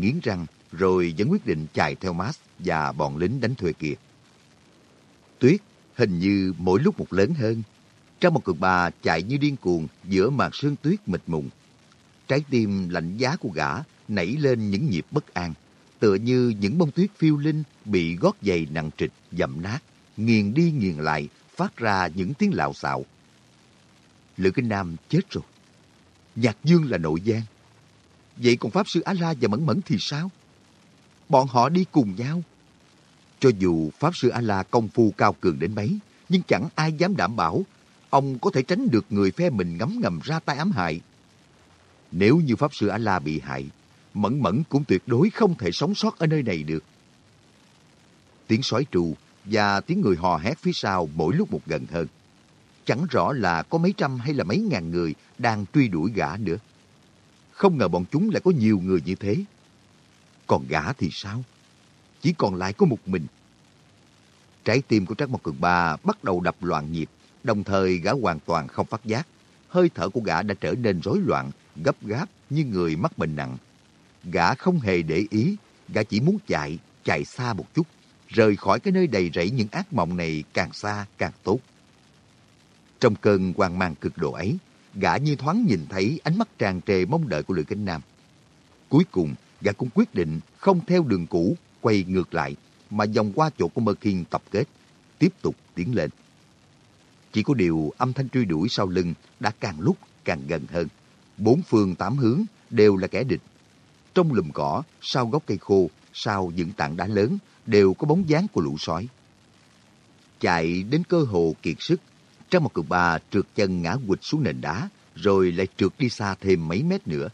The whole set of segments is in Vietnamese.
nghiến răng rồi vẫn quyết định chạy theo Max và bọn lính đánh thuê kia. Tuyết hình như mỗi lúc một lớn hơn. Trong một cực bà chạy như điên cuồng giữa màn sương tuyết mịt mùng. Trái tim lạnh giá của gã nảy lên những nhịp bất an, tựa như những bông tuyết phiêu linh bị gót giày nặng trịch dậm nát, nghiền đi nghiền lại, phát ra những tiếng lạo xạo. Lữ Kinh Nam chết rồi. Nhạc Dương là nội gian. Vậy còn Pháp Sư A-La và Mẫn Mẫn thì sao? Bọn họ đi cùng nhau. Cho dù Pháp Sư A-La công phu cao cường đến mấy, nhưng chẳng ai dám đảm bảo ông có thể tránh được người phe mình ngấm ngầm ra tay ám hại. Nếu như Pháp Sư A-La bị hại, Mẫn Mẫn cũng tuyệt đối không thể sống sót ở nơi này được. Tiếng sói trù và tiếng người hò hét phía sau mỗi lúc một gần hơn. Chẳng rõ là có mấy trăm hay là mấy ngàn người đang truy đuổi gã nữa. Không ngờ bọn chúng lại có nhiều người như thế. Còn gã thì sao? Chỉ còn lại có một mình. Trái tim của Trác Mộc Cường Ba bắt đầu đập loạn nhịp, đồng thời gã hoàn toàn không phát giác. Hơi thở của gã đã trở nên rối loạn, gấp gáp như người mắc bệnh nặng. Gã không hề để ý, gã chỉ muốn chạy, chạy xa một chút, rời khỏi cái nơi đầy rẫy những ác mộng này càng xa càng tốt. Trong cơn hoang mang cực độ ấy, gã như thoáng nhìn thấy ánh mắt tràn trề mong đợi của Lữ Kinh Nam. Cuối cùng, gã cũng quyết định không theo đường cũ, quay ngược lại, mà vòng qua chỗ của Mơ Kiên tập kết, tiếp tục tiến lên. Chỉ có điều âm thanh truy đuổi sau lưng đã càng lúc càng gần hơn. Bốn phương tám hướng đều là kẻ địch. Trong lùm cỏ, sau gốc cây khô, sau những tảng đá lớn, đều có bóng dáng của lũ sói. Chạy đến cơ hồ kiệt sức, trong một cực bà trượt chân ngã quỵt xuống nền đá, rồi lại trượt đi xa thêm mấy mét nữa.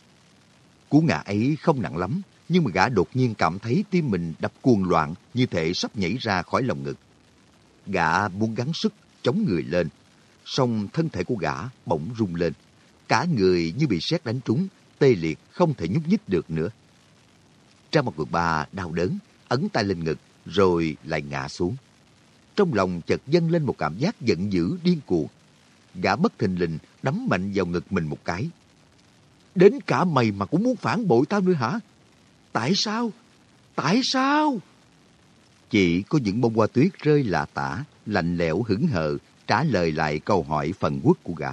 Cú ngã ấy không nặng lắm, nhưng mà gã đột nhiên cảm thấy tim mình đập cuồng loạn như thể sắp nhảy ra khỏi lòng ngực. Gã muốn gắng sức chống người lên, song thân thể của gã bỗng rung lên. Cả người như bị sét đánh trúng, tê liệt không thể nhúc nhích được nữa. Trang một ngược bà đau đớn, ấn tay lên ngực, rồi lại ngã xuống. Trong lòng chợt dâng lên một cảm giác giận dữ điên cuồng. Gã bất thình lình đấm mạnh vào ngực mình một cái. Đến cả mày mà cũng muốn phản bội tao nữa hả? Tại sao? Tại sao? Chỉ có những bông hoa tuyết rơi lạ tả, lạnh lẽo hững hờ, trả lời lại câu hỏi phần quốc của gã.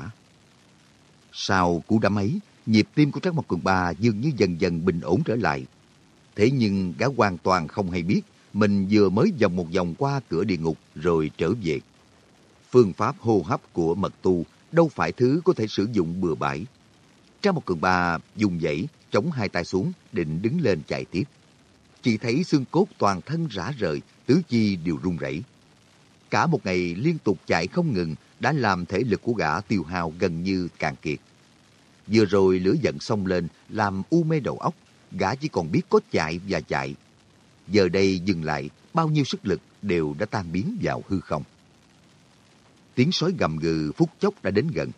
Sau cú đấm ấy, nhịp tim của Trác Mộc Cường Ba dường như dần dần bình ổn trở lại. Thế nhưng gã hoàn toàn không hay biết mình vừa mới vòng một vòng qua cửa địa ngục rồi trở về. Phương pháp hô hấp của mật tu đâu phải thứ có thể sử dụng bừa bãi. Trang một cường ba dùng dãy, chống hai tay xuống, định đứng lên chạy tiếp. Chỉ thấy xương cốt toàn thân rã rời, tứ chi đều run rẩy. Cả một ngày liên tục chạy không ngừng đã làm thể lực của gã tiêu hao gần như cạn kiệt. Vừa rồi lửa giận xông lên làm u mê đầu óc, gã chỉ còn biết có chạy và chạy. Giờ đây dừng lại, bao nhiêu sức lực đều đã tan biến vào hư không. Tiếng sói gầm gừ phút chốc đã đến gần.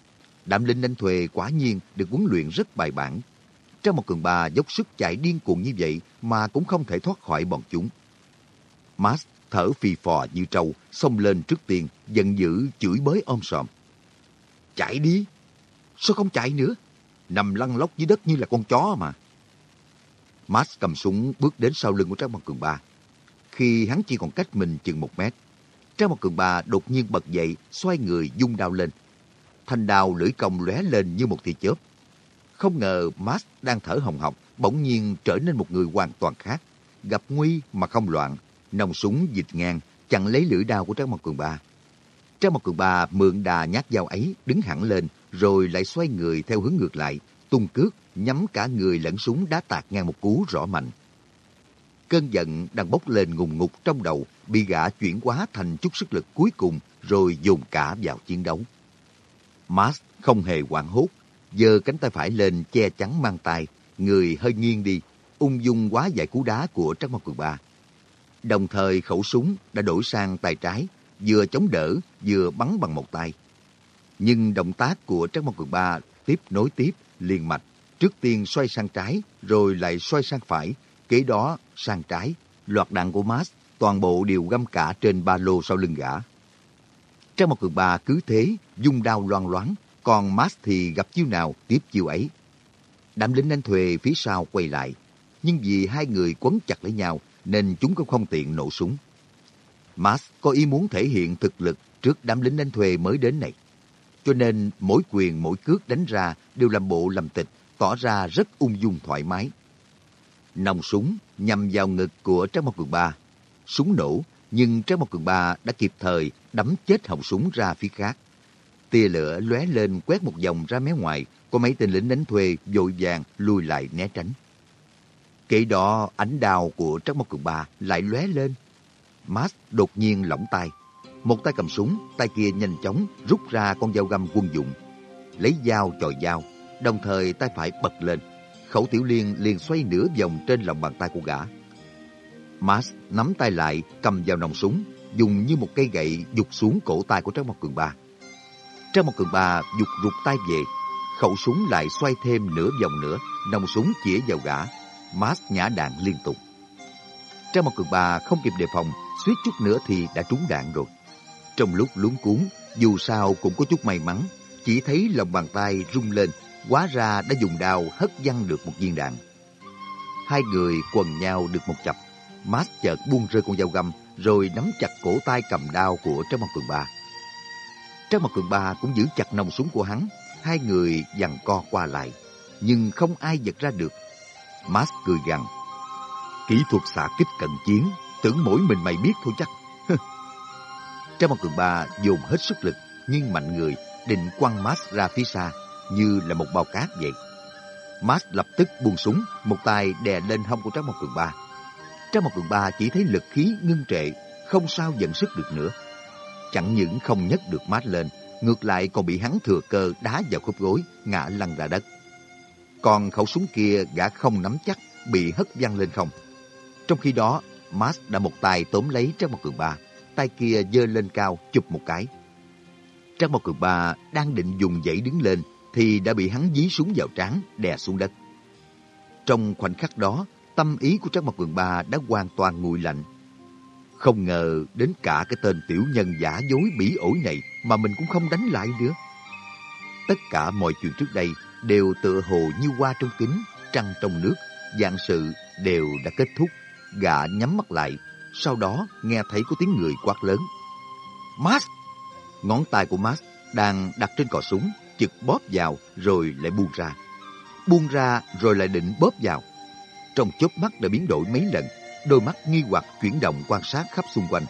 Đạm linh anh thuê quả nhiên được huấn luyện rất bài bản. Trong một cường bà dốc sức chạy điên cuồng như vậy mà cũng không thể thoát khỏi bọn chúng. Max thở phì phò như trâu, xông lên trước tiên, giận dữ chửi bới om sòm. Chạy đi! Sao không chạy nữa? Nằm lăn lóc dưới đất như là con chó mà. Max cầm súng bước đến sau lưng của Trang Bằng Cường Ba. Khi hắn chỉ còn cách mình chừng một mét, Trang Bằng Cường Ba đột nhiên bật dậy, xoay người dung đao lên. Thanh đao lưỡi cong lóe lên như một tia chớp. Không ngờ Max đang thở hồng hộc, bỗng nhiên trở nên một người hoàn toàn khác. Gặp nguy mà không loạn, nòng súng dịch ngang, chặn lấy lưỡi đao của Trang Bằng Cường Ba. Trang Bằng Cường Ba mượn đà nhát dao ấy, đứng hẳn lên, rồi lại xoay người theo hướng ngược lại, tung cước, nhắm cả người lẫn súng đá tạc ngang một cú rõ mạnh. Cơn giận đang bốc lên ngùng ngục trong đầu, bị gã chuyển hóa thành chút sức lực cuối cùng, rồi dồn cả vào chiến đấu. Mars không hề hoảng hốt, giơ cánh tay phải lên che chắn mang tay, người hơi nghiêng đi, ung dung quá giải cú đá của Trắc Mộc Cường Ba. Đồng thời khẩu súng đã đổi sang tay trái, vừa chống đỡ, vừa bắn bằng một tay. Nhưng động tác của Trắc Mộc Cường Ba tiếp nối tiếp, liền mạch, trước tiên xoay sang trái, rồi lại xoay sang phải, kế đó sang trái. Loạt đạn của Mars toàn bộ đều găm cả trên ba lô sau lưng gã. Trong một cường ba cứ thế, dung đao loan loáng, còn Mars thì gặp chiêu nào tiếp chiêu ấy. Đám lính đánh thuê phía sau quay lại. nhưng vì hai người quấn chặt lấy nhau nên chúng cũng không tiện nổ súng. Mas có ý muốn thể hiện thực lực trước đám lính đánh thuê mới đến này. Cho nên mỗi quyền mỗi cước đánh ra đều làm bộ làm tịch, tỏ ra rất ung dung thoải mái. Nòng súng nhằm vào ngực của Trang Mộc Cường Ba. Súng nổ, nhưng Trang Mộc Cường Ba đã kịp thời đấm chết họng súng ra phía khác. Tia lửa lóe lên quét một vòng ra mé ngoài, có mấy tên lính đánh thuê vội vàng lùi lại né tránh. Kể đó ánh đào của Trắc Mộc Cường Ba lại lóe lên. Max đột nhiên lỏng tay. Một tay cầm súng, tay kia nhanh chóng rút ra con dao găm quân dụng. Lấy dao chọi dao, đồng thời tay phải bật lên. Khẩu tiểu liên liền xoay nửa vòng trên lòng bàn tay của gã. Max nắm tay lại, cầm vào nòng súng, dùng như một cây gậy dục xuống cổ tay của Trang Mộc Cường Ba. Trang Mộc Cường Ba dục rụt tay về, khẩu súng lại xoay thêm nửa vòng nữa, nòng súng chĩa vào gã. Max nhả đạn liên tục. Trang Mộc cường ba không kịp đề phòng, suýt chút nữa thì đã trúng đạn rồi. Trong lúc luống cuốn, dù sao cũng có chút may mắn, chỉ thấy lòng bàn tay rung lên, hóa ra đã dùng đao hất văng được một viên đạn. Hai người quần nhau được một chập, Mát chợt buông rơi con dao găm, rồi nắm chặt cổ tay cầm đao của Trang Mặt Cường Ba. Trang Mặt Cường Ba cũng giữ chặt nòng súng của hắn, hai người giằng co qua lại, nhưng không ai giật ra được. Mát cười gằn, kỹ thuật xạ kích cận chiến, tưởng mỗi mình mày biết thôi chắc. Trang Mộc Cường Ba dồn hết sức lực, nhưng mạnh người, định quăng Max ra phía xa, như là một bao cát vậy. Max lập tức buông súng, một tay đè lên hông của Trang Mộc Cường Ba. Trang Mộc Cường Ba chỉ thấy lực khí ngưng trệ, không sao dẫn sức được nữa. Chẳng những không nhấc được Max lên, ngược lại còn bị hắn thừa cơ đá vào khớp gối, ngã lăn ra đất. Còn khẩu súng kia gã không nắm chắc, bị hất văng lên không. Trong khi đó, Max đã một tay tóm lấy Trang Mộc Cường Ba, tay kia giơ lên cao chụp một cái. Trang Mộc Cường Ba đang định dùng dãy đứng lên thì đã bị hắn dí súng vào trán, đè xuống đất. Trong khoảnh khắc đó, tâm ý của Trang Mộc Cường Ba đã hoàn toàn nguội lạnh. Không ngờ đến cả cái tên tiểu nhân giả dối bỉ ổi này mà mình cũng không đánh lại nữa. Tất cả mọi chuyện trước đây đều tựa hồ như hoa trong kính, trăng trong nước, dạng sự đều đã kết thúc. Gã nhắm mắt lại, sau đó nghe thấy có tiếng người quát lớn. Max! Ngón tay của Max đang đặt trên cò súng, chực bóp vào rồi lại buông ra. Buông ra rồi lại định bóp vào. Trong chớp mắt đã biến đổi mấy lần, đôi mắt nghi hoặc chuyển động quan sát khắp xung quanh.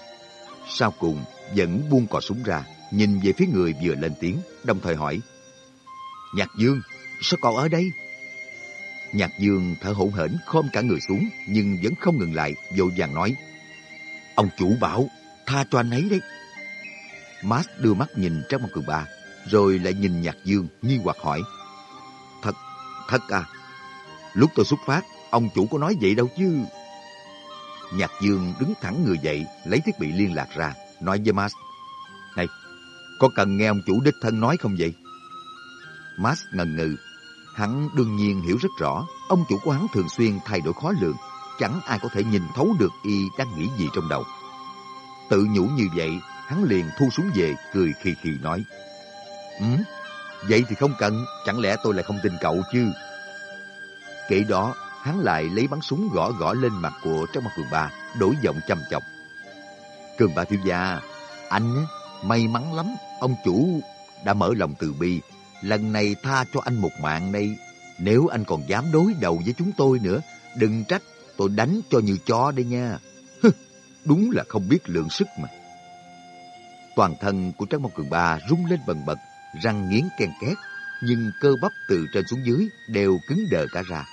Sau cùng, vẫn buông cò súng ra, nhìn về phía người vừa lên tiếng, đồng thời hỏi. Nhạc Dương, sao cậu ở đây? Nhạc Dương thở hổn hển khom cả người xuống, nhưng vẫn không ngừng lại, vội vàng nói. Ông chủ bảo, tha cho anh ấy đấy. Max đưa mắt nhìn Trang Mong Cường Ba, rồi lại nhìn Nhạc Dương, nghi hoặc hỏi. Thật, thật à? Lúc tôi xuất phát, ông chủ có nói vậy đâu chứ. Nhạc Dương đứng thẳng người dậy, lấy thiết bị liên lạc ra, nói với Max. Này, có cần nghe ông chủ đích thân nói không vậy? Max ngần ngừ. Hắn đương nhiên hiểu rất rõ, ông chủ của hắn thường xuyên thay đổi khó lường. Chẳng ai có thể nhìn thấu được y đang nghĩ gì trong đầu. Tự nhủ như vậy, hắn liền thu súng về, cười khì khì nói. Ừ, vậy thì không cần, chẳng lẽ tôi lại không tin cậu chứ? Kể đó, hắn lại lấy bắn súng gõ gõ lên mặt của trong Mặt Cường Ba, đổi giọng chăm chọc. Cường Ba thiếu gia, anh may mắn lắm, ông chủ đã mở lòng từ bi, lần này tha cho anh một mạng đây. Nếu anh còn dám đối đầu với chúng tôi nữa, đừng trách tôi đánh cho như chó đấy nha. Đúng là không biết lượng sức mà. Toàn thân của Trác Mộc Cường Ba rung lên bần bật, răng nghiến ken két, nhưng cơ bắp từ trên xuống dưới đều cứng đờ cả ra.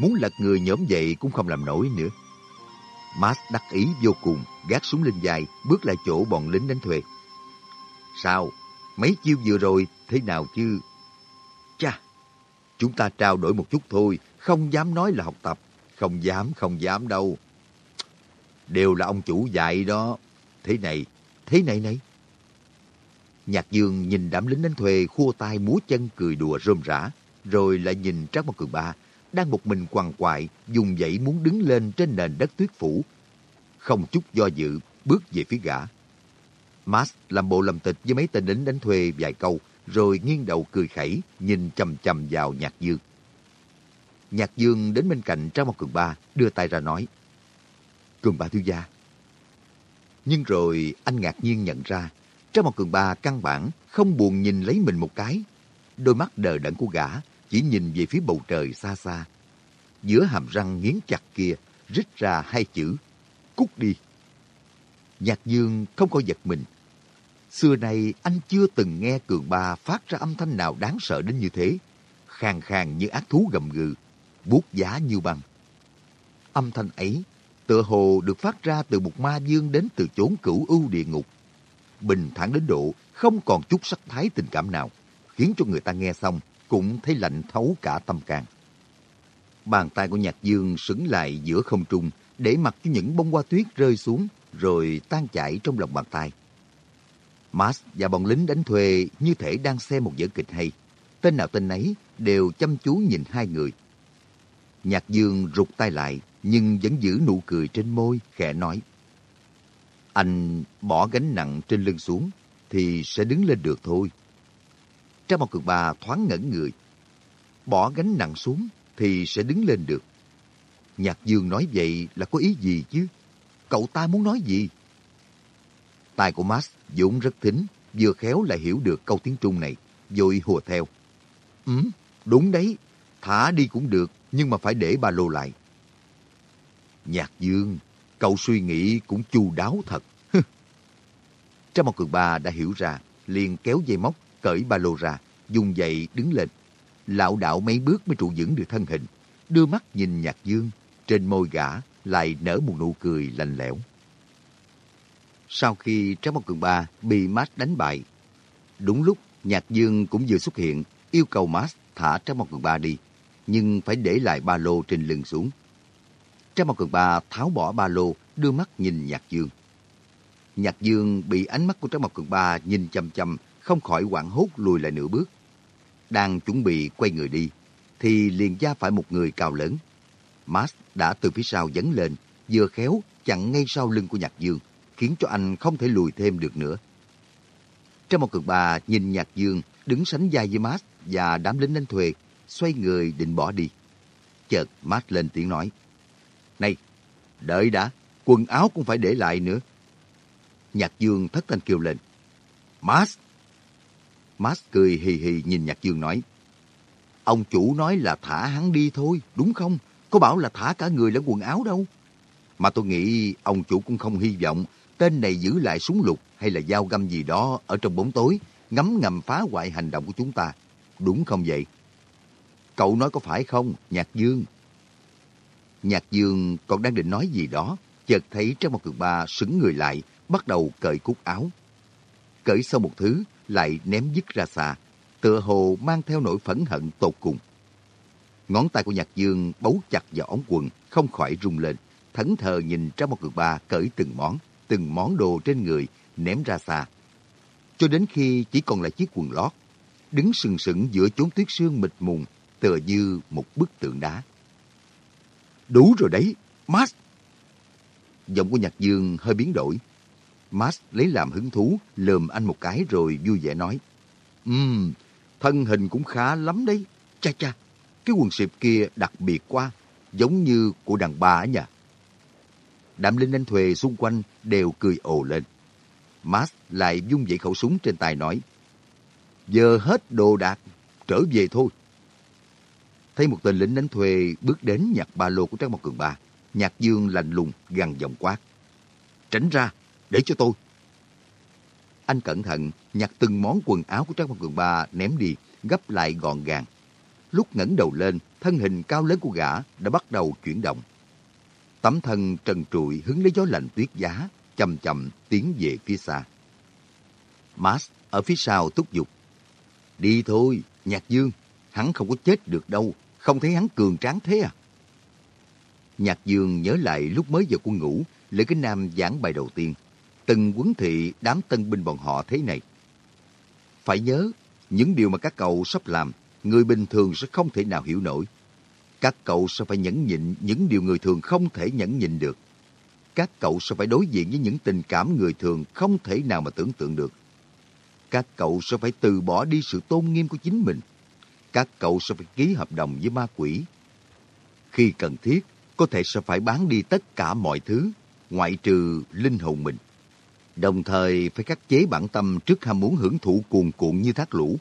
Muốn lật người nhóm dậy cũng không làm nổi nữa. Max đắc ý vô cùng, gác súng lên dài, bước lại chỗ bọn lính đánh thuê. Sao? Mấy chiêu vừa rồi thế nào chứ? Chà, chúng ta trao đổi một chút thôi, không dám nói là học tập. Không dám, không dám đâu. Đều là ông chủ dạy đó. Thế này, thế này này. Nhạc Dương nhìn đám lính đánh thuê khua tay múa chân cười đùa rôm rã, rồi lại nhìn Trác Mộc Cường Ba đang một mình quằn quại dùng dãy muốn đứng lên trên nền đất tuyết phủ. Không chút do dự, bước về phía gã. Max làm bộ làm tịch với mấy tên lính đánh thuê vài câu, rồi nghiêng đầu cười khẩy, nhìn chầm chầm vào nhạc dương. Nhạc Dương đến bên cạnh Trang Mộc Cường Ba, đưa tay ra nói. Cường Ba thiếu gia. Nhưng rồi anh ngạc nhiên nhận ra, Trang Mộc Cường Ba căn bản không buồn nhìn lấy mình một cái. Đôi mắt đờ đẫn của gã chỉ nhìn về phía bầu trời xa xa. Giữa hàm răng nghiến chặt kia, rít ra hai chữ, cút đi. Nhạc Dương không có giật mình. Xưa nay anh chưa từng nghe Cường Ba phát ra âm thanh nào đáng sợ đến như thế. Khàn khàn như ác thú gầm gừ, buốt giá như băng. Âm thanh ấy tựa hồ được phát ra từ một ma dương đến từ chốn cửu ưu địa ngục. Bình thản đến độ không còn chút sắc thái tình cảm nào, khiến cho người ta nghe xong cũng thấy lạnh thấu cả tâm can. Bàn tay của Nhạc Dương sững lại giữa không trung, để mặc cho những bông hoa tuyết rơi xuống, rồi tan chảy trong lòng bàn tay. mas và bọn lính đánh thuê như thể đang xem một vở kịch hay. Tên nào tên nấy đều chăm chú nhìn hai người. Nhạc Dương rụt tay lại, nhưng vẫn giữ nụ cười trên môi, khẽ nói. Anh bỏ gánh nặng trên lưng xuống, thì sẽ đứng lên được thôi. Trang một cực bà thoáng ngẩn người. Bỏ gánh nặng xuống, thì sẽ đứng lên được. Nhạc Dương nói vậy là có ý gì chứ? Cậu ta muốn nói gì? Tai của Max vốn rất thính, vừa khéo lại hiểu được câu tiếng Trung này, rồi hùa theo. Ừ, đúng đấy, thả đi cũng được, nhưng mà phải để ba lô lại. Nhạc Dương, cậu suy nghĩ cũng chu đáo thật. Trong một cường ba đã hiểu ra, liền kéo dây móc, cởi ba lô ra, dùng dậy đứng lên. lão đạo mấy bước mới trụ vững được thân hình, đưa mắt nhìn Nhạc Dương, trên môi gã lại nở một nụ cười lạnh lẽo. Sau khi Trái Bóng Cường Ba bị mát đánh bại, đúng lúc Nhạc Dương cũng vừa xuất hiện, yêu cầu mát thả Trái Bóng Cường Ba đi, nhưng phải để lại ba lô trên lưng xuống. Trang Bóng Cường Ba tháo bỏ ba lô, đưa mắt nhìn Nhạc Dương. Nhạc Dương bị ánh mắt của Trang Bóng Cường Ba nhìn chăm chăm, không khỏi quảng hốt lùi lại nửa bước. Đang chuẩn bị quay người đi, thì liền ra phải một người cao lớn. Max đã từ phía sau dấn lên, vừa khéo chặn ngay sau lưng của Nhạc Dương, khiến cho anh không thể lùi thêm được nữa. Trong một cực bà nhìn Nhạc Dương đứng sánh vai với Max và đám lính đánh thuê, xoay người định bỏ đi. Chợt mát lên tiếng nói, Này, đợi đã, quần áo cũng phải để lại nữa. Nhạc Dương thất thanh kêu lên, Mát! Mát cười hì hì nhìn Nhạc Dương nói, Ông chủ nói là thả hắn đi thôi, đúng không? Có bảo là thả cả người lẫn quần áo đâu. Mà tôi nghĩ ông chủ cũng không hy vọng tên này giữ lại súng lục hay là dao găm gì đó ở trong bóng tối, ngấm ngầm phá hoại hành động của chúng ta. Đúng không vậy? Cậu nói có phải không, Nhạc Dương? Nhạc Dương còn đang định nói gì đó, chợt thấy trong một Cường ba sững người lại, bắt đầu cởi cúc áo. Cởi sau một thứ, lại ném dứt ra xa, tựa hồ mang theo nỗi phẫn hận tột cùng. Ngón tay của Nhạc Dương bấu chặt vào ống quần, không khỏi rung lên, thẫn thờ nhìn trong một Cường ba cởi từng món, từng món đồ trên người ném ra xa. Cho đến khi chỉ còn lại chiếc quần lót, đứng sừng sững giữa chốn tuyết sương mịt mùng, tựa như một bức tượng đá. Đủ rồi đấy, Max! Giọng của Nhạc Dương hơi biến đổi. Max lấy làm hứng thú, lườm anh một cái rồi vui vẻ nói. Ừm, thân hình cũng khá lắm đấy. Cha cha, cái quần xịp kia đặc biệt quá, giống như của đàn bà ở nhà. Đám linh anh thuê xung quanh đều cười ồ lên. Max lại dung dậy khẩu súng trên tay nói. Giờ hết đồ đạc, trở về thôi. Thấy một tên lính đánh thuê bước đến nhặt ba lô của Trác Mộc Cường Ba. Nhạc Dương lạnh lùng gằn giọng quát. Tránh ra, để cho tôi. Anh cẩn thận nhặt từng món quần áo của Trác Mộc Cường Ba ném đi, gấp lại gọn gàng. Lúc ngẩng đầu lên, thân hình cao lớn của gã đã bắt đầu chuyển động. Tấm thân trần trụi hứng lấy gió lạnh tuyết giá, chậm chậm tiến về phía xa. Mas ở phía sau thúc giục. Đi thôi, Nhạc Dương, hắn không có chết được đâu, không thấy hắn cường tráng thế à? Nhạc Dương nhớ lại lúc mới vào quân ngũ, Lê Kính Nam giảng bài đầu tiên. Từng quấn thị đám tân binh bọn họ thế này. Phải nhớ, những điều mà các cậu sắp làm, người bình thường sẽ không thể nào hiểu nổi. Các cậu sẽ phải nhẫn nhịn những điều người thường không thể nhẫn nhịn được. Các cậu sẽ phải đối diện với những tình cảm người thường không thể nào mà tưởng tượng được. Các cậu sẽ phải từ bỏ đi sự tôn nghiêm của chính mình. Các cậu sẽ phải ký hợp đồng với ma quỷ. Khi cần thiết, có thể sẽ phải bán đi tất cả mọi thứ, ngoại trừ linh hồn mình. Đồng thời phải khắc chế bản tâm trước ham muốn hưởng thụ cuồn cuộn như thác lũ.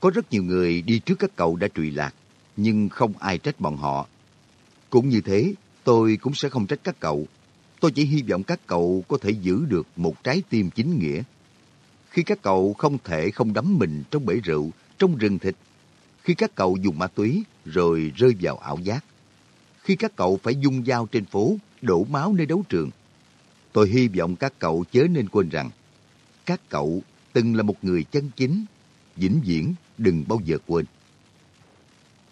Có rất nhiều người đi trước các cậu đã trụy lạc, nhưng không ai trách bọn họ. Cũng như thế, tôi cũng sẽ không trách các cậu. Tôi chỉ hy vọng các cậu có thể giữ được một trái tim chính nghĩa. Khi các cậu không thể không đắm mình trong bể rượu, trong rừng thịt, khi các cậu dùng ma túy rồi rơi vào ảo giác, khi các cậu phải dung dao trên phố, đổ máu nơi đấu trường, tôi hy vọng các cậu chớ nên quên rằng các cậu từng là một người chân chính, vĩnh viễn đừng bao giờ quên.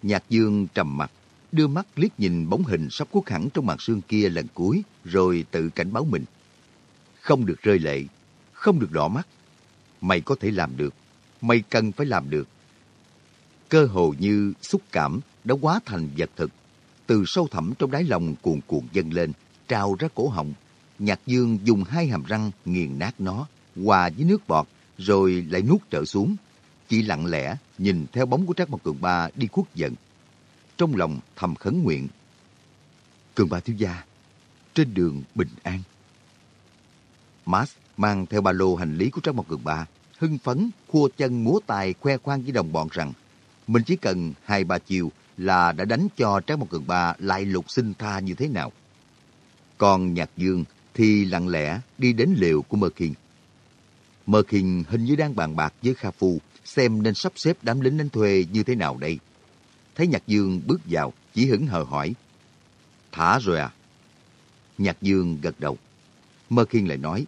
Nhạc Dương trầm mặt, đưa mắt liếc nhìn bóng hình sắp khuất hẳn trong màn sương kia lần cuối, rồi tự cảnh báo mình. Không được rơi lệ, không được đỏ mắt. Mày có thể làm được, mày cần phải làm được. Cơ hồ như xúc cảm đã hóa thành vật thực. Từ sâu thẳm trong đáy lòng cuồn cuộn dâng lên, trào ra cổ họng. Nhạc Dương dùng hai hàm răng nghiền nát nó, hòa với nước bọt, rồi lại nuốt trở xuống. Chỉ lặng lẽ nhìn theo bóng của Trác Mộc Cường Ba đi khuất dần Trong lòng thầm khấn nguyện. Cường Ba thiếu gia, trên đường bình an. Mas mang theo ba lô hành lý của Trác Mộc Cường Ba, hưng phấn, khua chân múa tài khoe khoang với đồng bọn rằng mình chỉ cần hai ba chiều là đã đánh cho Trác Mộc Cường Ba lại lục sinh tha như thế nào. Còn Nhạc Dương thì lặng lẽ đi đến liều của Mơ Khiên. Mơ Khiên hình như đang bàn bạc với Kha Phu xem nên sắp xếp đám lính đánh thuê như thế nào đây. Thấy Nhạc Dương bước vào, chỉ hững hờ hỏi. Thả rồi à? Nhạc Dương gật đầu. Mơ Khiên lại nói.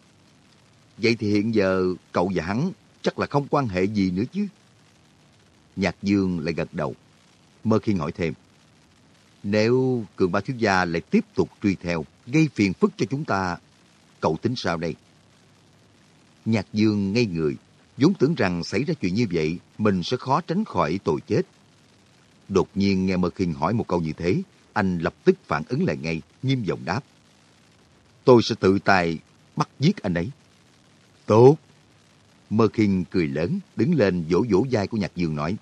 Vậy thì hiện giờ cậu và hắn chắc là không quan hệ gì nữa chứ? Nhạc Dương lại gật đầu. Mơ Khiên hỏi thêm. Nếu Cường Ba Thiếu Gia lại tiếp tục truy theo, gây phiền phức cho chúng ta, cậu tính sao đây? Nhạc Dương ngây người, vốn tưởng rằng xảy ra chuyện như vậy, mình sẽ khó tránh khỏi tội chết. Đột nhiên nghe Mơ Kinh hỏi một câu như thế, anh lập tức phản ứng lại ngay, nghiêm giọng đáp. Tôi sẽ tự tài bắt giết anh ấy. Tốt. Mơ Kinh cười lớn, đứng lên vỗ vỗ vai của Nhạc Dương nói.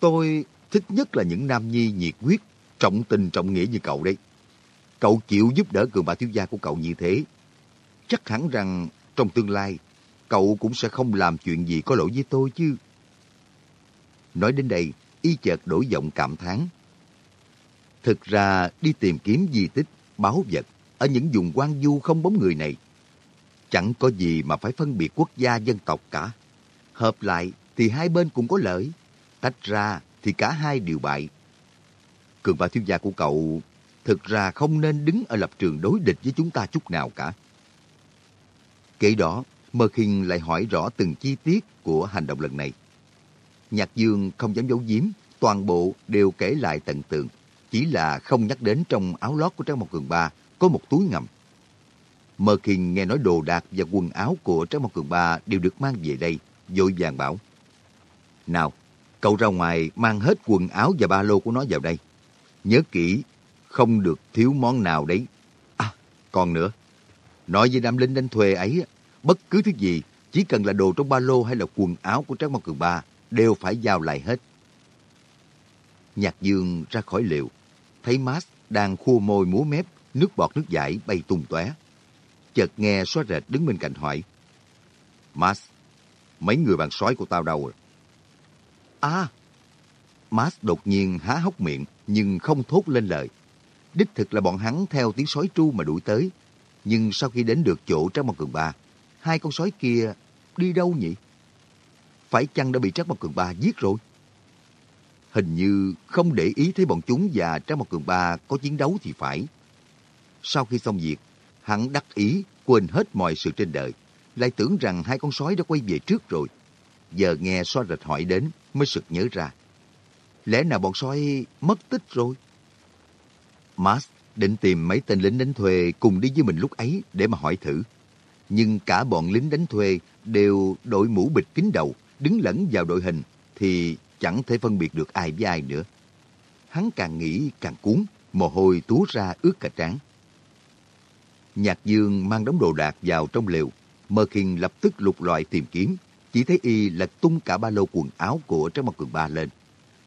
Tôi thích nhất là những nam nhi nhiệt huyết, trọng tình trọng nghĩa như cậu đấy. Cậu chịu giúp đỡ cường bà thiếu gia của cậu như thế. Chắc hẳn rằng trong tương lai, cậu cũng sẽ không làm chuyện gì có lỗi với tôi chứ. Nói đến đây, y chợt đổi giọng cảm thán. Thực ra đi tìm kiếm di tích, báo vật ở những vùng quan du không bóng người này. Chẳng có gì mà phải phân biệt quốc gia dân tộc cả. Hợp lại thì hai bên cũng có lợi. Tách ra thì cả hai đều bại. Cường và thiếu gia của cậu thực ra không nên đứng ở lập trường đối địch với chúng ta chút nào cả. Kể đó, Mơ khinh lại hỏi rõ từng chi tiết của hành động lần này. Nhạc Dương không dám giấu giếm, toàn bộ đều kể lại tận tường. Chỉ là không nhắc đến trong áo lót của Trang Mộc Cường Ba có một túi ngầm. Mơ khinh nghe nói đồ đạc và quần áo của Trang Mộc Cường Ba đều được mang về đây, vội vàng bảo. Nào, cậu ra ngoài mang hết quần áo và ba lô của nó vào đây. Nhớ kỹ, không được thiếu món nào đấy. À, còn nữa, nói với đám lính đánh thuê ấy, bất cứ thứ gì, chỉ cần là đồ trong ba lô hay là quần áo của Trác Mộc Cường Ba, đều phải giao lại hết. Nhạc Dương ra khỏi liệu, thấy Max đang khua môi múa mép, nước bọt nước dãi bay tung tóe. Chợt nghe xóa rệt đứng bên cạnh hỏi. Max, mấy người bạn sói của tao đâu rồi? À! Mas đột nhiên há hốc miệng, nhưng không thốt lên lời. Đích thực là bọn hắn theo tiếng sói tru mà đuổi tới. Nhưng sau khi đến được chỗ Trác Mộc Cường Ba, hai con sói kia đi đâu nhỉ? Phải chăng đã bị Trác Mộc Cường Ba giết rồi? Hình như không để ý thấy bọn chúng và Trác Mộc Cường Ba có chiến đấu thì phải. Sau khi xong việc, hắn đắc ý quên hết mọi sự trên đời, lại tưởng rằng hai con sói đã quay về trước rồi. Giờ nghe so rệt hỏi đến mới sực nhớ ra. Lẽ nào bọn sói mất tích rồi? Mas định tìm mấy tên lính đánh thuê cùng đi với mình lúc ấy để mà hỏi thử. Nhưng cả bọn lính đánh thuê đều đội mũ bịt kín đầu, đứng lẫn vào đội hình, thì chẳng thể phân biệt được ai với ai nữa. Hắn càng nghĩ càng cuốn, mồ hôi túa ra ướt cả trán. Nhạc Dương mang đống đồ đạc vào trong lều. Mơ Kinh lập tức lục loại tìm kiếm. Chỉ thấy y lật tung cả ba lô quần áo của trong Mặt Cường Ba lên.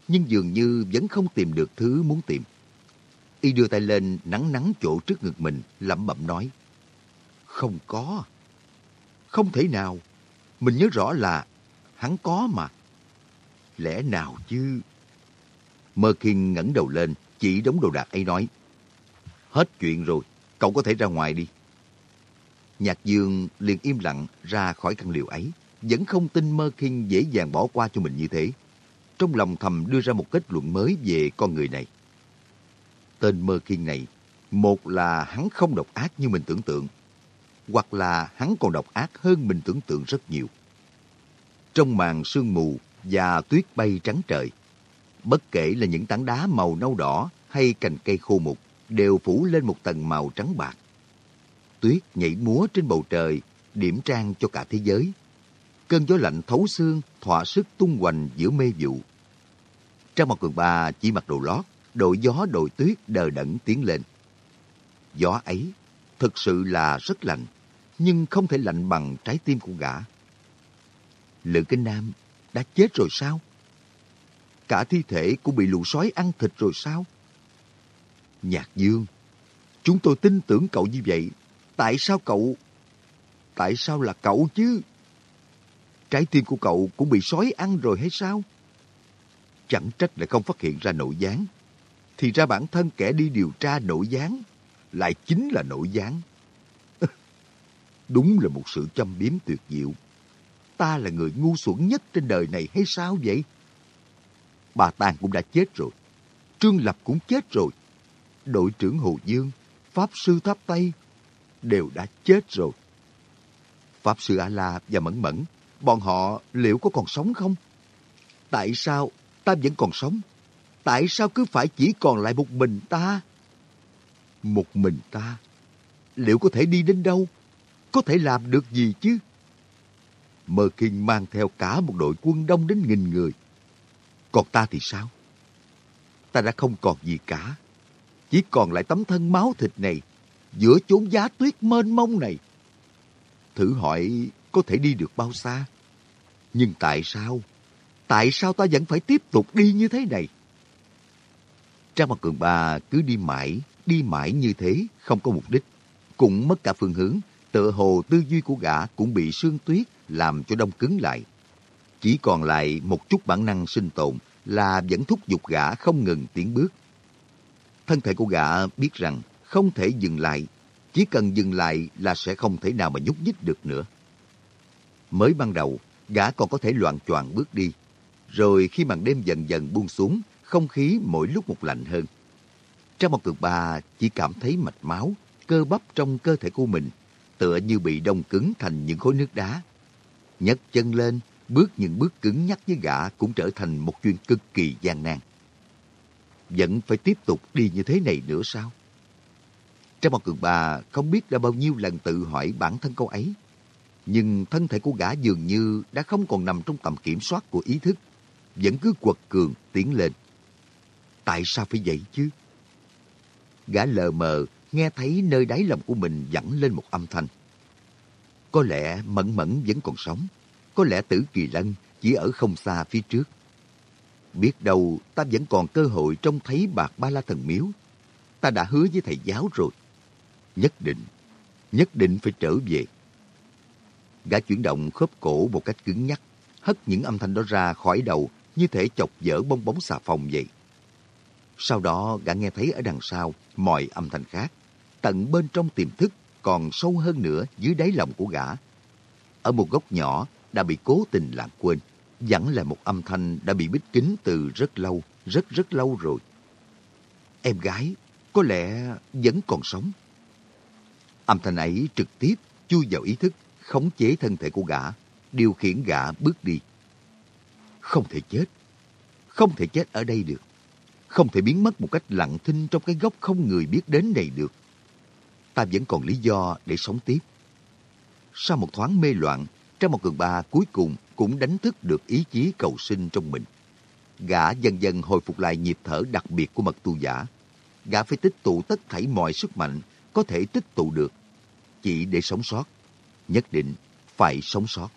Nhưng dường như vẫn không tìm được thứ muốn tìm. Y đưa tay lên nắng nắng chỗ trước ngực mình, lẩm bẩm nói. Không có. Không thể nào. Mình nhớ rõ là hắn có mà. Lẽ nào chứ? Mơ Kinh ngẩng đầu lên, chỉ đống đồ đạc ấy nói. Hết chuyện rồi, cậu có thể ra ngoài đi. Nhạc Dương liền im lặng ra khỏi căn liều ấy, vẫn không tin Mơ Kinh dễ dàng bỏ qua cho mình như thế. Trong lòng thầm đưa ra một kết luận mới về con người này. Tên Mơ Kinh này, một là hắn không độc ác như mình tưởng tượng, hoặc là hắn còn độc ác hơn mình tưởng tượng rất nhiều. Trong màn sương mù và tuyết bay trắng trời, bất kể là những tảng đá màu nâu đỏ hay cành cây khô mục, đều phủ lên một tầng màu trắng bạc. Tuyết nhảy múa trên bầu trời, điểm trang cho cả thế giới. Cơn gió lạnh thấu xương, thỏa sức tung hoành giữa mê vụ. Trang một cường bà chỉ mặc đồ lót, đội gió đội tuyết đờ đẫn tiến lên. Gió ấy thực sự là rất lạnh, nhưng không thể lạnh bằng trái tim của gã. Lữ Kinh Nam đã chết rồi sao? Cả thi thể cũng bị lũ sói ăn thịt rồi sao? Nhạc Dương, chúng tôi tin tưởng cậu như vậy. Tại sao cậu... Tại sao là cậu chứ? Trái tim của cậu cũng bị sói ăn rồi hay sao? Chẳng trách lại không phát hiện ra nội gián. Thì ra bản thân kẻ đi điều tra nội gián lại chính là nội gián. Đúng là một sự châm biếm tuyệt diệu. Ta là người ngu xuẩn nhất trên đời này hay sao vậy? Bà Tàng cũng đã chết rồi. Trương Lập cũng chết rồi. Đội trưởng Hồ Dương, Pháp Sư Tháp Tây đều đã chết rồi. Pháp Sư A-La và Mẫn Mẫn, bọn họ liệu có còn sống không? Tại sao ta vẫn còn sống? Tại sao cứ phải chỉ còn lại một mình ta? Một mình ta, liệu có thể đi đến đâu? Có thể làm được gì chứ? Mơ Kinh mang theo cả một đội quân đông đến nghìn người. Còn ta thì sao? Ta đã không còn gì cả. Chỉ còn lại tấm thân máu thịt này giữa chốn giá tuyết mênh mông này. Thử hỏi có thể đi được bao xa? Nhưng tại sao? Tại sao ta vẫn phải tiếp tục đi như thế này? Trang Mặt Cường Ba cứ đi mãi, đi mãi như thế, không có mục đích. Cũng mất cả phương hướng, tựa hồ tư duy của gã cũng bị sương tuyết làm cho đông cứng lại. Chỉ còn lại một chút bản năng sinh tồn là vẫn thúc giục gã không ngừng tiến bước. Thân thể của gã biết rằng không thể dừng lại, chỉ cần dừng lại là sẽ không thể nào mà nhúc nhích được nữa. Mới ban đầu, gã còn có thể loạn choạng bước đi. Rồi khi màn đêm dần dần buông xuống, không khí mỗi lúc một lạnh hơn. Trong một cực ba chỉ cảm thấy mạch máu, cơ bắp trong cơ thể của mình tựa như bị đông cứng thành những khối nước đá. Nhấc chân lên, bước những bước cứng nhắc với gã cũng trở thành một chuyện cực kỳ gian nan. Vẫn phải tiếp tục đi như thế này nữa sao? Trong một cường bà không biết đã bao nhiêu lần tự hỏi bản thân câu ấy. Nhưng thân thể của gã dường như đã không còn nằm trong tầm kiểm soát của ý thức. Vẫn cứ quật cường tiến lên. Tại sao phải vậy chứ? Gã lờ mờ nghe thấy nơi đáy lòng của mình dẫn lên một âm thanh. Có lẽ Mẫn Mẫn vẫn còn sống. Có lẽ Tử Kỳ Lân chỉ ở không xa phía trước. Biết đâu ta vẫn còn cơ hội trông thấy bạc ba la thần miếu. Ta đã hứa với thầy giáo rồi. Nhất định, nhất định phải trở về. Gã chuyển động khớp cổ một cách cứng nhắc, hất những âm thanh đó ra khỏi đầu như thể chọc dở bong bóng xà phòng vậy. Sau đó gã nghe thấy ở đằng sau mọi âm thanh khác, tận bên trong tiềm thức còn sâu hơn nữa dưới đáy lòng của gã. Ở một góc nhỏ đã bị cố tình lãng quên, vẫn là một âm thanh đã bị bích kín từ rất lâu, rất rất lâu rồi. Em gái có lẽ vẫn còn sống. Âm thanh ấy trực tiếp chui vào ý thức, khống chế thân thể của gã, điều khiển gã bước đi. Không thể chết. Không thể chết ở đây được. Không thể biến mất một cách lặng thinh trong cái góc không người biết đến này được. Ta vẫn còn lý do để sống tiếp. Sau một thoáng mê loạn, trong một cường ba cuối cùng cũng đánh thức được ý chí cầu sinh trong mình. Gã dần dần hồi phục lại nhịp thở đặc biệt của mật tu giả. Gã phải tích tụ tất thảy mọi sức mạnh có thể tích tụ được chỉ để sống sót. Nhất định phải sống sót.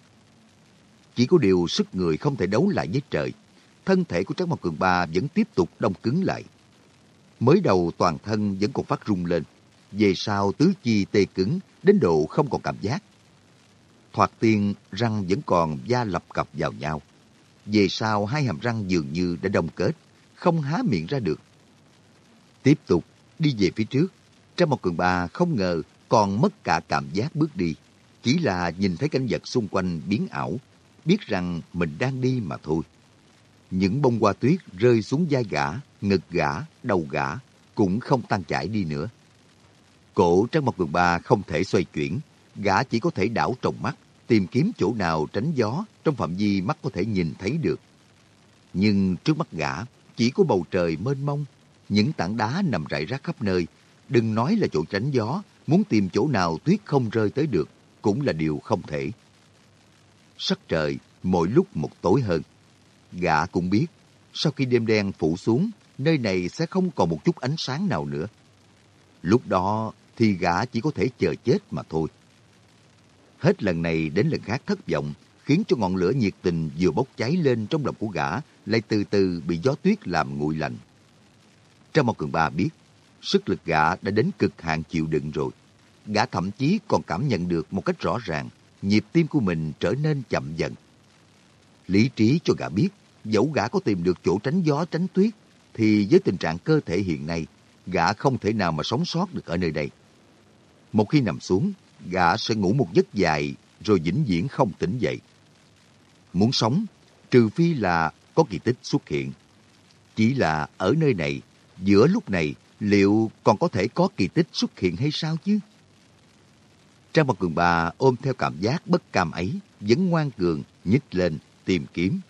Chỉ có điều sức người không thể đấu lại với trời. Thân thể của Trác Mộc Cường Ba vẫn tiếp tục đông cứng lại. Mới đầu toàn thân vẫn còn phát rung lên. Về sau tứ chi tê cứng, đến độ không còn cảm giác. Thoạt tiên, răng vẫn còn da lập cập vào nhau. Về sau, hai hàm răng dường như đã đông kết, không há miệng ra được. Tiếp tục đi về phía trước, Trác Mộc cường ba không ngờ còn mất cả cảm giác bước đi. Chỉ là nhìn thấy cảnh vật xung quanh biến ảo, biết rằng mình đang đi mà thôi. Những bông hoa tuyết rơi xuống vai gã, ngực gã, đầu gã, cũng không tan chảy đi nữa. Cổ trong một cường ba không thể xoay chuyển, gã chỉ có thể đảo trồng mắt, tìm kiếm chỗ nào tránh gió trong phạm vi mắt có thể nhìn thấy được. Nhưng trước mắt gã chỉ có bầu trời mênh mông, những tảng đá nằm rải rác khắp nơi. Đừng nói là chỗ tránh gió, muốn tìm chỗ nào tuyết không rơi tới được cũng là điều không thể. Sắc trời mỗi lúc một tối hơn. Gã cũng biết, sau khi đêm đen phủ xuống, nơi này sẽ không còn một chút ánh sáng nào nữa. Lúc đó thì gã chỉ có thể chờ chết mà thôi. Hết lần này đến lần khác thất vọng, khiến cho ngọn lửa nhiệt tình vừa bốc cháy lên trong lòng của gã lại từ từ bị gió tuyết làm nguội lạnh. Trong một cường ba biết, sức lực gã đã đến cực hạn chịu đựng rồi. Gã thậm chí còn cảm nhận được một cách rõ ràng nhịp tim của mình trở nên chậm dần. Lý trí cho gã biết, dẫu gã có tìm được chỗ tránh gió tránh tuyết, thì với tình trạng cơ thể hiện nay, gã không thể nào mà sống sót được ở nơi đây. Một khi nằm xuống, gã sẽ ngủ một giấc dài rồi vĩnh viễn không tỉnh dậy. Muốn sống, trừ phi là có kỳ tích xuất hiện. Chỉ là ở nơi này, giữa lúc này, liệu còn có thể có kỳ tích xuất hiện hay sao chứ? Trang một cường bà ôm theo cảm giác bất cam ấy, vẫn ngoan cường, nhích lên, tìm kiếm.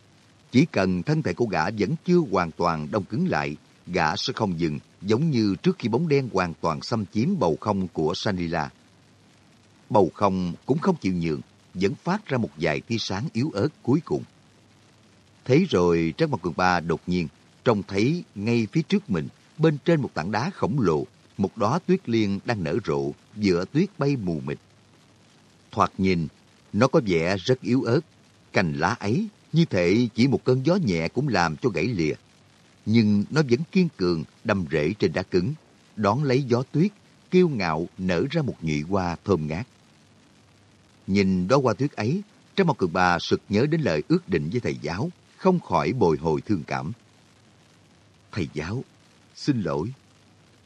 Chỉ cần thân thể của gã vẫn chưa hoàn toàn đông cứng lại, gã sẽ không dừng, giống như trước khi bóng đen hoàn toàn xâm chiếm bầu không của Sanila. Bầu không cũng không chịu nhượng vẫn phát ra một vài tia sáng yếu ớt cuối cùng. Thế rồi trang Mặt Cường Ba đột nhiên trông thấy ngay phía trước mình, bên trên một tảng đá khổng lồ, một đóa tuyết liên đang nở rộ, giữa tuyết bay mù mịt. Thoạt nhìn, nó có vẻ rất yếu ớt, cành lá ấy như thể chỉ một cơn gió nhẹ cũng làm cho gãy lìa. Nhưng nó vẫn kiên cường, đâm rễ trên đá cứng, đón lấy gió tuyết, kiêu ngạo nở ra một nhụy hoa thơm ngát. Nhìn đó hoa tuyết ấy, trong Mộc Cường bà sực nhớ đến lời ước định với thầy giáo, không khỏi bồi hồi thương cảm. Thầy giáo, xin lỗi,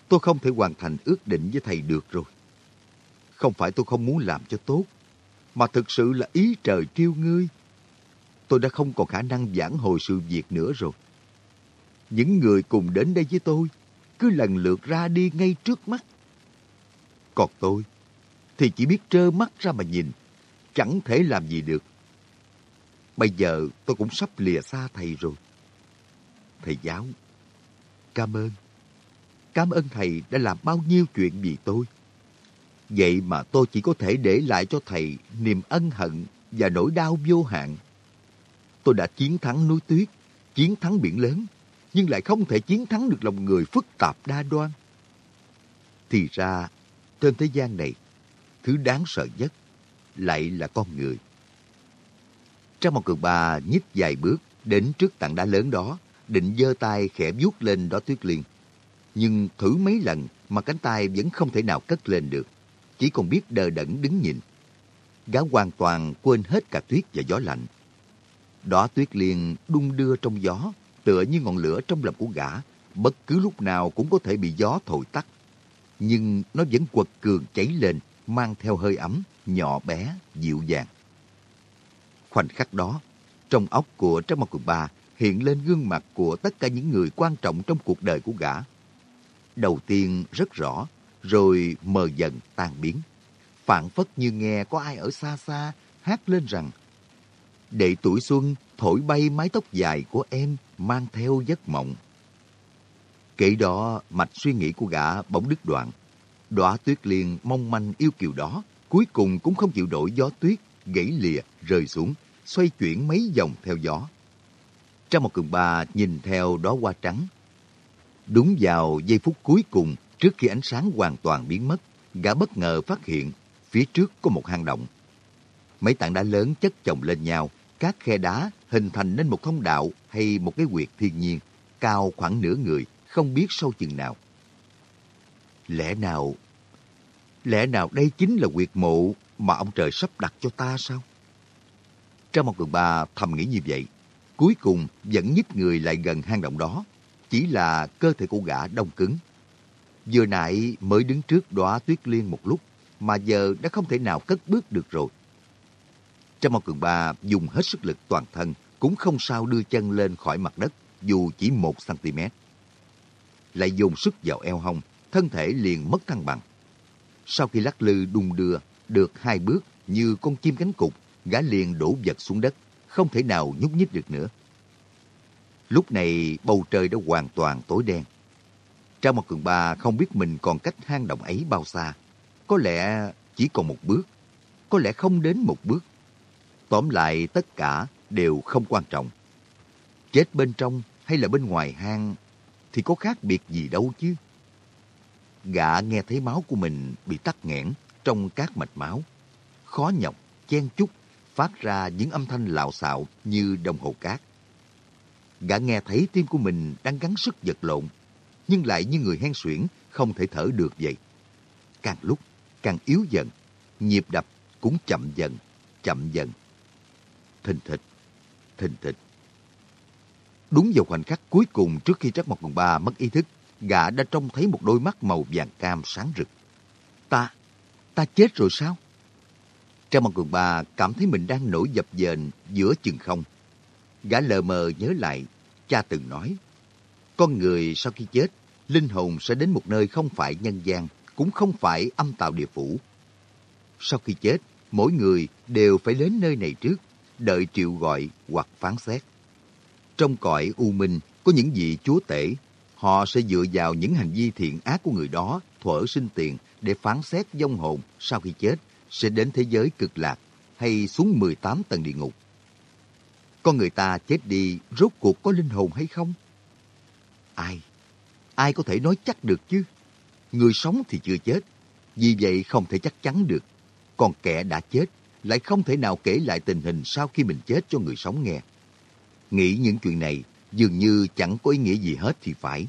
tôi không thể hoàn thành ước định với thầy được rồi. Không phải tôi không muốn làm cho tốt, mà thực sự là ý trời trêu ngươi. Tôi đã không còn khả năng giảng hồi sự việc nữa rồi. Những người cùng đến đây với tôi cứ lần lượt ra đi ngay trước mắt. Còn tôi thì chỉ biết trơ mắt ra mà nhìn, chẳng thể làm gì được. Bây giờ tôi cũng sắp lìa xa thầy rồi. Thầy giáo, cảm ơn. Cảm ơn thầy đã làm bao nhiêu chuyện vì tôi. Vậy mà tôi chỉ có thể để lại cho thầy niềm ân hận và nỗi đau vô hạn. Tôi đã chiến thắng núi tuyết, chiến thắng biển lớn, nhưng lại không thể chiến thắng được lòng người phức tạp đa đoan. Thì ra, trên thế gian này, thứ đáng sợ nhất lại là con người. Trong một cường bà nhích vài bước đến trước tảng đá lớn đó, định giơ tay khẽ vuốt lên đó tuyết liên. Nhưng thử mấy lần mà cánh tay vẫn không thể nào cất lên được, chỉ còn biết đờ đẫn đứng nhìn. Gã hoàn toàn quên hết cả tuyết và gió lạnh. Đó tuyết liền đung đưa trong gió, tựa như ngọn lửa trong lòng của gã, bất cứ lúc nào cũng có thể bị gió thổi tắt. Nhưng nó vẫn quật cường cháy lên, mang theo hơi ấm, nhỏ bé, dịu dàng. Khoảnh khắc đó, trong óc của Trác Mộc Cường Ba hiện lên gương mặt của tất cả những người quan trọng trong cuộc đời của gã. Đầu tiên rất rõ, rồi mờ dần tan biến. Phản phất như nghe có ai ở xa xa hát lên rằng Để tuổi xuân thổi bay mái tóc dài của em mang theo giấc mộng. Kể đó, mạch suy nghĩ của gã bỗng đứt đoạn. Đóa tuyết liền mong manh yêu kiều đó, cuối cùng cũng không chịu đổi gió tuyết, gãy lìa, rơi xuống, xoay chuyển mấy vòng theo gió. Trong một cường bà nhìn theo đó hoa trắng. Đúng vào giây phút cuối cùng, trước khi ánh sáng hoàn toàn biến mất, gã bất ngờ phát hiện phía trước có một hang động. Mấy tảng đá lớn chất chồng lên nhau, các khe đá hình thành nên một thông đạo hay một cái quyệt thiên nhiên, cao khoảng nửa người, không biết sâu chừng nào. Lẽ nào... Lẽ nào đây chính là quyệt mộ mà ông trời sắp đặt cho ta sao? Trong một cường ba thầm nghĩ như vậy. Cuối cùng vẫn nhích người lại gần hang động đó. Chỉ là cơ thể của gã đông cứng. Vừa nãy mới đứng trước đóa tuyết liên một lúc, mà giờ đã không thể nào cất bước được rồi. Trang Mao cường ba dùng hết sức lực toàn thân, cũng không sao đưa chân lên khỏi mặt đất, dù chỉ một cm. Lại dùng sức vào eo hông, thân thể liền mất thăng bằng. Sau khi lắc lư đung đưa, được hai bước như con chim cánh cụt, gã liền đổ vật xuống đất, không thể nào nhúc nhích được nữa. Lúc này bầu trời đã hoàn toàn tối đen. Trang một cường ba không biết mình còn cách hang động ấy bao xa. Có lẽ chỉ còn một bước, có lẽ không đến một bước. Tóm lại tất cả đều không quan trọng. Chết bên trong hay là bên ngoài hang thì có khác biệt gì đâu chứ. Gã nghe thấy máu của mình bị tắc nghẽn trong các mạch máu. Khó nhọc, chen chúc, phát ra những âm thanh lạo xạo như đồng hồ cát. Gã nghe thấy tim của mình đang gắng sức giật lộn, nhưng lại như người hen suyễn, không thể thở được vậy. Càng lúc, càng yếu dần, nhịp đập cũng chậm dần, chậm dần. Thình thịch, thình thịch. Đúng vào khoảnh khắc cuối cùng trước khi Trắc Mộc Cường Ba mất ý thức, gã đã trông thấy một đôi mắt màu vàng cam sáng rực. Ta, ta chết rồi sao? Trắc Mộc Cường Ba cảm thấy mình đang nổi dập dềnh giữa chừng không. Gã lờ mờ nhớ lại, cha từng nói, con người sau khi chết, linh hồn sẽ đến một nơi không phải nhân gian, cũng không phải âm tạo địa phủ. Sau khi chết, mỗi người đều phải đến nơi này trước, đợi triệu gọi hoặc phán xét. Trong cõi u minh có những vị chúa tể, họ sẽ dựa vào những hành vi thiện ác của người đó thuở sinh tiền để phán xét vong hồn sau khi chết sẽ đến thế giới cực lạc hay xuống 18 tầng địa ngục. Con người ta chết đi rốt cuộc có linh hồn hay không? Ai? Ai có thể nói chắc được chứ? Người sống thì chưa chết, vì vậy không thể chắc chắn được. Còn kẻ đã chết lại không thể nào kể lại tình hình sau khi mình chết cho người sống nghe. Nghĩ những chuyện này dường như chẳng có ý nghĩa gì hết thì phải.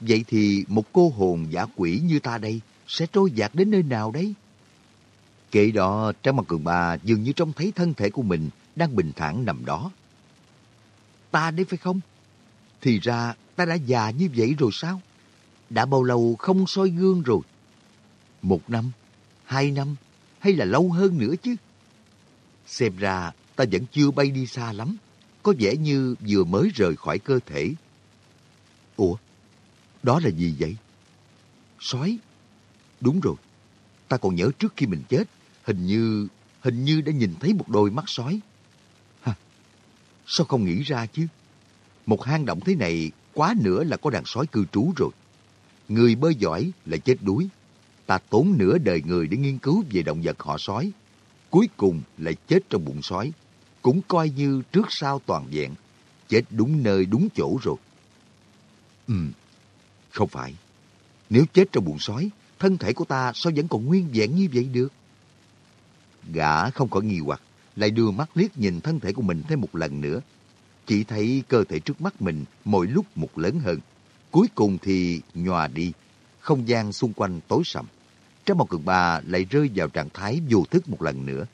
Vậy thì một cô hồn giả quỷ như ta đây sẽ trôi dạt đến nơi nào đấy? Kể đó, Trang Mặt Cường Ba dường như trông thấy thân thể của mình đang bình thản nằm đó. Ta đấy phải không? Thì ra ta đã già như vậy rồi sao? Đã bao lâu không soi gương rồi? Một năm, hai năm, hay là lâu hơn nữa chứ? Xem ra ta vẫn chưa bay đi xa lắm, có vẻ như vừa mới rời khỏi cơ thể. Ủa, đó là gì vậy? Sói. Đúng rồi, ta còn nhớ trước khi mình chết, hình như, hình như đã nhìn thấy một đôi mắt sói. Hả? Sao không nghĩ ra chứ? Một hang động thế này quá nữa là có đàn sói cư trú rồi. Người bơi giỏi là chết đuối. Ta tốn nửa đời người để nghiên cứu về động vật họ sói. Cuối cùng lại chết trong bụng sói. Cũng coi như trước sau toàn vẹn. Chết đúng nơi đúng chỗ rồi. Ừ, không phải. Nếu chết trong bụng sói, thân thể của ta sao vẫn còn nguyên vẹn như vậy được? Gã không có nghi hoặc, lại đưa mắt liếc nhìn thân thể của mình thêm một lần nữa. Chỉ thấy cơ thể trước mắt mình mỗi lúc một lớn hơn. Cuối cùng thì nhòa đi, không gian xung quanh tối sầm. Trái một cường ba lại rơi vào trạng thái vô thức một lần nữa.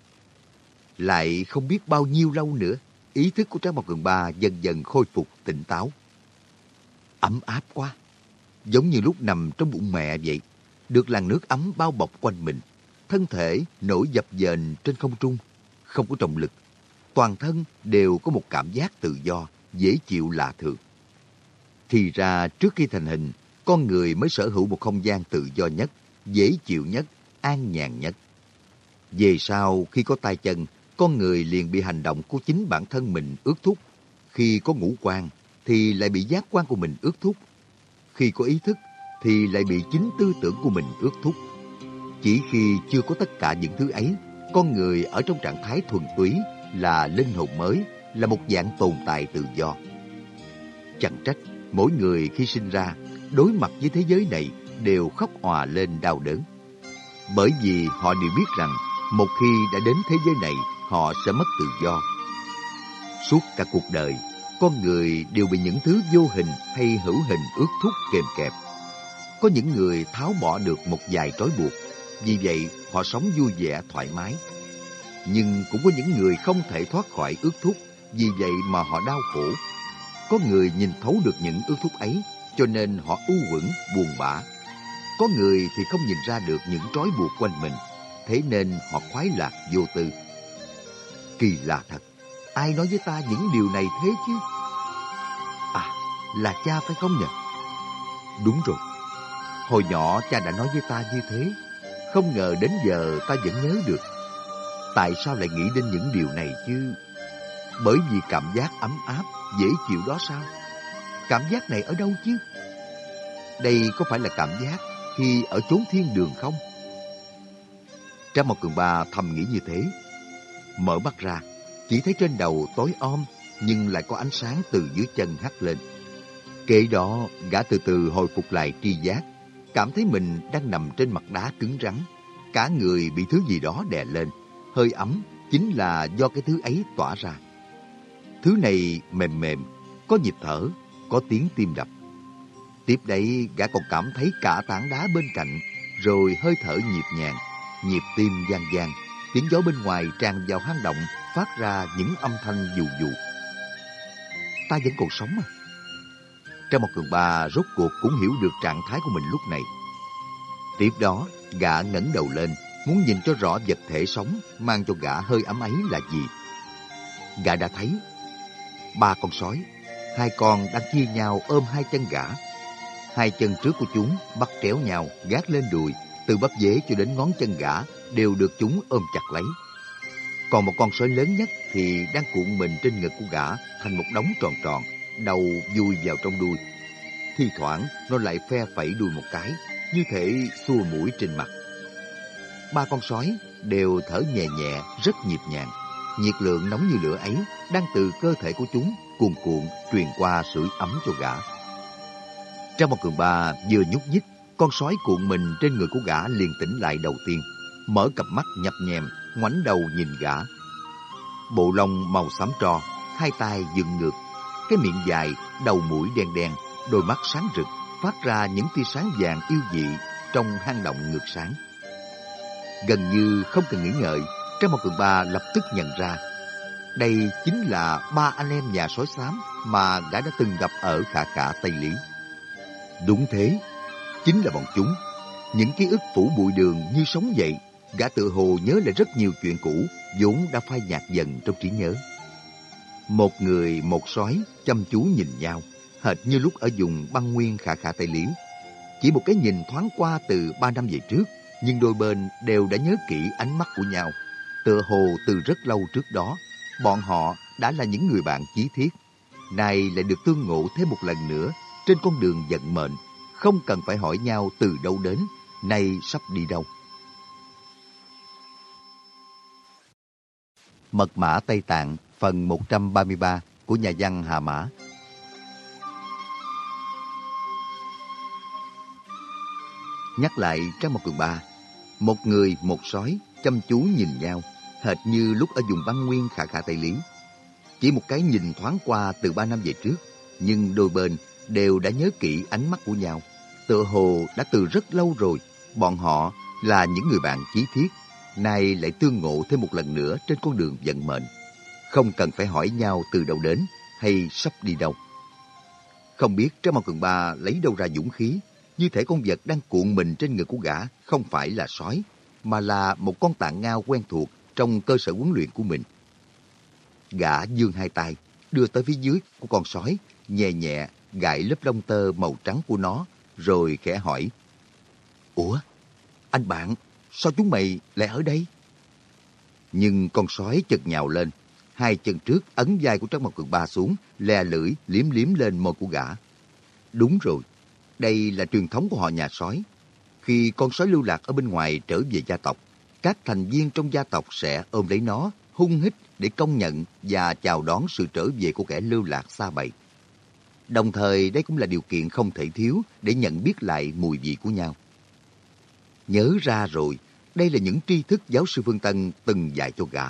Lại không biết bao nhiêu lâu nữa, ý thức của trái một cường ba dần dần khôi phục tỉnh táo. Ấm áp quá, giống như lúc nằm trong bụng mẹ vậy. Được làn nước ấm bao bọc quanh mình, thân thể nổi dập dềnh trên không trung, không có trọng lực. Toàn thân đều có một cảm giác tự do, dễ chịu lạ thường. Thì ra trước khi thành hình, con người mới sở hữu một không gian tự do nhất, dễ chịu nhất, an nhàn nhất. Về sau, khi có tay chân, con người liền bị hành động của chính bản thân mình ước thúc. Khi có ngũ quan, thì lại bị giác quan của mình ước thúc. Khi có ý thức, thì lại bị chính tư tưởng của mình ước thúc. Chỉ khi chưa có tất cả những thứ ấy, con người ở trong trạng thái thuần túy là linh hồn mới, là một dạng tồn tại tự do. Chẳng trách, mỗi người khi sinh ra, đối mặt với thế giới này đều khóc hòa lên đau đớn. Bởi vì họ đều biết rằng, một khi đã đến thế giới này, họ sẽ mất tự do. Suốt cả cuộc đời, con người đều bị những thứ vô hình hay hữu hình ước thúc kèm kẹp. Có những người tháo bỏ được một vài trói buộc, vì vậy họ sống vui vẻ thoải mái. Nhưng cũng có những người không thể thoát khỏi ước thúc, vì vậy mà họ đau khổ. Có người nhìn thấu được những ước thúc ấy, cho nên họ u uẩn, buồn bã. Có người thì không nhìn ra được những trói buộc quanh mình, thế nên họ khoái lạc vô tư. Kỳ lạ thật, ai nói với ta những điều này thế chứ? À, là cha phải không nhỉ? Đúng rồi, hồi nhỏ cha đã nói với ta như thế, không ngờ đến giờ ta vẫn nhớ được. Tại sao lại nghĩ đến những điều này chứ? Bởi vì cảm giác ấm áp, dễ chịu đó sao? Cảm giác này ở đâu chứ? Đây có phải là cảm giác khi ở chốn thiên đường không? Trang một cường ba thầm nghĩ như thế. Mở mắt ra, chỉ thấy trên đầu tối om, nhưng lại có ánh sáng từ dưới chân hắt lên. Kể đó, gã từ từ hồi phục lại tri giác, cảm thấy mình đang nằm trên mặt đá cứng rắn. Cả người bị thứ gì đó đè lên, hơi ấm chính là do cái thứ ấy tỏa ra. Thứ này mềm mềm, có nhịp thở, có tiếng tim đập. Tiếp đấy, gã còn cảm thấy cả tảng đá bên cạnh, rồi hơi thở nhịp nhàng, nhịp tim gian gian, tiếng gió bên ngoài tràn vào hang động, phát ra những âm thanh dù dù. Ta vẫn còn sống à? Trong một cường ba rốt cuộc cũng hiểu được trạng thái của mình lúc này. Tiếp đó, gã ngẩng đầu lên, muốn nhìn cho rõ vật thể sống mang cho gã hơi ấm ấy là gì. Gã đã thấy ba con sói, hai con đang chia nhau ôm hai chân gã. Hai chân trước của chúng bắt tréo nhau, gác lên đùi, từ bắp dế cho đến ngón chân gã đều được chúng ôm chặt lấy. Còn một con sói lớn nhất thì đang cuộn mình trên ngực của gã thành một đống tròn tròn, đầu vùi vào trong đuôi. Thi thoảng nó lại phe phẩy đuôi một cái, như thể xua mũi trên mặt. Ba con sói đều thở nhẹ nhẹ, rất nhịp nhàng. Nhiệt lượng nóng như lửa ấy đang từ cơ thể của chúng cuồn cuộn truyền qua sưởi ấm cho gã. Trong một cường ba vừa nhúc nhích, con sói cuộn mình trên người của gã liền tỉnh lại đầu tiên, mở cặp mắt nhập nhèm, ngoảnh đầu nhìn gã. Bộ lông màu xám tro, hai tay dựng ngược, cái miệng dài, đầu mũi đen đen, đôi mắt sáng rực, phát ra những tia sáng vàng yêu dị trong hang động ngược sáng. Gần như không cần nghĩ ngợi, Trang một cường ba lập tức nhận ra đây chính là ba anh em nhà sói xám mà gã đã từng gặp ở khả khả Tây Lý. Đúng thế, chính là bọn chúng. Những ký ức phủ bụi đường như sống dậy, gã tự hồ nhớ lại rất nhiều chuyện cũ, vốn đã phai nhạt dần trong trí nhớ. Một người, một sói, chăm chú nhìn nhau, hệt như lúc ở vùng băng nguyên khả khả Tây Lý. Chỉ một cái nhìn thoáng qua từ ba năm về trước, nhưng đôi bên đều đã nhớ kỹ ánh mắt của nhau. Tựa hồ từ rất lâu trước đó, bọn họ đã là những người bạn chí thiết. Nay lại được tương ngộ thêm một lần nữa trên con đường vận mệnh, không cần phải hỏi nhau từ đâu đến, nay sắp đi đâu. Mật mã Tây Tạng phần 133 của nhà văn Hà Mã Nhắc lại trong một cường ba, một người một sói chăm chú nhìn nhau, hệt như lúc ở vùng băng nguyên khả khả Tây Lý. Chỉ một cái nhìn thoáng qua từ ba năm về trước, nhưng đôi bên đều đã nhớ kỹ ánh mắt của nhau. Tựa hồ đã từ rất lâu rồi, bọn họ là những người bạn chí thiết, nay lại tương ngộ thêm một lần nữa trên con đường vận mệnh. Không cần phải hỏi nhau từ đâu đến hay sắp đi đâu. Không biết Trái Mau Cường Ba lấy đâu ra dũng khí, như thể con vật đang cuộn mình trên người của gã không phải là sói, mà là một con tạng ngao quen thuộc trong cơ sở huấn luyện của mình. Gã dương hai tay, đưa tới phía dưới của con sói, nhẹ nhẹ gãi lớp lông tơ màu trắng của nó, rồi khẽ hỏi. Ủa, anh bạn, sao chúng mày lại ở đây? Nhưng con sói chật nhào lên, hai chân trước ấn vai của Trắc Mộc Cường Ba xuống, le lưỡi liếm liếm lên môi của gã. Đúng rồi, đây là truyền thống của họ nhà sói. Khi con sói lưu lạc ở bên ngoài trở về gia tộc, các thành viên trong gia tộc sẽ ôm lấy nó, hung hít để công nhận và chào đón sự trở về của kẻ lưu lạc xa bầy. Đồng thời đây cũng là điều kiện không thể thiếu để nhận biết lại mùi vị của nhau. Nhớ ra rồi, đây là những tri thức giáo sư Phương Tân từng dạy cho gã.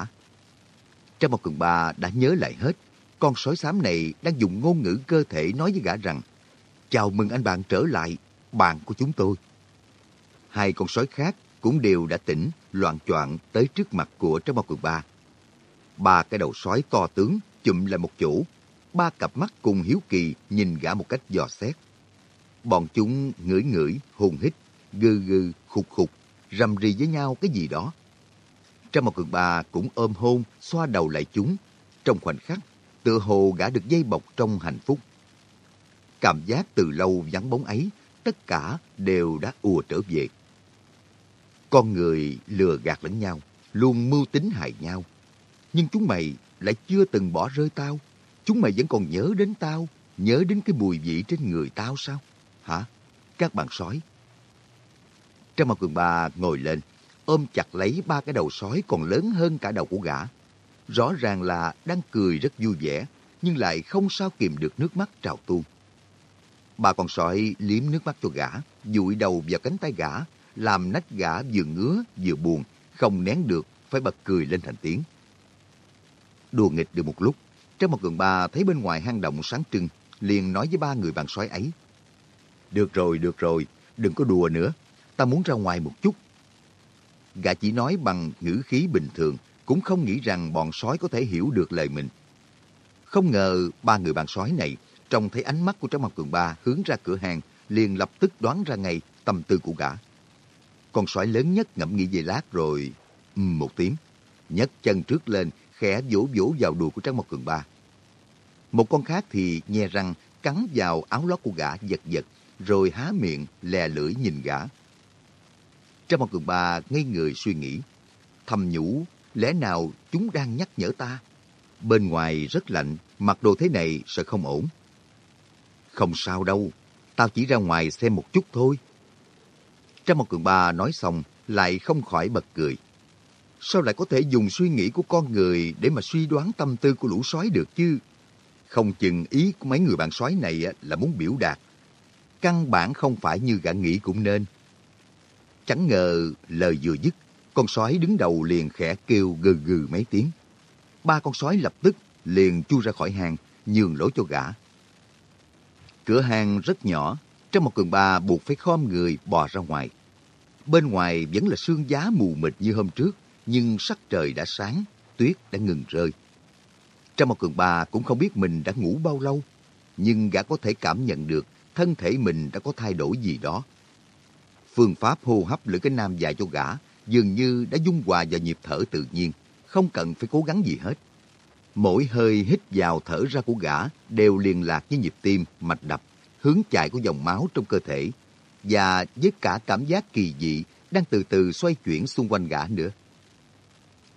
Trong một cường ba đã nhớ lại hết, con sói xám này đang dùng ngôn ngữ cơ thể nói với gã rằng Chào mừng anh bạn trở lại, bạn của chúng tôi. Hai con sói khác cũng đều đã tỉnh, loạn choạng tới trước mặt của Trác Mao Cường Ba. Ba cái đầu sói to tướng chụm lại một chỗ, ba cặp mắt cùng hiếu kỳ nhìn gã một cách dò xét. Bọn chúng ngửi ngửi, hùng hít, gừ gừ, khục khục, rầm rì với nhau cái gì đó. Trác Mao Cường Ba cũng ôm hôn, xoa đầu lại chúng. Trong khoảnh khắc, tựa hồ gã được dây bọc trong hạnh phúc. Cảm giác từ lâu vắng bóng ấy, tất cả đều đã ùa trở về. Con người lừa gạt lẫn nhau, luôn mưu tính hại nhau. Nhưng chúng mày lại chưa từng bỏ rơi tao. Chúng mày vẫn còn nhớ đến tao, nhớ đến cái mùi vị trên người tao sao? Hả? Các bạn sói. Trang mặt cường bà ngồi lên, ôm chặt lấy ba cái đầu sói còn lớn hơn cả đầu của gã. Rõ ràng là đang cười rất vui vẻ, nhưng lại không sao kìm được nước mắt trào tuôn bà con sói liếm nước mắt cho gã, dụi đầu vào cánh tay gã, làm nách gã vừa ngứa vừa buồn, không nén được, phải bật cười lên thành tiếng. Đùa nghịch được một lúc, trong một gần ba thấy bên ngoài hang động sáng trưng, liền nói với ba người bạn sói ấy. Được rồi, được rồi, đừng có đùa nữa, ta muốn ra ngoài một chút. Gã chỉ nói bằng ngữ khí bình thường, cũng không nghĩ rằng bọn sói có thể hiểu được lời mình. Không ngờ ba người bạn sói này trông thấy ánh mắt của Tráng Mặt Cường Ba hướng ra cửa hàng, liền lập tức đoán ra ngay tâm tư của gã. Con sói lớn nhất ngẫm nghĩ về lát rồi, một tiếng, nhấc chân trước lên, khẽ vỗ vỗ vào đùi của Tráng Mặt Cường Ba. Một con khác thì nhe răng, cắn vào áo lót của gã giật giật, rồi há miệng, lè lưỡi nhìn gã. Tráng Mặt Cường Ba ngây người suy nghĩ, thầm nhủ, lẽ nào chúng đang nhắc nhở ta? Bên ngoài rất lạnh, mặc đồ thế này sẽ không ổn. Không sao đâu, tao chỉ ra ngoài xem một chút thôi. Trang một cường ba nói xong, lại không khỏi bật cười. Sao lại có thể dùng suy nghĩ của con người để mà suy đoán tâm tư của lũ sói được chứ? Không chừng ý của mấy người bạn sói này là muốn biểu đạt. Căn bản không phải như gã nghĩ cũng nên. Chẳng ngờ lời vừa dứt, con sói đứng đầu liền khẽ kêu gừ gừ mấy tiếng. Ba con sói lập tức liền chui ra khỏi hang, nhường lối cho gã. Cửa hàng rất nhỏ, trong một cường bà buộc phải khom người bò ra ngoài. Bên ngoài vẫn là sương giá mù mịt như hôm trước, nhưng sắc trời đã sáng, tuyết đã ngừng rơi. Trong một cường bà cũng không biết mình đã ngủ bao lâu, nhưng gã có thể cảm nhận được thân thể mình đã có thay đổi gì đó. Phương pháp hô hấp lưỡi cái nam dài cho gã dường như đã dung hòa vào nhịp thở tự nhiên, không cần phải cố gắng gì hết. Mỗi hơi hít vào thở ra của gã đều liên lạc với nhịp tim, mạch đập, hướng chạy của dòng máu trong cơ thể và với cả cảm giác kỳ dị đang từ từ xoay chuyển xung quanh gã nữa.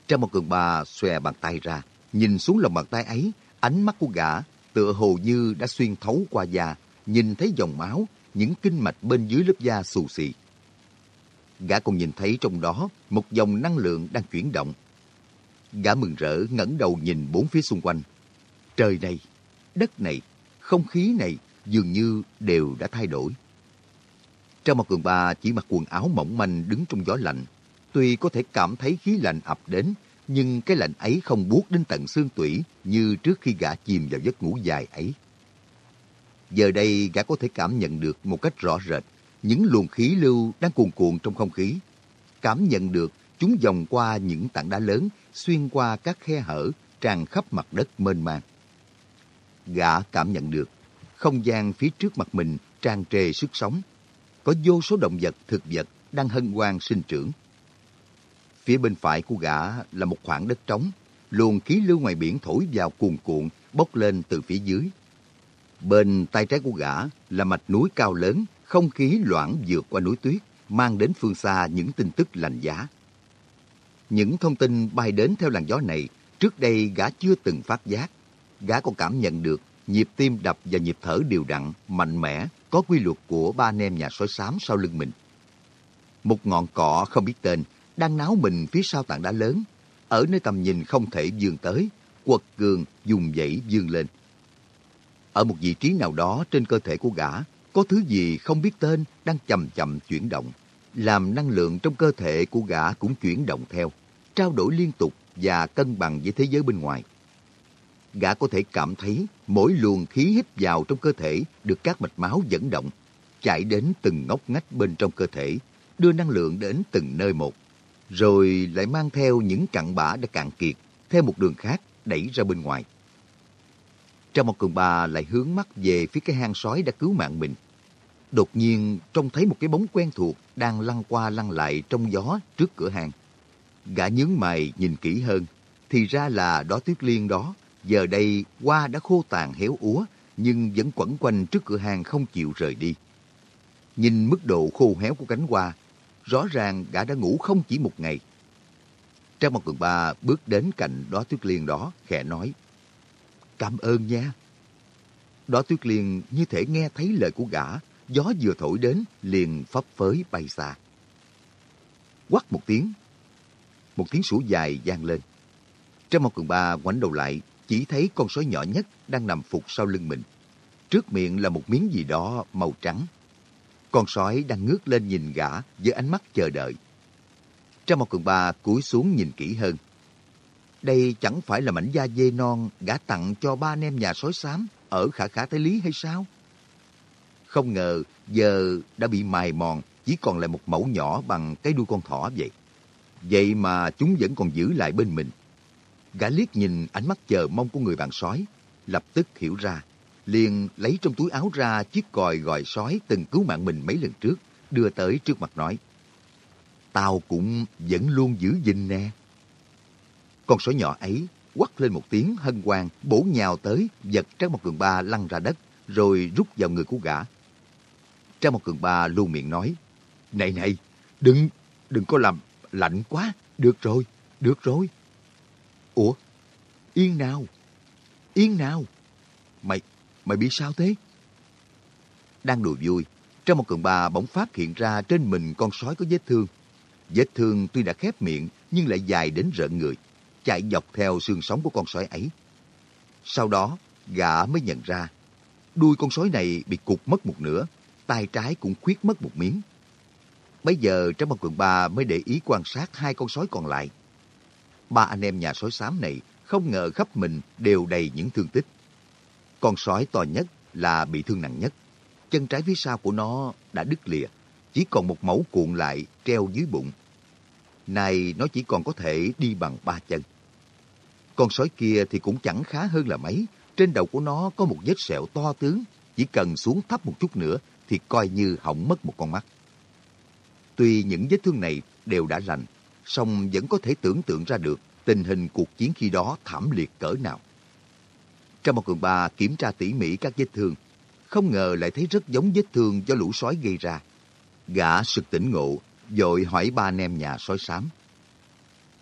Trong một cường bà xòe bàn tay ra, nhìn xuống lòng bàn tay ấy, ánh mắt của gã tựa hồ như đã xuyên thấu qua da, nhìn thấy dòng máu, những kinh mạch bên dưới lớp da xù xì. Gã còn nhìn thấy trong đó một dòng năng lượng đang chuyển động. Gã mừng rỡ ngẩng đầu nhìn bốn phía xung quanh. Trời này, đất này, không khí này dường như đều đã thay đổi. Trong một cường ba chỉ mặc quần áo mỏng manh đứng trong gió lạnh. Tuy có thể cảm thấy khí lạnh ập đến, nhưng cái lạnh ấy không buốt đến tận xương tủy như trước khi gã chìm vào giấc ngủ dài ấy. Giờ đây gã có thể cảm nhận được một cách rõ rệt những luồng khí lưu đang cuồn cuộn trong không khí. Cảm nhận được chúng vòng qua những tảng đá lớn, xuyên qua các khe hở, tràn khắp mặt đất mênh mang. Gã cảm nhận được không gian phía trước mặt mình tràn trề sức sống. Có vô số động vật, thực vật đang hân hoan sinh trưởng. Phía bên phải của gã là một khoảng đất trống, luồng khí lưu ngoài biển thổi vào cuồn cuộn, bốc lên từ phía dưới. Bên tay trái của gã là mạch núi cao lớn, không khí loãng vượt qua núi tuyết, mang đến phương xa những tin tức lành giá. Những thông tin bay đến theo làn gió này, trước đây gã chưa từng phát giác. Gã còn cảm nhận được nhịp tim đập và nhịp thở đều đặn, mạnh mẽ, có quy luật của ba anh em nhà sói xám sau lưng mình. Một ngọn cọ không biết tên đang náo mình phía sau tảng đá lớn, ở nơi tầm nhìn không thể dường tới, quật cường dùng dãy dương lên. Ở một vị trí nào đó trên cơ thể của gã, có thứ gì không biết tên đang chậm chậm chuyển động, làm năng lượng trong cơ thể của gã cũng chuyển động theo, trao đổi liên tục và cân bằng với thế giới bên ngoài gã có thể cảm thấy mỗi luồng khí hít vào trong cơ thể được các mạch máu dẫn động. chạy đến từng ngóc ngách bên trong cơ thể, đưa năng lượng đến từng nơi một, rồi lại mang theo những cặn bã đã cạn kiệt, theo một đường khác đẩy ra bên ngoài. Trong một cường bà lại hướng mắt về phía cái hang sói đã cứu mạng mình. Đột nhiên trông thấy một cái bóng quen thuộc đang lăn qua lăn lại trong gió trước cửa hàng. Gã nhướng mày nhìn kỹ hơn, thì ra là đó tuyết liên đó. Giờ đây hoa đã khô tàn héo úa, nhưng vẫn quẩn quanh trước cửa hàng không chịu rời đi. Nhìn mức độ khô héo của cánh hoa, rõ ràng gã đã ngủ không chỉ một ngày. Trang một cường ba bước đến cạnh đó tuyết liên đó, khẽ nói, Cảm ơn nha. Đó tuyết liên như thể nghe thấy lời của gã, gió vừa thổi đến, liền phấp phới bay xa. Quắt một tiếng, một tiếng sủa dài vang lên. Trâm một cường ba ngoảnh đầu lại, chỉ thấy con sói nhỏ nhất đang nằm phục sau lưng mình. Trước miệng là một miếng gì đó màu trắng. Con sói đang ngước lên nhìn gã với ánh mắt chờ đợi. Trâm một cường ba cúi xuống nhìn kỹ hơn. Đây chẳng phải là mảnh da dê non gã tặng cho ba anh em nhà sói xám ở khả khả Tây Lý hay sao? Không ngờ giờ đã bị mài mòn, chỉ còn lại một mẫu nhỏ bằng cái đuôi con thỏ vậy. Vậy mà chúng vẫn còn giữ lại bên mình. Gã liếc nhìn ánh mắt chờ mong của người bạn sói, lập tức hiểu ra. Liền lấy trong túi áo ra chiếc còi gọi sói từng cứu mạng mình mấy lần trước, đưa tới trước mặt nói. Tao cũng vẫn luôn giữ gìn nè. Con sói nhỏ ấy quắt lên một tiếng hân hoan, bổ nhào tới, giật Trang một cường ba lăn ra đất, rồi rút vào người của gã. Trang một cường ba luôn miệng nói, Này này, đừng, đừng có làm lạnh quá, được rồi, được rồi. Ủa, Yên nào, Yên nào, mày, mày bị sao thế? Đang đùa vui, Trang một cường ba bỗng phát hiện ra trên mình con sói có vết thương. Vết thương tuy đã khép miệng, nhưng lại dài đến rợn người chạy dọc theo xương sống của con sói ấy. Sau đó, gã mới nhận ra, đuôi con sói này bị cụt mất một nửa, tay trái cũng khuyết mất một miếng. Bây giờ trong một quần ba mới để ý quan sát hai con sói còn lại. Ba anh em nhà sói xám này không ngờ khắp mình đều đầy những thương tích. Con sói to nhất là bị thương nặng nhất. Chân trái phía sau của nó đã đứt lìa, chỉ còn một mẫu cuộn lại treo dưới bụng. Này nó chỉ còn có thể đi bằng ba chân. Con sói kia thì cũng chẳng khá hơn là mấy. Trên đầu của nó có một vết sẹo to tướng. Chỉ cần xuống thấp một chút nữa thì coi như hỏng mất một con mắt. Tuy những vết thương này đều đã lành, song vẫn có thể tưởng tượng ra được tình hình cuộc chiến khi đó thảm liệt cỡ nào. Trong một cường ba kiểm tra tỉ mỉ các vết thương, không ngờ lại thấy rất giống vết thương do lũ sói gây ra. Gã sực tỉnh ngộ, dội hỏi ba anh em nhà sói xám.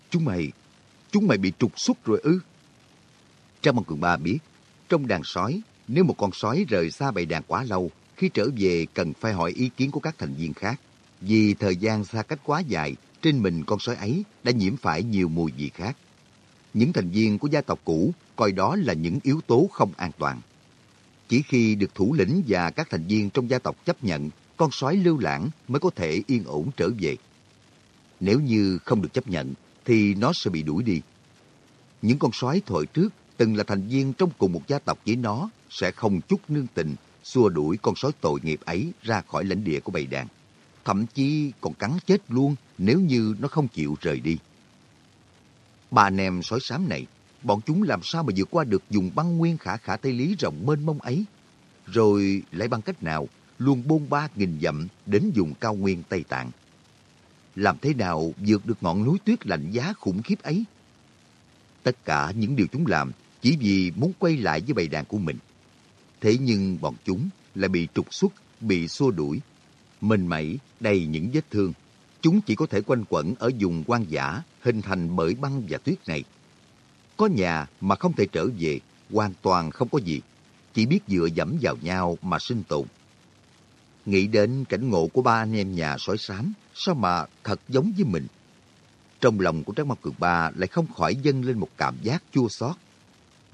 Chúng mày Chúng mày bị trục xuất rồi ư? Trang Mong Cường Ba biết, trong đàn sói, nếu một con sói rời xa bầy đàn quá lâu, khi trở về cần phải hỏi ý kiến của các thành viên khác. Vì thời gian xa cách quá dài, trên mình con sói ấy đã nhiễm phải nhiều mùi vị khác. Những thành viên của gia tộc cũ coi đó là những yếu tố không an toàn. Chỉ khi được thủ lĩnh và các thành viên trong gia tộc chấp nhận, con sói lưu lãng mới có thể yên ổn trở về. Nếu như không được chấp nhận, thì nó sẽ bị đuổi đi. Những con sói thời trước từng là thành viên trong cùng một gia tộc với nó sẽ không chút nương tình xua đuổi con sói tội nghiệp ấy ra khỏi lãnh địa của bầy đàn. Thậm chí còn cắn chết luôn nếu như nó không chịu rời đi. Ba anh em sói xám này, bọn chúng làm sao mà vượt qua được dùng băng nguyên khả khả Tây Lý rộng mênh mông ấy? Rồi lại bằng cách nào luôn bôn ba nghìn dặm đến dùng cao nguyên Tây Tạng? làm thế nào vượt được ngọn núi tuyết lạnh giá khủng khiếp ấy? Tất cả những điều chúng làm chỉ vì muốn quay lại với bầy đàn của mình. Thế nhưng bọn chúng lại bị trục xuất, bị xua đuổi. Mình mẩy đầy những vết thương. Chúng chỉ có thể quanh quẩn ở vùng quan giả, hình thành bởi băng và tuyết này. Có nhà mà không thể trở về, hoàn toàn không có gì. Chỉ biết dựa dẫm vào nhau mà sinh tồn. Nghĩ đến cảnh ngộ của ba anh em nhà sói xám, sao mà thật giống với mình. Trong lòng của Trác Mao Cường Ba lại không khỏi dâng lên một cảm giác chua xót.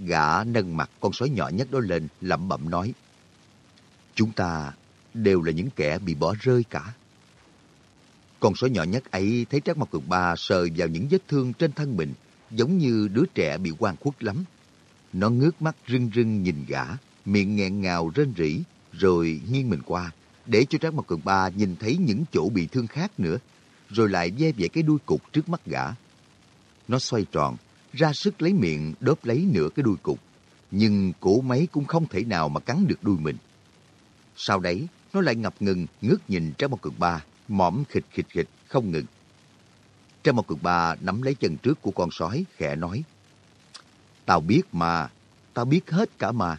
Gã nâng mặt con sói nhỏ nhất đó lên, lẩm bẩm nói. Chúng ta đều là những kẻ bị bỏ rơi cả. Con sói nhỏ nhất ấy thấy Trác mặt Cường Ba sờ vào những vết thương trên thân mình, giống như đứa trẻ bị quan khuất lắm. Nó ngước mắt rưng rưng nhìn gã, miệng nghẹn ngào rên rỉ, rồi nghiêng mình qua, để cho Trác Mộc Cường Ba nhìn thấy những chỗ bị thương khác nữa, rồi lại ve về cái đuôi cục trước mắt gã. Nó xoay tròn, ra sức lấy miệng đớp lấy nửa cái đuôi cục, nhưng cổ máy cũng không thể nào mà cắn được đuôi mình. Sau đấy, nó lại ngập ngừng ngước nhìn Trang Mộc Cường Ba, mõm khịch khịch khịch không ngừng. Trang Mộc Cường Ba nắm lấy chân trước của con sói, khẽ nói, Tao biết mà, tao biết hết cả mà.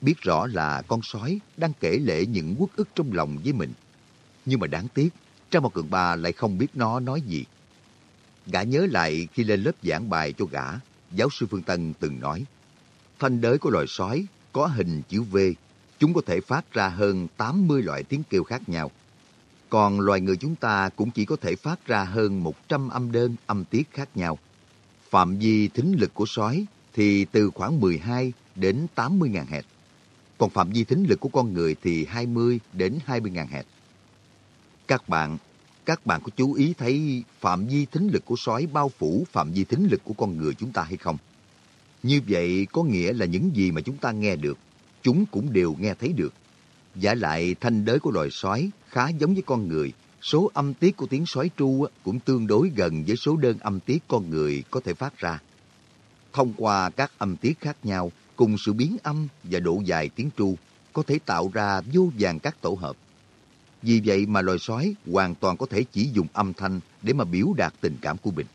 Biết rõ là con sói đang kể lệ những quốc ức trong lòng với mình. Nhưng mà đáng tiếc, Trang Mộc Cường Ba lại không biết nó nói gì. Gã nhớ lại khi lên lớp giảng bài cho gã, giáo sư Phương Tân từng nói, thanh đới của loài sói có hình chữ V, chúng có thể phát ra hơn 80 loại tiếng kêu khác nhau. Còn loài người chúng ta cũng chỉ có thể phát ra hơn 100 âm đơn, âm tiết khác nhau. Phạm vi thính lực của sói thì từ khoảng 12 đến 80 ngàn hẹp. Còn phạm vi thính lực của con người thì 20 đến 20 ngàn hẹp. Các bạn, các bạn có chú ý thấy phạm vi thính lực của sói bao phủ phạm vi thính lực của con người chúng ta hay không? Như vậy có nghĩa là những gì mà chúng ta nghe được, chúng cũng đều nghe thấy được. Giả lại thanh đới của loài sói khá giống với con người, số âm tiết của tiếng sói tru cũng tương đối gần với số đơn âm tiết con người có thể phát ra. Thông qua các âm tiết khác nhau cùng sự biến âm và độ dài tiếng tru có thể tạo ra vô vàng các tổ hợp. Vì vậy mà loài sói hoàn toàn có thể chỉ dùng âm thanh để mà biểu đạt tình cảm của mình.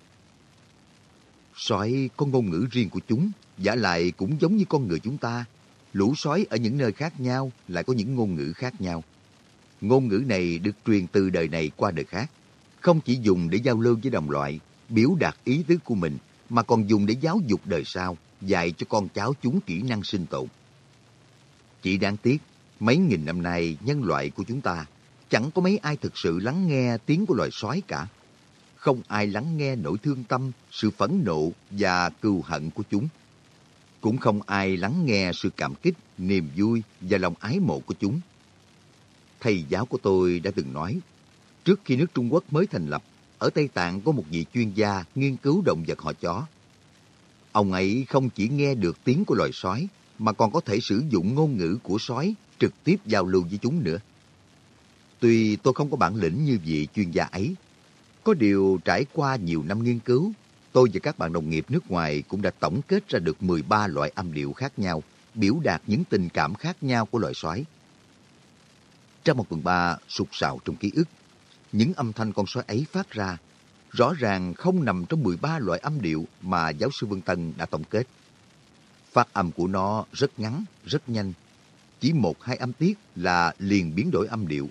Sói có ngôn ngữ riêng của chúng, giả lại cũng giống như con người chúng ta. Lũ sói ở những nơi khác nhau lại có những ngôn ngữ khác nhau. Ngôn ngữ này được truyền từ đời này qua đời khác, không chỉ dùng để giao lưu với đồng loại, biểu đạt ý tứ của mình, mà còn dùng để giáo dục đời sau, dạy cho con cháu chúng kỹ năng sinh tồn. Chỉ đáng tiếc, mấy nghìn năm nay nhân loại của chúng ta chẳng có mấy ai thực sự lắng nghe tiếng của loài sói cả. Không ai lắng nghe nỗi thương tâm, sự phẫn nộ và cừu hận của chúng. Cũng không ai lắng nghe sự cảm kích, niềm vui và lòng ái mộ của chúng. Thầy giáo của tôi đã từng nói, trước khi nước Trung Quốc mới thành lập, ở Tây Tạng có một vị chuyên gia nghiên cứu động vật họ chó. Ông ấy không chỉ nghe được tiếng của loài sói, mà còn có thể sử dụng ngôn ngữ của sói trực tiếp giao lưu với chúng nữa. Tuy tôi không có bản lĩnh như vị chuyên gia ấy, có điều trải qua nhiều năm nghiên cứu, tôi và các bạn đồng nghiệp nước ngoài cũng đã tổng kết ra được 13 loại âm điệu khác nhau, biểu đạt những tình cảm khác nhau của loài sói. Trong một phần ba sụt sạo trong ký ức, những âm thanh con sói ấy phát ra rõ ràng không nằm trong 13 loại âm điệu mà giáo sư Vân Tân đã tổng kết. Phát âm của nó rất ngắn, rất nhanh. Chỉ một hai âm tiết là liền biến đổi âm điệu.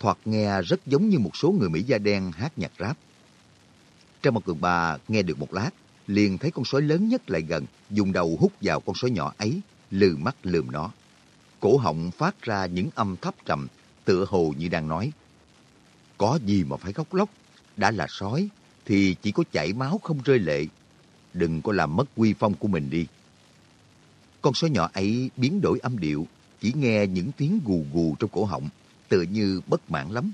Thoạt nghe rất giống như một số người Mỹ da đen hát nhạc rap. Trong một cường bà nghe được một lát, liền thấy con sói lớn nhất lại gần, dùng đầu hút vào con sói nhỏ ấy, lừ mắt lườm nó. Cổ họng phát ra những âm thấp trầm, tựa hồ như đang nói. Có gì mà phải khóc lóc, đã là sói thì chỉ có chảy máu không rơi lệ. Đừng có làm mất quy phong của mình đi. Con sói nhỏ ấy biến đổi âm điệu, chỉ nghe những tiếng gù gù trong cổ họng, tựa như bất mãn lắm.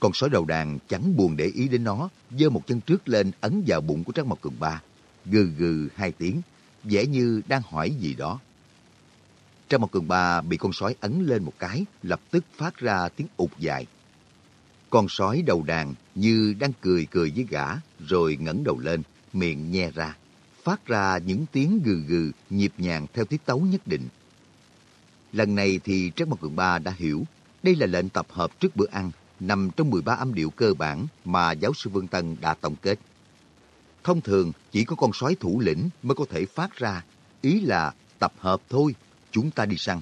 Con sói đầu đàn chẳng buồn để ý đến nó, giơ một chân trước lên ấn vào bụng của Trác Mộc Cường Ba, gừ gừ hai tiếng, vẻ như đang hỏi gì đó. Trác Mộc Cường Ba bị con sói ấn lên một cái, lập tức phát ra tiếng ụt dài. Con sói đầu đàn như đang cười cười với gã, rồi ngẩng đầu lên, miệng nhe ra, phát ra những tiếng gừ gừ, nhịp nhàng theo tiết tấu nhất định. Lần này thì Trác Mộc Cường Ba đã hiểu, đây là lệnh tập hợp trước bữa ăn, nằm trong 13 âm điệu cơ bản mà giáo sư Vương Tân đã tổng kết. Thông thường, chỉ có con sói thủ lĩnh mới có thể phát ra, ý là tập hợp thôi, chúng ta đi săn.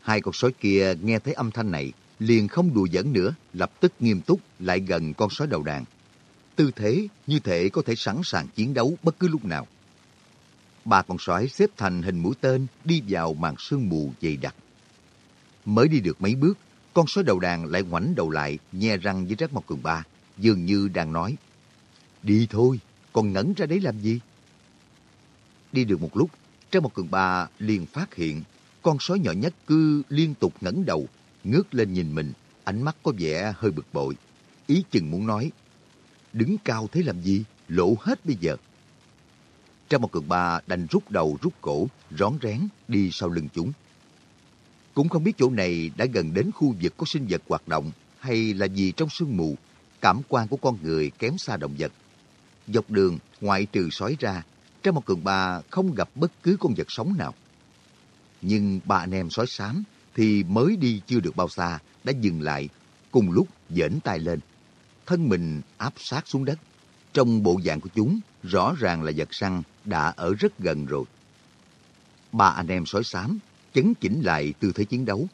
Hai con sói kia nghe thấy âm thanh này, liền không đùa giỡn nữa, lập tức nghiêm túc lại gần con sói đầu đàn. Tư thế như thể có thể sẵn sàng chiến đấu bất cứ lúc nào. Ba con sói xếp thành hình mũi tên đi vào màn sương mù dày đặc. Mới đi được mấy bước, con sói đầu đàn lại ngoảnh đầu lại, nhe răng với Trác Mộc Cường Ba, dường như đang nói. Đi thôi, còn ngẩn ra đấy làm gì? Đi được một lúc, Trác Mộc Cường Ba liền phát hiện con sói nhỏ nhất cứ liên tục ngẩng đầu, ngước lên nhìn mình, ánh mắt có vẻ hơi bực bội. Ý chừng muốn nói, đứng cao thế làm gì, lộ hết bây giờ. Trong một cường ba đành rút đầu rút cổ, rón rén đi sau lưng chúng. Cũng không biết chỗ này đã gần đến khu vực có sinh vật hoạt động hay là vì trong sương mù, cảm quan của con người kém xa động vật. Dọc đường, ngoại trừ sói ra, trong một cường ba không gặp bất cứ con vật sống nào. Nhưng ba anh em sói xám thì mới đi chưa được bao xa đã dừng lại, cùng lúc dễn tay lên. Thân mình áp sát xuống đất. Trong bộ dạng của chúng, rõ ràng là vật săn đã ở rất gần rồi. Ba anh em sói xám chấn chỉnh lại tư thế chiến đấu.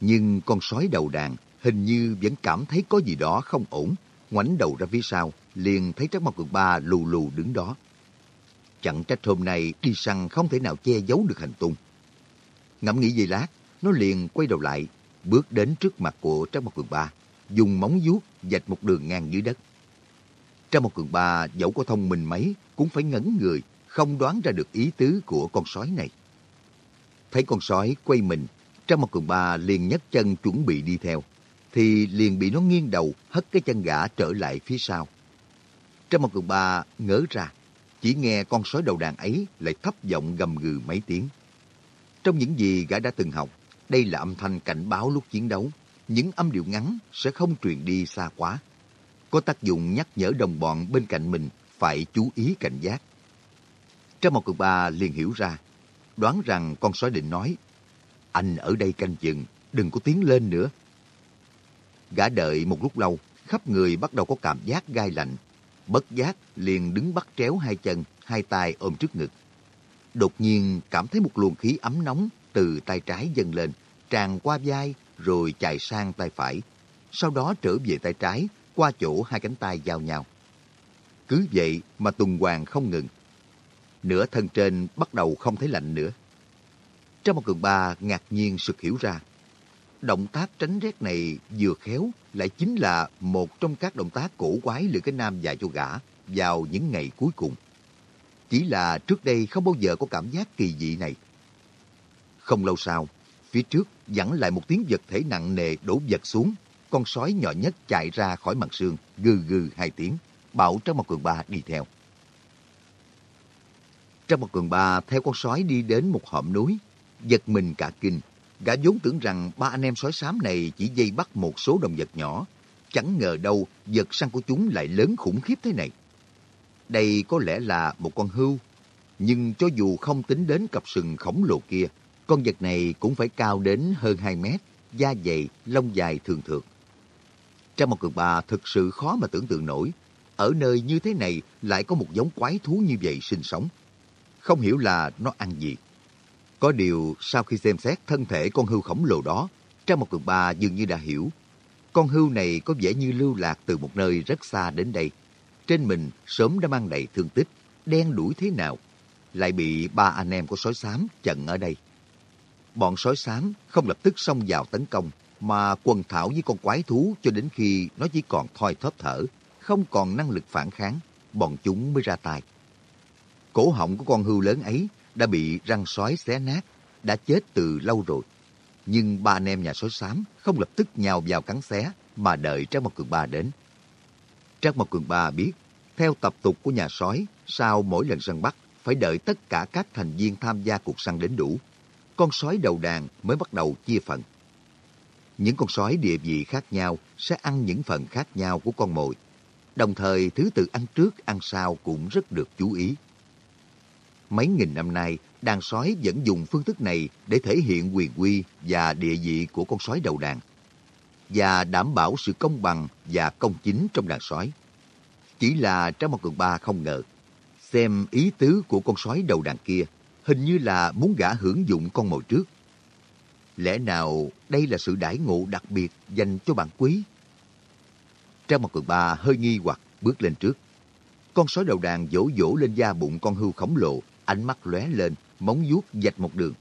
Nhưng con sói đầu đàn hình như vẫn cảm thấy có gì đó không ổn, ngoảnh đầu ra phía sau, liền thấy Trác Mộc Cường Ba lù lù đứng đó. Chẳng trách hôm nay đi săn không thể nào che giấu được hành tung. Ngẫm nghĩ giây lát, nó liền quay đầu lại, bước đến trước mặt của Trác Mộc Cường Ba, dùng móng vuốt dạch một đường ngang dưới đất. Trác Mộc Cường Ba dẫu có thông minh mấy cũng phải ngẩn người, không đoán ra được ý tứ của con sói này. Thấy con sói quay mình, trăm mặt Cường Ba liền nhấc chân chuẩn bị đi theo, thì liền bị nó nghiêng đầu hất cái chân gã trở lại phía sau. Trăm mặt Cường Ba ngỡ ra, chỉ nghe con sói đầu đàn ấy lại thấp giọng gầm gừ mấy tiếng. Trong những gì gã đã từng học, đây là âm thanh cảnh báo lúc chiến đấu. Những âm điệu ngắn sẽ không truyền đi xa quá. Có tác dụng nhắc nhở đồng bọn bên cạnh mình phải chú ý cảnh giác. Trong một cực ba liền hiểu ra, đoán rằng con sói định nói, anh ở đây canh chừng, đừng có tiến lên nữa. Gã đợi một lúc lâu, khắp người bắt đầu có cảm giác gai lạnh. Bất giác liền đứng bắt tréo hai chân, hai tay ôm trước ngực. Đột nhiên cảm thấy một luồng khí ấm nóng từ tay trái dâng lên, tràn qua vai rồi chạy sang tay phải. Sau đó trở về tay trái, qua chỗ hai cánh tay giao nhau. Cứ vậy mà tuần hoàn không ngừng. Nửa thân trên bắt đầu không thấy lạnh nữa. Trong một cường ba ngạc nhiên sực hiểu ra. Động tác tránh rét này vừa khéo lại chính là một trong các động tác cổ quái lựa cái nam dạy cho gã vào những ngày cuối cùng. Chỉ là trước đây không bao giờ có cảm giác kỳ dị này. Không lâu sau, phía trước dẫn lại một tiếng vật thể nặng nề đổ vật xuống. Con sói nhỏ nhất chạy ra khỏi mặt sương, gừ gừ hai tiếng, bảo trong một cường ba đi theo. Trong một cường ba theo con sói đi đến một hõm núi, giật mình cả kinh. Gã vốn tưởng rằng ba anh em sói xám này chỉ dây bắt một số động vật nhỏ. Chẳng ngờ đâu vật săn của chúng lại lớn khủng khiếp thế này. Đây có lẽ là một con hưu, nhưng cho dù không tính đến cặp sừng khổng lồ kia, con vật này cũng phải cao đến hơn 2 mét, da dày, lông dài thường thượt. Trong một cường bà thực sự khó mà tưởng tượng nổi, ở nơi như thế này lại có một giống quái thú như vậy sinh sống. Không hiểu là nó ăn gì. Có điều sau khi xem xét thân thể con hưu khổng lồ đó, Trang một cường ba dường như đã hiểu. Con hưu này có vẻ như lưu lạc từ một nơi rất xa đến đây. Trên mình sớm đã mang đầy thương tích, đen đuổi thế nào, lại bị ba anh em của sói xám chặn ở đây. Bọn sói xám không lập tức xông vào tấn công, mà quần thảo với con quái thú cho đến khi nó chỉ còn thoi thóp thở, không còn năng lực phản kháng, bọn chúng mới ra tay. Cổ họng của con hươu lớn ấy đã bị răng sói xé nát, đã chết từ lâu rồi. Nhưng ba anh em nhà sói xám không lập tức nhào vào cắn xé mà đợi Trác Mộc Cường Ba đến. Trác Mộc Cường Ba biết, theo tập tục của nhà sói, sau mỗi lần săn bắt, phải đợi tất cả các thành viên tham gia cuộc săn đến đủ. Con sói đầu đàn mới bắt đầu chia phần. Những con sói địa vị khác nhau sẽ ăn những phần khác nhau của con mồi. Đồng thời, thứ tự ăn trước, ăn sau cũng rất được chú ý. Mấy nghìn năm nay, đàn sói vẫn dùng phương thức này để thể hiện quyền quy và địa vị của con sói đầu đàn và đảm bảo sự công bằng và công chính trong đàn sói. Chỉ là trong Mặt Cường Ba không ngờ, xem ý tứ của con sói đầu đàn kia, hình như là muốn gã hưởng dụng con mồi trước. Lẽ nào đây là sự đãi ngộ đặc biệt dành cho bạn quý? trong Mặt Cường Ba hơi nghi hoặc bước lên trước. Con sói đầu đàn vỗ vỗ lên da bụng con hưu khổng lồ, ánh mắt lóe lên, móng vuốt dạch một đường.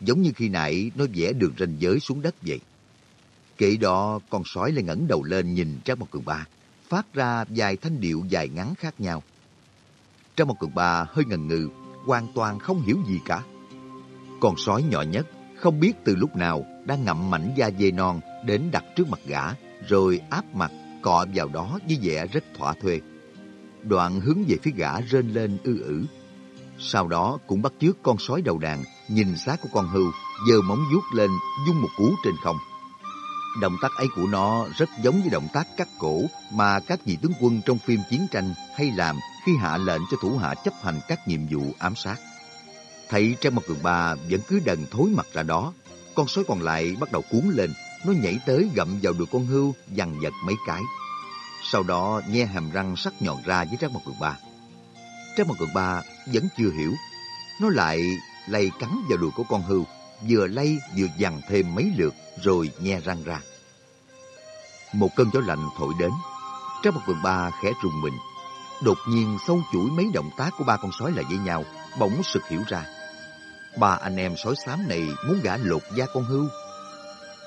Giống như khi nãy nó vẽ đường ranh giới xuống đất vậy. Kể đó, con sói lại ngẩng đầu lên nhìn Trang Một Cường Ba, phát ra vài thanh điệu dài ngắn khác nhau. Trang Một Cường Ba hơi ngần ngừ, hoàn toàn không hiểu gì cả. Con sói nhỏ nhất, không biết từ lúc nào đang ngậm mảnh da dê non đến đặt trước mặt gã, rồi áp mặt cọ vào đó với vẻ rất thỏa thuê. Đoạn hướng về phía gã rên lên ư ử. Sau đó cũng bắt chước con sói đầu đàn, nhìn xác của con hưu, giơ móng vuốt lên dung một cú trên không. Động tác ấy của nó rất giống với động tác cắt cổ mà các vị tướng quân trong phim chiến tranh hay làm khi hạ lệnh cho thủ hạ chấp hành các nhiệm vụ ám sát. Thấy Trang Mặt Cường Ba vẫn cứ đần thối mặt ra đó, con sói còn lại bắt đầu cuốn lên, nó nhảy tới gặm vào đùi con hươu, dằn vật mấy cái. Sau đó nhe hàm răng sắc nhọn ra với Trang Mặt Cường Ba. Trái Mặt Cường Ba vẫn chưa hiểu, nó lại lay cắn vào đùi của con hươu, vừa lay vừa dằn thêm mấy lượt rồi nhe răng ra. Một cơn gió lạnh thổi đến, Trái Mặt Cường Ba khẽ rùng mình. Đột nhiên sâu chuỗi mấy động tác của ba con sói lại với nhau, bỗng sực hiểu ra. Ba anh em sói xám này muốn gã lột da con hươu.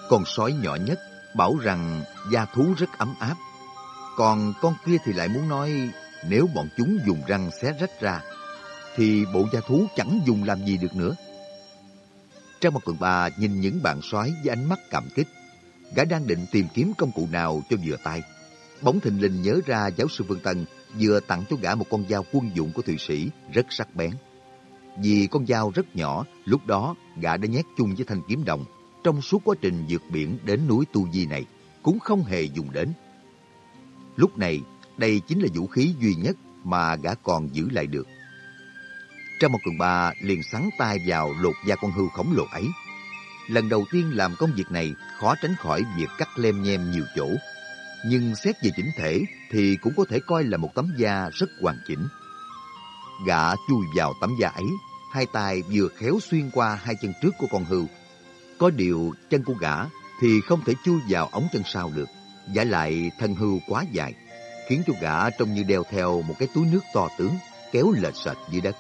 Con sói nhỏ nhất bảo rằng da thú rất ấm áp. Còn con kia thì lại muốn nói nếu bọn chúng dùng răng xé rách ra, thì bộ gia thú chẳng dùng làm gì được nữa. Trang một quần bà nhìn những bạn sói với ánh mắt cảm kích. Gã đang định tìm kiếm công cụ nào cho vừa tay. Bỗng thình lình nhớ ra giáo sư Vương Tân vừa tặng cho gã một con dao quân dụng của Thụy Sĩ rất sắc bén. Vì con dao rất nhỏ, lúc đó gã đã nhét chung với thanh kiếm đồng. Trong suốt quá trình vượt biển đến núi Tu Di này, cũng không hề dùng đến. Lúc này, đây chính là vũ khí duy nhất mà gã còn giữ lại được. Trong một cường ba liền sắn tay vào lột da con hưu khổng lồ ấy. Lần đầu tiên làm công việc này khó tránh khỏi việc cắt lem nhem nhiều chỗ. Nhưng xét về chỉnh thể thì cũng có thể coi là một tấm da rất hoàn chỉnh. Gã chui vào tấm da ấy, hai tay vừa khéo xuyên qua hai chân trước của con hươu. Có điều chân của gã thì không thể chui vào ống chân sau được, giả lại thân hươu quá dài, khiến cho gã trông như đeo theo một cái túi nước to tướng kéo lệch sệt dưới đất.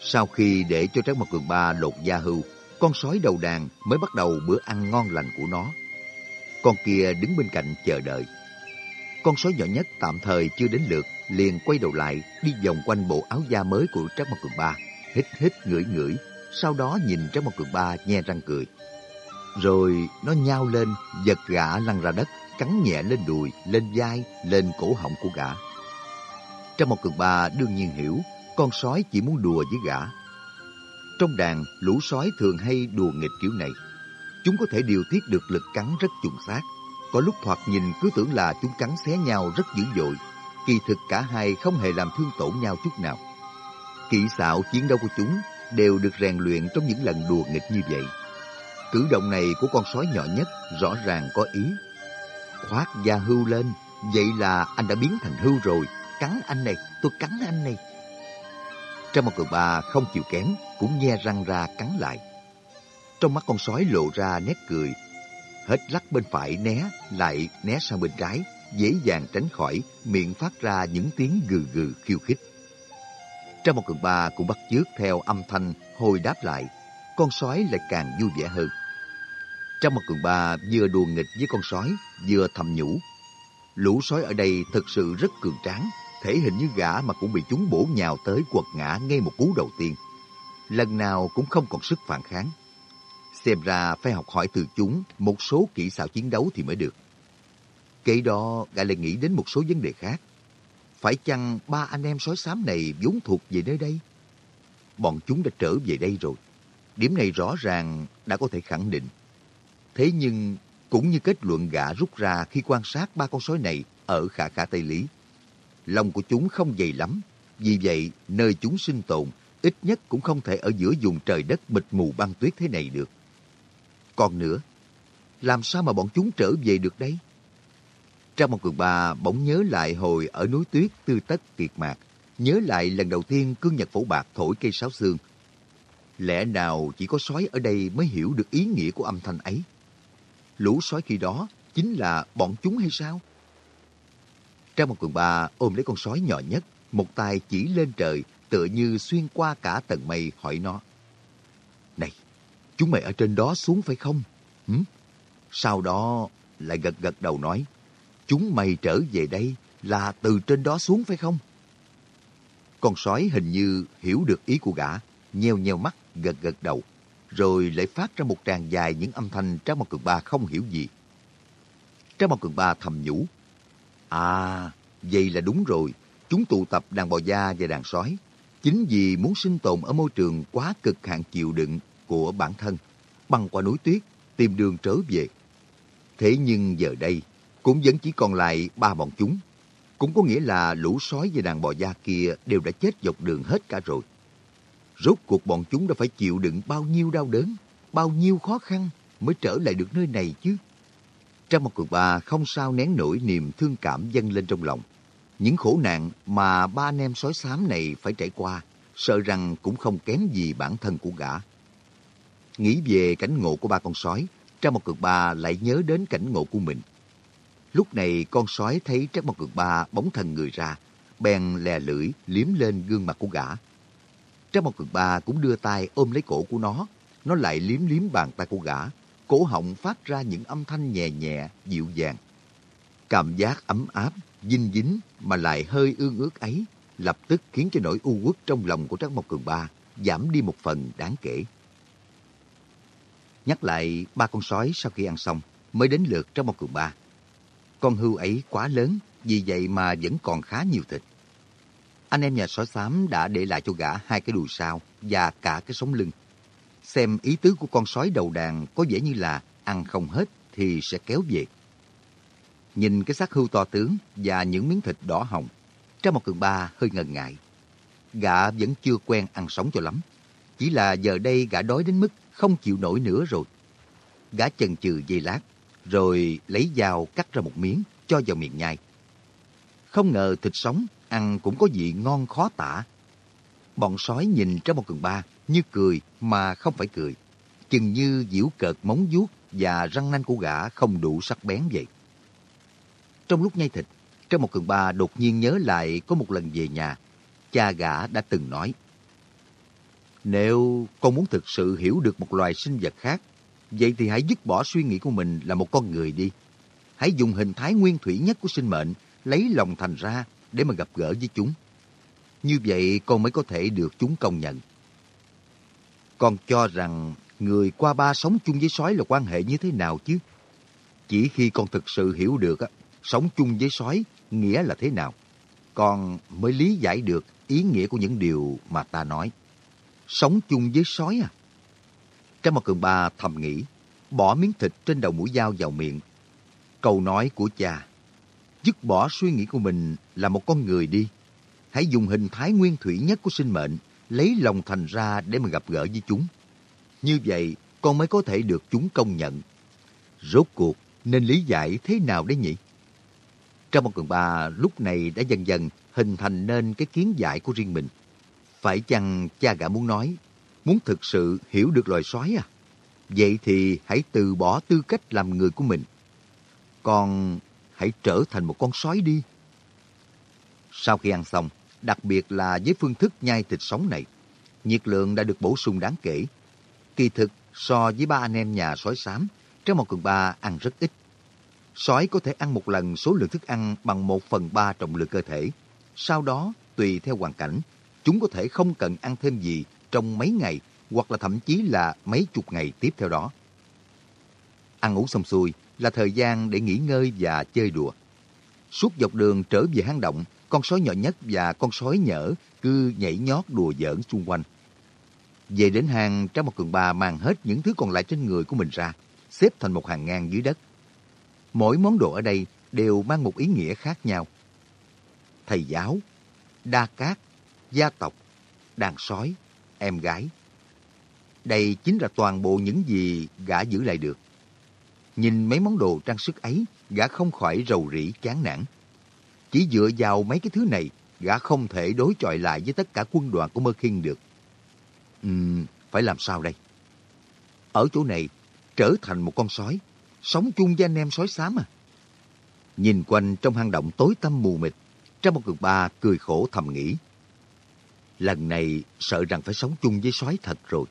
Sau khi để cho Trác Mộc Cường Ba lột da hưu, con sói đầu đàn mới bắt đầu bữa ăn ngon lành của nó. Con kia đứng bên cạnh chờ đợi. Con sói nhỏ nhất tạm thời chưa đến lượt, liền quay đầu lại đi vòng quanh bộ áo da mới của Trác Mộc Cường Ba, hít hít ngửi ngửi, sau đó nhìn Trác Mộc Cường Ba nhe răng cười. Rồi nó nhao lên, giật gã lăn ra đất, cắn nhẹ lên đùi, lên vai, lên cổ họng của gã. trong một Cường Ba đương nhiên hiểu con sói chỉ muốn đùa với gã. Trong đàn, lũ sói thường hay đùa nghịch kiểu này. Chúng có thể điều tiết được lực cắn rất chuẩn xác. Có lúc thoạt nhìn cứ tưởng là chúng cắn xé nhau rất dữ dội. Kỳ thực cả hai không hề làm thương tổn nhau chút nào. Kỹ xảo chiến đấu của chúng đều được rèn luyện trong những lần đùa nghịch như vậy. Cử động này của con sói nhỏ nhất rõ ràng có ý khoác da hưu lên, vậy là anh đã biến thành hưu rồi. Cắn anh này, tôi cắn anh này. Trong một cường bà không chịu kém, cũng nhe răng ra cắn lại. Trong mắt con sói lộ ra nét cười. Hết lắc bên phải né, lại né sang bên trái, dễ dàng tránh khỏi, miệng phát ra những tiếng gừ gừ khiêu khích. Trong một cường bà cũng bắt chước theo âm thanh hồi đáp lại, con sói lại càng vui vẻ hơn. Trong một cường ba vừa đùa nghịch với con sói, vừa thầm nhủ. Lũ sói ở đây thực sự rất cường tráng, thể hình như gã mà cũng bị chúng bổ nhào tới quật ngã ngay một cú đầu tiên. Lần nào cũng không còn sức phản kháng. Xem ra phải học hỏi từ chúng một số kỹ xảo chiến đấu thì mới được. Kể đó, gã lại nghĩ đến một số vấn đề khác. Phải chăng ba anh em sói xám này vốn thuộc về nơi đây? Bọn chúng đã trở về đây rồi. Điểm này rõ ràng đã có thể khẳng định. Thế nhưng, cũng như kết luận gã rút ra khi quan sát ba con sói này ở khả khả Tây Lý, Lòng của chúng không dày lắm, vì vậy nơi chúng sinh tồn ít nhất cũng không thể ở giữa vùng trời đất mịt mù băng tuyết thế này được. Còn nữa, làm sao mà bọn chúng trở về được đấy trong một cường bà bỗng nhớ lại hồi ở núi tuyết tư tất kiệt mạc, nhớ lại lần đầu tiên cương nhật phổ bạc thổi cây sáo xương. Lẽ nào chỉ có sói ở đây mới hiểu được ý nghĩa của âm thanh ấy? Lũ sói khi đó chính là bọn chúng hay sao? Trang một cường ba ôm lấy con sói nhỏ nhất, một tay chỉ lên trời, tựa như xuyên qua cả tầng mây hỏi nó. Này, chúng mày ở trên đó xuống phải không? Hử? Sau đó lại gật gật đầu nói, chúng mày trở về đây là từ trên đó xuống phải không? Con sói hình như hiểu được ý của gã, nheo nheo mắt, gật gật đầu, rồi lại phát ra một tràng dài những âm thanh Trang một Cường Ba không hiểu gì. Trang một Cường Ba thầm nhủ, À, vậy là đúng rồi. Chúng tụ tập đàn bò da và đàn sói. Chính vì muốn sinh tồn ở môi trường quá cực hạn chịu đựng của bản thân, băng qua núi tuyết, tìm đường trở về. Thế nhưng giờ đây, cũng vẫn chỉ còn lại ba bọn chúng. Cũng có nghĩa là lũ sói và đàn bò da kia đều đã chết dọc đường hết cả rồi. Rốt cuộc bọn chúng đã phải chịu đựng bao nhiêu đau đớn, bao nhiêu khó khăn mới trở lại được nơi này chứ. Trong một cuộc bà không sao nén nổi niềm thương cảm dâng lên trong lòng. Những khổ nạn mà ba anh em sói xám này phải trải qua, sợ rằng cũng không kém gì bản thân của gã. Nghĩ về cảnh ngộ của ba con sói, Trang một cực ba lại nhớ đến cảnh ngộ của mình. Lúc này con sói thấy Trang Mộc Cực Ba bóng thần người ra, bèn lè lưỡi liếm lên gương mặt của gã. Trác Mộc phần Ba cũng đưa tay ôm lấy cổ của nó, nó lại liếm liếm bàn tay của gã, cổ họng phát ra những âm thanh nhẹ nhẹ, dịu dàng. Cảm giác ấm áp, dinh dính mà lại hơi ương ước ấy lập tức khiến cho nỗi u uất trong lòng của Trác Mộc Cường Ba giảm đi một phần đáng kể. Nhắc lại ba con sói sau khi ăn xong mới đến lượt Trác Mộc Cường Ba. Con hưu ấy quá lớn, vì vậy mà vẫn còn khá nhiều thịt. Anh em nhà sói xám đã để lại cho gã hai cái đùi sao và cả cái sống lưng. Xem ý tứ của con sói đầu đàn có vẻ như là ăn không hết thì sẽ kéo về. Nhìn cái xác hưu to tướng và những miếng thịt đỏ hồng, Trang một cường ba hơi ngần ngại. Gã vẫn chưa quen ăn sống cho lắm. Chỉ là giờ đây gã đói đến mức không chịu nổi nữa rồi. Gã chần chừ dây lát, rồi lấy dao cắt ra một miếng, cho vào miệng nhai. Không ngờ thịt sống ăn cũng có vị ngon khó tả. Bọn sói nhìn trong một cường ba như cười mà không phải cười. Chừng như diễu cợt móng vuốt và răng nanh của gã không đủ sắc bén vậy. Trong lúc nhai thịt, trong một cường ba đột nhiên nhớ lại có một lần về nhà, cha gã đã từng nói. Nếu con muốn thực sự hiểu được một loài sinh vật khác, vậy thì hãy dứt bỏ suy nghĩ của mình là một con người đi. Hãy dùng hình thái nguyên thủy nhất của sinh mệnh, lấy lòng thành ra để mà gặp gỡ với chúng. Như vậy con mới có thể được chúng công nhận. Con cho rằng người qua ba sống chung với sói là quan hệ như thế nào chứ? Chỉ khi con thực sự hiểu được sống chung với sói nghĩa là thế nào, con mới lý giải được ý nghĩa của những điều mà ta nói. Sống chung với sói à? Trang một cường ba thầm nghĩ, bỏ miếng thịt trên đầu mũi dao vào miệng. Câu nói của cha, dứt bỏ suy nghĩ của mình là một con người đi. Hãy dùng hình thái nguyên thủy nhất của sinh mệnh, lấy lòng thành ra để mà gặp gỡ với chúng. Như vậy, con mới có thể được chúng công nhận. Rốt cuộc, nên lý giải thế nào đấy nhỉ? Trong một cường ba lúc này đã dần dần hình thành nên cái kiến giải của riêng mình. Phải chăng cha gã muốn nói, muốn thực sự hiểu được loài sói à? Vậy thì hãy từ bỏ tư cách làm người của mình. Còn hãy trở thành một con sói đi. Sau khi ăn xong, đặc biệt là với phương thức nhai thịt sống này, nhiệt lượng đã được bổ sung đáng kể. Kỳ thực, so với ba anh em nhà sói xám, trong một cường ba ăn rất ít. Sói có thể ăn một lần số lượng thức ăn bằng một phần ba trọng lượng cơ thể. Sau đó, tùy theo hoàn cảnh, chúng có thể không cần ăn thêm gì trong mấy ngày hoặc là thậm chí là mấy chục ngày tiếp theo đó. Ăn uống xong xuôi là thời gian để nghỉ ngơi và chơi đùa. Suốt dọc đường trở về hang động, con sói nhỏ nhất và con sói nhỡ cứ nhảy nhót đùa giỡn xung quanh. Về đến hang, Trang một cường ba mang hết những thứ còn lại trên người của mình ra, xếp thành một hàng ngang dưới đất. Mỗi món đồ ở đây đều mang một ý nghĩa khác nhau. Thầy giáo, đa cát, gia tộc, đàn sói, em gái. Đây chính là toàn bộ những gì gã giữ lại được. Nhìn mấy món đồ trang sức ấy, gã không khỏi rầu rĩ chán nản. Chỉ dựa vào mấy cái thứ này, gã không thể đối chọi lại với tất cả quân đoàn của Mơ Kinh được. Ừm, phải làm sao đây? Ở chỗ này, trở thành một con sói, sống chung với anh em sói xám à? Nhìn quanh trong hang động tối tăm mù mịt, trong một cực ba cười khổ thầm nghĩ. Lần này sợ rằng phải sống chung với sói thật rồi.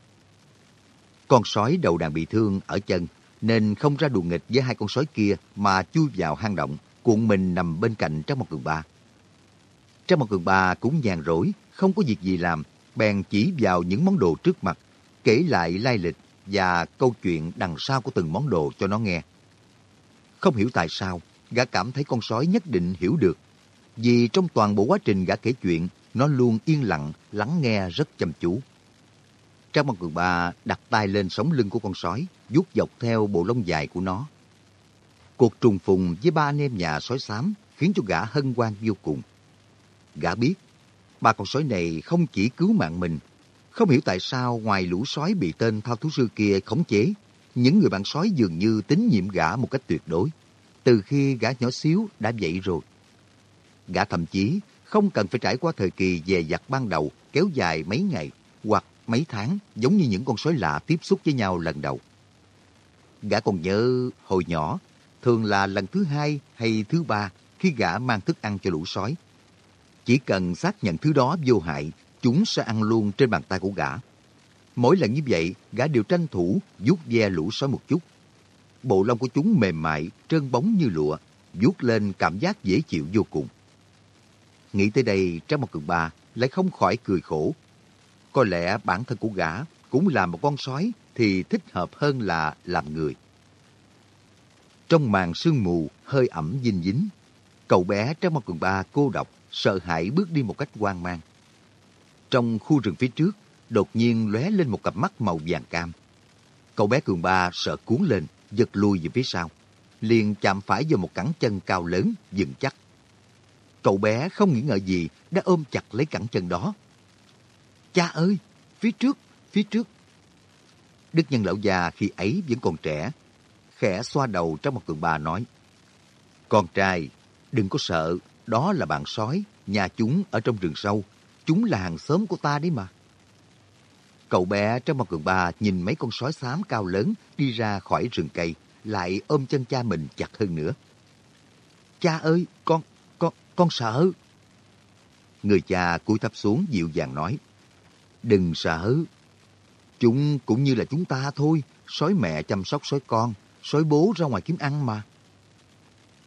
Con sói đầu đàn bị thương ở chân nên không ra đùa nghịch với hai con sói kia mà chui vào hang động, cuộn mình nằm bên cạnh trong một cường ba. Trong một cường ba cũng nhàn rỗi, không có việc gì làm, bèn chỉ vào những món đồ trước mặt, kể lại lai lịch và câu chuyện đằng sau của từng món đồ cho nó nghe. Không hiểu tại sao, gã cảm thấy con sói nhất định hiểu được. Vì trong toàn bộ quá trình gã kể chuyện, nó luôn yên lặng, lắng nghe rất chăm chú. Trang một Cường Ba đặt tay lên sống lưng của con sói, vuốt dọc theo bộ lông dài của nó. Cuộc trùng phùng với ba anh em nhà sói xám khiến cho gã hân hoan vô cùng. Gã biết, ba con sói này không chỉ cứu mạng mình, không hiểu tại sao ngoài lũ sói bị tên thao thú sư kia khống chế, những người bạn sói dường như tín nhiệm gã một cách tuyệt đối. Từ khi gã nhỏ xíu đã vậy rồi. Gã thậm chí không cần phải trải qua thời kỳ dè dặt ban đầu kéo dài mấy ngày hoặc mấy tháng giống như những con sói lạ tiếp xúc với nhau lần đầu. Gã còn nhớ hồi nhỏ, thường là lần thứ hai hay thứ ba khi gã mang thức ăn cho lũ sói. Chỉ cần xác nhận thứ đó vô hại, chúng sẽ ăn luôn trên bàn tay của gã. Mỗi lần như vậy, gã đều tranh thủ vuốt ve lũ sói một chút. Bộ lông của chúng mềm mại, trơn bóng như lụa, vuốt lên cảm giác dễ chịu vô cùng. Nghĩ tới đây, Trang một Cường Ba lại không khỏi cười khổ. Có lẽ bản thân của gã cũng là một con sói thì thích hợp hơn là làm người. Trong màn sương mù, hơi ẩm dinh dính, cậu bé trong một quần Ba cô độc, sợ hãi bước đi một cách hoang mang. Trong khu rừng phía trước, đột nhiên lóe lên một cặp mắt màu vàng cam. Cậu bé Cường Ba sợ cuốn lên, giật lui về phía sau. Liền chạm phải vào một cẳng chân cao lớn, dừng chắc. Cậu bé không nghĩ ngợi gì đã ôm chặt lấy cẳng chân đó. Cha ơi, phía trước, phía trước. Đức nhân lão già khi ấy vẫn còn trẻ, khẽ xoa đầu trong một cường bà nói. Con trai, đừng có sợ, đó là bạn sói, nhà chúng ở trong rừng sâu. Chúng là hàng xóm của ta đấy mà. Cậu bé trong một cường bà nhìn mấy con sói xám cao lớn đi ra khỏi rừng cây, lại ôm chân cha mình chặt hơn nữa. Cha ơi, con, con, con sợ. Người cha cúi thấp xuống dịu dàng nói, đừng sợ. Chúng cũng như là chúng ta thôi, sói mẹ chăm sóc sói con, sói bố ra ngoài kiếm ăn mà.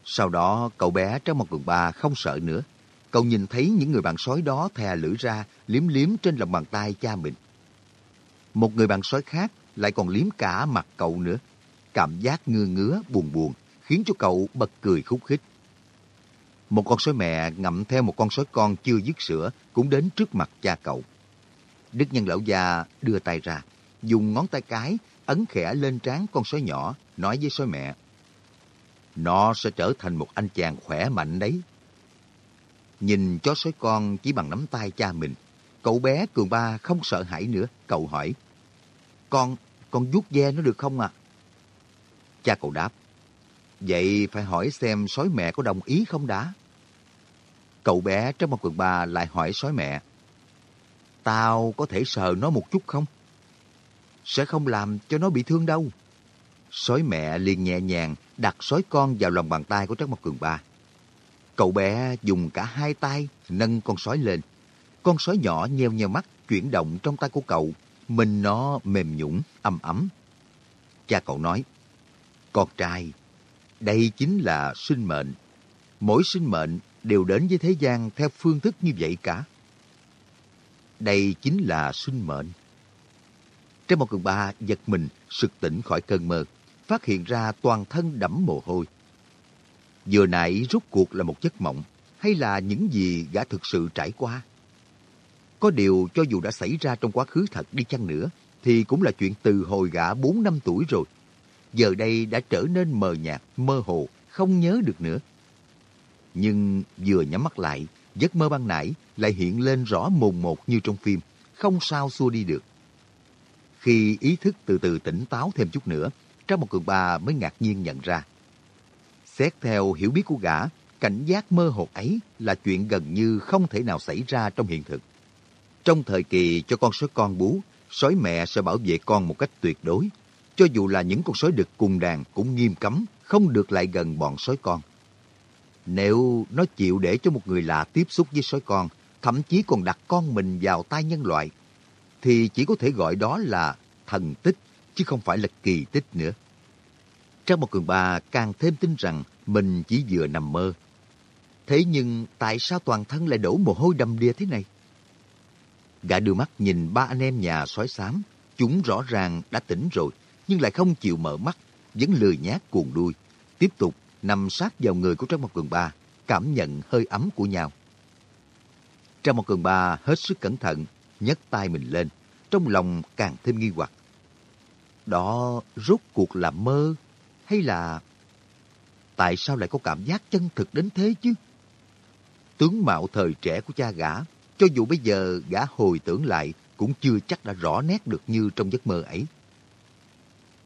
Sau đó cậu bé trong một quần ba không sợ nữa. Cậu nhìn thấy những người bạn sói đó thè lưỡi ra, liếm liếm trên lòng bàn tay cha mình. Một người bạn sói khác lại còn liếm cả mặt cậu nữa. Cảm giác ngưa ngứa, buồn buồn, khiến cho cậu bật cười khúc khích. Một con sói mẹ ngậm theo một con sói con chưa dứt sữa cũng đến trước mặt cha cậu. Đức nhân lão già đưa tay ra, dùng ngón tay cái ấn khẽ lên trán con sói nhỏ, nói với sói mẹ. Nó sẽ trở thành một anh chàng khỏe mạnh đấy. Nhìn chó sói con chỉ bằng nắm tay cha mình, cậu bé Cường Ba không sợ hãi nữa, cậu hỏi. Con, con vuốt ve nó được không ạ? Cha cậu đáp. Vậy phải hỏi xem sói mẹ có đồng ý không đã? Cậu bé trong một quần Ba lại hỏi sói mẹ. Tao có thể sờ nó một chút không? Sẽ không làm cho nó bị thương đâu. Sói mẹ liền nhẹ nhàng đặt sói con vào lòng bàn tay của Trác Mộc Cường Ba. Cậu bé dùng cả hai tay nâng con sói lên. Con sói nhỏ nheo nheo mắt chuyển động trong tay của cậu. Mình nó mềm nhũng, âm ấm. Cha cậu nói, Con trai, đây chính là sinh mệnh. Mỗi sinh mệnh đều đến với thế gian theo phương thức như vậy cả. Đây chính là sinh mệnh. Trên một cường ba giật mình, sực tỉnh khỏi cơn mơ, phát hiện ra toàn thân đẫm mồ hôi. Vừa nãy rút cuộc là một giấc mộng, hay là những gì gã thực sự trải qua? Có điều cho dù đã xảy ra trong quá khứ thật đi chăng nữa, thì cũng là chuyện từ hồi gã 4 năm tuổi rồi. Giờ đây đã trở nên mờ nhạt, mơ hồ, không nhớ được nữa. Nhưng vừa nhắm mắt lại, giấc mơ ban nãy lại hiện lên rõ mồn một như trong phim, không sao xua đi được. Khi ý thức từ từ tỉnh táo thêm chút nữa, trong một cường ba mới ngạc nhiên nhận ra. Xét theo hiểu biết của gã, cảnh giác mơ hồ ấy là chuyện gần như không thể nào xảy ra trong hiện thực. Trong thời kỳ cho con sói con bú, sói mẹ sẽ bảo vệ con một cách tuyệt đối. Cho dù là những con sói đực cùng đàn cũng nghiêm cấm, không được lại gần bọn sói con. Nếu nó chịu để cho một người lạ tiếp xúc với sói con, thậm chí còn đặt con mình vào tay nhân loại, thì chỉ có thể gọi đó là thần tích, chứ không phải là kỳ tích nữa. Trang một cường bà càng thêm tin rằng mình chỉ vừa nằm mơ. Thế nhưng tại sao toàn thân lại đổ mồ hôi đầm đìa thế này? Gã đưa mắt nhìn ba anh em nhà sói xám. Chúng rõ ràng đã tỉnh rồi, nhưng lại không chịu mở mắt, vẫn lười nhát cuồng đuôi. Tiếp tục nằm sát vào người của Trang Mộc Cường Ba, cảm nhận hơi ấm của nhau. Trang Mộc Cường Ba hết sức cẩn thận, nhấc tay mình lên. trong lòng càng thêm nghi hoặc. Đó rốt cuộc là mơ hay là... Tại sao lại có cảm giác chân thực đến thế chứ? Tướng mạo thời trẻ của cha gã, cho dù bây giờ gã hồi tưởng lại cũng chưa chắc đã rõ nét được như trong giấc mơ ấy.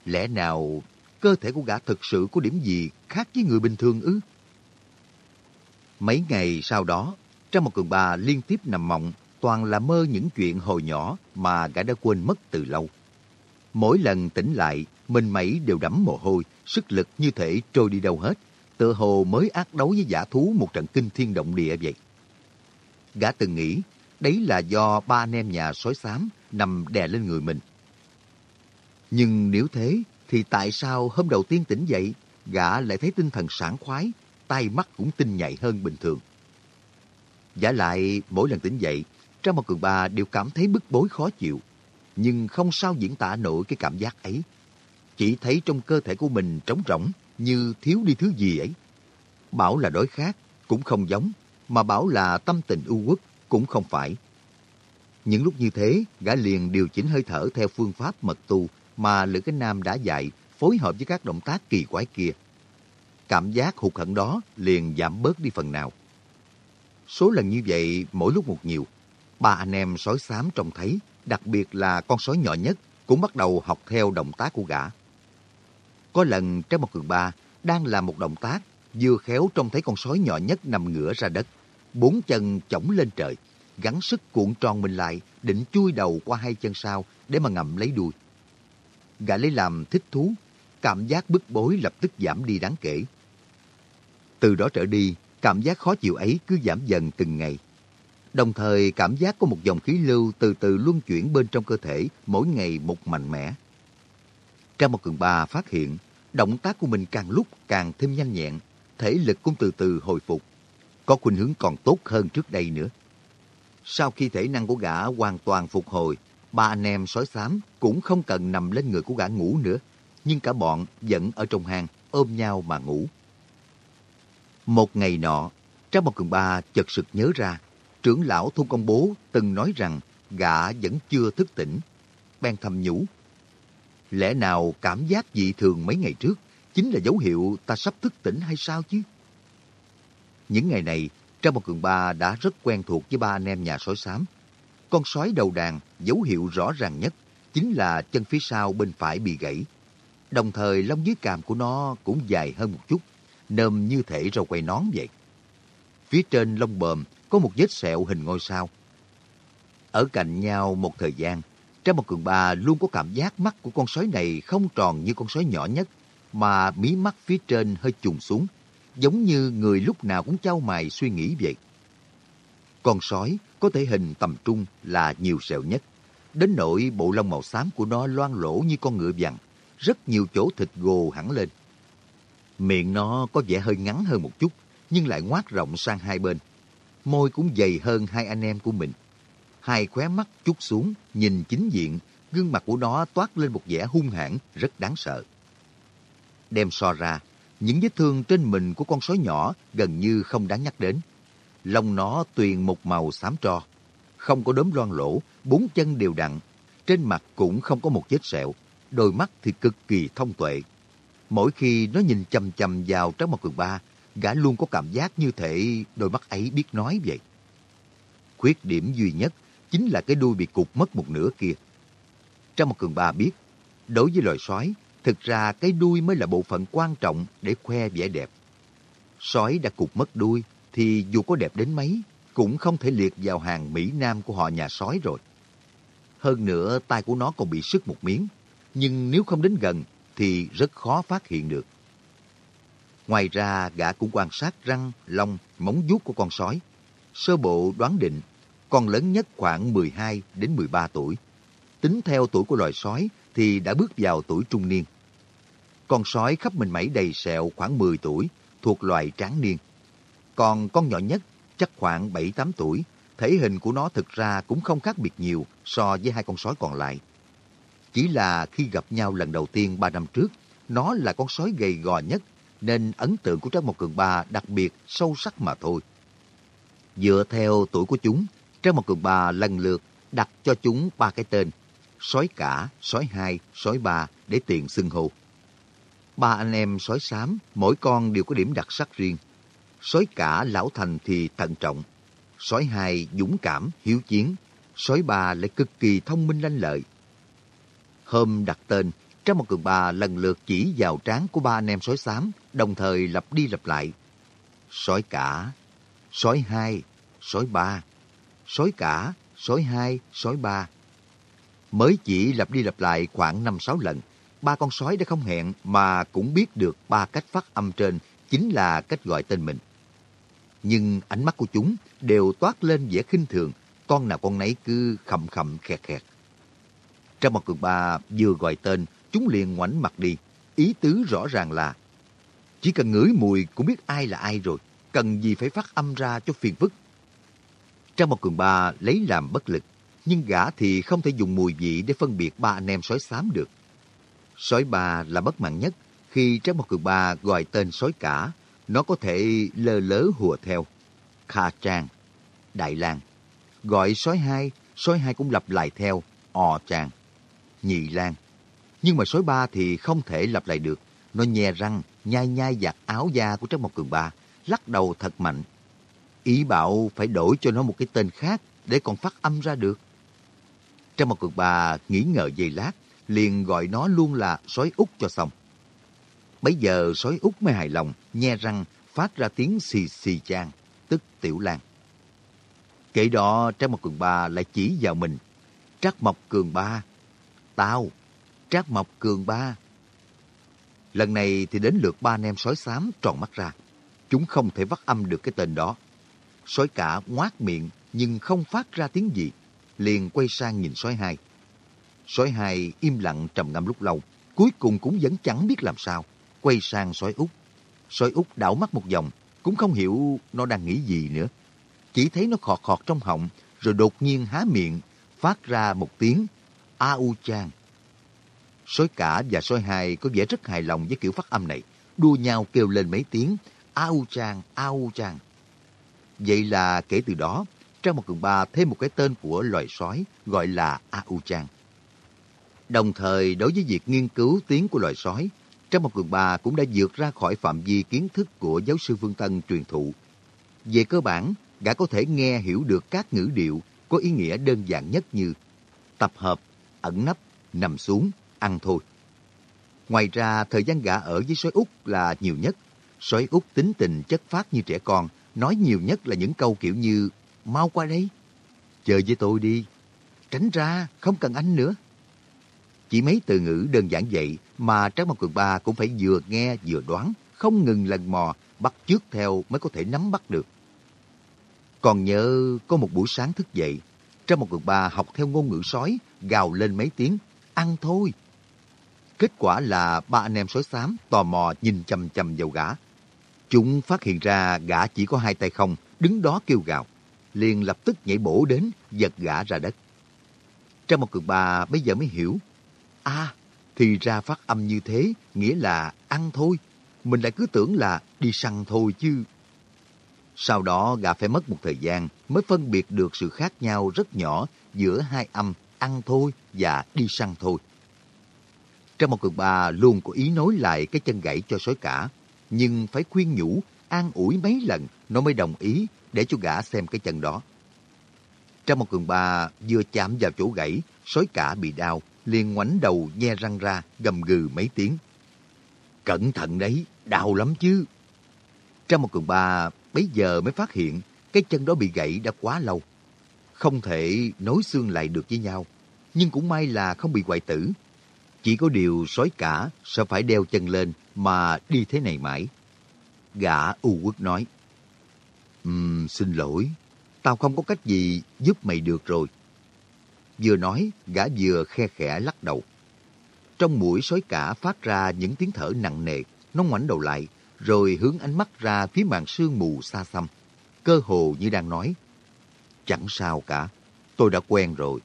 Lẽ nào cơ thể của gã thực sự có điểm gì khác với người bình thường ư? Mấy ngày sau đó, trong một cường bà liên tiếp nằm mộng, toàn là mơ những chuyện hồi nhỏ mà gã đã quên mất từ lâu. Mỗi lần tỉnh lại, mình mẩy đều đẫm mồ hôi, sức lực như thể trôi đi đâu hết, tựa hồ mới ác đấu với giả thú một trận kinh thiên động địa vậy. Gã từng nghĩ, đấy là do ba anh em nhà sói xám nằm đè lên người mình. Nhưng nếu thế, thì tại sao hôm đầu tiên tỉnh dậy, gã lại thấy tinh thần sảng khoái, tay mắt cũng tinh nhạy hơn bình thường. Giả lại, mỗi lần tỉnh dậy, Trang một Cường Ba đều cảm thấy bức bối khó chịu, nhưng không sao diễn tả nổi cái cảm giác ấy. Chỉ thấy trong cơ thể của mình trống rỗng, như thiếu đi thứ gì ấy. Bảo là đói khát, cũng không giống, mà bảo là tâm tình ưu quốc, cũng không phải. Những lúc như thế, gã liền điều chỉnh hơi thở theo phương pháp mật tu mà Lữ Cái Nam đã dạy, phối hợp với các động tác kỳ quái kia. Cảm giác hụt hẫng đó liền giảm bớt đi phần nào. Số lần như vậy mỗi lúc một nhiều. Ba anh em sói xám trông thấy, đặc biệt là con sói nhỏ nhất, cũng bắt đầu học theo động tác của gã. Có lần trong một cường ba đang làm một động tác, vừa khéo trông thấy con sói nhỏ nhất nằm ngửa ra đất, bốn chân chổng lên trời, gắng sức cuộn tròn mình lại, định chui đầu qua hai chân sau để mà ngậm lấy đuôi. Gã lấy làm thích thú, cảm giác bức bối lập tức giảm đi đáng kể. Từ đó trở đi, cảm giác khó chịu ấy cứ giảm dần từng ngày. Đồng thời cảm giác có một dòng khí lưu từ từ luân chuyển bên trong cơ thể mỗi ngày một mạnh mẽ. Trang một cường ba phát hiện, động tác của mình càng lúc càng thêm nhanh nhẹn, thể lực cũng từ từ hồi phục, có khuynh hướng còn tốt hơn trước đây nữa. Sau khi thể năng của gã hoàn toàn phục hồi, ba anh em sói xám cũng không cần nằm lên người của gã ngủ nữa, nhưng cả bọn vẫn ở trong hang ôm nhau mà ngủ. Một ngày nọ, Trang Bảo Cường Ba chợt sực nhớ ra, trưởng lão thôn công bố từng nói rằng gã vẫn chưa thức tỉnh. Bèn thầm nhủ, lẽ nào cảm giác dị thường mấy ngày trước chính là dấu hiệu ta sắp thức tỉnh hay sao chứ? Những ngày này, Trang Bảo Cường Ba đã rất quen thuộc với ba anh em nhà sói xám. Con sói đầu đàn, dấu hiệu rõ ràng nhất, chính là chân phía sau bên phải bị gãy. Đồng thời lông dưới càm của nó cũng dài hơn một chút, nơm như thể rau quay nón vậy. Phía trên lông bờm có một vết sẹo hình ngôi sao. Ở cạnh nhau một thời gian, Trang một cường ba luôn có cảm giác mắt của con sói này không tròn như con sói nhỏ nhất, mà mí mắt phía trên hơi trùng xuống, giống như người lúc nào cũng trao mày suy nghĩ vậy. Con sói có thể hình tầm trung là nhiều sẹo nhất, đến nỗi bộ lông màu xám của nó loang lỗ như con ngựa vằn, rất nhiều chỗ thịt gồ hẳn lên. Miệng nó có vẻ hơi ngắn hơn một chút, nhưng lại ngoác rộng sang hai bên. Môi cũng dày hơn hai anh em của mình. Hai khóe mắt chút xuống, nhìn chính diện, gương mặt của nó toát lên một vẻ hung hãn rất đáng sợ. Đem so ra, những vết thương trên mình của con sói nhỏ gần như không đáng nhắc đến. Lông nó tuyền một màu xám tro, không có đốm loang lỗ, bốn chân đều đặn, trên mặt cũng không có một vết sẹo, đôi mắt thì cực kỳ thông tuệ, Mỗi khi nó nhìn chầm chầm vào Tráng Mặt Cường Ba, gã luôn có cảm giác như thể đôi mắt ấy biết nói vậy. Khuyết điểm duy nhất chính là cái đuôi bị cụt mất một nửa kia. Tráng Mặt Cường Ba biết, đối với loài sói, thực ra cái đuôi mới là bộ phận quan trọng để khoe vẻ đẹp. Sói đã cụt mất đuôi, thì dù có đẹp đến mấy, cũng không thể liệt vào hàng Mỹ Nam của họ nhà sói rồi. Hơn nữa, tai của nó còn bị sức một miếng. Nhưng nếu không đến gần, thì rất khó phát hiện được. Ngoài ra, gã cũng quan sát răng, lông, móng vuốt của con sói. Sơ bộ đoán định, con lớn nhất khoảng 12 đến 13 tuổi. Tính theo tuổi của loài sói thì đã bước vào tuổi trung niên. Con sói khắp mình mẩy đầy sẹo khoảng 10 tuổi, thuộc loài tráng niên. Còn con nhỏ nhất chắc khoảng 7-8 tuổi, thể hình của nó thực ra cũng không khác biệt nhiều so với hai con sói còn lại. Chỉ là khi gặp nhau lần đầu tiên ba năm trước, nó là con sói gầy gò nhất, nên ấn tượng của Trang Một Cường Ba đặc biệt sâu sắc mà thôi. Dựa theo tuổi của chúng, Trang Một Cường Ba lần lượt đặt cho chúng ba cái tên, sói cả, sói hai, sói ba để tiện xưng hô. Ba anh em sói xám, mỗi con đều có điểm đặc sắc riêng. Sói cả lão thành thì thận trọng, sói hai dũng cảm, hiếu chiến, sói ba lại cực kỳ thông minh lanh lợi. Hôm đặt tên, Trang một cường ba lần lượt chỉ vào trán của ba anh em sói xám, đồng thời lặp đi lặp lại. Sói cả, sói hai, sói ba, sói cả, sói hai, sói ba. Mới chỉ lặp đi lặp lại khoảng 5-6 lần, ba con sói đã không hẹn mà cũng biết được ba cách phát âm trên chính là cách gọi tên mình. Nhưng ánh mắt của chúng đều toát lên vẻ khinh thường, con nào con nấy cứ khầm khầm khẹt khẹt. Trong một cường ba vừa gọi tên, chúng liền ngoảnh mặt đi. Ý tứ rõ ràng là chỉ cần ngửi mùi cũng biết ai là ai rồi, cần gì phải phát âm ra cho phiền phức. Trang một cường ba lấy làm bất lực, nhưng gã thì không thể dùng mùi vị để phân biệt ba anh em sói xám được. Sói ba là bất mạng nhất, khi Trang một cường ba gọi tên sói cả, nó có thể lơ lớ hùa theo. Kha Trang, Đại Lang. Gọi sói hai, sói hai cũng lặp lại theo, ò Trang. Nhị Lang. Nhưng mà sói ba thì không thể lặp lại được. Nó nhè răng, nhai nhai giặt áo da của Trang một cường ba, lắc đầu thật mạnh. Ý bảo phải đổi cho nó một cái tên khác để còn phát âm ra được. Trang một cường ba nghĩ ngợi giây lát, liền gọi nó luôn là sói út cho xong. Bây giờ sói út mới hài lòng, nhe răng, phát ra tiếng xì xì chang, tức tiểu lan. Kể đó Trác Mộc Cường Ba lại chỉ vào mình. Trác Mộc Cường Ba, tao, Trác Mộc Cường Ba. Lần này thì đến lượt ba anh em sói xám tròn mắt ra. Chúng không thể vắt âm được cái tên đó. Sói cả ngoác miệng nhưng không phát ra tiếng gì. Liền quay sang nhìn sói hai. Sói hai im lặng trầm ngâm lúc lâu. Cuối cùng cũng vẫn chẳng biết làm sao. Quay sang sói út. Sói út đảo mắt một vòng. Cũng không hiểu nó đang nghĩ gì nữa. Chỉ thấy nó khọt khọt trong họng. Rồi đột nhiên há miệng. Phát ra một tiếng. A U Chang. Sói cả và sói hai có vẻ rất hài lòng với kiểu phát âm này. Đua nhau kêu lên mấy tiếng. A U Chang, A U Chang. Vậy là kể từ đó, Trang một cường ba thêm một cái tên của loài sói gọi là A U Chang. Đồng thời, đối với việc nghiên cứu tiếng của loài sói, trong một cường bà cũng đã vượt ra khỏi phạm vi kiến thức của giáo sư vương Tân truyền thụ. Về cơ bản, gã có thể nghe hiểu được các ngữ điệu có ý nghĩa đơn giản nhất như tập hợp, ẩn nấp, nằm xuống, ăn thôi. Ngoài ra, thời gian gã ở với sói út là nhiều nhất. Sói út tính tình chất phát như trẻ con, nói nhiều nhất là những câu kiểu như mau qua đây, chơi với tôi đi, tránh ra, không cần anh nữa. Chỉ mấy từ ngữ đơn giản vậy mà Trác Mộc Cường Ba cũng phải vừa nghe vừa đoán, không ngừng lần mò, bắt trước theo mới có thể nắm bắt được. Còn nhớ có một buổi sáng thức dậy, Trác Mộc Cường Ba học theo ngôn ngữ sói, gào lên mấy tiếng, ăn thôi. Kết quả là ba anh em sói xám tò mò nhìn chầm chầm vào gã. Chúng phát hiện ra gã chỉ có hai tay không, đứng đó kêu gào. Liền lập tức nhảy bổ đến, giật gã ra đất. Trong một cường ba bây giờ mới hiểu. À, thì ra phát âm như thế, nghĩa là ăn thôi. Mình lại cứ tưởng là đi săn thôi chứ. Sau đó gã phải mất một thời gian mới phân biệt được sự khác nhau rất nhỏ giữa hai âm ăn thôi và đi săn thôi. Trong một cường bà luôn có ý nối lại cái chân gãy cho sói cả, nhưng phải khuyên nhủ, an ủi mấy lần nó mới đồng ý để cho gã xem cái chân đó. Trong một cường bà vừa chạm vào chỗ gãy, sói cả bị đau, liền ngoảnh đầu nhe răng ra, gầm gừ mấy tiếng. Cẩn thận đấy, đau lắm chứ. Trong một cường ba bấy giờ mới phát hiện cái chân đó bị gãy đã quá lâu. Không thể nối xương lại được với nhau, nhưng cũng may là không bị hoại tử. Chỉ có điều sói cả sẽ phải đeo chân lên mà đi thế này mãi. Gã u quốc nói, um, xin lỗi, tao không có cách gì giúp mày được rồi. Vừa nói, gã vừa khe khẽ lắc đầu. Trong mũi sói cả phát ra những tiếng thở nặng nề, nó ngoảnh đầu lại, rồi hướng ánh mắt ra phía màn sương mù xa xăm. Cơ hồ như đang nói, chẳng sao cả, tôi đã quen rồi.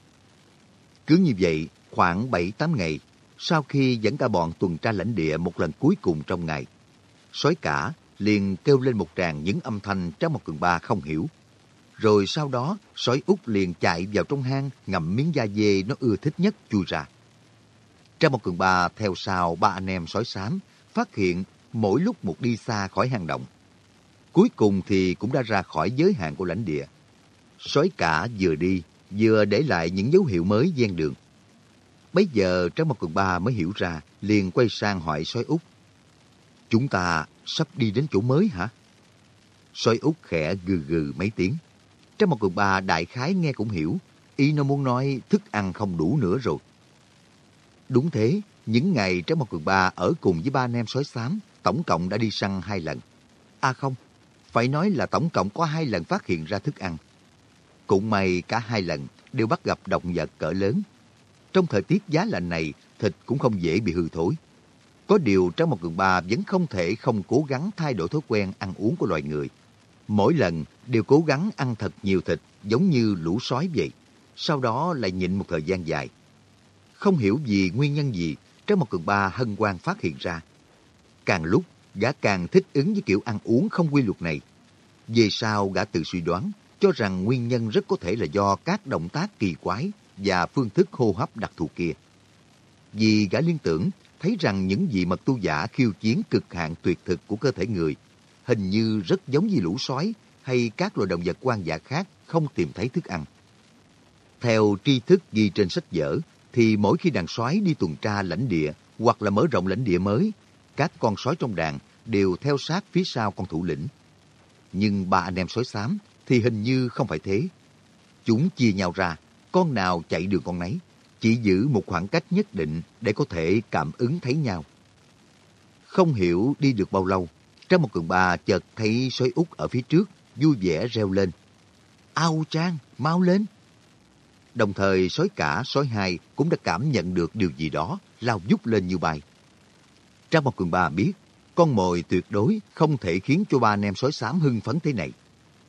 Cứ như vậy, khoảng 7-8 ngày, sau khi dẫn cả bọn tuần tra lãnh địa một lần cuối cùng trong ngày, sói cả liền kêu lên một tràng những âm thanh trong một cường ba không hiểu. Rồi sau đó, sói út liền chạy vào trong hang ngậm miếng da dê nó ưa thích nhất chui ra. Trang một cường ba theo sau ba anh em sói xám, phát hiện mỗi lúc một đi xa khỏi hang động. Cuối cùng thì cũng đã ra khỏi giới hạn của lãnh địa. Sói cả vừa đi, vừa để lại những dấu hiệu mới gian đường. Bây giờ Trang một cường ba mới hiểu ra, liền quay sang hỏi sói út. Chúng ta sắp đi đến chỗ mới hả? Sói út khẽ gừ gừ mấy tiếng trong một cường bà đại khái nghe cũng hiểu, ý nó muốn nói thức ăn không đủ nữa rồi. Đúng thế, những ngày Trái Một Cường bà ở cùng với ba anh em sói xám, tổng cộng đã đi săn hai lần. À không, phải nói là tổng cộng có hai lần phát hiện ra thức ăn. Cũng may cả hai lần đều bắt gặp động vật cỡ lớn. Trong thời tiết giá lạnh này, thịt cũng không dễ bị hư thối. Có điều Trái Một Cường bà vẫn không thể không cố gắng thay đổi thói quen ăn uống của loài người. Mỗi lần đều cố gắng ăn thật nhiều thịt giống như lũ sói vậy. Sau đó lại nhịn một thời gian dài. Không hiểu vì nguyên nhân gì, Trái một cường ba hân hoan phát hiện ra. Càng lúc, gã càng thích ứng với kiểu ăn uống không quy luật này. Về sau, gã tự suy đoán, cho rằng nguyên nhân rất có thể là do các động tác kỳ quái và phương thức hô hấp đặc thù kia. Vì gã liên tưởng, thấy rằng những gì mật tu giả khiêu chiến cực hạn tuyệt thực của cơ thể người, hình như rất giống như lũ sói hay các loài động vật quan dã khác không tìm thấy thức ăn. Theo tri thức ghi trên sách vở, thì mỗi khi đàn sói đi tuần tra lãnh địa hoặc là mở rộng lãnh địa mới, các con sói trong đàn đều theo sát phía sau con thủ lĩnh. Nhưng ba anh em sói xám thì hình như không phải thế. Chúng chia nhau ra, con nào chạy đường con nấy, chỉ giữ một khoảng cách nhất định để có thể cảm ứng thấy nhau. Không hiểu đi được bao lâu, trong một cường bà chợt thấy sói út ở phía trước, vui vẻ reo lên. Ao Trang, mau lên! Đồng thời sói cả, sói hai cũng đã cảm nhận được điều gì đó, lao vút lên như bay. Trang một cường bà biết, con mồi tuyệt đối không thể khiến cho ba anh em sói xám hưng phấn thế này.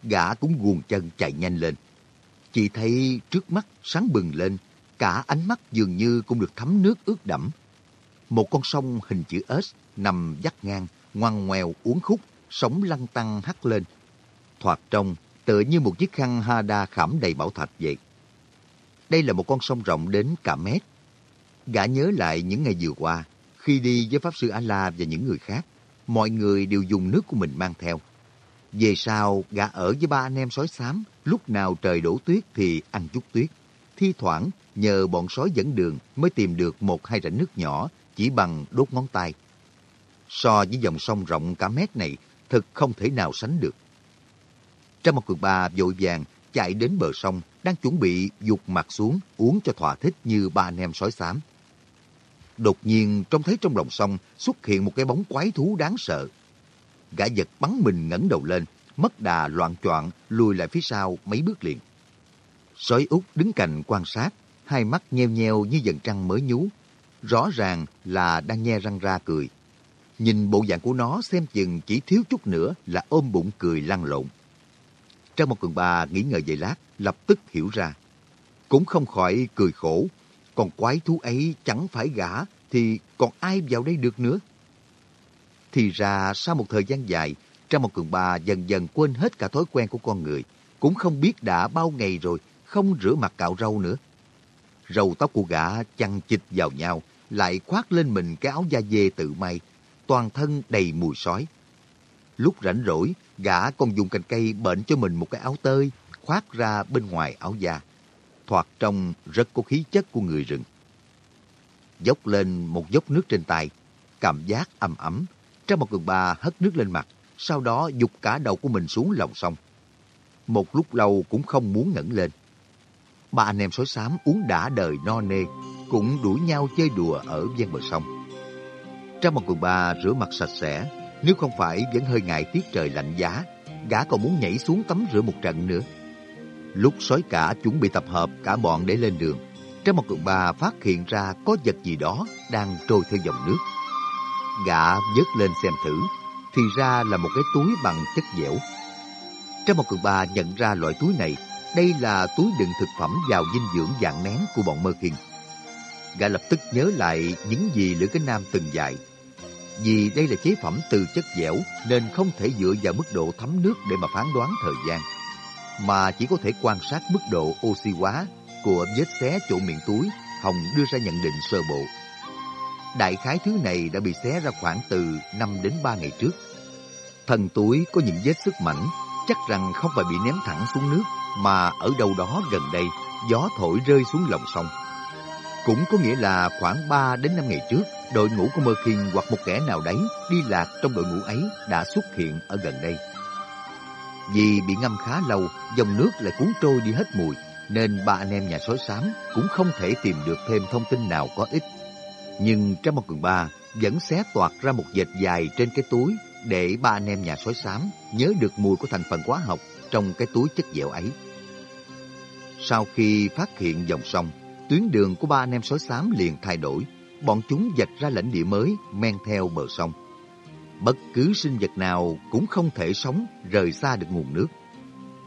Gã cũng guồng chân chạy nhanh lên. Chỉ thấy trước mắt sáng bừng lên, cả ánh mắt dường như cũng được thấm nước ướt đẫm. Một con sông hình chữ S nằm dắt ngang, ngoằn ngoèo uốn khúc, sóng lăn tăng hắt lên. Thoạt trông tựa như một chiếc khăn Hada khảm đầy bảo thạch vậy. Đây là một con sông rộng đến cả mét. Gã nhớ lại những ngày vừa qua, khi đi với Pháp Sư A-La và những người khác, mọi người đều dùng nước của mình mang theo. Về sau, gã ở với ba anh em sói xám, lúc nào trời đổ tuyết thì ăn chút tuyết. Thi thoảng, nhờ bọn sói dẫn đường mới tìm được một hai rãnh nước nhỏ chỉ bằng đốt ngón tay. So với dòng sông rộng cả mét này, thật không thể nào sánh được. Trong một cường ba vội vàng chạy đến bờ sông, đang chuẩn bị dục mặt xuống uống cho thỏa thích như ba anh em sói xám. Đột nhiên trông thấy trong lòng sông xuất hiện một cái bóng quái thú đáng sợ. Gã giật bắn mình ngẩng đầu lên, mất đà loạn choạng lùi lại phía sau mấy bước liền. Sói út đứng cạnh quan sát, hai mắt nheo nheo như dần trăng mới nhú. Rõ ràng là đang nhe răng ra cười. Nhìn bộ dạng của nó xem chừng chỉ thiếu chút nữa là ôm bụng cười lăn lộn. Trang một cường bà nghĩ ngợi vài lát, lập tức hiểu ra. Cũng không khỏi cười khổ. Còn quái thú ấy chẳng phải gã, thì còn ai vào đây được nữa? Thì ra sau một thời gian dài, Trang một cường bà dần dần quên hết cả thói quen của con người. Cũng không biết đã bao ngày rồi, không rửa mặt cạo râu nữa. Râu tóc của gã chăn chịch vào nhau, lại khoác lên mình cái áo da dê tự may, toàn thân đầy mùi sói. Lúc rảnh rỗi, gã còn dùng cành cây bệnh cho mình một cái áo tơi khoác ra bên ngoài áo da. Thoạt trong rất có khí chất của người rừng. Dốc lên một dốc nước trên tay, cảm giác ấm ấm. Trong một cường ba hất nước lên mặt, sau đó dục cả đầu của mình xuống lòng sông. Một lúc lâu cũng không muốn ngẩng lên. Ba anh em sói xám uống đã đời no nê, cũng đuổi nhau chơi đùa ở ven bờ sông. Trong một quần ba rửa mặt sạch sẽ, nếu không phải vẫn hơi ngại tiết trời lạnh giá, gã còn muốn nhảy xuống tắm rửa một trận nữa. Lúc sói cả chuẩn bị tập hợp cả bọn để lên đường, trong một quần ba phát hiện ra có vật gì đó đang trôi theo dòng nước. Gã vớt lên xem thử, thì ra là một cái túi bằng chất dẻo. Trong một quần ba nhận ra loại túi này, đây là túi đựng thực phẩm giàu dinh dưỡng dạng nén của bọn mơ kinh. Gã lập tức nhớ lại những gì Lữ Cái Nam từng dạy vì đây là chế phẩm từ chất dẻo nên không thể dựa vào mức độ thấm nước để mà phán đoán thời gian. mà chỉ có thể quan sát mức độ oxy hóa của vết xé chỗ miệng túi, Hồng đưa ra nhận định sơ bộ. Đại khái thứ này đã bị xé ra khoảng từ 5 đến 3 ngày trước. Thân túi có những vết sức mảnh, chắc rằng không phải bị ném thẳng xuống nước, mà ở đâu đó gần đây, gió thổi rơi xuống lòng sông. Cũng có nghĩa là khoảng 3 đến 5 ngày trước, đội ngũ của Mơ Kinh hoặc một kẻ nào đấy đi lạc trong đội ngũ ấy đã xuất hiện ở gần đây. Vì bị ngâm khá lâu, dòng nước lại cuốn trôi đi hết mùi, nên ba anh em nhà sói xám cũng không thể tìm được thêm thông tin nào có ích. Nhưng trong một cường ba vẫn xé toạc ra một dệt dài trên cái túi để ba anh em nhà sói xám nhớ được mùi của thành phần hóa học trong cái túi chất dẻo ấy. Sau khi phát hiện dòng sông, tuyến đường của ba anh em sói xám liền thay đổi. Bọn chúng dạch ra lãnh địa mới, men theo bờ sông. Bất cứ sinh vật nào cũng không thể sống, rời xa được nguồn nước.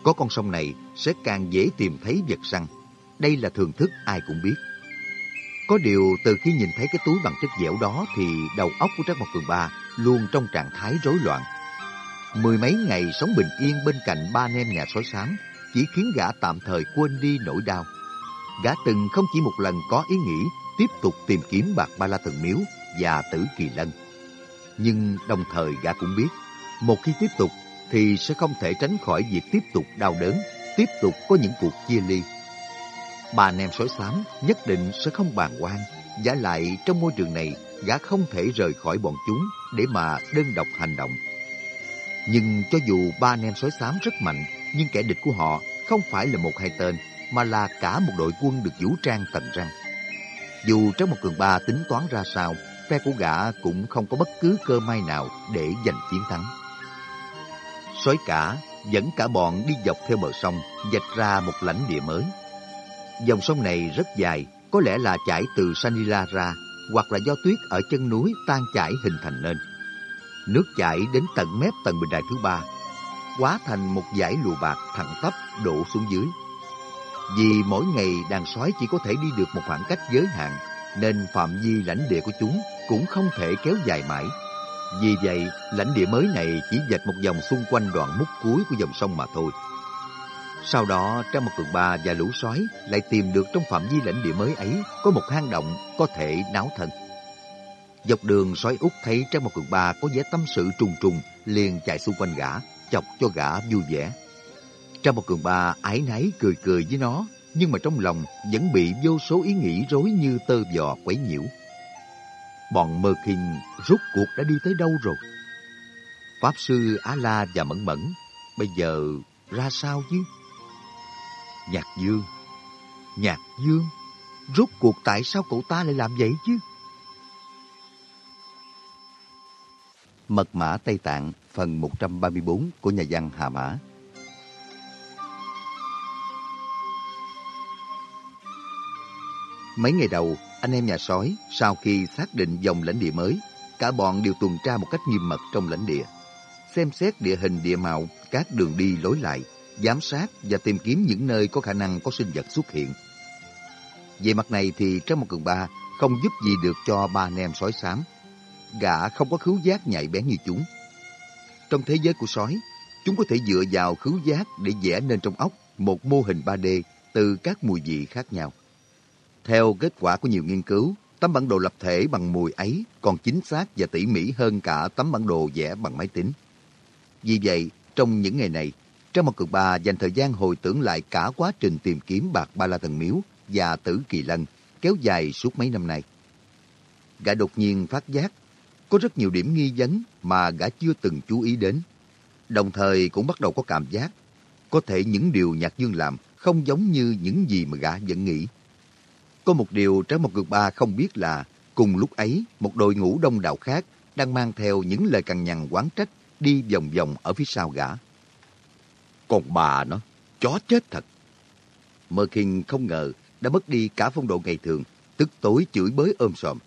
Có con sông này sẽ càng dễ tìm thấy vật săn. Đây là thường thức ai cũng biết. Có điều từ khi nhìn thấy cái túi bằng chất dẻo đó thì đầu óc của Trác Mộc Cường Ba luôn trong trạng thái rối loạn. Mười mấy ngày sống bình yên bên cạnh ba anh em nhà sói xám, chỉ khiến gã tạm thời quên đi nỗi đau. Gã từng không chỉ một lần có ý nghĩ tiếp tục tìm kiếm bạc ba la thần miếu và tử kỳ lân. Nhưng đồng thời gã cũng biết, một khi tiếp tục thì sẽ không thể tránh khỏi việc tiếp tục đau đớn, tiếp tục có những cuộc chia ly. Ba anh em sói xám nhất định sẽ không bàng quan, giả lại trong môi trường này gã không thể rời khỏi bọn chúng để mà đơn độc hành động. Nhưng cho dù ba anh em sói xám rất mạnh, nhưng kẻ địch của họ không phải là một hai tên, mà là cả một đội quân được vũ trang tận răng. Dù trong một cường ba tính toán ra sao, phe của gã cũng không có bất cứ cơ may nào để giành chiến thắng. Sói cả dẫn cả bọn đi dọc theo bờ sông, dạch ra một lãnh địa mới. Dòng sông này rất dài, có lẽ là chảy từ Sanila ra, hoặc là do tuyết ở chân núi tan chảy hình thành nên. Nước chảy đến tận mép tầng bình đài thứ ba, hóa thành một dải lùa bạc thẳng tắp đổ xuống dưới. Vì mỗi ngày đàn sói chỉ có thể đi được một khoảng cách giới hạn, nên phạm vi lãnh địa của chúng cũng không thể kéo dài mãi. Vì vậy, lãnh địa mới này chỉ dạch một vòng xung quanh đoạn mút cuối của dòng sông mà thôi. Sau đó, trong một cường ba và lũ sói lại tìm được trong phạm vi lãnh địa mới ấy có một hang động có thể náo thân. Dọc đường sói út thấy trong một cường ba có vẻ tâm sự trùng trùng liền chạy xung quanh gã, chọc cho gã vui vẻ. Trong một cường bà ái náy cười cười với nó, nhưng mà trong lòng vẫn bị vô số ý nghĩ rối như tơ vò quấy nhiễu. Bọn Mơ khinh rút cuộc đã đi tới đâu rồi? Pháp sư Á-la và Mẫn Mẫn, bây giờ ra sao chứ? Nhạc Dương, Nhạc Dương, rút cuộc tại sao cậu ta lại làm vậy chứ? Mật mã Tây Tạng phần 134 của nhà văn Hà Mã Mấy ngày đầu, anh em nhà sói sau khi xác định dòng lãnh địa mới, cả bọn đều tuần tra một cách nghiêm mật trong lãnh địa. Xem xét địa hình địa mạo, các đường đi lối lại, giám sát và tìm kiếm những nơi có khả năng có sinh vật xuất hiện. Về mặt này thì trong một cường ba không giúp gì được cho ba anh em sói xám. Gã không có khứu giác nhạy bén như chúng. Trong thế giới của sói, chúng có thể dựa vào khứu giác để vẽ nên trong óc một mô hình 3D từ các mùi vị khác nhau. Theo kết quả của nhiều nghiên cứu, tấm bản đồ lập thể bằng mùi ấy còn chính xác và tỉ mỉ hơn cả tấm bản đồ vẽ bằng máy tính. Vì vậy, trong những ngày này, Trang một Cực Ba dành thời gian hồi tưởng lại cả quá trình tìm kiếm bạc Ba La Thần Miếu và Tử Kỳ Lân kéo dài suốt mấy năm nay. Gã đột nhiên phát giác có rất nhiều điểm nghi vấn mà gã chưa từng chú ý đến. Đồng thời cũng bắt đầu có cảm giác có thể những điều Nhạc Dương làm không giống như những gì mà gã vẫn nghĩ. Có một điều Trái Một Cực Ba không biết là cùng lúc ấy một đội ngũ đông đảo khác đang mang theo những lời cằn nhằn quán trách đi vòng vòng ở phía sau gã. Còn bà nó, chó chết thật. Mơ Kinh không ngờ đã mất đi cả phong độ ngày thường, tức tối chửi bới ôm sòm.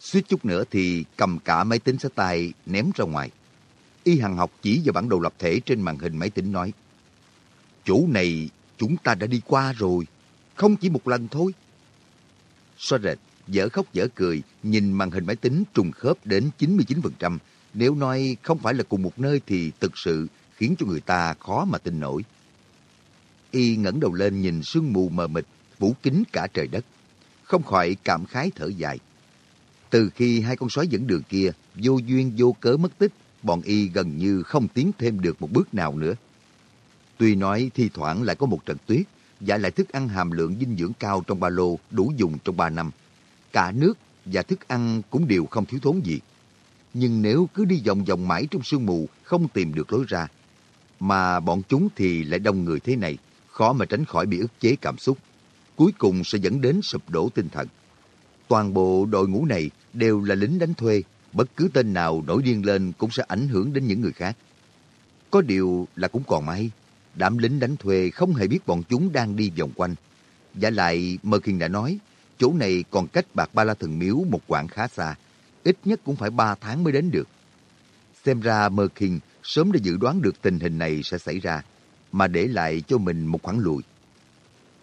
Suýt chút nữa thì cầm cả máy tính sách tay ném ra ngoài. Y Hằng học chỉ vào bản đồ lập thể trên màn hình máy tính nói. Chỗ này chúng ta đã đi qua rồi, không chỉ một lần thôi so rệt, dở khóc dở cười, nhìn màn hình máy tính trùng khớp đến 99%. Nếu nói không phải là cùng một nơi thì thực sự khiến cho người ta khó mà tin nổi. Y ngẩng đầu lên nhìn sương mù mờ mịt, phủ kín cả trời đất. Không khỏi cảm khái thở dài. Từ khi hai con sói dẫn đường kia vô duyên vô cớ mất tích, bọn Y gần như không tiến thêm được một bước nào nữa. Tuy nói thi thoảng lại có một trận tuyết, và lại thức ăn hàm lượng dinh dưỡng cao trong ba lô đủ dùng trong ba năm. Cả nước và thức ăn cũng đều không thiếu thốn gì. Nhưng nếu cứ đi vòng vòng mãi trong sương mù, không tìm được lối ra, mà bọn chúng thì lại đông người thế này, khó mà tránh khỏi bị ức chế cảm xúc. Cuối cùng sẽ dẫn đến sụp đổ tinh thần. Toàn bộ đội ngũ này đều là lính đánh thuê, bất cứ tên nào nổi điên lên cũng sẽ ảnh hưởng đến những người khác. Có điều là cũng còn may, đám lính đánh thuê không hề biết bọn chúng đang đi vòng quanh. Giả lại, Mơ Khiên đã nói, chỗ này còn cách Bạc Ba La Thần Miếu một quãng khá xa, ít nhất cũng phải ba tháng mới đến được. Xem ra Mơ Khiên sớm đã dự đoán được tình hình này sẽ xảy ra, mà để lại cho mình một khoảng lùi.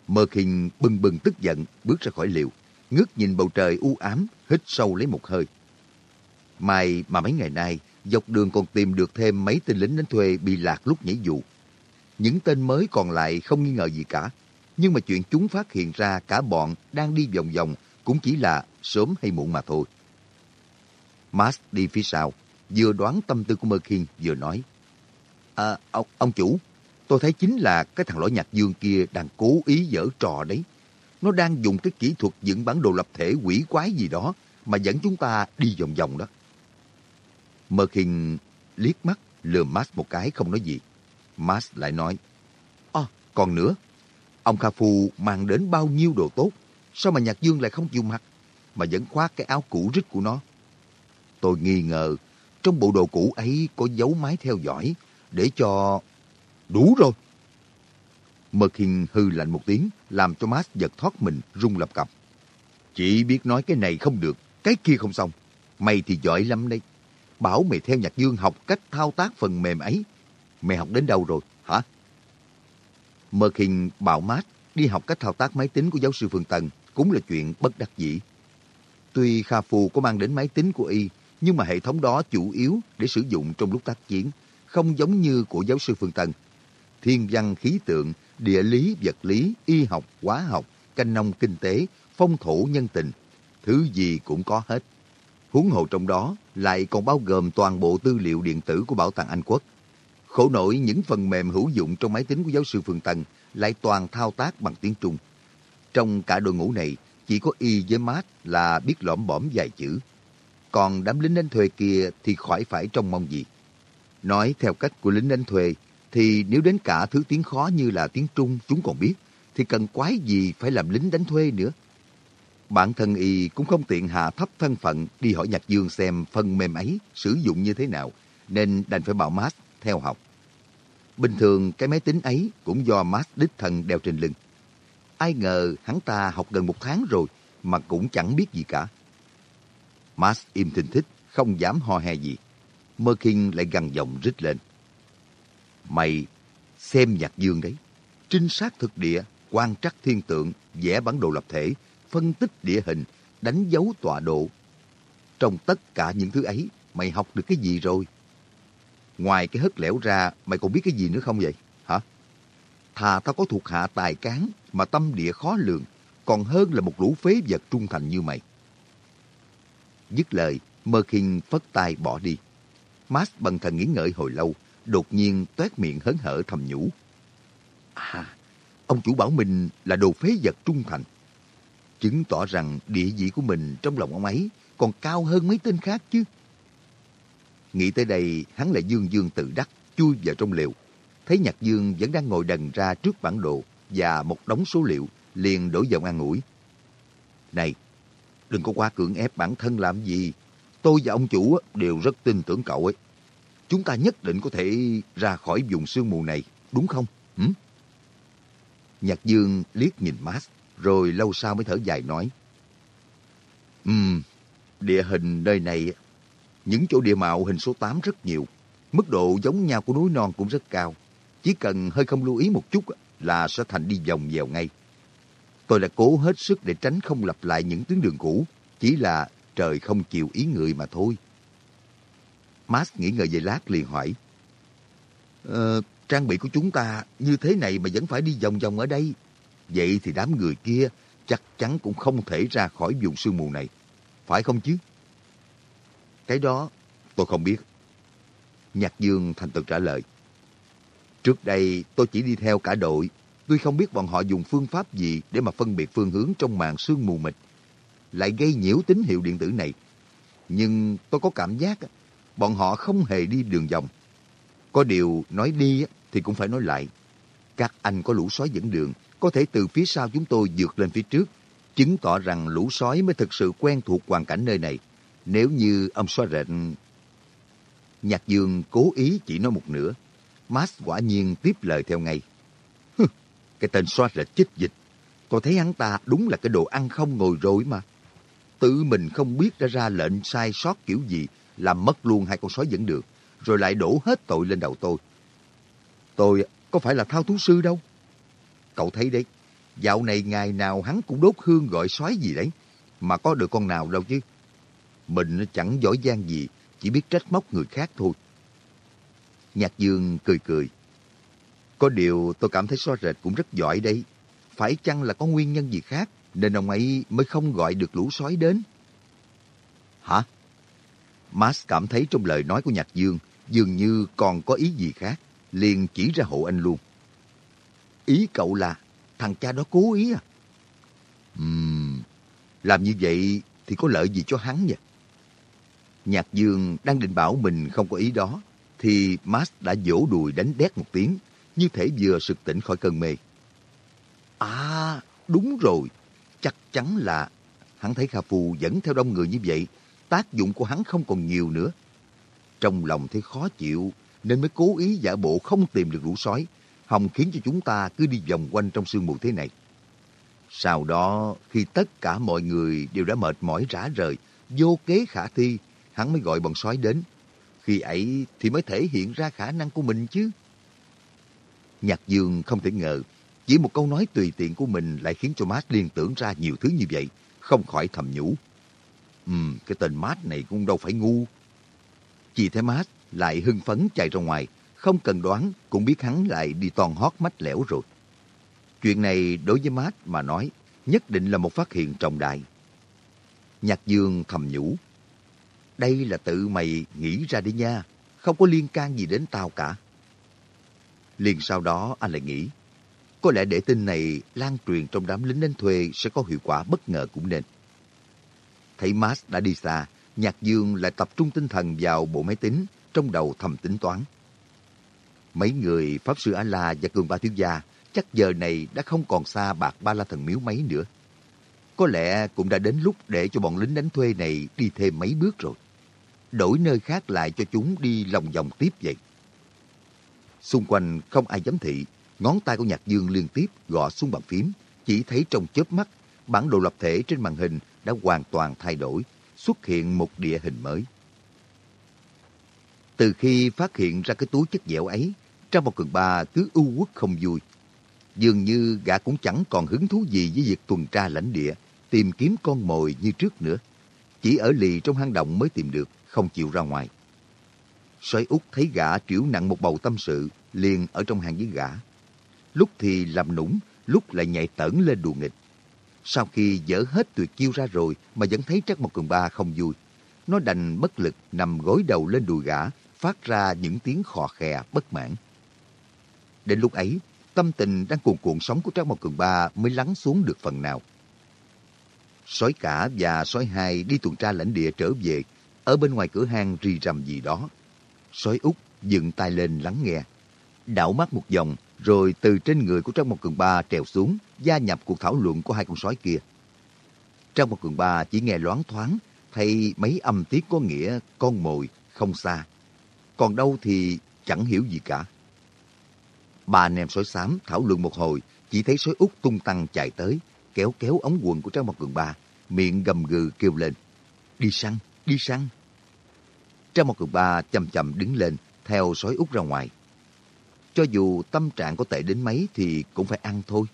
Mơ Khiên bừng bừng tức giận bước ra khỏi liều, ngước nhìn bầu trời u ám, hít sâu lấy một hơi. May mà mấy ngày nay, dọc đường còn tìm được thêm mấy tên lính đánh thuê bị lạc lúc nhảy dù. Những tên mới còn lại không nghi ngờ gì cả, nhưng mà chuyện chúng phát hiện ra cả bọn đang đi vòng vòng cũng chỉ là sớm hay muộn mà thôi. Max đi phía sau, vừa đoán tâm tư của Mơ Khiên vừa nói. À, ông, ông chủ, tôi thấy chính là cái thằng lõi nhạc dương kia đang cố ý dở trò đấy. Nó đang dùng cái kỹ thuật dựng bản đồ lập thể quỷ quái gì đó mà dẫn chúng ta đi vòng vòng đó. Mơ Khiên liếc mắt lườm Max một cái không nói gì. Max lại nói, À, còn nữa, ông Kha Phu mang đến bao nhiêu đồ tốt, sao mà Nhạc Dương lại không chịu mặc, mà vẫn khoác cái áo cũ rích của nó. Tôi nghi ngờ, trong bộ đồ cũ ấy có dấu máy theo dõi, để cho... Đủ rồi! Mật Hiền hư lạnh một tiếng, làm cho Max giật thoát mình, rung lập cập. Chỉ biết nói cái này không được, cái kia không xong. Mày thì giỏi lắm đấy. Bảo mày theo Nhạc Dương học cách thao tác phần mềm ấy. Mày học đến đâu rồi, hả? Mơ khinh bạo mát đi học cách thao tác máy tính của giáo sư Phương Tần cũng là chuyện bất đắc dĩ. Tuy Kha Phù có mang đến máy tính của y, nhưng mà hệ thống đó chủ yếu để sử dụng trong lúc tác chiến, không giống như của giáo sư Phương Tần. Thiên văn khí tượng, địa lý, vật lý, y học, hóa học, canh nông kinh tế, phong thổ nhân tình, thứ gì cũng có hết. Huống hồ trong đó lại còn bao gồm toàn bộ tư liệu điện tử của Bảo tàng Anh Quốc, Khổ nổi những phần mềm hữu dụng trong máy tính của giáo sư Phương Tân lại toàn thao tác bằng tiếng Trung. Trong cả đội ngũ này, chỉ có y với mát là biết lõm bõm vài chữ. Còn đám lính đánh thuê kia thì khỏi phải trông mong gì. Nói theo cách của lính đánh thuê, thì nếu đến cả thứ tiếng khó như là tiếng Trung chúng còn biết, thì cần quái gì phải làm lính đánh thuê nữa. Bản thân y cũng không tiện hạ thấp thân phận đi hỏi Nhạc Dương xem phần mềm ấy sử dụng như thế nào, nên đành phải bảo Mát theo học. Bình thường cái máy tính ấy cũng do Max đích thân đeo trên lưng. Ai ngờ hắn ta học gần một tháng rồi mà cũng chẳng biết gì cả. Max im thình thích, không dám ho he gì. Merkin lại gằn giọng rít lên. Mày xem nhạc dương đấy. Trinh sát thực địa, quan trắc thiên tượng, vẽ bản đồ lập thể, phân tích địa hình, đánh dấu tọa độ. Trong tất cả những thứ ấy, mày học được cái gì rồi? Ngoài cái hất lẻo ra, mày còn biết cái gì nữa không vậy? Hả? Thà tao có thuộc hạ tài cán mà tâm địa khó lường, còn hơn là một lũ phế vật trung thành như mày. Dứt lời, Mơ Kinh phất tay bỏ đi. Max bần thần nghĩ ngợi hồi lâu, đột nhiên toét miệng hớn hở thầm nhủ. À, ông chủ bảo mình là đồ phế vật trung thành. Chứng tỏ rằng địa vị của mình trong lòng ông ấy còn cao hơn mấy tên khác chứ. Nghĩ tới đây, hắn lại dương dương tự đắc, chui vào trong liều. Thấy Nhạc Dương vẫn đang ngồi đần ra trước bản đồ và một đống số liệu, liền đổi giọng an ủi. Này, đừng có quá cưỡng ép bản thân làm gì. Tôi và ông chủ đều rất tin tưởng cậu ấy. Chúng ta nhất định có thể ra khỏi vùng sương mù này, đúng không? Hử? Nhạc Dương liếc nhìn Max, rồi lâu sau mới thở dài nói. Ừm, địa hình nơi này những chỗ địa mạo hình số 8 rất nhiều. Mức độ giống nhau của núi non cũng rất cao. Chỉ cần hơi không lưu ý một chút là sẽ thành đi vòng vèo ngay. Tôi đã cố hết sức để tránh không lặp lại những tuyến đường cũ. Chỉ là trời không chịu ý người mà thôi. Max nghĩ ngợi về lát liền hỏi. Ờ, trang bị của chúng ta như thế này mà vẫn phải đi vòng vòng ở đây. Vậy thì đám người kia chắc chắn cũng không thể ra khỏi vùng sương mù này. Phải không chứ? Cái đó tôi không biết. Nhạc Dương thành thực trả lời. Trước đây tôi chỉ đi theo cả đội. Tôi không biết bọn họ dùng phương pháp gì để mà phân biệt phương hướng trong màn sương mù mịt. Lại gây nhiễu tín hiệu điện tử này. Nhưng tôi có cảm giác bọn họ không hề đi đường vòng. Có điều nói đi thì cũng phải nói lại. Các anh có lũ sói dẫn đường, có thể từ phía sau chúng tôi vượt lên phía trước, chứng tỏ rằng lũ sói mới thực sự quen thuộc hoàn cảnh nơi này. Nếu như ông xóa rệt... Nhạc Dương cố ý chỉ nói một nửa. Max quả nhiên tiếp lời theo ngay. cái tên xóa rệt chích dịch. Tôi thấy hắn ta đúng là cái đồ ăn không ngồi rồi mà. Tự mình không biết đã ra lệnh sai sót kiểu gì, làm mất luôn hai con sói dẫn được rồi lại đổ hết tội lên đầu tôi. Tôi có phải là thao thú sư đâu. Cậu thấy đấy, dạo này ngày nào hắn cũng đốt hương gọi sói gì đấy, mà có được con nào đâu chứ. Mình chẳng giỏi giang gì, chỉ biết trách móc người khác thôi. Nhạc Dương cười cười. Có điều tôi cảm thấy so rệt cũng rất giỏi đấy. Phải chăng là có nguyên nhân gì khác nên ông ấy mới không gọi được lũ sói đến? Hả? Max cảm thấy trong lời nói của Nhạc Dương dường như còn có ý gì khác, liền chỉ ra hộ anh luôn. Ý cậu là thằng cha đó cố ý à? Ừm, làm như vậy thì có lợi gì cho hắn vậy? Nhạc Dương đang định bảo mình không có ý đó, thì Max đã vỗ đùi đánh đét một tiếng, như thể vừa sực tỉnh khỏi cơn mê. À, đúng rồi, chắc chắn là hắn thấy Kha Phu dẫn theo đông người như vậy, tác dụng của hắn không còn nhiều nữa. Trong lòng thấy khó chịu, nên mới cố ý giả bộ không tìm được lũ sói, hòng khiến cho chúng ta cứ đi vòng quanh trong sương mù thế này. Sau đó, khi tất cả mọi người đều đã mệt mỏi rã rời, vô kế khả thi, hắn mới gọi bọn sói đến. Khi ấy thì mới thể hiện ra khả năng của mình chứ. Nhạc Dương không thể ngờ, chỉ một câu nói tùy tiện của mình lại khiến cho Mát liên tưởng ra nhiều thứ như vậy, không khỏi thầm nhủ. Ừm, cái tên Mát này cũng đâu phải ngu. Chị thấy Mát lại hưng phấn chạy ra ngoài, không cần đoán cũng biết hắn lại đi toàn hót mách lẻo rồi. Chuyện này đối với Mát mà nói, nhất định là một phát hiện trọng đại. Nhạc Dương thầm nhủ. Đây là tự mày nghĩ ra đi nha, không có liên can gì đến tao cả. Liền sau đó anh lại nghĩ, có lẽ để tin này lan truyền trong đám lính đánh thuê sẽ có hiệu quả bất ngờ cũng nên. Thấy Max đã đi xa, Nhạc Dương lại tập trung tinh thần vào bộ máy tính, trong đầu thầm tính toán. Mấy người Pháp Sư A-La và Cường Ba Thiếu Gia chắc giờ này đã không còn xa bạc ba la thần miếu mấy nữa. Có lẽ cũng đã đến lúc để cho bọn lính đánh thuê này đi thêm mấy bước rồi. Đổi nơi khác lại cho chúng đi lòng vòng tiếp vậy. Xung quanh không ai dám thị, ngón tay của Nhạc Dương liên tiếp gõ xuống bàn phím, chỉ thấy trong chớp mắt, bản đồ lập thể trên màn hình đã hoàn toàn thay đổi, xuất hiện một địa hình mới. Từ khi phát hiện ra cái túi chất dẻo ấy, trong một cường ba cứ ưu quốc không vui. Dường như gã cũng chẳng còn hứng thú gì với việc tuần tra lãnh địa, tìm kiếm con mồi như trước nữa. Chỉ ở lì trong hang động mới tìm được, không chịu ra ngoài. Sói út thấy gã triểu nặng một bầu tâm sự, liền ở trong hàng với gã. Lúc thì làm nũng, lúc lại nhảy tẩn lên đùa nghịch. Sau khi dở hết tuyệt chiêu ra rồi mà vẫn thấy Trắc Mộc Cường Ba không vui. Nó đành bất lực nằm gối đầu lên đùi gã, phát ra những tiếng khò khè bất mãn. Đến lúc ấy, tâm tình đang cuồn cuộn sống của Trác Mộc Cường Ba mới lắng xuống được phần nào. Sói cả và sói hai đi tuần tra lãnh địa trở về, ở bên ngoài cửa hang rì rầm gì đó. Sói út dựng tay lên lắng nghe. Đảo mắt một vòng, rồi từ trên người của trang Mộc Cường Ba trèo xuống, gia nhập cuộc thảo luận của hai con sói kia. trang Mộc Cường Ba chỉ nghe loáng thoáng, thấy mấy âm tiết có nghĩa con mồi không xa. Còn đâu thì chẳng hiểu gì cả. Ba anh em sói xám thảo luận một hồi, chỉ thấy sói út tung tăng chạy tới, kéo kéo ống quần của Trang Mộc Cường Ba, miệng gầm gừ kêu lên. Đi săn, đi săn. Trang một Cường Ba chậm chậm đứng lên, theo sói út ra ngoài. Cho dù tâm trạng có tệ đến mấy thì cũng phải ăn thôi.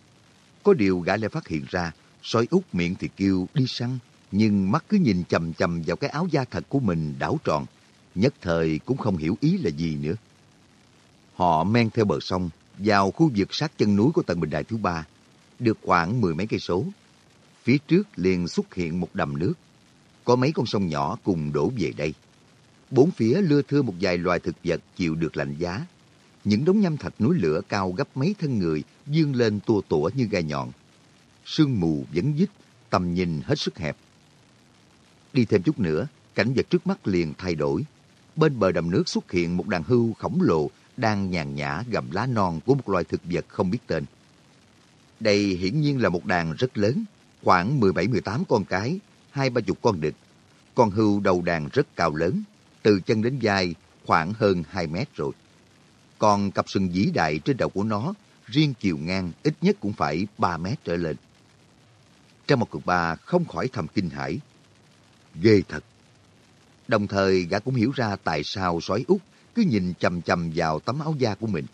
Có điều gã lại phát hiện ra, sói út miệng thì kêu đi săn, nhưng mắt cứ nhìn chầm chầm vào cái áo da thật của mình đảo tròn, nhất thời cũng không hiểu ý là gì nữa. Họ men theo bờ sông, vào khu vực sát chân núi của tầng bình đài thứ ba, được khoảng mười mấy cây số. Phía trước liền xuất hiện một đầm nước. Có mấy con sông nhỏ cùng đổ về đây. Bốn phía lưa thưa một vài loài thực vật chịu được lạnh giá. Những đống nhâm thạch núi lửa cao gấp mấy thân người dương lên tua tủa như gai nhọn. Sương mù vẫn dít, tầm nhìn hết sức hẹp. Đi thêm chút nữa, cảnh vật trước mắt liền thay đổi. Bên bờ đầm nước xuất hiện một đàn hưu khổng lồ đang nhàn nhã gặm lá non của một loài thực vật không biết tên. Đây hiển nhiên là một đàn rất lớn, khoảng 17-18 con cái, hai ba chục con đực. Con hưu đầu đàn rất cao lớn, từ chân đến vai khoảng hơn 2 mét rồi. Còn cặp sừng dĩ đại trên đầu của nó, riêng chiều ngang ít nhất cũng phải 3 mét trở lên. Trong một cực ba không khỏi thầm kinh hãi. Ghê thật! Đồng thời gã cũng hiểu ra tại sao sói út cứ nhìn chầm chầm vào tấm áo da của mình.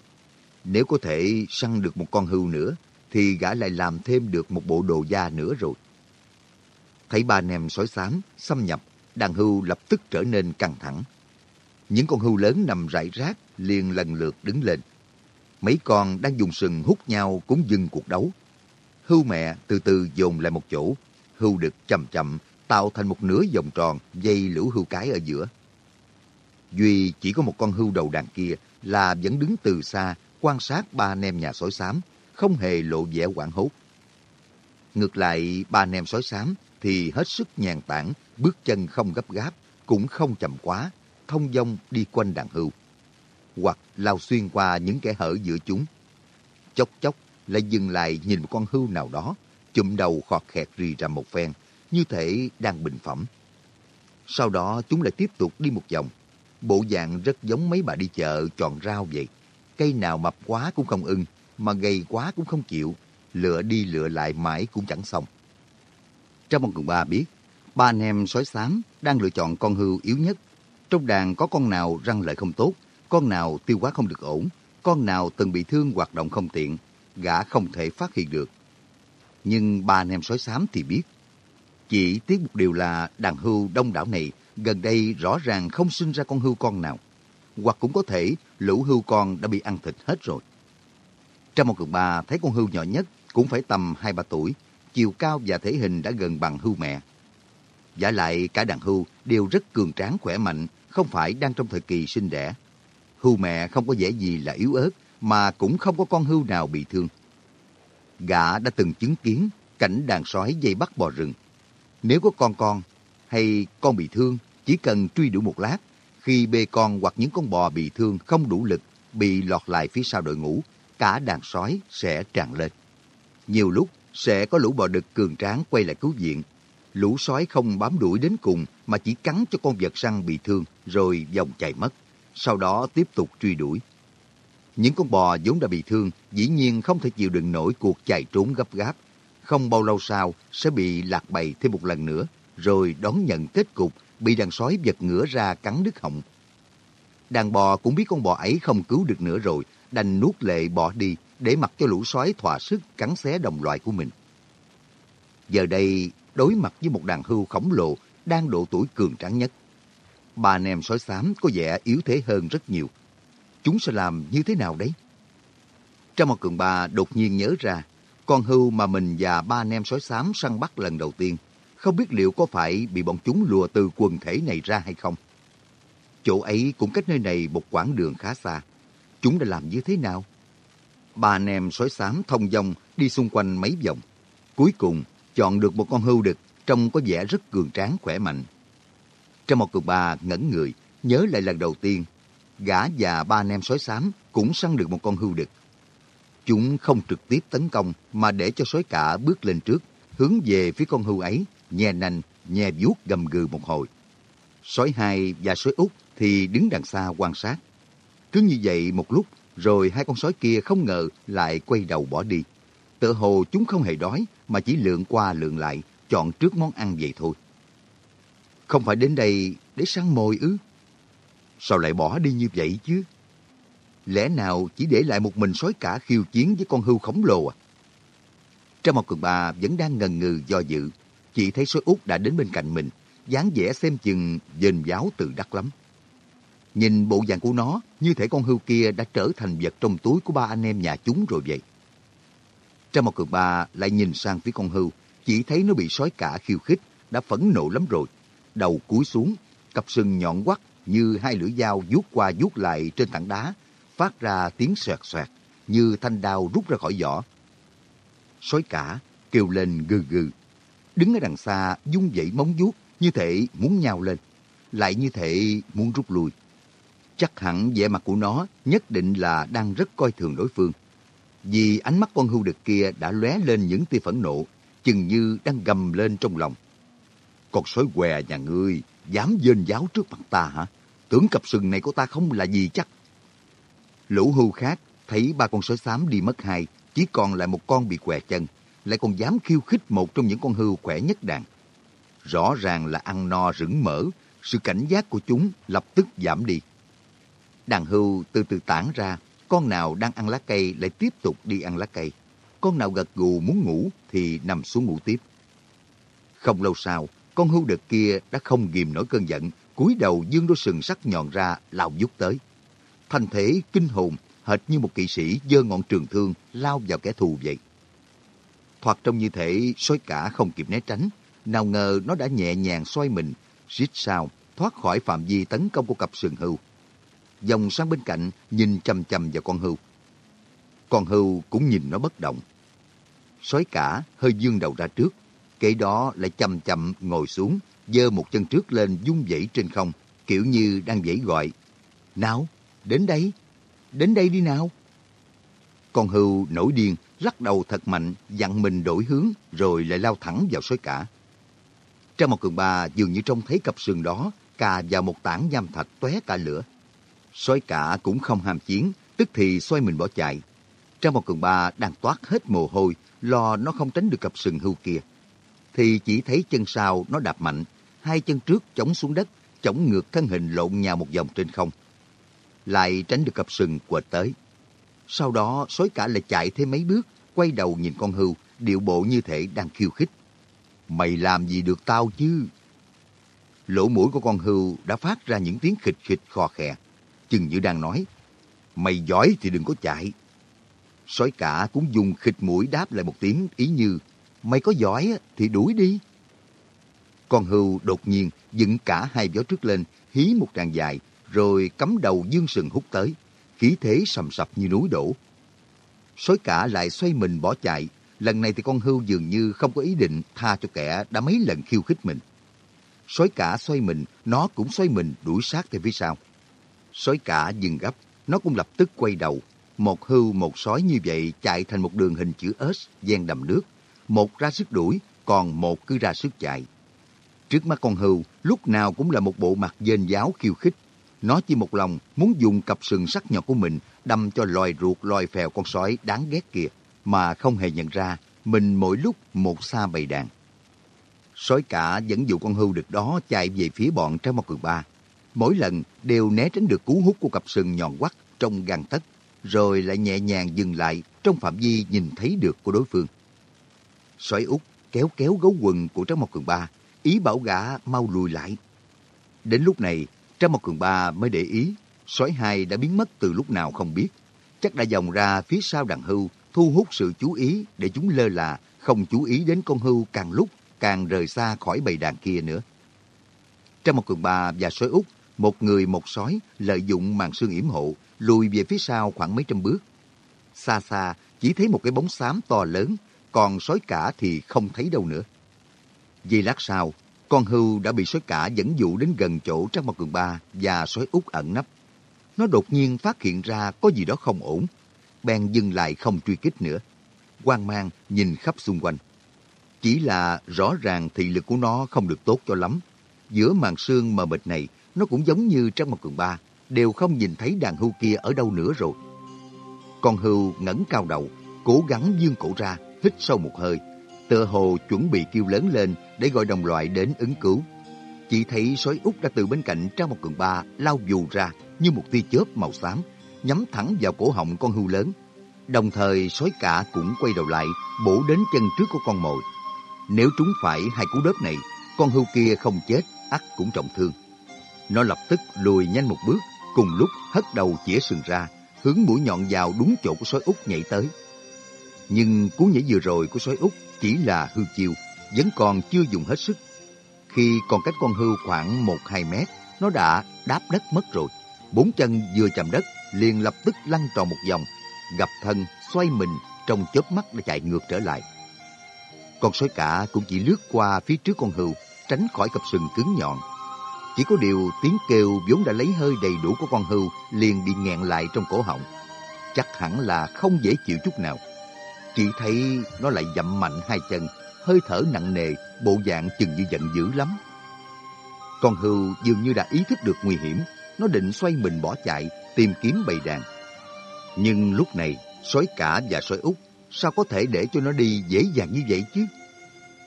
Nếu có thể săn được một con hưu nữa, thì gã lại làm thêm được một bộ đồ da nữa rồi. Thấy ba anh em sói xám xâm nhập, đàn hưu lập tức trở nên căng thẳng. Những con hưu lớn nằm rải rác liền lần lượt đứng lên. Mấy con đang dùng sừng hút nhau cũng dừng cuộc đấu. Hưu mẹ từ từ dồn lại một chỗ, hưu đực chậm chậm tạo thành một nửa vòng tròn dây lũ hưu cái ở giữa. Duy chỉ có một con hưu đầu đàn kia là vẫn đứng từ xa quan sát ba anh em nhà sói xám, không hề lộ vẻ quảng hốt. Ngược lại, ba anh em sói xám thì hết sức nhàn tản, bước chân không gấp gáp, cũng không chậm quá, thông dong đi quanh đàn hưu. Hoặc lao xuyên qua những kẻ hở giữa chúng. Chốc chốc lại dừng lại nhìn một con hưu nào đó, chụm đầu khọt khẹt rì ra một phen, như thể đang bình phẩm. Sau đó chúng lại tiếp tục đi một vòng. Bộ dạng rất giống mấy bà đi chợ chọn rau vậy. Cây nào mập quá cũng không ưng, mà gầy quá cũng không chịu. Lựa đi lựa lại mãi cũng chẳng xong. Trong một cường ba biết, ba anh em sói xám đang lựa chọn con hươu yếu nhất. Trong đàn có con nào răng lợi không tốt, con nào tiêu hóa không được ổn, con nào từng bị thương hoạt động không tiện, gã không thể phát hiện được. Nhưng ba anh em sói xám thì biết, chỉ tiếc một điều là đàn hưu đông đảo này gần đây rõ ràng không sinh ra con hưu con nào. Hoặc cũng có thể lũ hưu con đã bị ăn thịt hết rồi. Trong một cường ba thấy con hưu nhỏ nhất cũng phải tầm 2-3 tuổi, chiều cao và thể hình đã gần bằng hưu mẹ. Giả lại cả đàn hưu đều rất cường tráng khỏe mạnh, không phải đang trong thời kỳ sinh đẻ. Hưu mẹ không có vẻ gì là yếu ớt, mà cũng không có con hưu nào bị thương. Gã đã từng chứng kiến cảnh đàn sói dây bắt bò rừng. Nếu có con con hay con bị thương, chỉ cần truy đuổi một lát, khi bê con hoặc những con bò bị thương không đủ lực, bị lọt lại phía sau đội ngũ, cả đàn sói sẽ tràn lên. Nhiều lúc sẽ có lũ bò đực cường tráng quay lại cứu viện. Lũ sói không bám đuổi đến cùng mà chỉ cắn cho con vật săn bị thương rồi vòng chạy mất. Sau đó tiếp tục truy đuổi. Những con bò vốn đã bị thương dĩ nhiên không thể chịu đựng nổi cuộc chạy trốn gấp gáp. Không bao lâu sau sẽ bị lạc bầy thêm một lần nữa rồi đón nhận kết cục bị đàn sói giật ngửa ra cắn đứt họng. Đàn bò cũng biết con bò ấy không cứu được nữa rồi, đành nuốt lệ bỏ đi để mặc cho lũ sói thỏa sức cắn xé đồng loại của mình. Giờ đây, đối mặt với một đàn hưu khổng lồ đang độ tuổi cường tráng nhất. Ba anh em sói xám có vẻ yếu thế hơn rất nhiều. Chúng sẽ làm như thế nào đấy? Trong một cường ba đột nhiên nhớ ra, con hưu mà mình và ba anh em sói xám săn bắt lần đầu tiên, không biết liệu có phải bị bọn chúng lùa từ quần thể này ra hay không. Chỗ ấy cũng cách nơi này một quãng đường khá xa. Chúng đã làm như thế nào? Ba anh em sói xám thông dong đi xung quanh mấy vòng. Cuối cùng, chọn được một con hưu đực trông có vẻ rất cường tráng khỏe mạnh. Trong một cường ba ngẩn người, nhớ lại lần đầu tiên, gã và ba anh em sói xám cũng săn được một con hưu đực. Chúng không trực tiếp tấn công mà để cho sói cả bước lên trước, hướng về phía con hưu ấy, nhè nành, nhè vuốt gầm gừ một hồi. Sói hai và sói út thì đứng đằng xa quan sát. Cứ như vậy một lúc, rồi hai con sói kia không ngờ lại quay đầu bỏ đi. Tự hồ chúng không hề đói, mà chỉ lượn qua lượn lại, chọn trước món ăn vậy thôi. Không phải đến đây để săn mồi ư? Sao lại bỏ đi như vậy chứ? Lẽ nào chỉ để lại một mình sói cả khiêu chiến với con hưu khổng lồ à? Trong một cường bà vẫn đang ngần ngừ do dự, chỉ thấy sói út đã đến bên cạnh mình, dáng vẻ xem chừng dền giáo từ đắc lắm. Nhìn bộ dạng của nó, như thể con hươu kia đã trở thành vật trong túi của ba anh em nhà chúng rồi vậy. Trong một cường ba lại nhìn sang phía con hươu, chỉ thấy nó bị sói cả khiêu khích, đã phẫn nộ lắm rồi. Đầu cúi xuống, cặp sừng nhọn quắt như hai lưỡi dao vuốt qua vuốt lại trên tảng đá, phát ra tiếng xoẹt xoẹt, như thanh đao rút ra khỏi vỏ. Sói cả kêu lên gừ gừ, đứng ở đằng xa dung dậy móng vuốt như thể muốn nhào lên, lại như thể muốn rút lui. Chắc hẳn vẻ mặt của nó nhất định là đang rất coi thường đối phương. Vì ánh mắt con hưu đực kia đã lóe lên những tia phẫn nộ, chừng như đang gầm lên trong lòng. Con sói què nhà ngươi, dám dên giáo trước mặt ta hả? Tưởng cặp sừng này của ta không là gì chắc. Lũ hưu khác thấy ba con sói xám đi mất hai, chỉ còn lại một con bị què chân, lại còn dám khiêu khích một trong những con hưu khỏe nhất đàn. Rõ ràng là ăn no rững mỡ, sự cảnh giác của chúng lập tức giảm đi. Đàn hưu từ từ tản ra, con nào đang ăn lá cây lại tiếp tục đi ăn lá cây. Con nào gật gù muốn ngủ thì nằm xuống ngủ tiếp. Không lâu sau, con hưu đực kia đã không ghìm nổi cơn giận, cúi đầu dương đôi sừng sắc nhọn ra, lao vút tới. Thành thể kinh hồn, hệt như một kỵ sĩ giơ ngọn trường thương lao vào kẻ thù vậy. Thoạt trông như thể sói cả không kịp né tránh, nào ngờ nó đã nhẹ nhàng xoay mình, rít sao, thoát khỏi phạm vi tấn công của cặp sừng hưu. Dòng sang bên cạnh, nhìn chằm chằm vào con hưu. Con hưu cũng nhìn nó bất động. Sói cả hơi dương đầu ra trước, kế đó lại chậm chậm ngồi xuống, giơ một chân trước lên dung vẫy trên không, kiểu như đang dãy gọi. Nào, đến đây, đến đây đi nào. Con hưu nổi điên, lắc đầu thật mạnh, dặn mình đổi hướng, rồi lại lao thẳng vào sói cả. Trong một cường ba dường như trông thấy cặp sừng đó, cà vào một tảng nham thạch tóe cả lửa. Sói cả cũng không ham chiến, tức thì xoay mình bỏ chạy. Trong một cường ba đang toát hết mồ hôi, lo nó không tránh được cặp sừng hưu kia. Thì chỉ thấy chân sau nó đạp mạnh, hai chân trước chống xuống đất, chống ngược thân hình lộn nhào một vòng trên không. Lại tránh được cặp sừng quệt tới. Sau đó, sói cả lại chạy thêm mấy bước, quay đầu nhìn con hưu, điệu bộ như thể đang khiêu khích. Mày làm gì được tao chứ? Lỗ mũi của con hưu đã phát ra những tiếng khịch khịch khò khè, chừng như đang nói, mày giỏi thì đừng có chạy. Sói cả cũng dùng khịt mũi đáp lại một tiếng ý như, mày có giỏi thì đuổi đi. Con hưu đột nhiên dựng cả hai gió trước lên, hí một tràng dài, rồi cắm đầu dương sừng hút tới, khí thế sầm sập như núi đổ. Sói cả lại xoay mình bỏ chạy, lần này thì con hưu dường như không có ý định tha cho kẻ đã mấy lần khiêu khích mình. Sói cả xoay mình, nó cũng xoay mình đuổi sát theo phía sau. Sói cả dừng gấp, nó cũng lập tức quay đầu. Một hưu một sói như vậy chạy thành một đường hình chữ S, gian đầm nước. Một ra sức đuổi, còn một cứ ra sức chạy. Trước mắt con hưu, lúc nào cũng là một bộ mặt dên giáo khiêu khích. Nó chỉ một lòng muốn dùng cặp sừng sắc nhọn của mình đâm cho loài ruột loài phèo con sói đáng ghét kia, mà không hề nhận ra mình mỗi lúc một xa bầy đàn. Sói cả dẫn dụ con hưu được đó chạy về phía bọn trong một cường ba. Mỗi lần đều né tránh được cú hút của cặp sừng nhọn quắt trong gang tấc, rồi lại nhẹ nhàng dừng lại trong phạm vi nhìn thấy được của đối phương. Sói út kéo kéo gấu quần của Trang Mộc Cường Ba, ý bảo gã mau lùi lại. Đến lúc này, Trang Mộc Cường Ba mới để ý, sói hai đã biến mất từ lúc nào không biết. Chắc đã dòng ra phía sau đàn hưu, thu hút sự chú ý để chúng lơ là, không chú ý đến con hưu càng lúc càng rời xa khỏi bầy đàn kia nữa. Trang Mộc Cường Ba và sói út, một người một sói lợi dụng màn sương yểm hộ, lùi về phía sau khoảng mấy trăm bước. Xa xa, chỉ thấy một cái bóng xám to lớn, còn sói cả thì không thấy đâu nữa. Giây lát sau, con hưu đã bị sói cả dẫn dụ đến gần chỗ Trang Mộc Cường Ba và sói út ẩn nấp. Nó đột nhiên phát hiện ra có gì đó không ổn, bèn dừng lại không truy kích nữa. Quang mang nhìn khắp xung quanh. Chỉ là rõ ràng thị lực của nó không được tốt cho lắm. Giữa màn sương mờ mịt này, nó cũng giống như trong một Cường Ba, đều không nhìn thấy đàn hưu kia ở đâu nữa rồi. Con hưu ngẩng cao đầu, cố gắng dương cổ ra, hít sâu một hơi, tựa hồ chuẩn bị kêu lớn lên để gọi đồng loại đến ứng cứu. Chỉ thấy sói út đã từ bên cạnh trong một Cường Ba lao dù ra như một tia chớp màu xám, nhắm thẳng vào cổ họng con hưu lớn. Đồng thời sói cả cũng quay đầu lại, bổ đến chân trước của con mồi. Nếu trúng phải hai cú đớp này, con hưu kia không chết, ắt cũng trọng thương. Nó lập tức lùi nhanh một bước, cùng lúc hất đầu chĩa sừng ra, hướng mũi nhọn vào đúng chỗ của sói út nhảy tới. Nhưng cú nhảy vừa rồi của sói út chỉ là hư chiêu, vẫn còn chưa dùng hết sức. Khi còn cách con hưu khoảng 1-2 mét, nó đã đáp đất mất rồi. Bốn chân vừa chạm đất, liền lập tức lăn tròn một vòng, gặp thân, xoay mình, trong chớp mắt đã chạy ngược trở lại. Con sói cả cũng chỉ lướt qua phía trước con hưu, tránh khỏi cặp sừng cứng nhọn. Chỉ có điều tiếng kêu vốn đã lấy hơi đầy đủ của con hưu liền bị nghẹn lại trong cổ họng. Chắc hẳn là không dễ chịu chút nào. Chỉ thấy nó lại dậm mạnh hai chân, hơi thở nặng nề, bộ dạng chừng như giận dữ lắm. Con hưu dường như đã ý thức được nguy hiểm, nó định xoay mình bỏ chạy, tìm kiếm bầy đàn. Nhưng lúc này, sói cả và sói út sao có thể để cho nó đi dễ dàng như vậy chứ?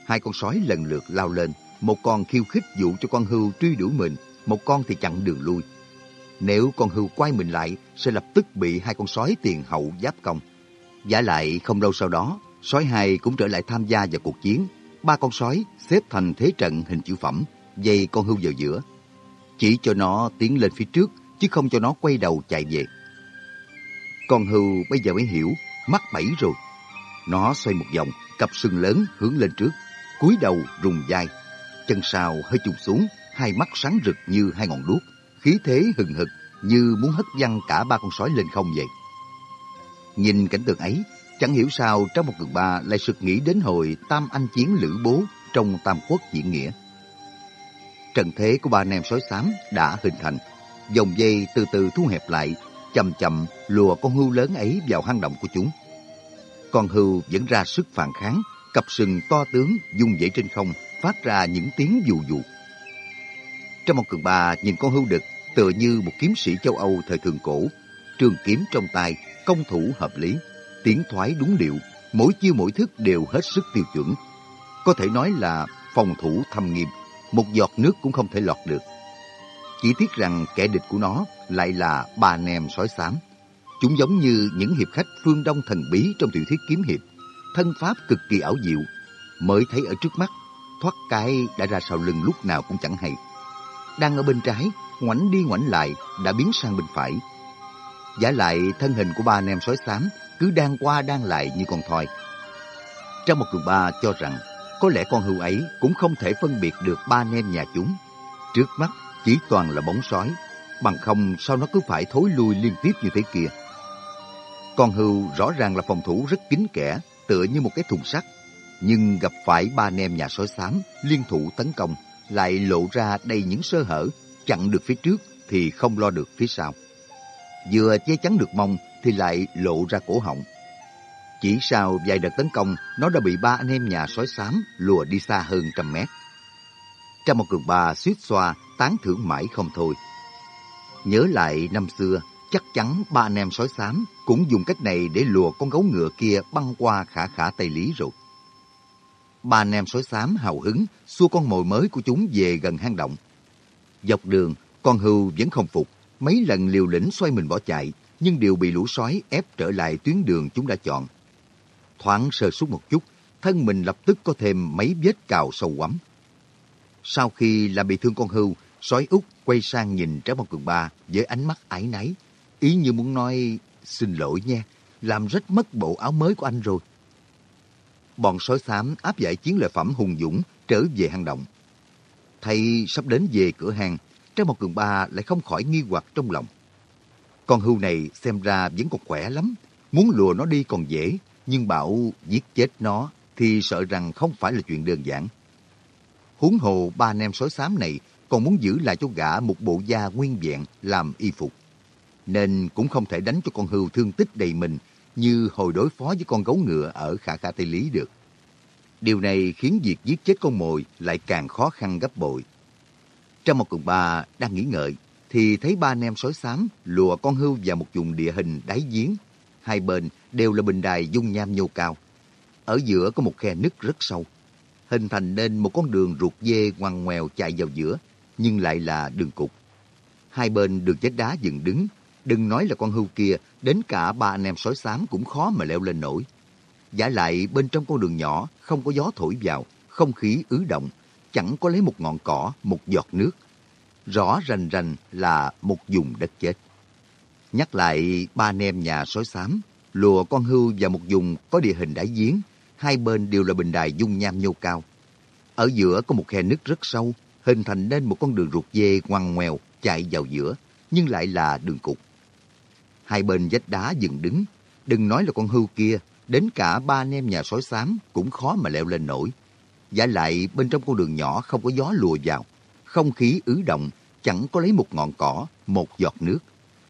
Hai con sói lần lượt lao lên, một con khiêu khích dụ cho con hưu truy đuổi mình, một con thì chặn đường lui. Nếu con hưu quay mình lại, sẽ lập tức bị hai con sói tiền hậu giáp công. Giả lại không lâu sau đó, sói hai cũng trở lại tham gia vào cuộc chiến. Ba con sói xếp thành thế trận hình chữ phẩm, dây con hưu vào giữa. Chỉ cho nó tiến lên phía trước, chứ không cho nó quay đầu chạy về. Con hưu bây giờ mới hiểu, mắc bẫy rồi. Nó xoay một vòng, cặp sừng lớn hướng lên trước, cúi đầu rùng vai. Chân sào hơi trùng xuống, hai mắt sáng rực như hai ngọn đuốc, khí thế hừng hực như muốn hất văng cả ba con sói lên không vậy. Nhìn cảnh tượng ấy, chẳng hiểu sao trong một cường ba lại sực nghĩ đến hồi tam anh chiến lữ bố trong tam quốc diễn nghĩa. Trận thế của ba anh em sói xám đã hình thành, dòng dây từ từ thu hẹp lại, chậm chậm lùa con hưu lớn ấy vào hang động của chúng. Con hưu vẫn ra sức phản kháng, cặp sừng to tướng dung dãy trên không, phát ra những tiếng dù dù. Trong một cường ba nhìn con hưu đực tựa như một kiếm sĩ châu Âu thời thượng cổ, trường kiếm trong tay, công thủ hợp lý, tiếng thoái đúng điệu, mỗi chiêu mỗi thức đều hết sức tiêu chuẩn. Có thể nói là phòng thủ thâm nghiêm, một giọt nước cũng không thể lọt được. Chỉ tiếc rằng kẻ địch của nó lại là bà nem sói xám. Chúng giống như những hiệp khách phương Đông thần bí trong tiểu thuyết kiếm hiệp. Thân pháp cực kỳ ảo diệu, mới thấy ở trước mắt, thoát cái đã ra sau lưng lúc nào cũng chẳng hay. Đang ở bên trái, ngoảnh đi ngoảnh lại đã biến sang bên phải. Giả lại thân hình của ba anh em sói xám cứ đang qua đang lại như con thoi. Trong một cường ba cho rằng có lẽ con hưu ấy cũng không thể phân biệt được ba anh em nhà chúng. Trước mắt chỉ toàn là bóng sói, bằng không sao nó cứ phải thối lui liên tiếp như thế kia. Con hưu rõ ràng là phòng thủ rất kín kẽ, tựa như một cái thùng sắt. Nhưng gặp phải ba anh em nhà sói xám liên thủ tấn công, lại lộ ra đầy những sơ hở, chặn được phía trước thì không lo được phía sau. Vừa che chắn được mông thì lại lộ ra cổ họng. Chỉ sau vài đợt tấn công, nó đã bị ba anh em nhà sói xám lùa đi xa hơn trăm mét. Trong một cường ba suýt xoa, tán thưởng mãi không thôi. Nhớ lại năm xưa, chắc chắn ba anh em sói xám cũng dùng cách này để lùa con gấu ngựa kia băng qua khả khả Tây Lý rồi. Ba anh em sói xám hào hứng xua con mồi mới của chúng về gần hang động. Dọc đường, con hưu vẫn không phục, mấy lần liều lĩnh xoay mình bỏ chạy, nhưng đều bị lũ sói ép trở lại tuyến đường chúng đã chọn. Thoáng sơ suất một chút, thân mình lập tức có thêm mấy vết cào sâu quắm. Sau khi làm bị thương con hưu, sói út quay sang nhìn Trái Bông Cường Ba với ánh mắt ái náy, ý như muốn nói xin lỗi nha, làm rách mất bộ áo mới của anh rồi. Bọn sói xám áp giải chiến lợi phẩm hùng dũng trở về hang động. Thầy sắp đến về cửa hàng, Trái một Cường Ba lại không khỏi nghi hoặc trong lòng. Con hưu này xem ra vẫn còn khỏe lắm, muốn lùa nó đi còn dễ, nhưng bảo giết chết nó thì sợ rằng không phải là chuyện đơn giản. Huống hồ ba anh em sói xám này còn muốn giữ lại cho gã một bộ da nguyên vẹn làm y phục. Nên cũng không thể đánh cho con hưu thương tích đầy mình như hồi đối phó với con gấu ngựa ở khả khả Tây Lý được. Điều này khiến việc giết chết con mồi lại càng khó khăn gấp bội. Trong một cùng ba đang nghĩ ngợi, thì thấy ba anh em sói xám lùa con hưu vào một vùng địa hình đáy giếng. Hai bên đều là bình đài dung nham nhô cao. Ở giữa có một khe nứt rất sâu, hình thành nên một con đường ruột dê ngoằn ngoèo chạy vào giữa, nhưng lại là đường cục. Hai bên đường vách đá dựng đứng, đừng nói là con hưu kia, đến cả ba anh em sói xám cũng khó mà leo lên nổi. Giả lại bên trong con đường nhỏ, không có gió thổi vào, không khí ứ động, chẳng có lấy một ngọn cỏ, một giọt nước. rõ rành rành là một vùng đất chết. Nhắc lại ba anh em nhà sói xám, lùa con hưu và một vùng có địa hình đáy giếng, hai bên đều là bình đài dung nham nhô cao. Ở giữa có một khe nứt rất sâu, hình thành nên một con đường ruột dê ngoằn ngoèo chạy vào giữa, nhưng lại là đường cục. Hai bên vách đá dựng đứng, đừng nói là con hưu kia, đến cả ba anh em nhà sói xám cũng khó mà leo lên nổi. Giả lại bên trong con đường nhỏ không có gió lùa vào, không khí ứ động, chẳng có lấy một ngọn cỏ, một giọt nước.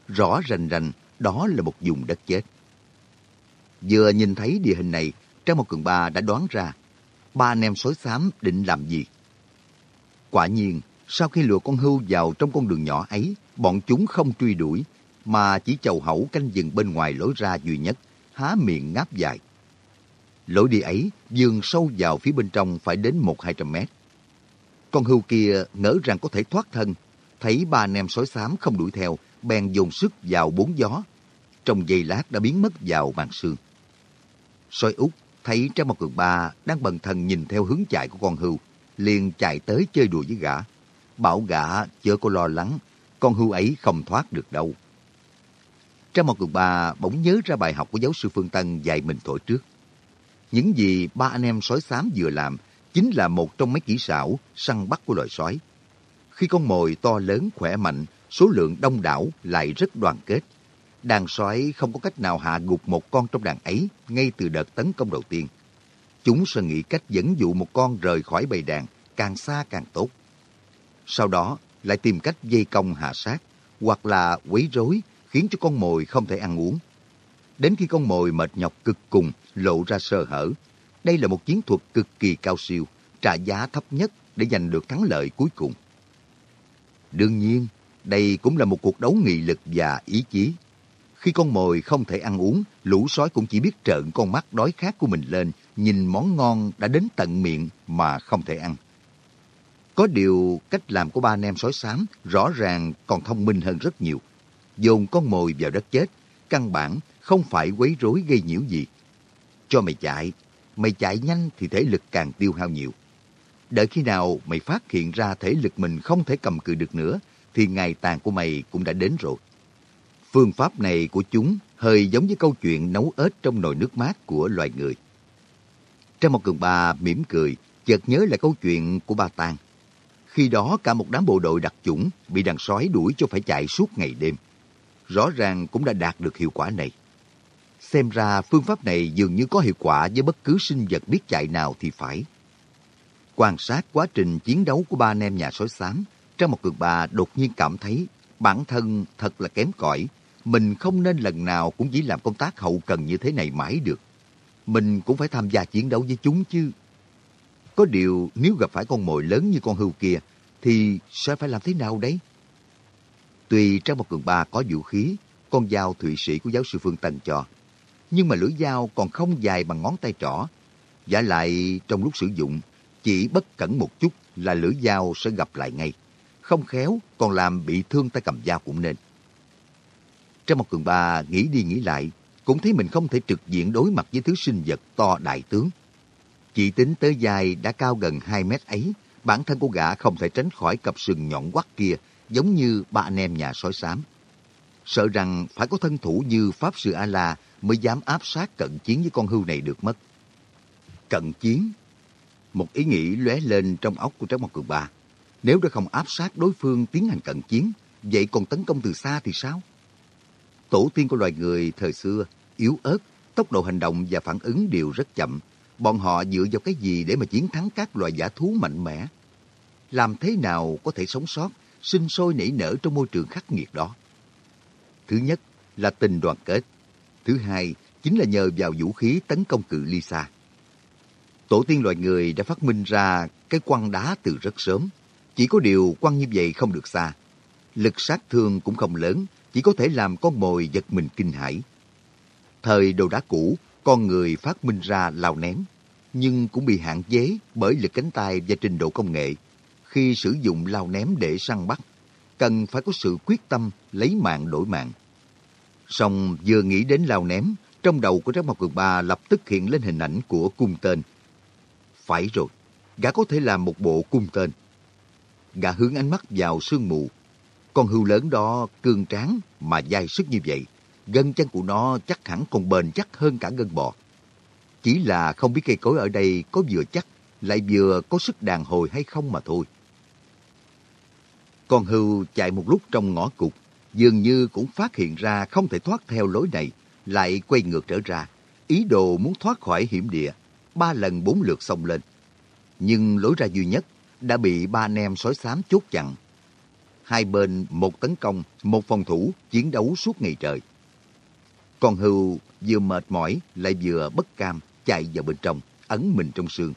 Rõ rành rành, đó là một vùng đất chết. Vừa nhìn thấy địa hình này, Trang một cường ba đã đoán ra ba anh em sói xám định làm gì. Quả nhiên, sau khi lùa con hưu vào trong con đường nhỏ ấy, bọn chúng không truy đuổi, mà chỉ chầu hẩu canh dừng bên ngoài lối ra duy nhất, há miệng ngáp dài. Lối đi ấy dường sâu vào phía bên trong phải đến một hai trăm mét. Con hưu kia ngỡ rằng có thể thoát thân, thấy ba anh em sói xám không đuổi theo, bèn dồn sức vào bốn gió. Trong giây lát đã biến mất vào màn sương. Sói út thấy Trang Mộc Cường Ba đang bần thần nhìn theo hướng chạy của con hưu, liền chạy tới chơi đùa với gã. Bảo gã chớ có lo lắng, con hưu ấy không thoát được đâu. Trang một cùng Ba bỗng nhớ ra bài học của giáo sư Phương Tân dạy mình thổi trước. Những gì ba anh em sói xám vừa làm chính là một trong mấy kỹ xảo săn bắt của loài sói. Khi con mồi to lớn, khỏe mạnh, số lượng đông đảo lại rất đoàn kết, đàn sói không có cách nào hạ gục một con trong đàn ấy ngay từ đợt tấn công đầu tiên. Chúng sẽ nghĩ cách dẫn dụ một con rời khỏi bầy đàn, càng xa càng tốt. Sau đó lại tìm cách dây công hạ sát, hoặc là quấy rối khiến cho con mồi không thể ăn uống. Đến khi con mồi mệt nhọc cực cùng, lộ ra sơ hở. Đây là một chiến thuật cực kỳ cao siêu, trả giá thấp nhất để giành được thắng lợi cuối cùng. Đương nhiên, đây cũng là một cuộc đấu nghị lực và ý chí. Khi con mồi không thể ăn uống, lũ sói cũng chỉ biết trợn con mắt đói khát của mình lên, nhìn món ngon đã đến tận miệng mà không thể ăn. Có điều cách làm của ba anh em sói xám rõ ràng còn thông minh hơn rất nhiều. Dồn con mồi vào đất chết, căn bản không phải quấy rối gây nhiễu gì. Cho mày chạy, mày chạy nhanh thì thể lực càng tiêu hao nhiều. Đợi khi nào mày phát hiện ra thể lực mình không thể cầm cự được nữa, thì ngày tàn của mày cũng đã đến rồi. Phương pháp này của chúng hơi giống với câu chuyện nấu ếch trong nồi nước mát của loài người. Trong một cường bà mỉm cười, chợt nhớ lại câu chuyện của ba Tang. Khi đó cả một đám bộ đội đặc chủng bị đàn sói đuổi cho phải chạy suốt ngày đêm. Rõ ràng cũng đã đạt được hiệu quả này. Xem ra phương pháp này dường như có hiệu quả với bất cứ sinh vật biết chạy nào thì phải. Quan sát quá trình chiến đấu của ba anh em nhà sói xám, Trang một cường ba đột nhiên cảm thấy bản thân thật là kém cỏi mình không nên lần nào cũng chỉ làm công tác hậu cần như thế này mãi được. Mình cũng phải tham gia chiến đấu với chúng chứ. Có điều nếu gặp phải con mồi lớn như con hươu kia, thì sẽ phải làm thế nào đấy? Tuy trong một cường ba có vũ khí, con dao thụy sĩ của giáo sư Phương Tân cho, nhưng mà lưỡi dao còn không dài bằng ngón tay trỏ. Giả lại trong lúc sử dụng, chỉ bất cẩn một chút là lưỡi dao sẽ gặp lại ngay. Không khéo còn làm bị thương tay cầm dao cũng nên. Trong một cường ba nghĩ đi nghĩ lại, cũng thấy mình không thể trực diện đối mặt với thứ sinh vật to đại tướng. Chỉ tính tới dài đã cao gần 2 mét ấy, bản thân của gã không thể tránh khỏi cặp sừng nhọn quắc kia, giống như ba anh em nhà sói xám. Sợ rằng phải có thân thủ như Pháp Sư A-La mới dám áp sát cận chiến với con hưu này được mất. Cận chiến? Một ý nghĩ lóe lên trong óc của Trác Mộc Cường Ba. Nếu đã không áp sát đối phương tiến hành cận chiến, vậy còn tấn công từ xa thì sao? Tổ tiên của loài người thời xưa, yếu ớt, tốc độ hành động và phản ứng đều rất chậm. Bọn họ dựa vào cái gì để mà chiến thắng các loài giả thú mạnh mẽ? Làm thế nào có thể sống sót, sinh sôi nảy nở trong môi trường khắc nghiệt đó? Thứ nhất là tình đoàn kết. Thứ hai chính là nhờ vào vũ khí tấn công cự ly xa. Tổ tiên loài người đã phát minh ra cái quăng đá từ rất sớm. Chỉ có điều quăng như vậy không được xa. Lực sát thương cũng không lớn, chỉ có thể làm con mồi giật mình kinh hãi. Thời đồ đá cũ, con người phát minh ra lao ném, nhưng cũng bị hạn chế bởi lực cánh tay và trình độ công nghệ. Khi sử dụng lao ném để săn bắt, cần phải có sự quyết tâm lấy mạng đổi mạng. Song vừa nghĩ đến lao ném, trong đầu của Trác Mộc Cường Ba lập tức hiện lên hình ảnh của cung tên. Phải rồi, gã có thể làm một bộ cung tên. gã hướng ánh mắt vào sương mù. Con hươu lớn đó cương tráng mà dai sức như vậy, gân chân của nó chắc hẳn còn bền chắc hơn cả gân bò. Chỉ là không biết cây cối ở đây có vừa chắc, lại vừa có sức đàn hồi hay không mà thôi. Con hưu chạy một lúc trong ngõ cụt, dường như cũng phát hiện ra không thể thoát theo lối này, lại quay ngược trở ra, ý đồ muốn thoát khỏi hiểm địa, ba lần bốn lượt xông lên. Nhưng lối ra duy nhất đã bị ba anh em sói xám chốt chặn. Hai bên một tấn công, một phòng thủ, chiến đấu suốt ngày trời. Con hưu vừa mệt mỏi lại vừa bất cam chạy vào bên trong, ấn mình trong sương.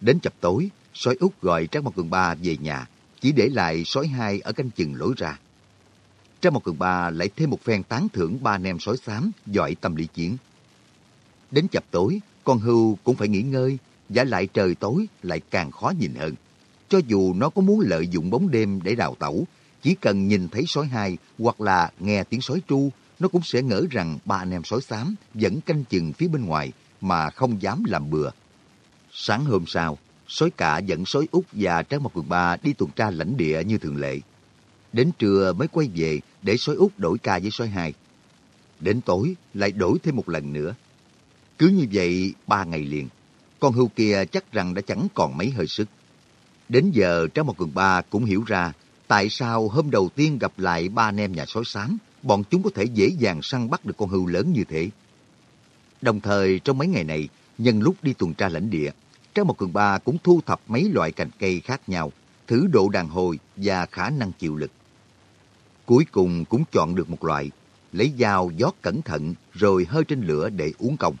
Đến chập tối, sói út gọi Trác Mộc Cường Ba về nhà, chỉ để lại sói hai ở canh chừng lối ra. Trang một Cường Ba lại thêm một phen tán thưởng ba anh em sói xám giỏi tâm lý chiến. Đến chập tối, con hưu cũng phải nghỉ ngơi, giả lại trời tối lại càng khó nhìn hơn. Cho dù nó có muốn lợi dụng bóng đêm để đào tẩu, chỉ cần nhìn thấy sói hai hoặc là nghe tiếng sói tru, nó cũng sẽ ngỡ rằng ba anh em sói xám vẫn canh chừng phía bên ngoài mà không dám làm bừa. Sáng hôm sau, sói cả dẫn sói út và Tráng một Cường Ba đi tuần tra lãnh địa như thường lệ. Đến trưa mới quay về để sói út đổi ca với sói hai. Đến tối lại đổi thêm một lần nữa. Cứ như vậy ba ngày liền, con hưu kia chắc rằng đã chẳng còn mấy hơi sức. Đến giờ Tráng một Cường Ba cũng hiểu ra tại sao hôm đầu tiên gặp lại ba anh em nhà sói xám, bọn chúng có thể dễ dàng săn bắt được con hưu lớn như thế. Đồng thời trong mấy ngày này, nhân lúc đi tuần tra lãnh địa, Trang một Cường Ba cũng thu thập mấy loại cành cây khác nhau, thử độ đàn hồi và khả năng chịu lực. Cuối cùng cũng chọn được một loại, lấy dao giót cẩn thận rồi hơi trên lửa để uống công.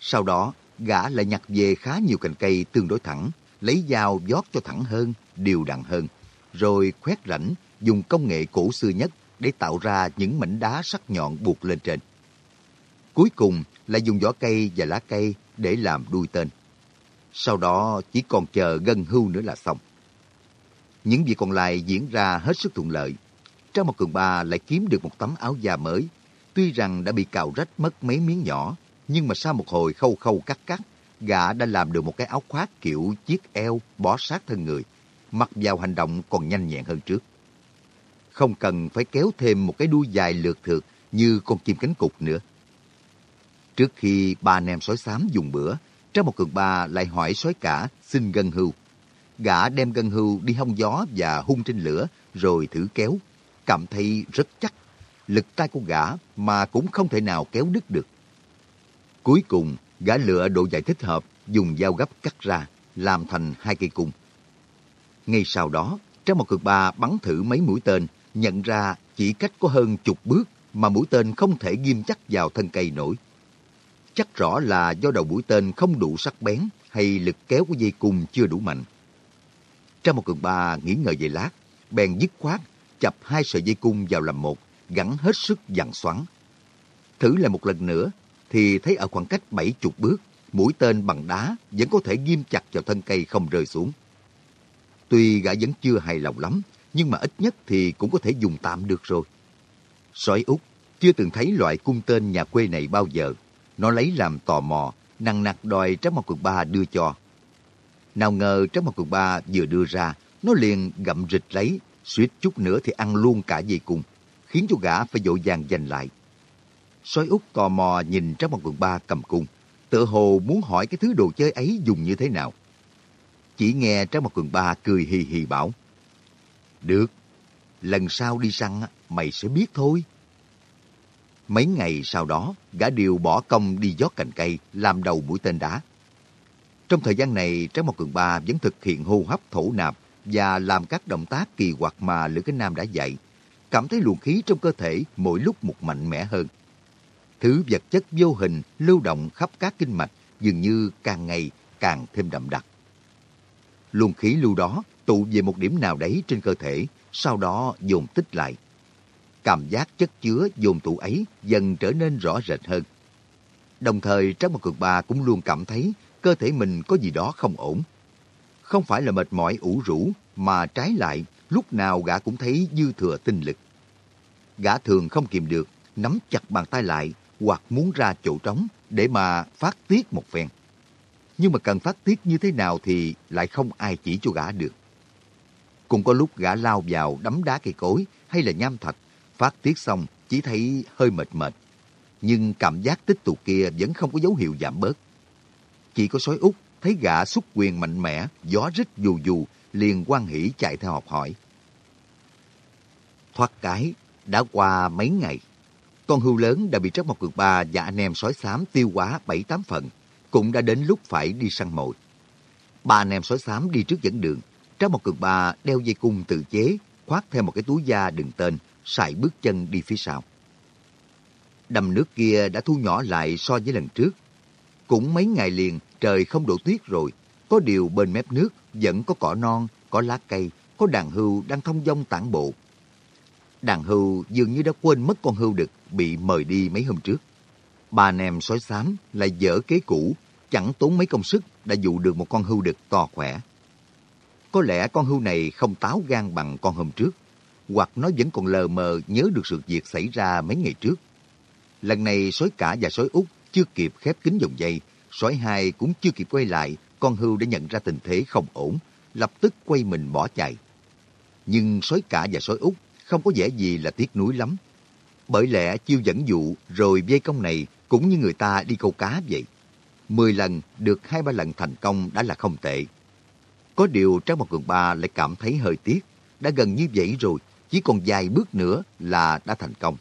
Sau đó, gã lại nhặt về khá nhiều cành cây tương đối thẳng, lấy dao giót cho thẳng hơn, đều đặn hơn, rồi khoét rãnh, dùng công nghệ cổ xưa nhất để tạo ra những mảnh đá sắc nhọn buộc lên trên. Cuối cùng là dùng vỏ cây và lá cây để làm đuôi tên. Sau đó chỉ còn chờ gân hưu nữa là xong. Những việc còn lại diễn ra hết sức thuận lợi. Trang một cường ba lại kiếm được một tấm áo da mới. Tuy rằng đã bị cào rách mất mấy miếng nhỏ, nhưng mà sau một hồi khâu khâu cắt cắt, gã đã làm được một cái áo khoác kiểu chiếc eo bó sát thân người, mặc vào hành động còn nhanh nhẹn hơn trước. Không cần phải kéo thêm một cái đuôi dài lượt thượt như con chim cánh cụt nữa. Trước khi ba anh em sói xám dùng bữa, Trang một cường ba lại hỏi sói cả xin gân hưu. Gã đem gân hưu đi hông gió và hung trên lửa rồi thử kéo. Cảm thấy rất chắc. Lực tay của gã mà cũng không thể nào kéo đứt được. Cuối cùng, gã lựa độ dài thích hợp, dùng dao gấp cắt ra, làm thành hai cây cung. Ngay sau đó, Trang một cực ba bắn thử mấy mũi tên, nhận ra chỉ cách có hơn chục bước mà mũi tên không thể ghim chắc vào thân cây nổi. Chắc rõ là do đầu mũi tên không đủ sắc bén hay lực kéo của dây cung chưa đủ mạnh. Trong một cường ba nghĩ ngợi về lát, bèn dứt khoát, chập hai sợi dây cung vào làm một, gắn hết sức dặn xoắn. Thử lại một lần nữa, thì thấy ở khoảng cách bảy chục bước, mũi tên bằng đá vẫn có thể ghim chặt vào thân cây không rơi xuống. Tuy gã vẫn chưa hài lòng lắm, nhưng mà ít nhất thì cũng có thể dùng tạm được rồi. Sói út chưa từng thấy loại cung tên nhà quê này bao giờ. Nó lấy làm tò mò, nặng nặc đòi Trác Mộc Cường Ba đưa cho. Nào ngờ Trác Mộc Cường Ba vừa đưa ra, nó liền gặm rịch lấy, suýt chút nữa thì ăn luôn cả dây cung, khiến cho gã phải vội vàng giành lại. Sói út tò mò nhìn Trác Mộc Cường Ba cầm cung, tự hồ muốn hỏi cái thứ đồ chơi ấy dùng như thế nào. Chỉ nghe Trác Mộc Cường Ba cười hì hì bảo, Được, lần sau đi săn mày sẽ biết thôi. Mấy ngày sau đó, gã đều bỏ công đi giót cành cây, làm đầu mũi tên đá. Trong thời gian này, Trái Mọc Cường Ba vẫn thực hiện hô hấp thổ nạp và làm các động tác kỳ quặc mà Lữ Cánh Nam đã dạy, cảm thấy luồng khí trong cơ thể mỗi lúc một mạnh mẽ hơn. Thứ vật chất vô hình lưu động khắp các kinh mạch dường như càng ngày càng thêm đậm đặc. Luồng khí lưu đó tụ về một điểm nào đấy trên cơ thể, sau đó dồn tích lại. Cảm giác chất chứa dồn tụ ấy dần trở nên rõ rệt hơn. Đồng thời Trác Mộc Cường Ba cũng luôn cảm thấy cơ thể mình có gì đó không ổn. Không phải là mệt mỏi ủ rũ, mà trái lại lúc nào gã cũng thấy dư thừa tinh lực. Gã thường không kìm được, nắm chặt bàn tay lại hoặc muốn ra chỗ trống để mà phát tiết một phen. Nhưng mà cần phát tiết như thế nào thì lại không ai chỉ cho gã được. Cũng có lúc gã lao vào đấm đá cây cối hay là nham thạch, phát tiết xong chỉ thấy hơi mệt mệt. Nhưng cảm giác tích tụ kia vẫn không có dấu hiệu giảm bớt. Chỉ có sói út thấy gã xuất quyền mạnh mẽ, gió rít dù dù, liền quan hỉ chạy theo học hỏi. Thoát cái, đã qua mấy ngày, con hưu lớn đã bị Trắc mọc Cường Ba và anh em sói xám tiêu quá bảy tám phần, cũng đã đến lúc phải đi săn mồi. Ba anh em sói xám đi trước dẫn đường, Trắc mọc Cường Ba đeo dây cung tự chế, khoác theo một cái túi da đừng tên, sải bước chân đi phía sau. Đầm nước kia đã thu nhỏ lại so với lần trước. Cũng mấy ngày liền, trời không đổ tuyết rồi, có điều bên mép nước vẫn có cỏ non, có lá cây, có đàn hưu đang thông dong tản bộ. Đàn hưu dường như đã quên mất con hưu đực bị mời đi mấy hôm trước. Ba anh em sói xám lại dở kế cũ, chẳng tốn mấy công sức đã dụ được một con hưu đực to khỏe. Có lẽ con hưu này không táo gan bằng con hôm trước, hoặc nó vẫn còn lờ mờ nhớ được sự việc xảy ra mấy ngày trước. Lần này sói cả và sói út chưa kịp khép kín dòng dây, sói hai cũng chưa kịp quay lại, con hưu đã nhận ra tình thế không ổn, lập tức quay mình bỏ chạy. Nhưng sói cả và sói út không có vẻ gì là tiếc nuối lắm. Bởi lẽ chiêu dẫn dụ rồi dây công này cũng như người ta đi câu cá vậy. Mười lần được hai ba lần thành công đã là không tệ. Có điều Trang một Cường Ba lại cảm thấy hơi tiếc. Đã gần như vậy rồi, chỉ còn vài bước nữa là đã thành công.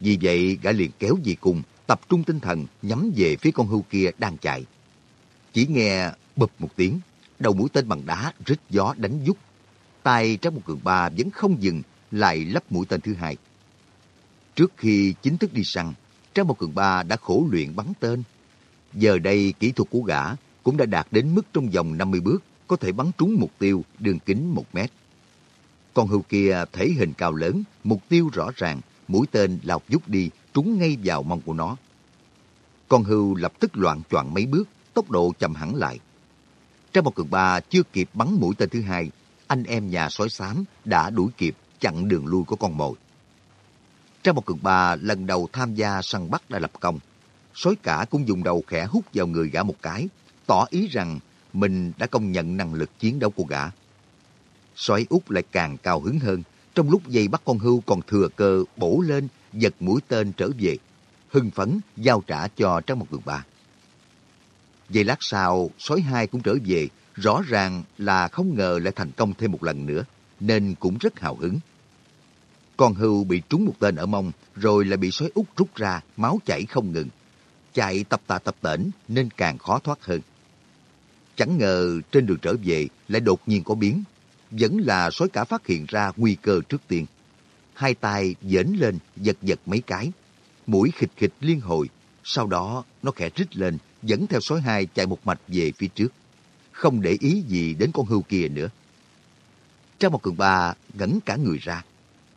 Vì vậy, gã liền kéo dì cùng, tập trung tinh thần nhắm về phía con hưu kia đang chạy. Chỉ nghe bụp một tiếng, đầu mũi tên bằng đá rít gió đánh dút. Tay trong một cường ba vẫn không dừng, lại lắp mũi tên thứ hai. Trước khi chính thức đi săn, Trang một cường ba đã khổ luyện bắn tên. Giờ đây kỹ thuật của gã cũng đã đạt đến mức trong vòng 50 bước có thể bắn trúng mục tiêu đường kính một mét. Con hưu kia à, thể hình cao lớn, mục tiêu rõ ràng, mũi tên lao rút đi, trúng ngay vào mông của nó. Con hưu lập tức loạn choạng mấy bước, tốc độ chậm hẳn lại. Trong một cường ba chưa kịp bắn mũi tên thứ hai, anh em nhà sói xám đã đuổi kịp chặn đường lui của con mồi. Trong một cường ba lần đầu tham gia săn bắt đã lập công, sói cả cũng dùng đầu khẽ hút vào người gã một cái, tỏ ý rằng mình đã công nhận năng lực chiến đấu của gã. Sói út lại càng cao hứng hơn, trong lúc dây bắt con hưu còn thừa cơ bổ lên, giật mũi tên trở về, hưng phấn giao trả cho Trang một cường ba. Vậy lát sau, sói hai cũng trở về, rõ ràng là không ngờ lại thành công thêm một lần nữa, nên cũng rất hào hứng. Con hưu bị trúng một tên ở mông, rồi lại bị sói út rút ra, máu chảy không ngừng. Chạy tập tạ tập tễnh nên càng khó thoát hơn. Chẳng ngờ trên đường trở về lại đột nhiên có biến. Vẫn là sói cả phát hiện ra nguy cơ trước tiên. Hai tay dễn lên, giật giật mấy cái. Mũi khịch khịch liên hồi. Sau đó, nó khẽ rít lên, dẫn theo sói hai chạy một mạch về phía trước. Không để ý gì đến con hưu kia nữa. Trong một cường ba ngẩn cả người ra.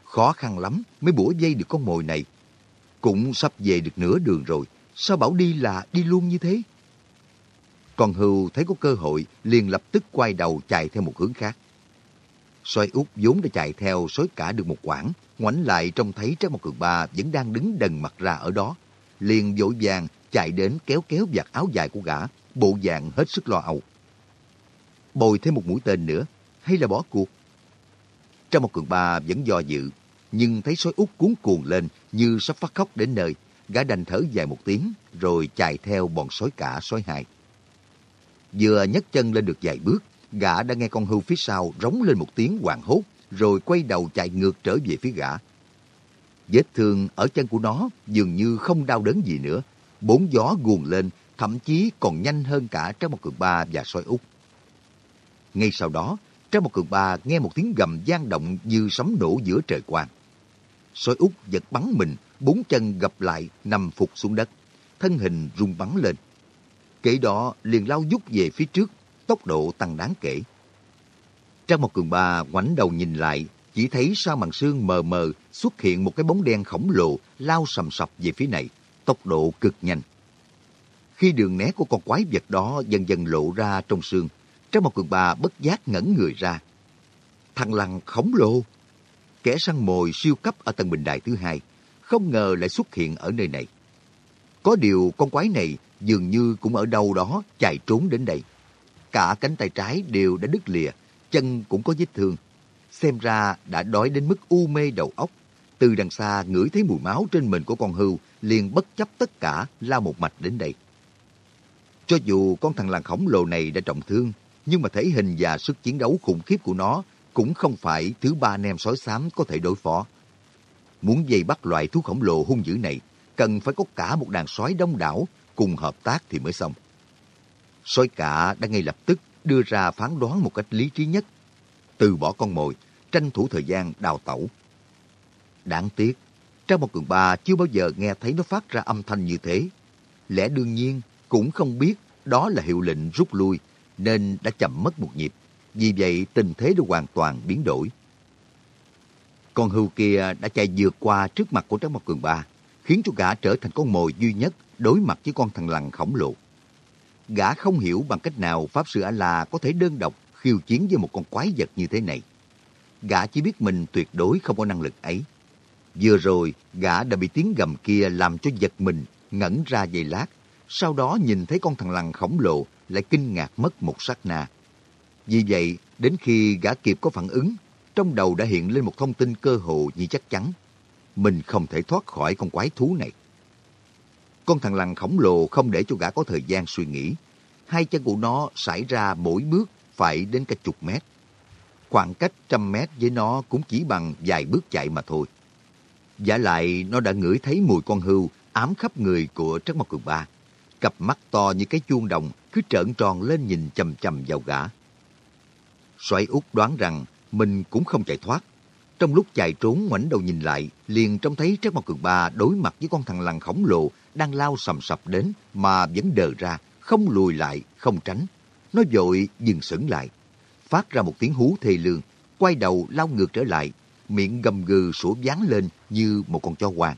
Khó khăn lắm mới bủa dây được con mồi này. Cũng sắp về được nửa đường rồi. Sao bảo đi là đi luôn như thế? Con hưu thấy có cơ hội, liền lập tức quay đầu chạy theo một hướng khác xoay út vốn đã chạy theo sói cả được một quãng, ngoảnh lại trông thấy Trác Mộc Cường Ba vẫn đang đứng đần mặt ra ở đó. Liền vội vàng chạy đến kéo kéo vạt áo dài của gã, bộ dạng hết sức lo âu. Bồi thêm một mũi tên nữa, hay là bỏ cuộc? Trác một cường ba vẫn do dự, nhưng thấy sói út cuốn cuồng lên như sắp phát khóc đến nơi, gã đành thở dài một tiếng, rồi chạy theo bọn sói cả sói hai. Vừa nhấc chân lên được vài bước, gã đã nghe con hưu phía sau rống lên một tiếng hoảng hốt, rồi quay đầu chạy ngược trở về phía gã. Vết thương ở chân của nó dường như không đau đớn gì nữa, bốn gió guồn lên, thậm chí còn nhanh hơn cả Trang một cường ba và soi út. Ngay sau đó, Trang một cường ba nghe một tiếng gầm gian động như sấm nổ giữa trời quang. Soi út giật bắn mình, bốn chân gập lại nằm phục xuống đất, thân hình rung bắn lên. Kể đó liền lao dút về phía trước, tốc độ tăng đáng kể. Trang một cường ba ngoảnh đầu nhìn lại, chỉ thấy sau màn sương mờ mờ xuất hiện một cái bóng đen khổng lồ lao sầm sập về phía này, tốc độ cực nhanh. Khi đường né của con quái vật đó dần dần lộ ra trong sương, Trang một cường ba bất giác ngẩn người ra. Thằng lằn khổng lồ, kẻ săn mồi siêu cấp ở tầng bình đài thứ hai, không ngờ lại xuất hiện ở nơi này. Có điều con quái này dường như cũng ở đâu đó chạy trốn đến đây. Cả cánh tay trái đều đã đứt lìa, chân cũng có vết thương. Xem ra đã đói đến mức u mê đầu óc. Từ đằng xa ngửi thấy mùi máu trên mình của con hươu, liền bất chấp tất cả lao một mạch đến đây. Cho dù con thằng làng khổng lồ này đã trọng thương, nhưng mà thể hình và sức chiến đấu khủng khiếp của nó cũng không phải thứ ba nem sói xám có thể đối phó. Muốn dây bắt loại thú khổng lồ hung dữ này, cần phải có cả một đàn sói đông đảo cùng hợp tác thì mới xong. Sói cả đã ngay lập tức đưa ra phán đoán một cách lý trí nhất. Từ bỏ con mồi, tranh thủ thời gian đào tẩu. Đáng tiếc, trong một cường ba chưa bao giờ nghe thấy nó phát ra âm thanh như thế. Lẽ đương nhiên cũng không biết đó là hiệu lệnh rút lui nên đã chậm mất một nhịp. Vì vậy tình thế đã hoàn toàn biến đổi. Con hưu kia đã chạy vượt qua trước mặt của Tráng Mặt Cường Ba, khiến cho gã trở thành con mồi duy nhất đối mặt với con thằng lằn khổng lồ. Gã không hiểu bằng cách nào Pháp Sư A-La có thể đơn độc khiêu chiến với một con quái vật như thế này. Gã chỉ biết mình tuyệt đối không có năng lực ấy. Vừa rồi, gã đã bị tiếng gầm kia làm cho giật mình, ngẩn ra giây lát. Sau đó nhìn thấy con thằng lằn khổng lồ lại kinh ngạc mất một sát na. Vì vậy, đến khi gã kịp có phản ứng, trong đầu đã hiện lên một thông tin cơ hồ như chắc chắn. Mình không thể thoát khỏi con quái thú này. Con thằng lằn khổng lồ không để cho gã có thời gian suy nghĩ. Hai chân của nó xảy ra mỗi bước phải đến cả chục mét. Khoảng cách trăm mét với nó cũng chỉ bằng vài bước chạy mà thôi. Giả lại nó đã ngửi thấy mùi con hươu ám khắp người của Trắc Mộc Cường Ba. Cặp mắt to như cái chuông đồng cứ trợn tròn lên nhìn chầm chầm vào gã. Xoáy út đoán rằng mình cũng không chạy thoát. Trong lúc chạy trốn ngoảnh đầu nhìn lại, liền trông thấy Trác Mộc Cường Ba đối mặt với con thằng lằn khổng lồ đang lao sầm sập đến mà vẫn đờ ra, không lùi lại, không tránh. Nó vội dừng sững lại, phát ra một tiếng hú thê lương, quay đầu lao ngược trở lại, miệng gầm gừ sủa dán lên như một con chó hoang.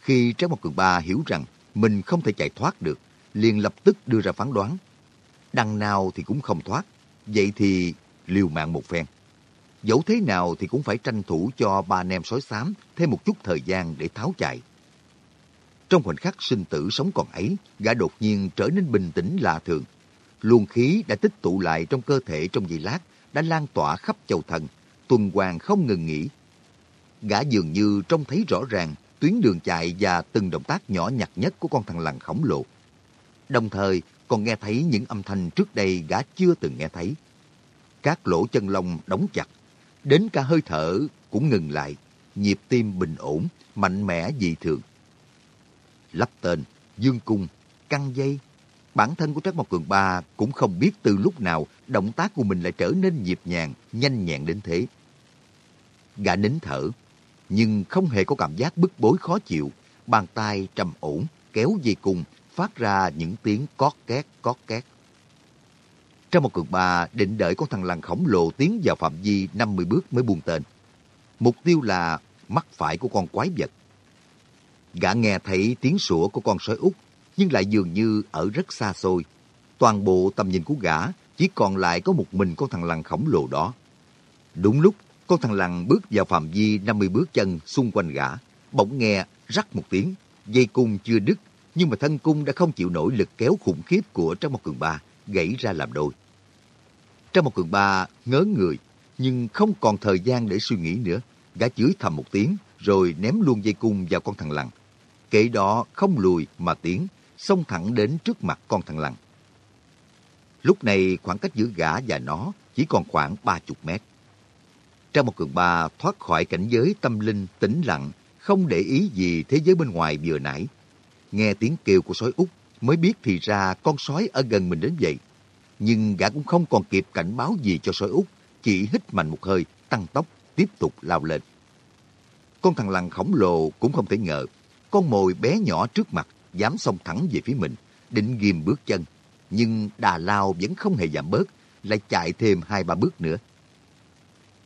Khi Trác Mộc Cường Ba hiểu rằng mình không thể chạy thoát được, liền lập tức đưa ra phán đoán. Đằng nào thì cũng không thoát, vậy thì liều mạng một phen. Dẫu thế nào thì cũng phải tranh thủ cho ba anh em sói xám thêm một chút thời gian để tháo chạy. Trong khoảnh khắc sinh tử sống còn ấy, gã đột nhiên trở nên bình tĩnh lạ thường. Luồng khí đã tích tụ lại trong cơ thể trong giây lát, đã lan tỏa khắp châu thần, tuần hoàn không ngừng nghỉ. Gã dường như trông thấy rõ ràng tuyến đường chạy và từng động tác nhỏ nhặt nhất của con thằng lằn khổng lồ. Đồng thời còn nghe thấy những âm thanh trước đây gã chưa từng nghe thấy. Các lỗ chân lông đóng chặt, đến cả hơi thở cũng ngừng lại, nhịp tim bình ổn, mạnh mẽ dị thường. Lắp tên, dương cung, căng dây. Bản thân của Trác Mộc Cường Ba cũng không biết từ lúc nào động tác của mình lại trở nên nhịp nhàng, nhanh nhẹn đến thế. Gã nín thở, nhưng không hề có cảm giác bức bối khó chịu. Bàn tay trầm ổn, kéo dây cung, phát ra những tiếng cót két, cót két. Trong một cường ba định đợi con thằng lằn khổng lồ tiến vào phạm vi 50 bước mới buông tên. Mục tiêu là mắt phải của con quái vật. Gã nghe thấy tiếng sủa của con sói út, nhưng lại dường như ở rất xa xôi. Toàn bộ tầm nhìn của gã chỉ còn lại có một mình con thằng lằn khổng lồ đó. Đúng lúc con thằng lằn bước vào phạm vi 50 bước chân xung quanh gã, bỗng nghe rắc một tiếng, dây cung chưa đứt, nhưng mà thân cung đã không chịu nổi lực kéo khủng khiếp của Trang Một Cường Ba, gãy ra làm đôi. Trang Một Cường Ba ngớ người, nhưng không còn thời gian để suy nghĩ nữa. Gã chửi thầm một tiếng, rồi ném luôn dây cung vào con thằng lằn. Kể đó không lùi mà tiến, xông thẳng đến trước mặt con thằng lằn. Lúc này khoảng cách giữa gã và nó chỉ còn khoảng ba chục mét. Trang một cường ba thoát khỏi cảnh giới tâm linh tĩnh lặng, không để ý gì thế giới bên ngoài vừa nãy. Nghe tiếng kêu của sói út mới biết thì ra con sói ở gần mình đến vậy. Nhưng gã cũng không còn kịp cảnh báo gì cho sói út, chỉ hít mạnh một hơi, tăng tốc, tiếp tục lao lên. Con thằng lằn khổng lồ cũng không thể ngờ, con mồi bé nhỏ trước mặt dám xông thẳng về phía mình, định ghim bước chân. Nhưng đà lao vẫn không hề giảm bớt, lại chạy thêm hai ba bước nữa.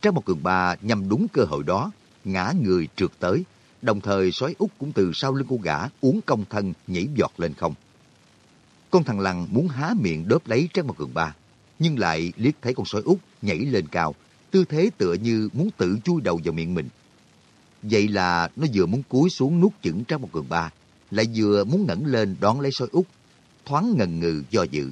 Trang một cường ba nhằm đúng cơ hội đó, ngã người trượt tới, đồng thời sói út cũng từ sau lưng cô gã uống công thân nhảy giọt lên không. Con thằng lằn muốn há miệng đớp lấy Trang một cường ba, nhưng lại liếc thấy con sói út nhảy lên cao, tư thế tựa như muốn tự chui đầu vào miệng mình. Vậy là nó vừa muốn cúi xuống nuốt chửng trong một cường ba, lại vừa muốn ngẩng lên đón lấy sói út, thoáng ngần ngừ do dự.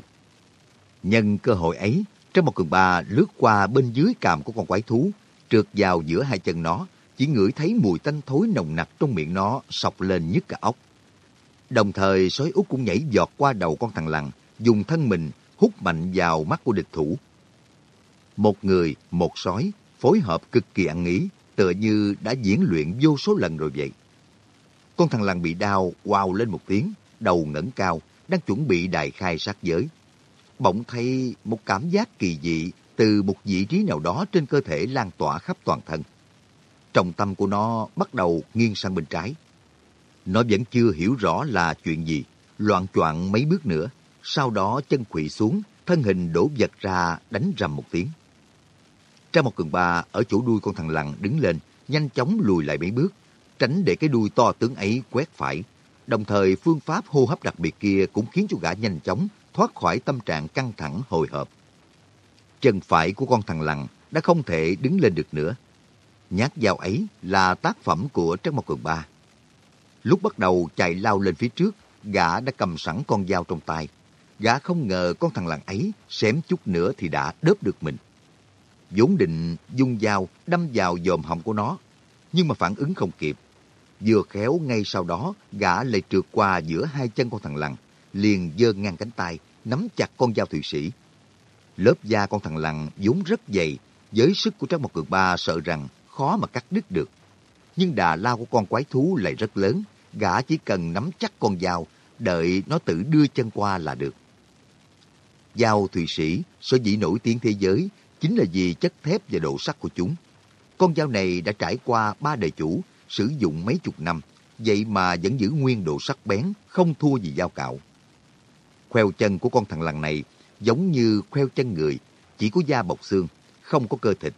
Nhân cơ hội ấy, Trong một cường ba lướt qua bên dưới càm của con quái thú, trượt vào giữa hai chân nó, chỉ ngửi thấy mùi tanh thối nồng nặc trong miệng nó sọc lên nhức cả óc. Đồng thời sói út cũng nhảy giọt qua đầu con thằng lằn, dùng thân mình hút mạnh vào mắt của địch thủ. Một người, một sói, phối hợp cực kỳ ăn ý, tựa như đã diễn luyện vô số lần rồi vậy. Con thằng lằn bị đau, wow lên một tiếng, đầu ngẩng cao, đang chuẩn bị đài khai sát giới. Bỗng thấy một cảm giác kỳ dị từ một vị trí nào đó trên cơ thể lan tỏa khắp toàn thân. Trọng tâm của nó bắt đầu nghiêng sang bên trái. Nó vẫn chưa hiểu rõ là chuyện gì, loạn choạng mấy bước nữa, sau đó chân quỵ xuống, thân hình đổ vật ra đánh rầm một tiếng. Trang một cường ba ở chỗ đuôi con thằng lằn đứng lên, nhanh chóng lùi lại mấy bước, tránh để cái đuôi to tướng ấy quét phải. Đồng thời phương pháp hô hấp đặc biệt kia cũng khiến cho gã nhanh chóng thoát khỏi tâm trạng căng thẳng hồi hộp. Chân phải của con thằng lằn đã không thể đứng lên được nữa. Nhát dao ấy là tác phẩm của Trác Mộc Cường Ba. Lúc bắt đầu chạy lao lên phía trước, gã đã cầm sẵn con dao trong tay. Gã không ngờ con thằng lằn ấy xém chút nữa thì đã đớp được mình vốn định dung dao đâm vào dòm họng của nó, nhưng mà phản ứng không kịp. Vừa khéo ngay sau đó, gã lại trượt qua giữa hai chân con thằng lằn, liền giơ ngang cánh tay, nắm chặt con dao thụy sĩ. Lớp da con thằng lằn vốn rất dày, với sức của Trác Mộc Cường Ba sợ rằng khó mà cắt đứt được. Nhưng đà lao của con quái thú lại rất lớn, gã chỉ cần nắm chắc con dao, đợi nó tự đưa chân qua là được. Dao Thụy Sĩ sở dĩ nổi tiếng thế giới chính là vì chất thép và độ sắc của chúng. Con dao này đã trải qua ba đời chủ, sử dụng mấy chục năm, vậy mà vẫn giữ nguyên độ sắc bén, không thua gì dao cạo. Khoeo chân của con thằng lằn này giống như khoeo chân người, chỉ có da bọc xương, không có cơ thịt.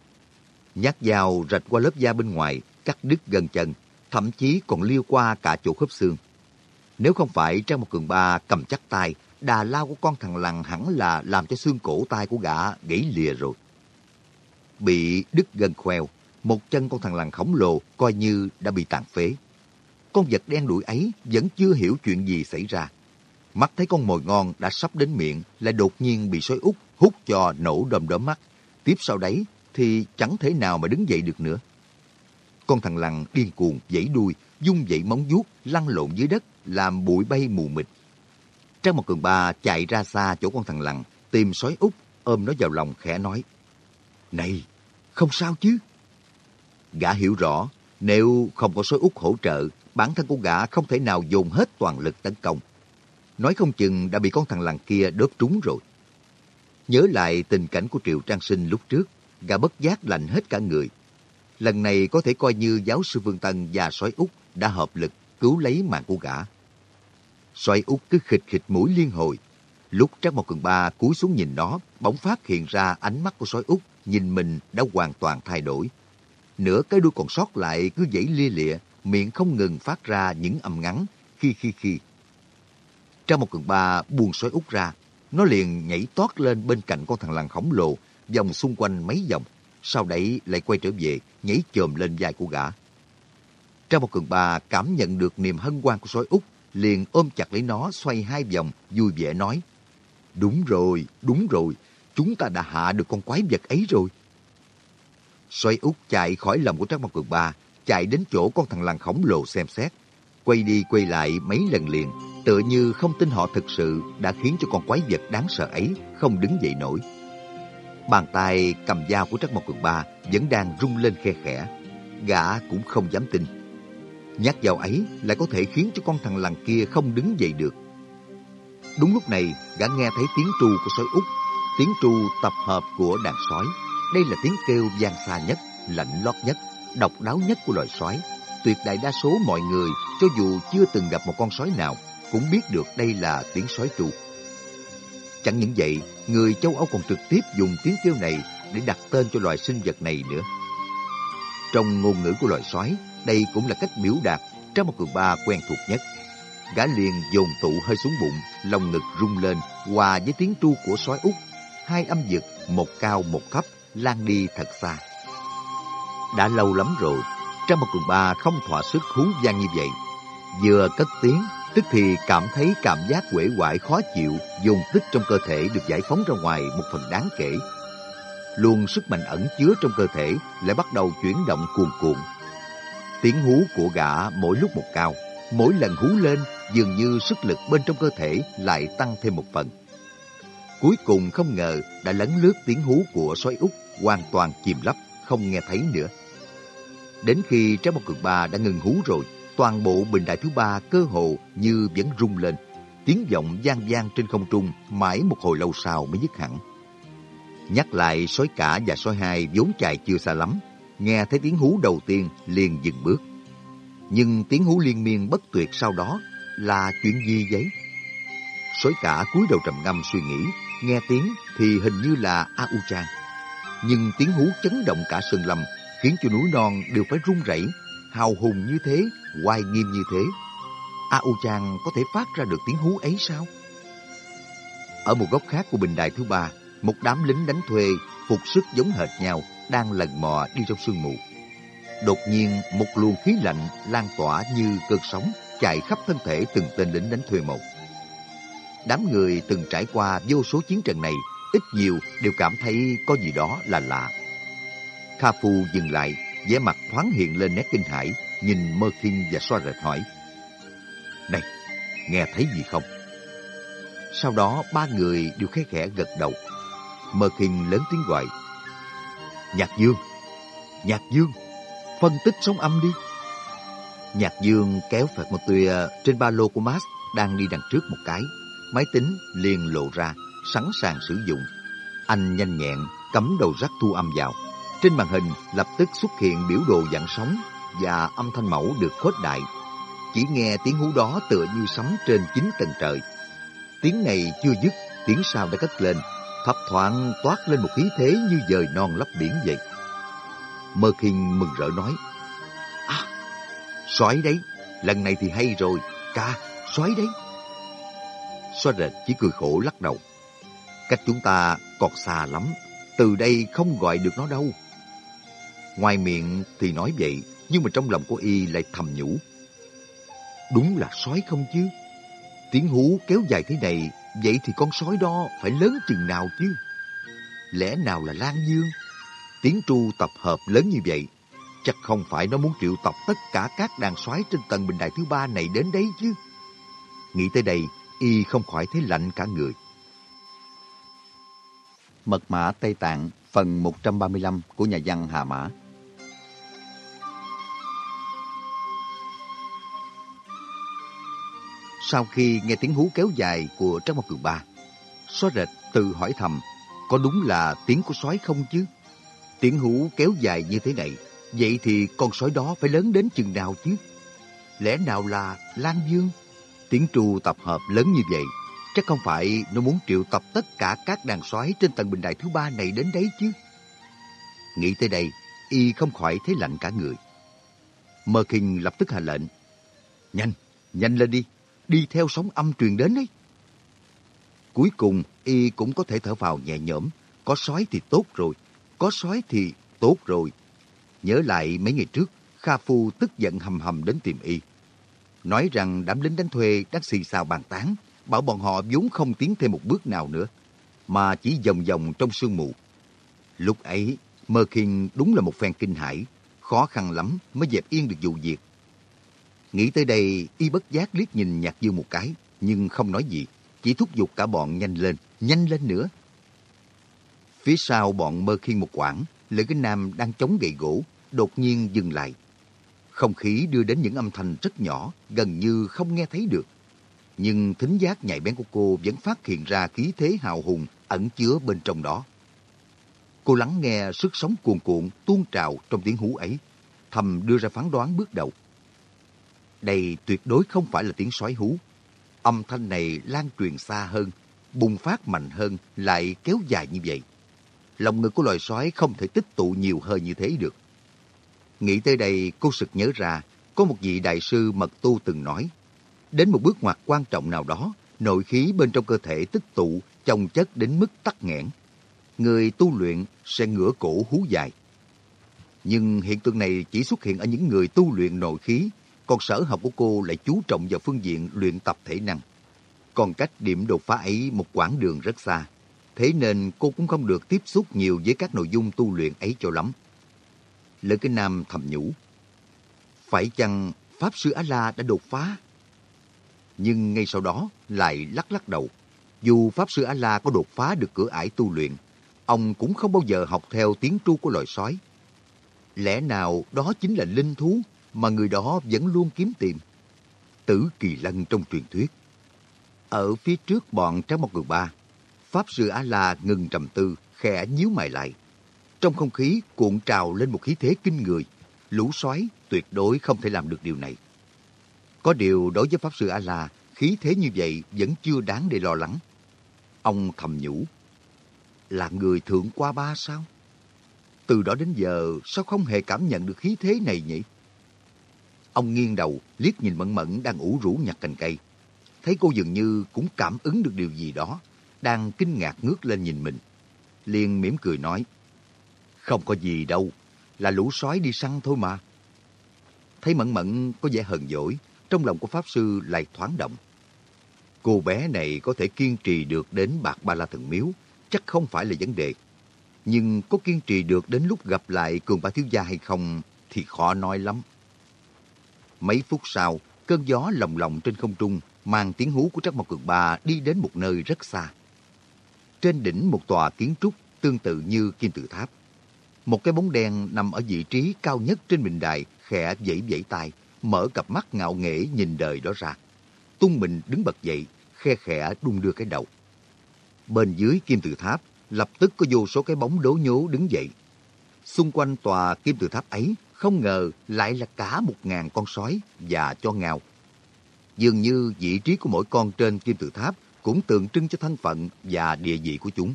Nhát dao rạch qua lớp da bên ngoài, cắt đứt gần chân, thậm chí còn liêu qua cả chỗ khớp xương. Nếu không phải trong một cường ba cầm chắc tay, đà lao của con thằng lằn hẳn là làm cho xương cổ tay của gã gãy lìa rồi bị đứt gân khoeo, một chân con thằng lằn khổng lồ coi như đã bị tàn phế. Con vật đen đuổi ấy vẫn chưa hiểu chuyện gì xảy ra. Mắt thấy con mồi ngon đã sắp đến miệng, lại đột nhiên bị sói út hút cho nổ đom đóm mắt. Tiếp sau đấy thì chẳng thể nào mà đứng dậy được nữa. Con thằng lằn điên cuồng, dãy đuôi, dung dậy móng vuốt, lăn lộn dưới đất, làm bụi bay mù mịt. Trang một cường ba chạy ra xa chỗ con thằng lằn, tìm sói út, ôm nó vào lòng khẽ nói. Này, không sao chứ. Gã hiểu rõ, nếu không có sói út hỗ trợ, bản thân của gã không thể nào dồn hết toàn lực tấn công. Nói không chừng đã bị con thằng lằn kia đớp trúng rồi. Nhớ lại tình cảnh của Triệu Trang Sinh lúc trước, gã bất giác lạnh hết cả người. Lần này có thể coi như giáo sư Vương Tân và sói út đã hợp lực cứu lấy mạng của gã. Sói út cứ khịch khịch mũi liên hồi. Lúc Trác Mộc Cường Ba cúi xuống nhìn nó, bỗng phát hiện ra ánh mắt của sói út nhìn mình đã hoàn toàn thay đổi. Nửa cái đuôi còn sót lại cứ dãy lia lịa, miệng không ngừng phát ra những âm ngắn, khi khi khi. Trong một cường ba buông sói út ra, nó liền nhảy toát lên bên cạnh con thằng lằn khổng lồ, vòng xung quanh mấy vòng, sau đấy lại quay trở về, nhảy chồm lên vai của gã. Trong một cường ba cảm nhận được niềm hân hoan của sói út, liền ôm chặt lấy nó xoay hai vòng, vui vẻ nói. Đúng rồi, đúng rồi, chúng ta đã hạ được con quái vật ấy rồi. Xoay út chạy khỏi lòng của Trác Mộc Cường Ba, chạy đến chỗ con thằng lằn khổng lồ xem xét. Quay đi quay lại mấy lần liền, tựa như không tin họ thực sự đã khiến cho con quái vật đáng sợ ấy không đứng dậy nổi. Bàn tay cầm dao của Trác Mộc Cường Ba vẫn đang rung lên khe khẽ. Gã cũng không dám tin. Nhát dao ấy lại có thể khiến cho con thằng lằn kia không đứng dậy được. Đúng lúc này, gã nghe thấy tiếng tru của sói út Tiếng tru tập hợp của đàn sói. Đây là tiếng kêu vang xa nhất, lạnh lót nhất, độc đáo nhất của loài sói. Tuyệt đại đa số mọi người, cho dù chưa từng gặp một con sói nào, cũng biết được đây là tiếng sói tru. Chẳng những vậy, người châu Âu còn trực tiếp dùng tiếng kêu này để đặt tên cho loài sinh vật này nữa. Trong ngôn ngữ của loài sói, đây cũng là cách biểu đạt trong một cường ba quen thuộc nhất. Gã liền dồn tụ hơi xuống bụng, lòng ngực rung lên, hòa với tiếng tru của sói út hai âm vực, một cao một thấp, lan đi thật xa. Đã lâu lắm rồi, trong một quần ba không thỏa sức hú vang như vậy. Vừa cất tiếng, tức thì cảm thấy cảm giác quể quại khó chịu, dùng tích trong cơ thể được giải phóng ra ngoài một phần đáng kể, luôn sức mạnh ẩn chứa trong cơ thể lại bắt đầu chuyển động cuồn cuộn. Tiếng hú của gã mỗi lúc một cao, mỗi lần hú lên dường như sức lực bên trong cơ thể lại tăng thêm một phần. Cuối cùng không ngờ đã lấn lướt tiếng hú của sói út hoàn toàn chìm lấp, không nghe thấy nữa. Đến khi trái bóng cực ba đã ngừng hú rồi, toàn bộ bình đài thứ ba cơ hồ như vẫn rung lên. Tiếng vọng gian gian trên không trung mãi một hồi lâu sau mới dứt hẳn. Nhắc lại sói cả và sói hai vốn chạy chưa xa lắm, nghe thấy tiếng hú đầu tiên liền dừng bước. Nhưng tiếng hú liên miên bất tuyệt sau đó là chuyện gì vậy? Sói cả cúi đầu trầm ngâm suy nghĩ, nghe tiếng thì hình như là A U Trang. Nhưng tiếng hú chấn động cả sườn lâm, khiến cho núi non đều phải rung rẩy, hào hùng như thế, oai nghiêm như thế. A U Trang có thể phát ra được tiếng hú ấy sao? Ở một góc khác của bình đài thứ ba, một đám lính đánh thuê phục sức giống hệt nhau đang lần mò đi trong sương mù. Đột nhiên một luồng khí lạnh lan tỏa như cơn sóng chạy khắp thân thể từng tên lính đánh thuê một. Đám người từng trải qua vô số chiến trận này, ít nhiều đều cảm thấy có gì đó là lạ. Kha Phu dừng lại, vẻ mặt thoáng hiện lên nét kinh hãi, nhìn Mơ Kinh và xoa rệt hỏi. Này, nghe thấy gì không? Sau đó ba người đều khẽ khẽ gật đầu. Mơ Kinh lớn tiếng gọi. Nhạc Dương! Nhạc Dương! Phân tích sóng âm đi! Nhạc Dương kéo Phật một tùy trên ba lô của Max đang đi đằng trước một cái. Máy tính liền lộ ra, sẵn sàng sử dụng. Anh nhanh nhẹn cắm đầu rắc thu âm vào. Trên màn hình lập tức xuất hiện biểu đồ dạng sóng và âm thanh mẫu được khuếch đại. Chỉ nghe tiếng hú đó tựa như sấm trên chín tầng trời. Tiếng này chưa dứt, tiếng sau đã cất lên, thấp thoáng toát lên một khí thế như dời non lấp biển vậy. Mơ Kinh mừng rỡ nói, À, xoáy đấy, lần này thì hay rồi, ca, xoáy đấy. Xoa rệt chỉ cười khổ lắc đầu. Cách chúng ta còn xa lắm, từ đây không gọi được nó đâu. Ngoài miệng thì nói vậy, nhưng mà trong lòng của y lại thầm nhủ. Đúng là sói không chứ? Tiếng hú kéo dài thế này, vậy thì con sói đó phải lớn chừng nào chứ? Lẽ nào là Lan Dương? Tiếng tru tập hợp lớn như vậy, chắc không phải nó muốn triệu tập tất cả các đàn sói trên tầng bình đài thứ ba này đến đấy chứ. Nghĩ tới đây, y không khỏi thấy lạnh cả người. Mật mã Tây Tạng phần 135 của nhà văn Hà Mã Sau khi nghe tiếng hú kéo dài của Trác Mộc Cường Ba, xóa rệt tự hỏi thầm, có đúng là tiếng của sói không chứ? Tiếng hú kéo dài như thế này, vậy thì con sói đó phải lớn đến chừng nào chứ? Lẽ nào là Lan Dương? Tiếng tru tập hợp lớn như vậy, chắc không phải nó muốn triệu tập tất cả các đàn sói trên tầng bình đại thứ ba này đến đấy chứ? Nghĩ tới đây, y không khỏi thấy lạnh cả người. Mơ Kinh lập tức hạ lệnh. Nhanh, nhanh lên đi, đi theo sóng âm truyền đến ấy. Cuối cùng, y cũng có thể thở vào nhẹ nhõm. Có sói thì tốt rồi, có sói thì tốt rồi. Nhớ lại mấy ngày trước, Kha Phu tức giận hầm hầm đến tìm y. Nói rằng đám lính đánh thuê đang xì xào bàn tán, bảo bọn họ vốn không tiến thêm một bước nào nữa, mà chỉ vòng vòng trong sương mù. Lúc ấy, Mơ Kinh đúng là một phen kinh hãi, khó khăn lắm mới dẹp yên được vụ việc. Nghĩ tới đây, y bất giác liếc nhìn Nhạc Dương một cái, nhưng không nói gì, chỉ thúc giục cả bọn nhanh lên, nhanh lên nữa. Phía sau bọn Mơ Khiên một quãng, Lữ Kinh Nam đang chống gậy gỗ, đột nhiên dừng lại. Không khí đưa đến những âm thanh rất nhỏ, gần như không nghe thấy được. Nhưng thính giác nhạy bén của cô vẫn phát hiện ra khí thế hào hùng ẩn chứa bên trong đó. Cô lắng nghe sức sống cuồn cuộn tuôn trào trong tiếng hú ấy, thầm đưa ra phán đoán bước đầu. Đây tuyệt đối không phải là tiếng sói hú. Âm thanh này lan truyền xa hơn, bùng phát mạnh hơn, lại kéo dài như vậy. Lòng ngực của loài sói không thể tích tụ nhiều hơi như thế được. Nghĩ tới đây, cô sực nhớ ra, có một vị đại sư mật tu từng nói, đến một bước ngoặt quan trọng nào đó, nội khí bên trong cơ thể tích tụ, chồng chất đến mức tắc nghẽn. Người tu luyện sẽ ngửa cổ hú dài. Nhưng hiện tượng này chỉ xuất hiện ở những người tu luyện nội khí, còn sở học của cô lại chú trọng vào phương diện luyện tập thể năng. Còn cách điểm đột phá ấy một quãng đường rất xa. thế nên cô cũng không được tiếp xúc nhiều với các nội dung tu luyện ấy cho lắm. Lữ Kinh Nam thầm nhủ, phải chăng Pháp Sư A-La đã đột phá? Nhưng ngay sau đó lại lắc lắc đầu. Dù Pháp Sư A-La có đột phá được cửa ải tu luyện, ông cũng không bao giờ học theo tiếng tru của loài sói. Lẽ nào đó chính là linh thú mà người đó vẫn luôn kiếm tìm? Tử kỳ lân trong truyền thuyết. Ở phía trước bọn trái một người Ba, Pháp Sư A-La ngừng trầm tư, khẽ nhíu mày lại. Trong không khí cuộn trào lên một khí thế kinh người, lũ sói tuyệt đối không thể làm được điều này. Có điều đối với Pháp Sư A-La, khí thế như vậy vẫn chưa đáng để lo lắng. Ông thầm nhủ, là người thượng qua ba sao? Từ đó đến giờ sao không hề cảm nhận được khí thế này nhỉ? Ông nghiêng đầu, liếc nhìn Mẫn Mẫn đang ủ rũ nhặt cành cây. Thấy cô dường như cũng cảm ứng được điều gì đó, đang kinh ngạc ngước lên nhìn mình. liền mỉm cười nói, không có gì đâu, là lũ sói đi săn thôi mà. Thấy Mẫn Mẫn có vẻ hờn dỗi, trong lòng của Pháp Sư lại thoáng động. Cô bé này có thể kiên trì được đến Bạc Ba La Thần Miếu, chắc không phải là vấn đề. Nhưng có kiên trì được đến lúc gặp lại cường ba thiếu gia hay không thì khó nói lắm. Mấy phút sau, cơn gió lồng lộng trên không trung mang tiếng hú của Trắc Mộc Cường Ba đi đến một nơi rất xa. Trên đỉnh một tòa kiến trúc tương tự như kim tự tháp. Một cái bóng đen nằm ở vị trí cao nhất trên bình đài khẽ vẫy vẫy tay, mở cặp mắt ngạo nghễ nhìn đời đó ra. Tung mình đứng bật dậy, khe khẽ đung đưa cái đầu. Bên dưới kim tự tháp, lập tức có vô số cái bóng đố nhố đứng dậy. Xung quanh tòa kim tự tháp ấy, không ngờ lại là cả một ngàn con sói và cho ngào. Dường như vị trí của mỗi con trên kim tự tháp cũng tượng trưng cho thân phận và địa vị của chúng.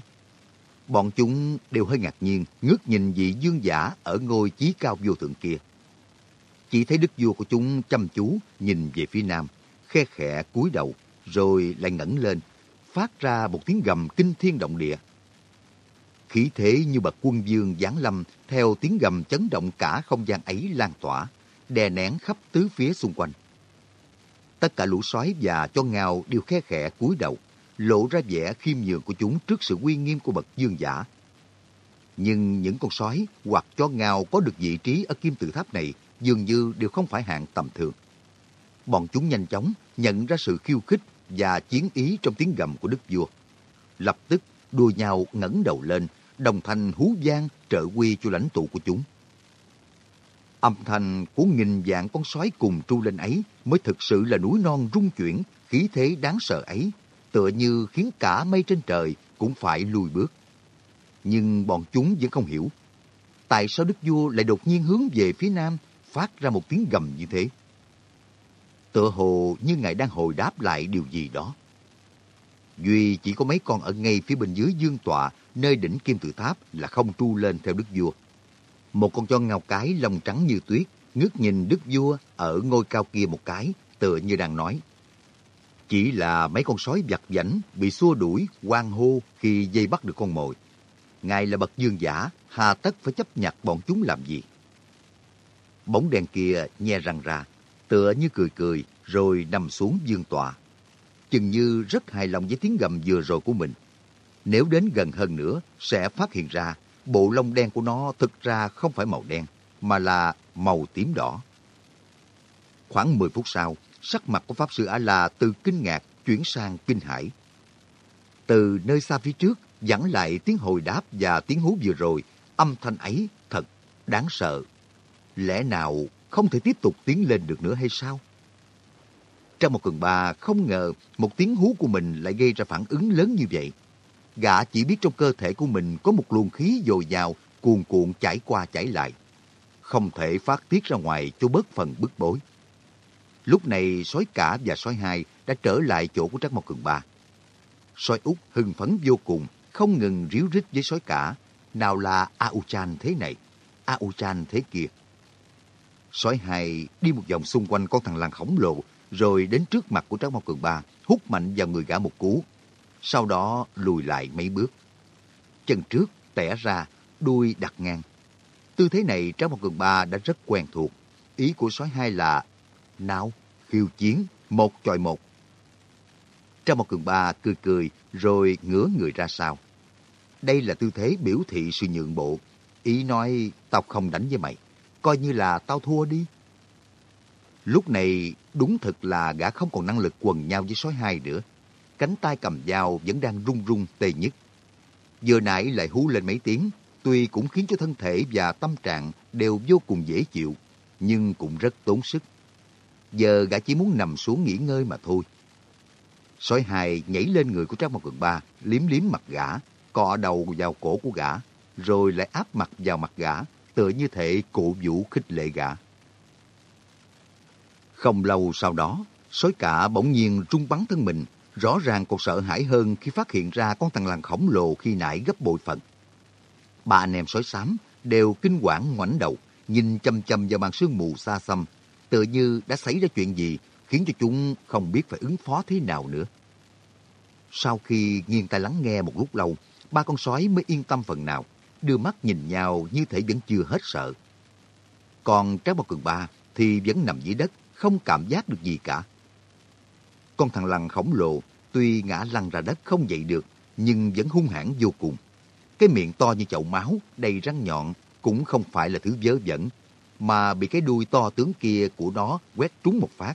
Bọn chúng đều hơi ngạc nhiên, ngước nhìn vị dương giả ở ngôi chí cao vô thượng kia. Chỉ thấy đức vua của chúng chăm chú nhìn về phía nam, khe khẽ cúi đầu, rồi lại ngẩng lên, phát ra một tiếng gầm kinh thiên động địa. Khí thế như bậc quân vương giáng lâm theo tiếng gầm chấn động cả không gian ấy lan tỏa, đè nén khắp tứ phía xung quanh. Tất cả lũ sói và cho ngao đều khe khẽ cúi đầu, lộ ra vẻ khiêm nhường của chúng trước sự uy nghiêm của bậc dương giả. Nhưng những con sói hoặc cho ngao có được vị trí ở kim tự tháp này dường như đều không phải hạng tầm thường. Bọn chúng nhanh chóng nhận ra sự khiêu khích và chiến ý trong tiếng gầm của đức vua. Lập tức đua nhau ngẩng đầu lên, đồng thanh hú vang trợ quy cho lãnh tụ của chúng. Âm thanh của nghìn vạn con sói cùng tru lên ấy mới thực sự là núi non rung chuyển, khí thế đáng sợ ấy, tựa như khiến cả mây trên trời cũng phải lùi bước. Nhưng bọn chúng vẫn không hiểu. Tại sao đức vua lại đột nhiên hướng về phía nam, phát ra một tiếng gầm như thế? Tựa hồ như ngài đang hồi đáp lại điều gì đó. Duy chỉ có mấy con ở ngay phía bên dưới dương tọa, nơi đỉnh kim tự tháp là không tru lên theo đức vua. Một con chó ngao cái lông trắng như tuyết, ngước nhìn đức vua ở ngôi cao kia một cái, tựa như đang nói. Chỉ là mấy con sói vặt vảnh bị xua đuổi, quang hô khi dây bắt được con mồi. Ngài là bậc dương giả, hà tất phải chấp nhặt bọn chúng làm gì? Bóng đèn kia nhe răng ra, tựa như cười cười, rồi nằm xuống dương tọa. Chừng như rất hài lòng với tiếng gầm vừa rồi của mình. Nếu đến gần hơn nữa, sẽ phát hiện ra bộ lông đen của nó thực ra không phải màu đen, mà là màu tím đỏ. Khoảng 10 phút sau, sắc mặt của Pháp Sư A-La từ kinh ngạc chuyển sang kinh hãi. Từ nơi xa phía trước, dẫn lại tiếng hồi đáp và tiếng hú vừa rồi, âm thanh ấy thật đáng sợ. Lẽ nào không thể tiếp tục tiến lên được nữa hay sao? Trong một cường ba không ngờ một tiếng hú của mình lại gây ra phản ứng lớn như vậy. Gã chỉ biết trong cơ thể của mình có một luồng khí dồi dào, cuồn cuộn chảy qua chảy lại. Không thể phát tiết ra ngoài cho bớt phần bức bối. Lúc này sói cả và sói hai đã trở lại chỗ của Trác Mộc Cường Ba. Sói út hưng phấn vô cùng, không ngừng ríu rít với sói cả. Nào là A-U-chan thế này, A-U-chan thế kia. Sói hai đi một vòng xung quanh con thằng lằn khổng lồ, rồi đến trước mặt của Trác Mộc Cường Ba, hút mạnh vào người gã một cú. Sau đó lùi lại mấy bước. Chân trước tẻ ra, đuôi đặt ngang. Tư thế này Trác Mộc Cường Ba đã rất quen thuộc. Ý của sói hai là, nào, khiêu chiến, một chọi một. trong một Cường Ba cười cười, rồi ngửa người ra sau. đây là tư thế biểu thị sự nhượng bộ. Ý nói, tao không đánh với mày. Coi như là tao thua đi. Lúc này, đúng thật là gã không còn năng lực quần nhau với sói hai nữa. Cánh tay cầm dao vẫn đang run run tê nhất. Vừa nãy lại hú lên mấy tiếng, tuy cũng khiến cho thân thể và tâm trạng đều vô cùng dễ chịu, nhưng cũng rất tốn sức. Giờ gã chỉ muốn nằm xuống nghỉ ngơi mà thôi. Sói hài nhảy lên người của Trác Mộc Cường Ba, liếm liếm mặt gã, cọ đầu vào cổ của gã, rồi lại áp mặt vào mặt gã, tựa như thể cổ vũ khích lệ gã. Không lâu sau đó, sói cả bỗng nhiên rung bắn thân mình, rõ ràng còn sợ hãi hơn khi phát hiện ra con thằng lằn khổng lồ khi nãy gấp bội phận. Ba anh em sói xám đều kinh quản ngoảnh đầu, nhìn chăm chăm vào màn sương mù xa xăm, tựa như đã xảy ra chuyện gì khiến cho chúng không biết phải ứng phó thế nào nữa. Sau khi nghiêng tai lắng nghe một lúc lâu, ba con sói mới yên tâm phần nào, đưa mắt nhìn nhau như thể vẫn chưa hết sợ. Còn Trái Bao Cường Ba thì vẫn nằm dưới đất, không cảm giác được gì cả. Con thằng lằn khổng lồ tuy ngã lăn ra đất không dậy được, nhưng vẫn hung hãn vô cùng. Cái miệng to như chậu máu, đầy răng nhọn, cũng không phải là thứ vớ vẩn, mà bị cái đuôi to tướng kia của nó quét trúng một phát,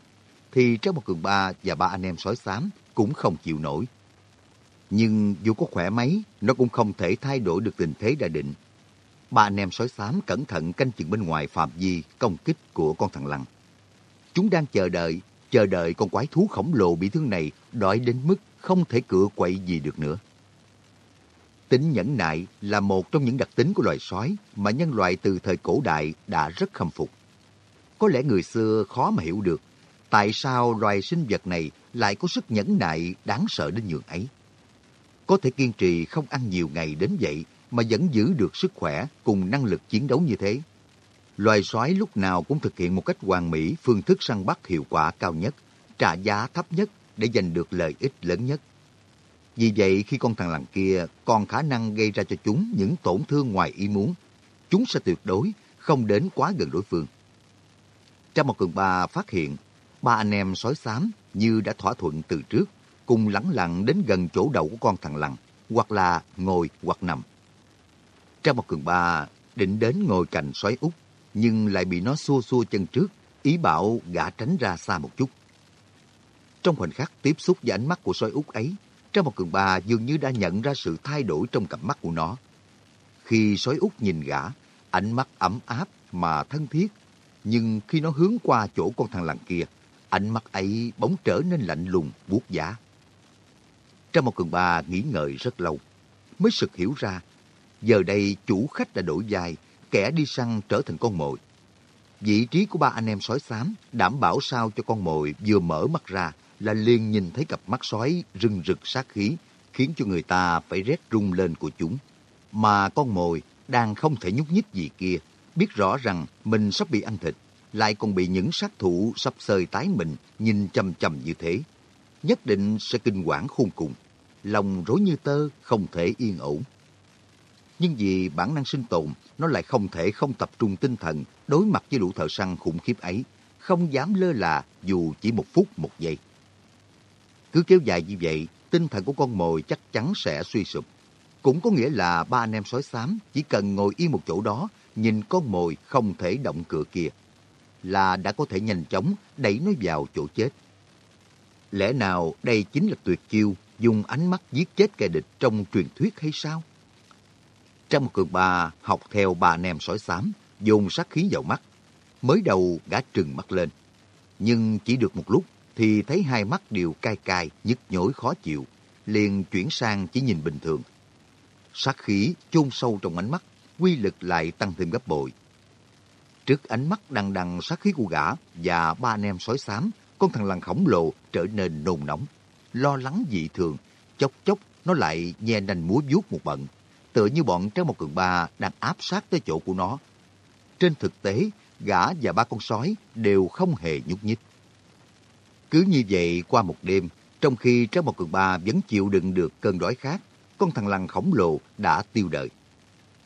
thì Trái Mộc Cường Ba và ba anh em sói xám cũng không chịu nổi. Nhưng dù có khỏe mấy, nó cũng không thể thay đổi được tình thế đã định. Ba anh em sói xám cẩn thận canh chừng bên ngoài phạm vi công kích của con thằng lằn. Chúng đang chờ đợi, chờ đợi con quái thú khổng lồ bị thương này đói đến mức không thể cựa quậy gì được nữa. Tính nhẫn nại là một trong những đặc tính của loài sói mà nhân loại từ thời cổ đại đã rất khâm phục. Có lẽ người xưa khó mà hiểu được tại sao loài sinh vật này lại có sức nhẫn nại đáng sợ đến nhường ấy. Có thể kiên trì không ăn nhiều ngày đến vậy mà vẫn giữ được sức khỏe cùng năng lực chiến đấu như thế. Loài sói lúc nào cũng thực hiện một cách hoàn mỹ phương thức săn bắt hiệu quả cao nhất, trả giá thấp nhất để giành được lợi ích lớn nhất. Vì vậy khi con thằng lằn kia còn khả năng gây ra cho chúng những tổn thương ngoài ý muốn, chúng sẽ tuyệt đối không đến quá gần đối phương. Trong một cường ba phát hiện, ba anh em sói xám như đã thỏa thuận từ trước, cùng lắng lặng đến gần chỗ đầu của con thằng lằn, hoặc là ngồi hoặc nằm. Trong một cường ba định đến ngồi cạnh sói út, nhưng lại bị nó xua xua chân trước, ý bảo gã tránh ra xa một chút. Trong khoảnh khắc tiếp xúc với ánh mắt của sói út ấy, trong một cường ba dường như đã nhận ra sự thay đổi trong cặp mắt của nó. Khi sói út nhìn gã, ánh mắt ấm áp mà thân thiết, nhưng khi nó hướng qua chỗ con thằng lằn kia, ánh mắt ấy bỗng trở nên lạnh lùng, buốt giá. Trong một cường ba nghĩ ngợi rất lâu, mới sực hiểu ra, giờ đây chủ khách đã đổi vai, kẻ đi săn trở thành con mồi. Vị trí của ba anh em sói xám đảm bảo sao cho con mồi vừa mở mắt ra là liền nhìn thấy cặp mắt sói rừng rực sát khí, khiến cho người ta phải rét rung lên của chúng. Mà con mồi đang không thể nhúc nhích gì kia, biết rõ rằng mình sắp bị ăn thịt, lại còn bị những sát thủ sắp sơi tái mình nhìn chầm chầm như thế. Nhất định sẽ kinh quản khôn cùng, lòng rối như tơ, không thể yên ổn. Nhưng vì bản năng sinh tồn, nó lại không thể không tập trung tinh thần đối mặt với lũ thợ săn khủng khiếp ấy, không dám lơ là dù chỉ một phút một giây. Cứ kéo dài như vậy, tinh thần của con mồi chắc chắn sẽ suy sụp. Cũng có nghĩa là ba anh em sói xám chỉ cần ngồi yên một chỗ đó, nhìn con mồi không thể động cửa kia, là đã có thể nhanh chóng đẩy nó vào chỗ chết. Lẽ nào đây chính là tuyệt chiêu dùng ánh mắt giết chết kẻ địch trong truyền thuyết hay sao? Trong một cường bà học theo bà anh em sói xám, dùng sát khí vào mắt. Mới đầu gã trừng mắt lên, nhưng chỉ được một lúc thì thấy hai mắt đều cay cay, nhức nhối khó chịu, liền chuyển sang chỉ nhìn bình thường. Sát khí chôn sâu trong ánh mắt, quy lực lại tăng thêm gấp bội. Trước ánh mắt đằng đằng sát khí của gã và ba anh em sói xám, con thằng lằn khổng lồ trở nên nôn nóng, lo lắng dị thường, chốc chốc nó lại nhe nành múa vuốt một bận, tựa như bọn trái một cường ba đang áp sát tới chỗ của nó. Trên thực tế, gã và ba con sói đều không hề nhúc nhích. Cứ như vậy qua một đêm, trong khi Trái Một Cường Ba vẫn chịu đựng được cơn đói khát, con thằng lằn khổng lồ đã tiêu đời.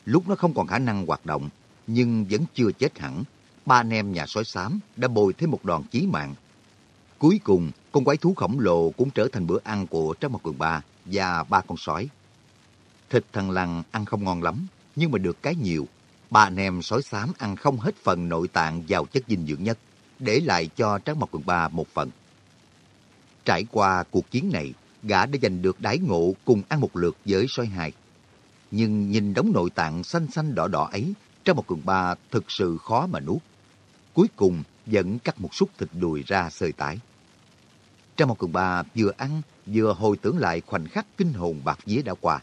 Lúc nó không còn khả năng hoạt động, nhưng vẫn chưa chết hẳn, ba anh em nhà sói xám đã bồi thêm một đòn chí mạng. Cuối cùng, con quái thú khổng lồ cũng trở thành bữa ăn của Trái Một Cường Ba và ba con sói. Thịt thằng lằn ăn không ngon lắm, nhưng mà được cái nhiều. Ba anh em sói xám ăn không hết phần nội tạng giàu chất dinh dưỡng nhất, để lại cho trái Mộc Cường Ba một phần. Trải qua cuộc chiến này, gã đã giành được đái ngộ cùng ăn một lượt với sói hai. Nhưng nhìn đống nội tạng xanh xanh đỏ đỏ ấy, trong một Cường Ba thực sự khó mà nuốt. Cuối cùng vẫn cắt một xúc thịt đùi ra sơi tải trong một cường ba vừa ăn, vừa hồi tưởng lại khoảnh khắc kinh hồn bạc vía đã qua.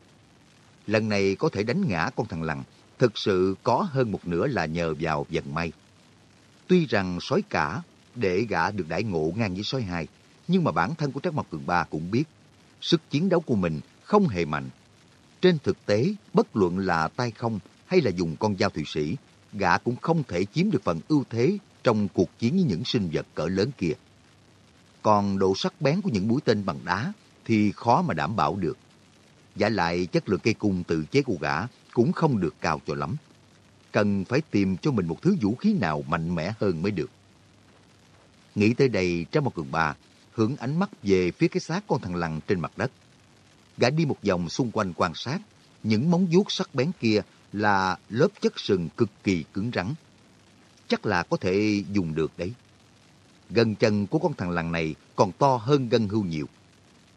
Lần này có thể đánh ngã con thằng lằn, thực sự có hơn một nửa là nhờ vào vận may. Tuy rằng sói cả để gã được đại ngộ ngang với sói hai, nhưng mà bản thân của Trác Mộc Cường Ba cũng biết, sức chiến đấu của mình không hề mạnh. Trên thực tế, bất luận là tay không hay là dùng con dao thụy sĩ, gã cũng không thể chiếm được phần ưu thế trong cuộc chiến với những sinh vật cỡ lớn kia. Còn độ sắc bén của những mũi tên bằng đá thì khó mà đảm bảo được. Giả lại chất lượng cây cung tự chế của gã cũng không được cao cho lắm. Cần phải tìm cho mình một thứ vũ khí nào mạnh mẽ hơn mới được. Nghĩ tới đây, trong một cường bà hướng ánh mắt về phía cái xác con thằng lằn trên mặt đất. Gã đi một vòng xung quanh quan sát, những móng vuốt sắc bén kia là lớp chất sừng cực kỳ cứng rắn. Chắc là có thể dùng được đấy. Gân chân của con thằng lằn này còn to hơn gân hưu nhiều.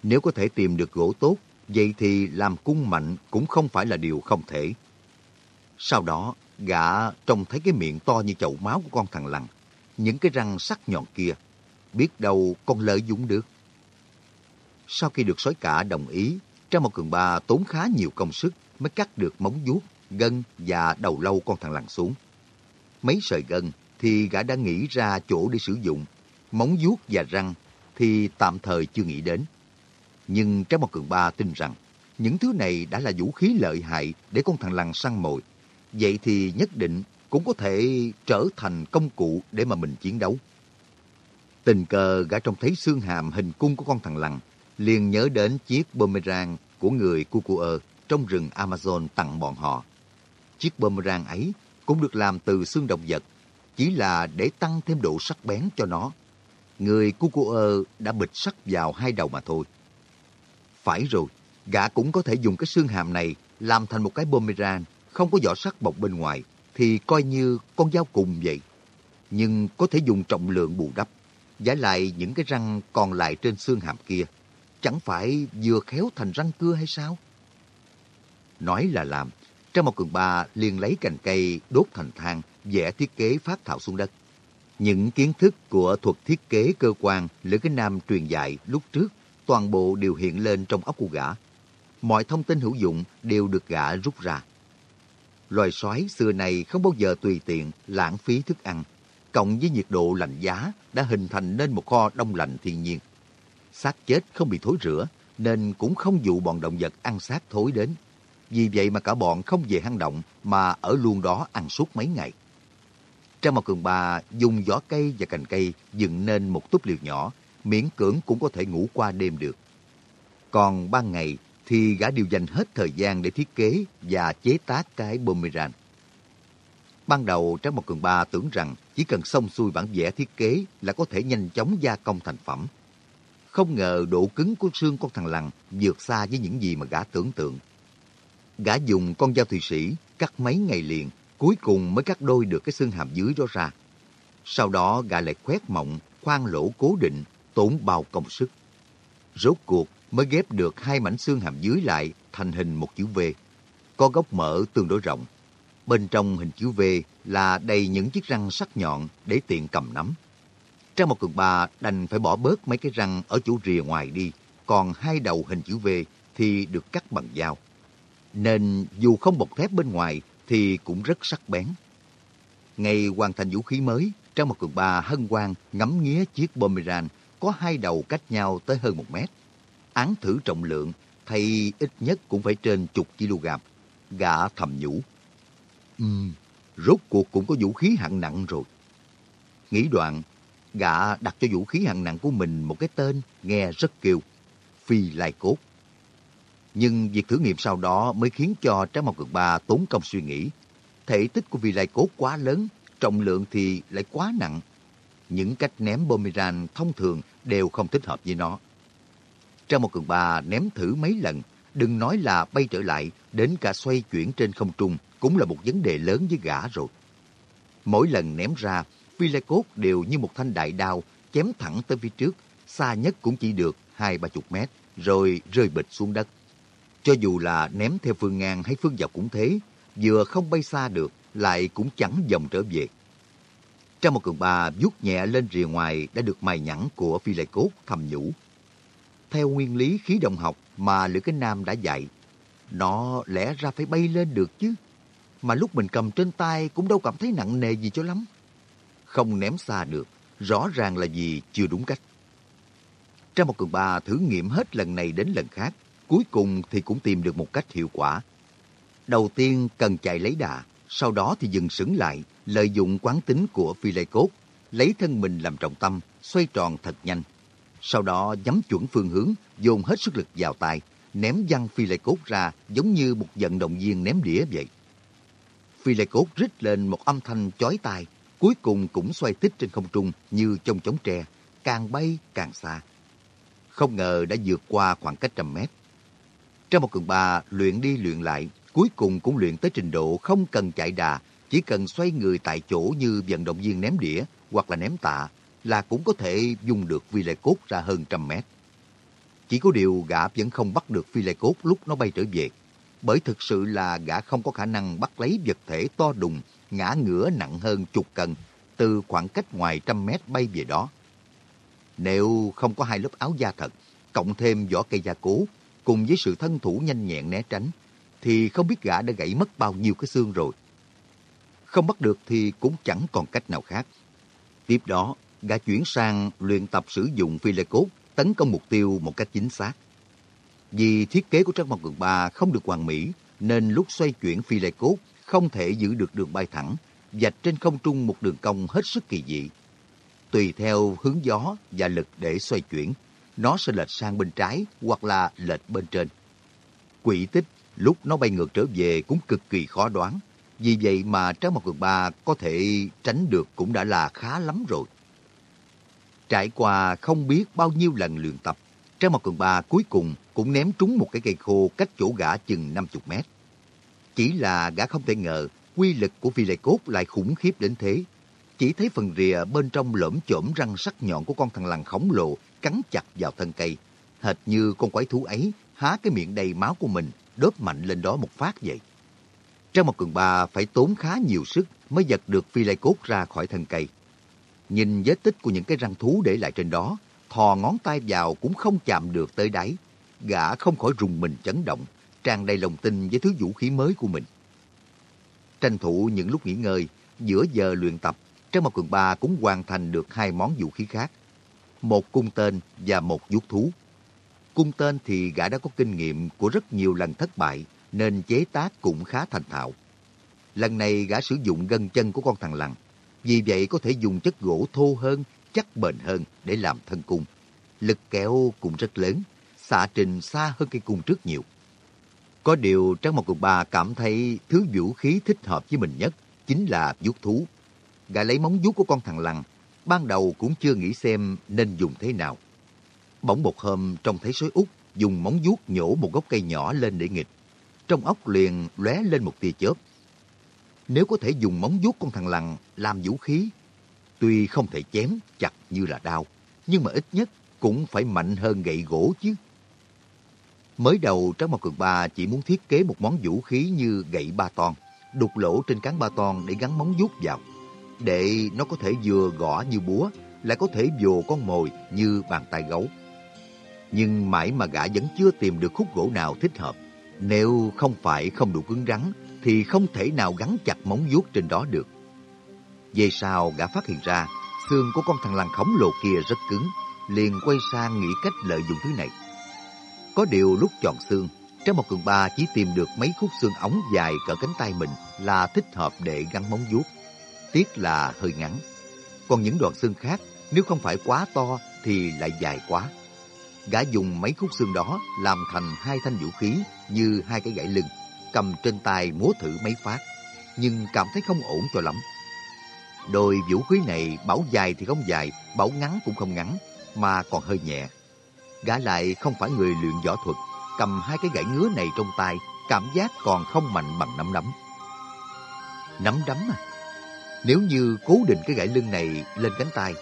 Nếu có thể tìm được gỗ tốt, vậy thì làm cung mạnh cũng không phải là điều không thể. Sau đó, gã trông thấy cái miệng to như chậu máu của con thằng lằn. Những cái răng sắc nhọn kia, biết đâu con lợi dụng được. Sau khi được sói cả đồng ý, trong một cường ba tốn khá nhiều công sức mới cắt được móng vuốt, gân và đầu lâu con thằng lằn xuống. Mấy sợi gân thì gã đã nghĩ ra chỗ để sử dụng móng vuốt và răng thì tạm thời chưa nghĩ đến. Nhưng Trang Mộc Cường Ba tin rằng những thứ này đã là vũ khí lợi hại để con thằng lằn săn mồi. Vậy thì nhất định cũng có thể trở thành công cụ để mà mình chiến đấu. Tình cờ gã trông thấy xương hàm hình cung của con thằng lằn, liền nhớ đến chiếc boomerang của người Cucuơ trong rừng Amazon tặng bọn họ. Chiếc boomerang ấy cũng được làm từ xương động vật, chỉ là để tăng thêm độ sắc bén cho nó người Cucuơ đã bịch sắt vào hai đầu mà thôi. Phải rồi, gã cũng có thể dùng cái xương hàm này làm thành một cái boomerang không có vỏ sắt bọc bên ngoài thì coi như con dao cùng vậy. Nhưng có thể dùng trọng lượng bù đắp, giả lại những cái răng còn lại trên xương hàm kia. Chẳng phải vừa khéo thành răng cưa hay sao? Nói là làm, trong một cường ba liền lấy cành cây đốt thành thang, vẽ thiết kế phát thảo xuống đất. Những kiến thức của thuật thiết kế cơ quan Lữ Cái Nam truyền dạy lúc trước toàn bộ đều hiện lên trong óc của gã. Mọi thông tin hữu dụng đều được gã rút ra. Loài sói xưa này không bao giờ tùy tiện lãng phí thức ăn, cộng với nhiệt độ lạnh giá đã hình thành nên một kho đông lạnh thiên nhiên. xác chết không bị thối rửa nên cũng không dụ bọn động vật ăn xác thối đến. Vì vậy mà cả bọn không về hang động mà ở luôn đó ăn suốt mấy ngày. Trang Mộc Cường Ba dùng vỏ cây và cành cây dựng nên một túp liều nhỏ, miễn cưỡng cũng có thể ngủ qua đêm được. Còn ban ngày thì gã điều dành hết thời gian để thiết kế và chế tác cái boomerang. Ban đầu Trái Mộc Cường Ba tưởng rằng chỉ cần xong xuôi bản vẽ thiết kế là có thể nhanh chóng gia công thành phẩm. Không ngờ độ cứng của xương con thằng lằn vượt xa với những gì mà gã tưởng tượng. Gã dùng con dao thụy sĩ cắt mấy ngày liền cuối cùng mới cắt đôi được cái xương hàm dưới đó ra. Sau đó gã lại khoét mộng, khoan lỗ cố định, tốn bao công sức. Rốt cuộc mới ghép được hai mảnh xương hàm dưới lại thành hình một chữ V. Có góc mở tương đối rộng. Bên trong hình chữ V là đầy những chiếc răng sắc nhọn để tiện cầm nắm. Trang một cường ba đành phải bỏ bớt mấy cái răng ở chỗ rìa ngoài đi, còn hai đầu hình chữ V thì được cắt bằng dao. Nên dù không bọc thép bên ngoài thì cũng rất sắc bén. Ngày hoàn thành vũ khí mới, Trang một cường ba hân hoan ngắm nghía chiếc boomerang có hai đầu cách nhau tới hơn một mét. Án thử trọng lượng, thay ít nhất cũng phải trên chục kg. Gã thầm nhủ. Ừm, rốt cuộc cũng có vũ khí hạng nặng rồi. Nghĩ đoạn, gã đặt cho vũ khí hạng nặng của mình một cái tên nghe rất kêu. Phi Lai Cốt. Nhưng việc thử nghiệm sau đó mới khiến cho Trái Mọc Cực Ba tốn công suy nghĩ. Thể tích của phi lai cốt quá lớn, trọng lượng thì lại quá nặng. Những cách ném boomerang thông thường đều không thích hợp với nó. Trái Mọc Cực Ba ném thử mấy lần, Đừng nói là bay trở lại, đến cả xoay chuyển trên không trung cũng là một vấn đề lớn với gã rồi. Mỗi lần ném ra, phi lê cốt đều như một thanh đại đao chém thẳng tới phía trước, xa nhất cũng chỉ được hai ba chục mét, rồi rơi bịch xuống đất. Cho dù là ném theo phương ngang hay phương dọc cũng thế, vừa không bay xa được, lại cũng chẳng dòng trở về. Trong một cường bà vuốt nhẹ lên rìa ngoài đã được mài nhẵn của phi lê cốt thầm nhủ. Theo nguyên lý khí động học mà Lữ Cái Nam đã dạy, nó lẽ ra phải bay lên được chứ. Mà lúc mình cầm trên tay cũng đâu cảm thấy nặng nề gì cho lắm. Không ném xa được, rõ ràng là gì chưa đúng cách. Trong một cường ba thử nghiệm hết lần này đến lần khác, cuối cùng thì cũng tìm được một cách hiệu quả. Đầu tiên cần chạy lấy đà, sau đó thì dừng sững lại, lợi dụng quán tính của phi lê cốt, lấy thân mình làm trọng tâm, xoay tròn thật nhanh. Sau đó nhắm chuẩn phương hướng, dồn hết sức lực vào tay, ném văng phi lê cốt ra giống như một vận động viên ném đĩa vậy. Phi lê cốt rít lên một âm thanh chói tai, cuối cùng cũng xoay tích trên không trung như trong chống tre, càng bay càng xa. Không ngờ đã vượt qua khoảng cách trăm mét. Trong một cường ba luyện đi luyện lại, cuối cùng cũng luyện tới trình độ không cần chạy đà, chỉ cần xoay người tại chỗ như vận động viên ném đĩa hoặc là ném tạ là cũng có thể dùng được phi lê cốt ra hơn trăm mét. Chỉ có điều gã vẫn không bắt được phi lê cốt lúc nó bay trở về, bởi thực sự là gã không có khả năng bắt lấy vật thể to đùng, ngã ngửa nặng hơn chục cân từ khoảng cách ngoài trăm mét bay về đó. Nếu không có hai lớp áo da thật, cộng thêm vỏ cây da cố, cùng với sự thân thủ nhanh nhẹn né tránh, thì không biết gã đã gãy mất bao nhiêu cái xương rồi. Không bắt được thì cũng chẳng còn cách nào khác. Tiếp đó, gã chuyển sang luyện tập sử dụng phi lê cốt tấn công mục tiêu một cách chính xác. Vì thiết kế của Trắc Mộc Cường Ba không được hoàn mỹ, nên lúc xoay chuyển phi lê cốt không thể giữ được đường bay thẳng, dạch trên không trung một đường cong hết sức kỳ dị. Tùy theo hướng gió và lực để xoay chuyển, nó sẽ lệch sang bên trái hoặc là lệch bên trên. Quỹ tích lúc nó bay ngược trở về cũng cực kỳ khó đoán. Vì vậy mà trang mặt Cường Ba có thể tránh được cũng đã là khá lắm rồi. Trải qua không biết bao nhiêu lần luyện tập, Trang Mộc Cường Ba cuối cùng cũng ném trúng một cái cây khô cách chỗ gã chừng 50 mét. Chỉ là gã không thể ngờ quy lực của phi lệ cốt lại khủng khiếp đến thế. Chỉ thấy phần rìa bên trong lõm chổm răng sắc nhọn của con thằng lằn khổng lồ cắn chặt vào thân cây. Hệt như con quái thú ấy há cái miệng đầy máu của mình đớp mạnh lên đó một phát vậy. Trang một cường ba phải tốn khá nhiều sức mới giật được phi lê cốt ra khỏi thân cây. Nhìn vết tích của những cái răng thú để lại trên đó, thò ngón tay vào cũng không chạm được tới đáy. Gã không khỏi rùng mình chấn động, tràn đầy lòng tin với thứ vũ khí mới của mình. Tranh thủ những lúc nghỉ ngơi, giữa giờ luyện tập, Trang Mộc Cường Ba cũng hoàn thành được hai món vũ khí khác. Một cung tên và một vuốt thú. Cung tên thì gã đã có kinh nghiệm của rất nhiều lần thất bại, nên chế tác cũng khá thành thạo. Lần này gã sử dụng gân chân của con thằng lằn, vì vậy có thể dùng chất gỗ thô hơn, chắc bền hơn để làm thân cung. Lực kéo cũng rất lớn, xạ trình xa hơn cây cung trước nhiều. Có điều Tráng Mộc Cường Ba cảm thấy thứ vũ khí thích hợp với mình nhất chính là vuốt thú. Gã lấy móng vuốt của con thằng lằn, ban đầu cũng chưa nghĩ xem nên dùng thế nào. Bỗng một hôm trông thấy sói út dùng móng vuốt nhổ một gốc cây nhỏ lên để nghịch. Trong ốc liền lóe lên một tia chớp. Nếu có thể dùng móng vuốt con thằng lằn làm vũ khí, tuy không thể chém chặt như là đao, nhưng mà ít nhất cũng phải mạnh hơn gậy gỗ chứ. Mới đầu Tráng Mộc Cường Ba chỉ muốn thiết kế một món vũ khí như gậy ba ton, đục lỗ trên cán ba ton để gắn móng vuốt vào, để nó có thể vừa gõ như búa, lại có thể vồ con mồi như bàn tay gấu. Nhưng mãi mà gã vẫn chưa tìm được khúc gỗ nào thích hợp. Nếu không phải không đủ cứng rắn, thì không thể nào gắn chặt móng vuốt trên đó được. Về sau gã phát hiện ra, xương của con thằng lằn khổng lồ kia rất cứng, liền quay sang nghĩ cách lợi dụng thứ này. Có điều lúc chọn xương, Trái một cường ba chỉ tìm được mấy khúc xương ống dài cỡ cánh tay mình là thích hợp để gắn móng vuốt. Tiếc là hơi ngắn. Còn những đoạn xương khác, nếu không phải quá to thì lại dài quá. Gã dùng mấy khúc xương đó làm thành hai thanh vũ khí như hai cái gãy lưng, cầm trên tay múa thử mấy phát, nhưng cảm thấy không ổn cho lắm. Đôi vũ khí này bảo dài thì không dài, bảo ngắn cũng không ngắn, mà còn hơi nhẹ. Gã lại không phải người luyện võ thuật, cầm hai cái gãy ngứa này trong tay, cảm giác còn không mạnh bằng nắm đấm. Nắm đấm à? Nếu như cố định cái gãy lưng này lên cánh tay,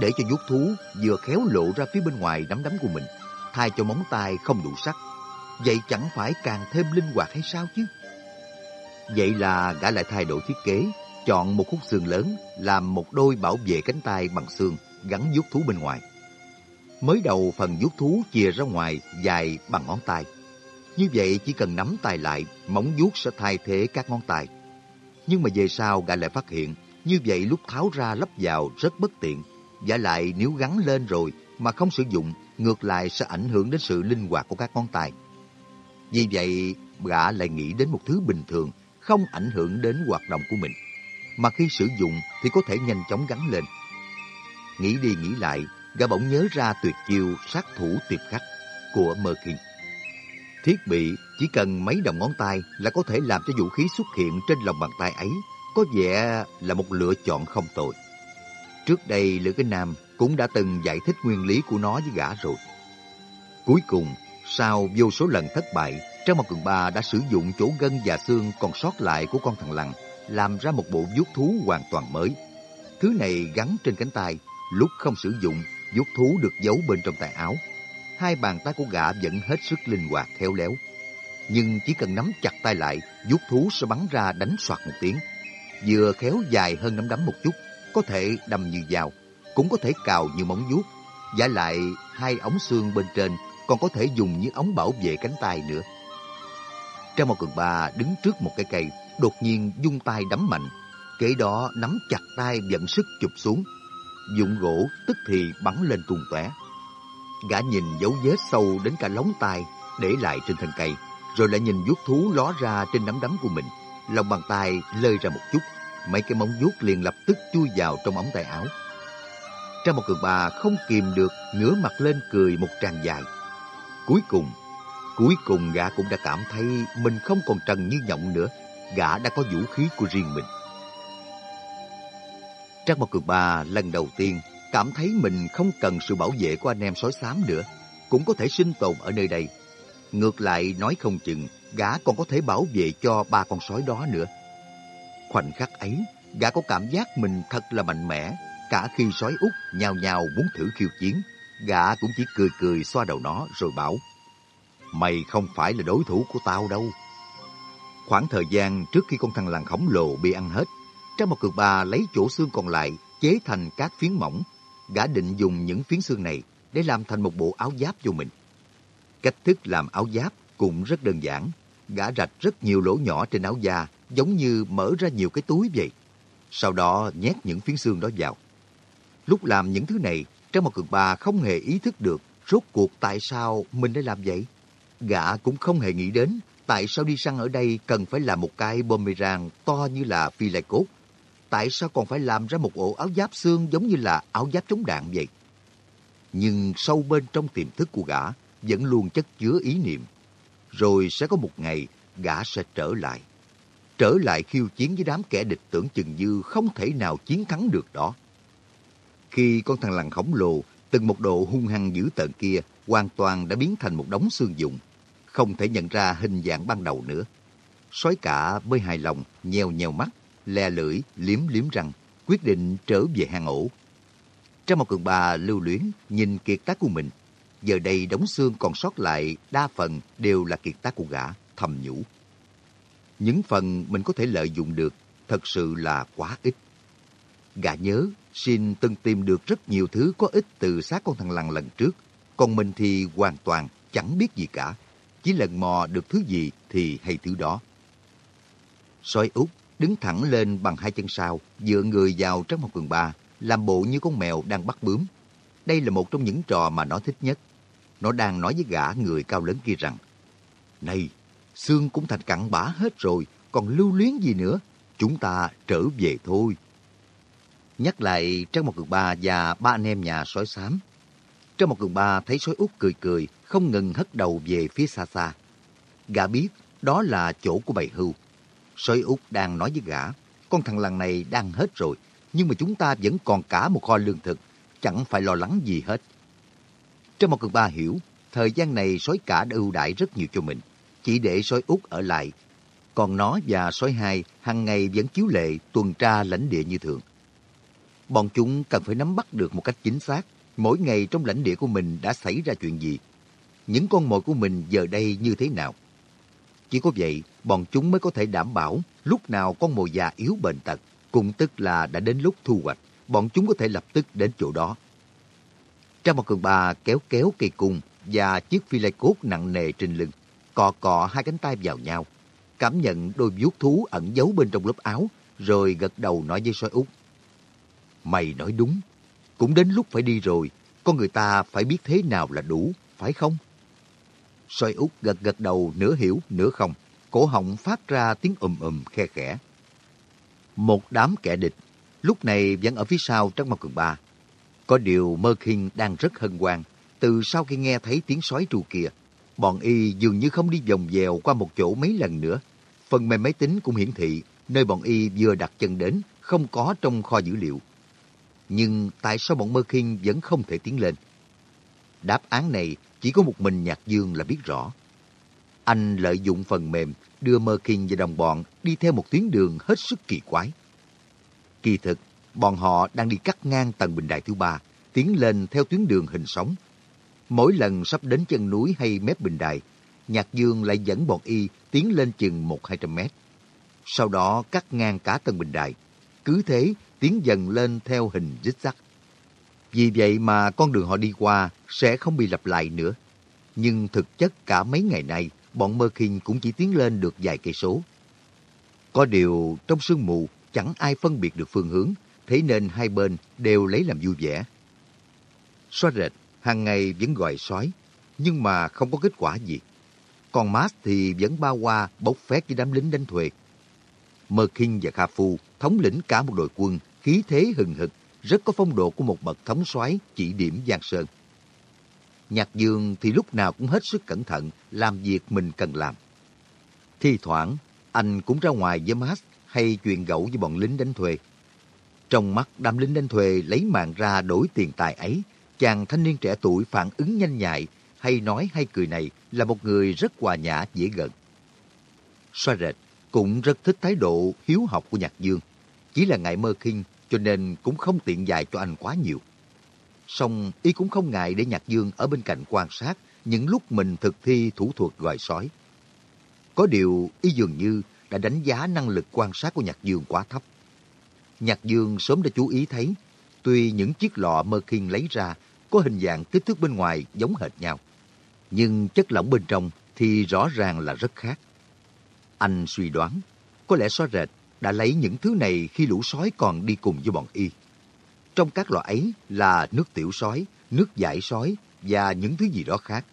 để cho vuốt thú vừa khéo lộ ra phía bên ngoài nắm đấm của mình, thay cho móng tay không đủ sắc, vậy chẳng phải càng thêm linh hoạt hay sao chứ? Vậy là gã lại thay đổi thiết kế, chọn một khúc xương lớn làm một đôi bảo vệ cánh tay bằng xương gắn vuốt thú bên ngoài. Mới đầu phần vuốt thú chìa ra ngoài dài bằng ngón tay. Như vậy chỉ cần nắm tay lại, móng vuốt sẽ thay thế các ngón tay. Nhưng mà về sau gã lại phát hiện, như vậy lúc tháo ra lắp vào rất bất tiện. Giả lại nếu gắn lên rồi mà không sử dụng, ngược lại sẽ ảnh hưởng đến sự linh hoạt của các ngón tay. Vì vậy, gã lại nghĩ đến một thứ bình thường, không ảnh hưởng đến hoạt động của mình. Mà khi sử dụng thì có thể nhanh chóng gắn lên. Nghĩ đi nghĩ lại, gã bỗng nhớ ra tuyệt chiêu sát thủ tuyệt khắc của Merkin. Thiết bị chỉ cần mấy đầu ngón tay là có thể làm cho vũ khí xuất hiện trên lòng bàn tay ấy, có vẻ là một lựa chọn không tồi. Trước đây Lữ Cái Nam cũng đã từng giải thích nguyên lý của nó với gã rồi. Cuối cùng, sau vô số lần thất bại, Trang Mộc Cường Ba đã sử dụng chỗ gân và xương còn sót lại của con thằng lằn, làm ra một bộ vuốt thú hoàn toàn mới. Thứ này gắn trên cánh tay, lúc không sử dụng, vuốt thú được giấu bên trong tay áo. Hai bàn tay của gã vẫn hết sức linh hoạt khéo léo. Nhưng chỉ cần nắm chặt tay lại, vuốt thú sẽ bắn ra đánh soạt một tiếng. Vừa khéo dài hơn nắm đấm một chút, có thể đâm như dao, cũng có thể cào như móng vuốt. Giả lại hai ống xương bên trên còn có thể dùng như ống bảo vệ cánh tay nữa. Trang một cường ba đứng trước một cái cây, đột nhiên dung tay đấm mạnh. Kế đó nắm chặt tay vận sức chụp xuống. Dụng gỗ tức thì bắn lên tung tóe. Gã nhìn dấu vết sâu đến cả lóng tay để lại trên thân cây, rồi lại nhìn vuốt thú ló ra trên nắm đấm của mình. Lòng bàn tay lơi ra một chút, mấy cái móng vuốt liền lập tức chui vào trong ống tay áo. Trang một cường bà không kìm được ngửa mặt lên cười một tràng dài. Cuối cùng, cuối cùng gã cũng đã cảm thấy mình không còn trần như nhộng nữa. Gã đã có vũ khí của riêng mình. Trang một cường ba lần đầu tiên cảm thấy mình không cần sự bảo vệ của anh em sói xám nữa, cũng có thể sinh tồn ở nơi đây. Ngược lại nói không chừng, gã còn có thể bảo vệ cho ba con sói đó nữa. Khoảnh khắc ấy, gã có cảm giác mình thật là mạnh mẽ, cả khi sói út nhào nhào muốn thử khiêu chiến, gã cũng chỉ cười cười xoa đầu nó rồi bảo, Mày không phải là đối thủ của tao đâu. Khoảng thời gian trước khi con thằng làng khổng lồ bị ăn hết, trong một cực bà lấy chỗ xương còn lại chế thành các phiến mỏng. Gã định dùng những phiến xương này để làm thành một bộ áo giáp cho mình. Cách thức làm áo giáp cũng rất đơn giản. Gã rạch rất nhiều lỗ nhỏ trên áo da, giống như mở ra nhiều cái túi vậy. Sau đó nhét những phiến xương đó vào. Lúc làm những thứ này, trong một cường bà không hề ý thức được rốt cuộc tại sao mình đã làm vậy. Gã cũng không hề nghĩ đến tại sao đi săn ở đây cần phải làm một cái boomerang to như là phi lai cốt. Tại sao còn phải làm ra một ổ áo giáp xương giống như là áo giáp chống đạn vậy? Nhưng sâu bên trong tiềm thức của gã vẫn luôn chất chứa ý niệm. Rồi sẽ có một ngày gã sẽ trở lại. Trở lại khiêu chiến với đám kẻ địch tưởng chừng như không thể nào chiến thắng được đó. Khi con thằng lằn khổng lồ từng một độ hung hăng dữ tợn kia hoàn toàn đã biến thành một đống xương dụng, không thể nhận ra hình dạng ban đầu nữa. Sói cả mới hài lòng, nheo nheo mắt, le lưỡi, liếm liếm răng, quyết định trở về hang ổ. Trong một cường bà lưu luyến, nhìn kiệt tác của mình. Giờ đây đống xương còn sót lại đa phần đều là kiệt tác của gã, thầm nhủ. Những phần mình có thể lợi dụng được thật sự là quá ít. Gã nhớ, Xin từng tìm được rất nhiều thứ có ích từ xác con thằng lằn lần trước, còn mình thì hoàn toàn chẳng biết gì cả. Chỉ lần mò được thứ gì thì hay thứ đó. Sói út đứng thẳng lên bằng hai chân sau, dựa người vào trong một quần ba, làm bộ như con mèo đang bắt bướm. Đây là một trong những trò mà nó thích nhất. Nó đang nói với gã người cao lớn kia rằng, Này, xương cũng thành cặn bã hết rồi, còn lưu luyến gì nữa? Chúng ta trở về thôi. Nhắc lại Trang một cường ba và ba anh em nhà sói xám. Trang một cường ba thấy sói út cười cười, không ngừng hất đầu về phía xa xa. Gã biết đó là chỗ của bầy hưu. Sói út đang nói với gã, con thằng lằn này đang hết rồi, nhưng mà chúng ta vẫn còn cả một kho lương thực, chẳng phải lo lắng gì hết. Trang một cường ba hiểu, thời gian này sói cả đã ưu đãi rất nhiều cho mình, chỉ để sói út ở lại. Còn nó và sói hai hàng ngày vẫn chiếu lệ tuần tra lãnh địa như thường. Bọn chúng cần phải nắm bắt được một cách chính xác mỗi ngày trong lãnh địa của mình đã xảy ra chuyện gì. Những con mồi của mình giờ đây như thế nào. Chỉ có vậy, bọn chúng mới có thể đảm bảo lúc nào con mồi già yếu bệnh tật, cũng tức là đã đến lúc thu hoạch, bọn chúng có thể lập tức đến chỗ đó. Trang một cường bà kéo kéo cây cung và chiếc phi lê cốt nặng nề trên lưng, cọ cọ hai cánh tay vào nhau, cảm nhận đôi vuốt thú ẩn giấu bên trong lớp áo, rồi gật đầu nói với sói út. Mày nói đúng, cũng đến lúc phải đi rồi, con người ta phải biết thế nào là đủ, phải không? Soi út gật gật đầu nửa hiểu nửa không, cổ họng phát ra tiếng ùm ùm khe khẽ. Một đám kẻ địch, lúc này vẫn ở phía sau trong mặt cường ba. Có điều Mơ Kinh đang rất hân hoan, từ sau khi nghe thấy tiếng sói tru kia. Bọn y dường như không đi vòng dèo qua một chỗ mấy lần nữa. Phần mềm máy tính cũng hiển thị nơi bọn y vừa đặt chân đến không có trong kho dữ liệu. Nhưng tại sao bọn Mơ Kinh vẫn không thể tiến lên? Đáp án này chỉ có một mình Nhạc Dương là biết rõ. Anh lợi dụng phần mềm đưa Mơ Kinh và đồng bọn đi theo một tuyến đường hết sức kỳ quái. Kỳ thực, bọn họ đang đi cắt ngang tầng bình đài thứ ba, tiến lên theo tuyến đường hình sóng. Mỗi lần sắp đến chân núi hay mép bình đài, Nhạc Dương lại dẫn bọn y tiến lên chừng một hai trăm mét. Sau đó cắt ngang cả tầng bình đài. Cứ thế tiến dần lên theo hình rít rắc. Vì vậy mà con đường họ đi qua sẽ không bị lặp lại nữa. Nhưng thực chất cả mấy ngày nay, bọn Mơ Kinh cũng chỉ tiến lên được vài cây số. Có điều trong sương mù chẳng ai phân biệt được phương hướng, thế nên hai bên đều lấy làm vui vẻ. xóa rệt, hàng ngày vẫn gọi sói, nhưng mà không có kết quả gì. Còn Mars thì vẫn bao qua bốc phét với đám lính đánh thuê. Mơ Kinh và Kha Phu thống lĩnh cả một đội quân, khí thế hừng hực, rất có phong độ của một bậc thống soái chỉ điểm Giang Sơn. Nhạc Dương thì lúc nào cũng hết sức cẩn thận, làm việc mình cần làm. Thi thoảng, anh cũng ra ngoài với Max hay chuyện gẫu với bọn lính đánh thuê. Trong mắt đám lính đánh thuê lấy mạng ra đổi tiền tài ấy, chàng thanh niên trẻ tuổi phản ứng nhanh nhạy, hay nói hay cười này là một người rất hòa nhã dễ gần. Xoa rệt cũng rất thích thái độ hiếu học của Nhạc Dương. Chỉ là ngại mơ khinh cho nên cũng không tiện dạy cho anh quá nhiều. Song y cũng không ngại để Nhạc Dương ở bên cạnh quan sát những lúc mình thực thi thủ thuật gọi sói. Có điều y dường như đã đánh giá năng lực quan sát của Nhạc Dương quá thấp. Nhạc Dương sớm đã chú ý thấy, tuy những chiếc lọ mơ khiên lấy ra có hình dạng kích thước bên ngoài giống hệt nhau, nhưng chất lỏng bên trong thì rõ ràng là rất khác. Anh suy đoán, có lẽ xóa rệt đã lấy những thứ này khi lũ sói còn đi cùng với bọn y. Trong các lọ ấy là nước tiểu sói, nước giải sói và những thứ gì đó khác.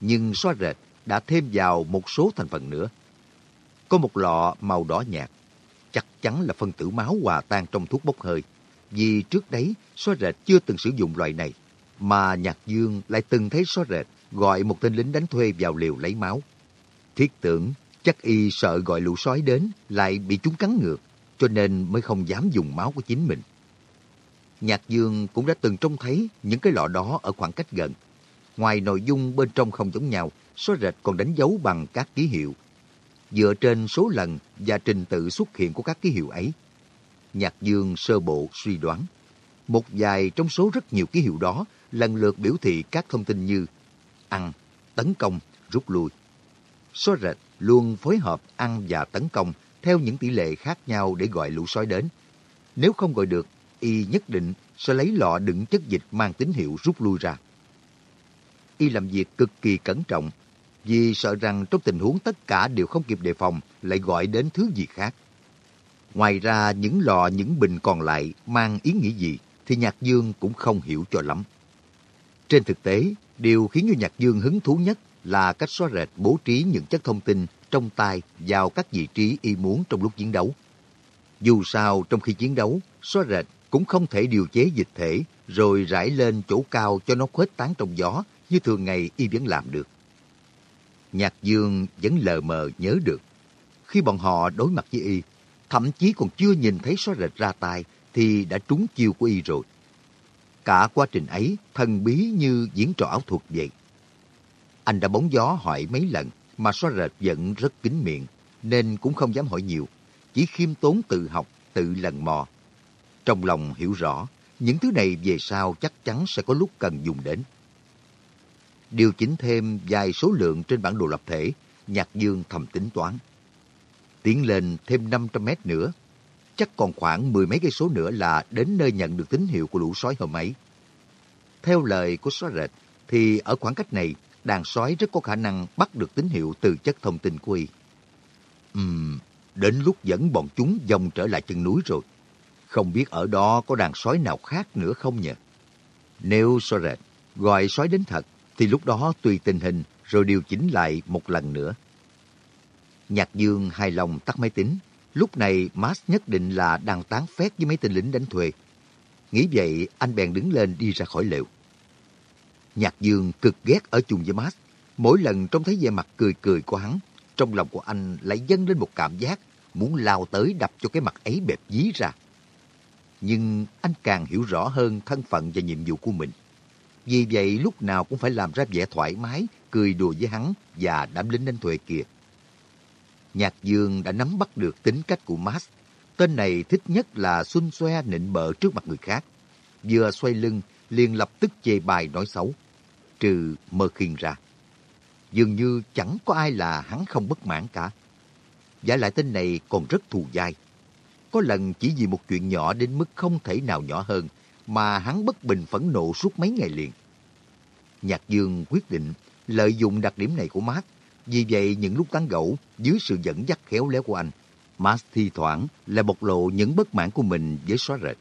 Nhưng xóa rệt đã thêm vào một số thành phần nữa. Có một lọ màu đỏ nhạt, chắc chắn là phân tử máu hòa tan trong thuốc bốc hơi. Vì trước đấy, xóa rệt chưa từng sử dụng loại này, mà Nhạc Dương lại từng thấy xóa rệt gọi một tên lính đánh thuê vào liều lấy máu. Thiết tưởng Chắc y sợ gọi lũ sói đến lại bị chúng cắn ngược, cho nên mới không dám dùng máu của chính mình. Nhạc Dương cũng đã từng trông thấy những cái lọ đó ở khoảng cách gần. Ngoài nội dung bên trong không giống nhau, số rệt còn đánh dấu bằng các ký hiệu. Dựa trên số lần và trình tự xuất hiện của các ký hiệu ấy, Nhạc Dương sơ bộ suy đoán. Một vài trong số rất nhiều ký hiệu đó lần lượt biểu thị các thông tin như ăn, tấn công, rút lui. Số rệt luôn phối hợp ăn và tấn công theo những tỷ lệ khác nhau để gọi lũ sói đến. Nếu không gọi được, y nhất định sẽ lấy lọ đựng chất dịch mang tín hiệu rút lui ra. Y làm việc cực kỳ cẩn trọng, vì sợ rằng trong tình huống tất cả đều không kịp đề phòng lại gọi đến thứ gì khác. Ngoài ra những lọ những bình còn lại mang ý nghĩa gì thì Nhạc Dương cũng không hiểu cho lắm. Trên thực tế, điều khiến cho Nhạc Dương hứng thú nhất là cách xóa rệt bố trí những chất thông tin trong tay vào các vị trí y muốn trong lúc chiến đấu. Dù sao, trong khi chiến đấu, xóa rệt cũng không thể điều chế dịch thể rồi rải lên chỗ cao cho nó khuếch tán trong gió như thường ngày y vẫn làm được. Nhạc Dương vẫn lờ mờ nhớ được. Khi bọn họ đối mặt với y, thậm chí còn chưa nhìn thấy xóa rệt ra tay thì đã trúng chiêu của y rồi. Cả quá trình ấy thần bí như diễn trò ảo thuật vậy. Anh đã bóng gió hỏi mấy lần mà xóa rệt vẫn rất kín miệng nên cũng không dám hỏi nhiều. Chỉ khiêm tốn tự học, tự lần mò. Trong lòng hiểu rõ, những thứ này về sau chắc chắn sẽ có lúc cần dùng đến. Điều chỉnh thêm vài số lượng trên bản đồ lập thể, Nhạc Dương thầm tính toán. Tiến lên thêm 500 mét nữa, chắc còn khoảng mười mấy cây số nữa là đến nơi nhận được tín hiệu của lũ sói hôm ấy. Theo lời của xóa rệt, thì ở khoảng cách này, đàn sói rất có khả năng bắt được tín hiệu từ chất thông tin của y. Ừm, đến lúc dẫn bọn chúng dòng trở lại chân núi rồi. Không biết ở đó có đàn sói nào khác nữa không nhỉ? Nếu so rệt gọi sói đến thật, thì lúc đó tùy tình hình rồi điều chỉnh lại một lần nữa. Nhạc Dương hài lòng tắt máy tính. Lúc này Max nhất định là đang tán phét với mấy tên lính đánh thuê. Nghĩ vậy, anh bèn đứng lên đi ra khỏi lều. Nhạc Dương cực ghét ở chung với Max. Mỗi lần trông thấy vẻ mặt cười cười của hắn, trong lòng của anh lại dâng lên một cảm giác muốn lao tới đập cho cái mặt ấy bẹp dí ra. Nhưng anh càng hiểu rõ hơn thân phận và nhiệm vụ của mình. Vì vậy lúc nào cũng phải làm ra vẻ thoải mái, cười đùa với hắn và đám lính đánh thuê kia. Nhạc Dương đã nắm bắt được tính cách của Max. Tên này thích nhất là xuân xoe nịnh bợ trước mặt người khác. Vừa xoay lưng, liền lập tức chê bài nói xấu. Trừ mơ khiên ra. Dường như chẳng có ai là hắn không bất mãn cả. Giả lại tên này còn rất thù dai. Có lần chỉ vì một chuyện nhỏ đến mức không thể nào nhỏ hơn mà hắn bất bình phẫn nộ suốt mấy ngày liền. Nhạc Dương quyết định lợi dụng đặc điểm này của Mark. Vì vậy, những lúc tán gẫu, dưới sự dẫn dắt khéo léo của anh, Mark thi thoảng lại bộc lộ những bất mãn của mình với xóa rệt.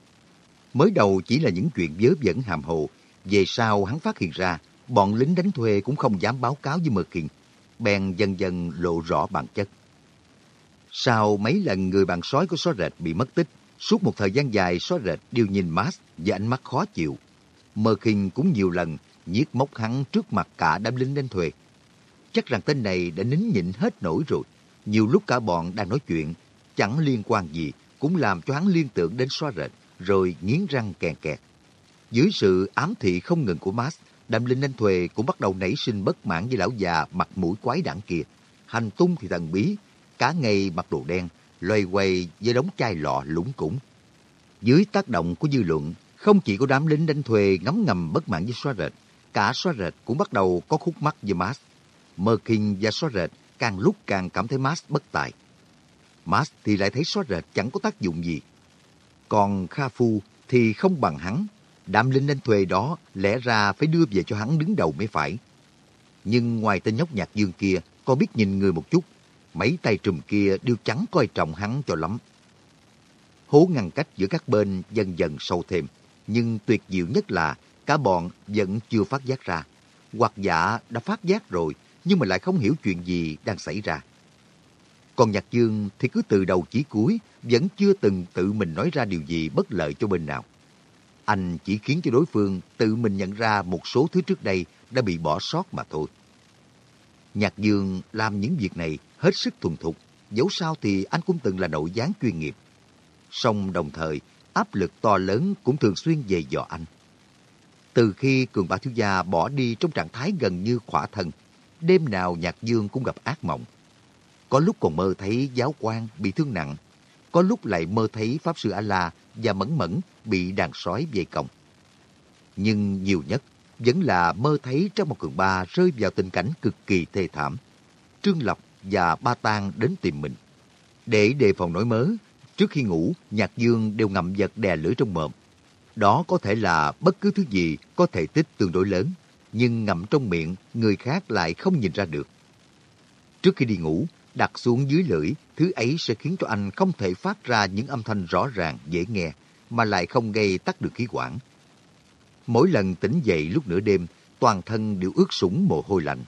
Mới đầu chỉ là những chuyện vớ vẩn hàm hồ, về sau hắn phát hiện ra bọn lính đánh thuê cũng không dám báo cáo với Mơ Kiên, bèn dần dần lộ rõ bản chất. Sau mấy lần người bạn sói của xóa rệt bị mất tích, suốt một thời gian dài xóa rệt đều nhìn Max với ánh mắt khó chịu. Mơ Kinh cũng nhiều lần nhiếc móc hắn trước mặt cả đám lính đánh thuê. Chắc rằng tên này đã nín nhịn hết nổi rồi. Nhiều lúc cả bọn đang nói chuyện, chẳng liên quan gì, cũng làm cho hắn liên tưởng đến xóa rệt, rồi nghiến răng kèn kẹt. Dưới sự ám thị không ngừng của Max, đám lính đánh thuê cũng bắt đầu nảy sinh bất mãn với lão già mặt mũi quái đản kia. Hành tung thì thần bí, cả ngày mặc đồ đen, loay quay với đống chai lọ lũng củng. Dưới tác động của dư luận, không chỉ có đám lính đánh thuê ngấm ngầm bất mãn với xóa rệt, cả xóa rệt cũng bắt đầu có khúc mắc với Max. Mơ Kinh và xóa rệt càng lúc càng cảm thấy Max bất tài. Max thì lại thấy xóa rệt chẳng có tác dụng gì. Còn Kha Phu thì không bằng hắn. Đám lính đánh thuê đó lẽ ra phải đưa về cho hắn đứng đầu mới phải. Nhưng ngoài tên nhóc nhạc dương kia, có biết nhìn người một chút, mấy tay trùm kia đều chẳng coi trọng hắn cho lắm. Hố ngăn cách giữa các bên dần dần sâu thêm, nhưng tuyệt diệu nhất là cả bọn vẫn chưa phát giác ra. Hoặc giả đã phát giác rồi, nhưng mà lại không hiểu chuyện gì đang xảy ra. Còn Nhạc Dương thì cứ từ đầu chí cuối vẫn chưa từng tự mình nói ra điều gì bất lợi cho bên nào. Anh chỉ khiến cho đối phương tự mình nhận ra một số thứ trước đây đã bị bỏ sót mà thôi. Nhạc Dương làm những việc này hết sức thuần thục, dẫu sao thì anh cũng từng là nội gián chuyên nghiệp. Song đồng thời, áp lực to lớn cũng thường xuyên về dò anh. Từ khi Cường bá Thiếu Gia bỏ đi trong trạng thái gần như khỏa thân, đêm nào Nhạc Dương cũng gặp ác mộng. Có lúc còn mơ thấy giáo quan bị thương nặng, có lúc lại mơ thấy Pháp Sư A-La và Mẫn Mẫn bị đàn sói vây còng. Nhưng nhiều nhất vẫn là mơ thấy trong một cường ba rơi vào tình cảnh cực kỳ thê thảm. Trương Lộc và Ba Tang đến tìm mình. Để đề phòng nổi mớ, trước khi ngủ, Nhạc Dương đều ngậm vật đè lưỡi trong mồm. Đó có thể là bất cứ thứ gì có thể tích tương đối lớn, nhưng ngậm trong miệng người khác lại không nhìn ra được. Trước khi đi ngủ, đặt xuống dưới lưỡi, thứ ấy sẽ khiến cho anh không thể phát ra những âm thanh rõ ràng, dễ nghe, mà lại không gây tắc được khí quản. Mỗi lần tỉnh dậy lúc nửa đêm, toàn thân đều ướt sũng mồ hôi lạnh.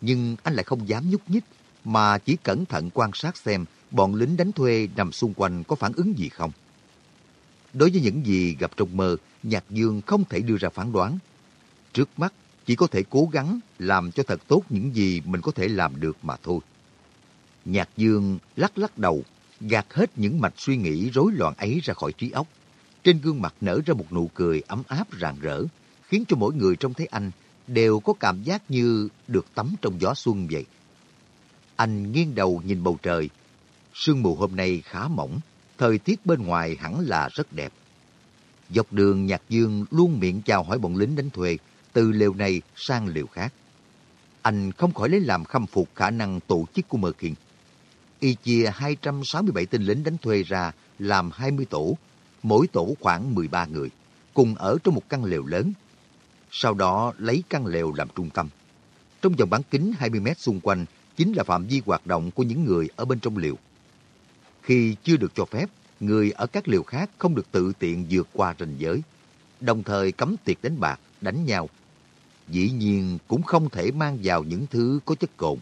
Nhưng anh lại không dám nhúc nhích, mà chỉ cẩn thận quan sát xem bọn lính đánh thuê nằm xung quanh có phản ứng gì không. Đối với những gì gặp trong mơ, Nhạc Dương không thể đưa ra phán đoán. Trước mắt, chỉ có thể cố gắng làm cho thật tốt những gì mình có thể làm được mà thôi. Nhạc Dương lắc lắc đầu, gạt hết những mạch suy nghĩ rối loạn ấy ra khỏi trí óc. Trên gương mặt nở ra một nụ cười ấm áp rạng rỡ, khiến cho mỗi người trông thấy anh đều có cảm giác như được tắm trong gió xuân vậy. Anh nghiêng đầu nhìn bầu trời. Sương mù hôm nay khá mỏng, thời tiết bên ngoài hẳn là rất đẹp. Dọc đường Nhạc Dương luôn miệng chào hỏi bọn lính đánh thuê, từ lều này sang lều khác. Anh không khỏi lấy làm khâm phục khả năng tổ chức của Mơ Kiên. Y chia 267 tên lính đánh thuê ra làm 20 tổ, mỗi tổ khoảng 13 người, cùng ở trong một căn lều lớn. Sau đó lấy căn lều làm trung tâm. Trong vòng bán kính 20 mét xung quanh chính là phạm vi hoạt động của những người ở bên trong lều. Khi chưa được cho phép, người ở các liều khác không được tự tiện vượt qua ranh giới, đồng thời cấm tiệc đánh bạc, đánh nhau. Dĩ nhiên cũng không thể mang vào những thứ có chất cồn.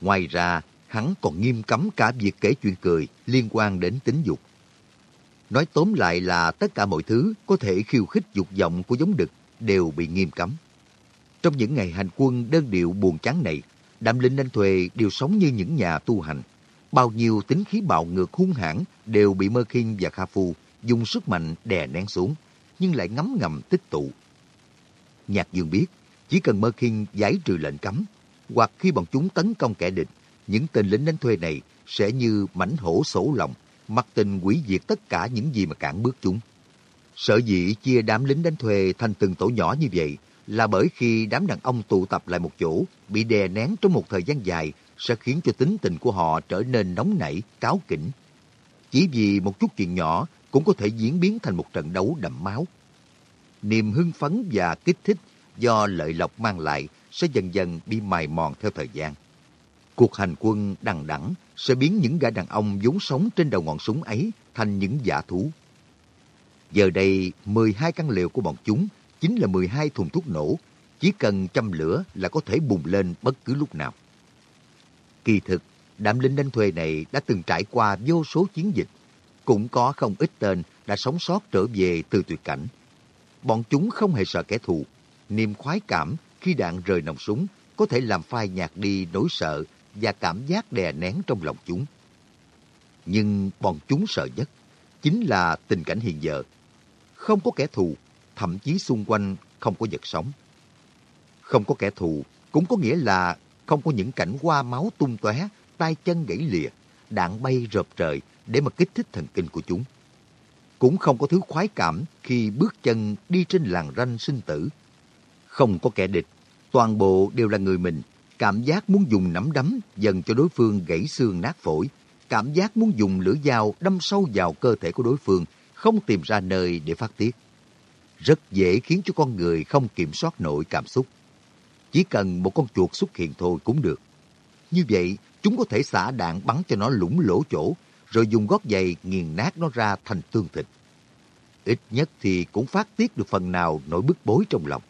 Ngoài ra, hắn còn nghiêm cấm cả việc kể chuyện cười liên quan đến tính dục. Nói tóm lại là tất cả mọi thứ có thể khiêu khích dục vọng của giống đực đều bị nghiêm cấm. Trong những ngày hành quân đơn điệu buồn chán này, Đạm Linh Anh thuê đều sống như những nhà tu hành. Bao nhiêu tính khí bạo ngược hung hãn đều bị Mơ Khiên và Kha Phu dùng sức mạnh đè nén xuống, nhưng lại ngấm ngầm tích tụ. Nhạc Dương biết, chỉ cần Mơ Khiên giải trừ lệnh cấm, hoặc khi bọn chúng tấn công kẻ địch, những tên lính đánh thuê này sẽ như mảnh hổ sổ lòng, mặc tình quỷ diệt tất cả những gì mà cản bước chúng. Sở dĩ chia đám lính đánh thuê thành từng tổ nhỏ như vậy là bởi khi đám đàn ông tụ tập lại một chỗ, bị đè nén trong một thời gian dài sẽ khiến cho tính tình của họ trở nên nóng nảy, cáo kỉnh. Chỉ vì một chút chuyện nhỏ cũng có thể diễn biến thành một trận đấu đậm máu. Niềm hưng phấn và kích thích do lợi lộc mang lại sẽ dần dần bị mài mòn theo thời gian. Cuộc hành quân đằng đẵng sẽ biến những gã đàn ông vốn sống trên đầu ngọn súng ấy thành những giả thú. Giờ đây, 12 căn liều của bọn chúng chính là 12 thùng thuốc nổ, chỉ cần châm lửa là có thể bùng lên bất cứ lúc nào. Kỳ thực, đám lính đánh thuê này đã từng trải qua vô số chiến dịch, cũng có không ít tên đã sống sót trở về từ tuyệt cảnh. Bọn chúng không hề sợ kẻ thù, niềm khoái cảm khi đạn rời nòng súng có thể làm phai nhạt đi nỗi sợ và cảm giác đè nén trong lòng chúng. Nhưng bọn chúng sợ nhất chính là tình cảnh hiện giờ. Không có kẻ thù, thậm chí xung quanh không có vật sống. Không có kẻ thù cũng có nghĩa là không có những cảnh hoa máu tung tóe, tay chân gãy lìa, đạn bay rợp trời để mà kích thích thần kinh của chúng. Cũng không có thứ khoái cảm khi bước chân đi trên làng ranh sinh tử. Không có kẻ địch, toàn bộ đều là người mình. Cảm giác muốn dùng nắm đấm dần cho đối phương gãy xương nát phổi. Cảm giác muốn dùng lưỡi dao đâm sâu vào cơ thể của đối phương, không tìm ra nơi để phát tiết rất dễ khiến cho con người không kiểm soát nổi cảm xúc. Chỉ cần một con chuột xuất hiện thôi cũng được. Như vậy, chúng có thể xả đạn bắn cho nó lủng lỗ chỗ, rồi dùng gót giày nghiền nát nó ra thành tương thịt. Ít nhất thì cũng phát tiết được phần nào nỗi bức bối trong lòng.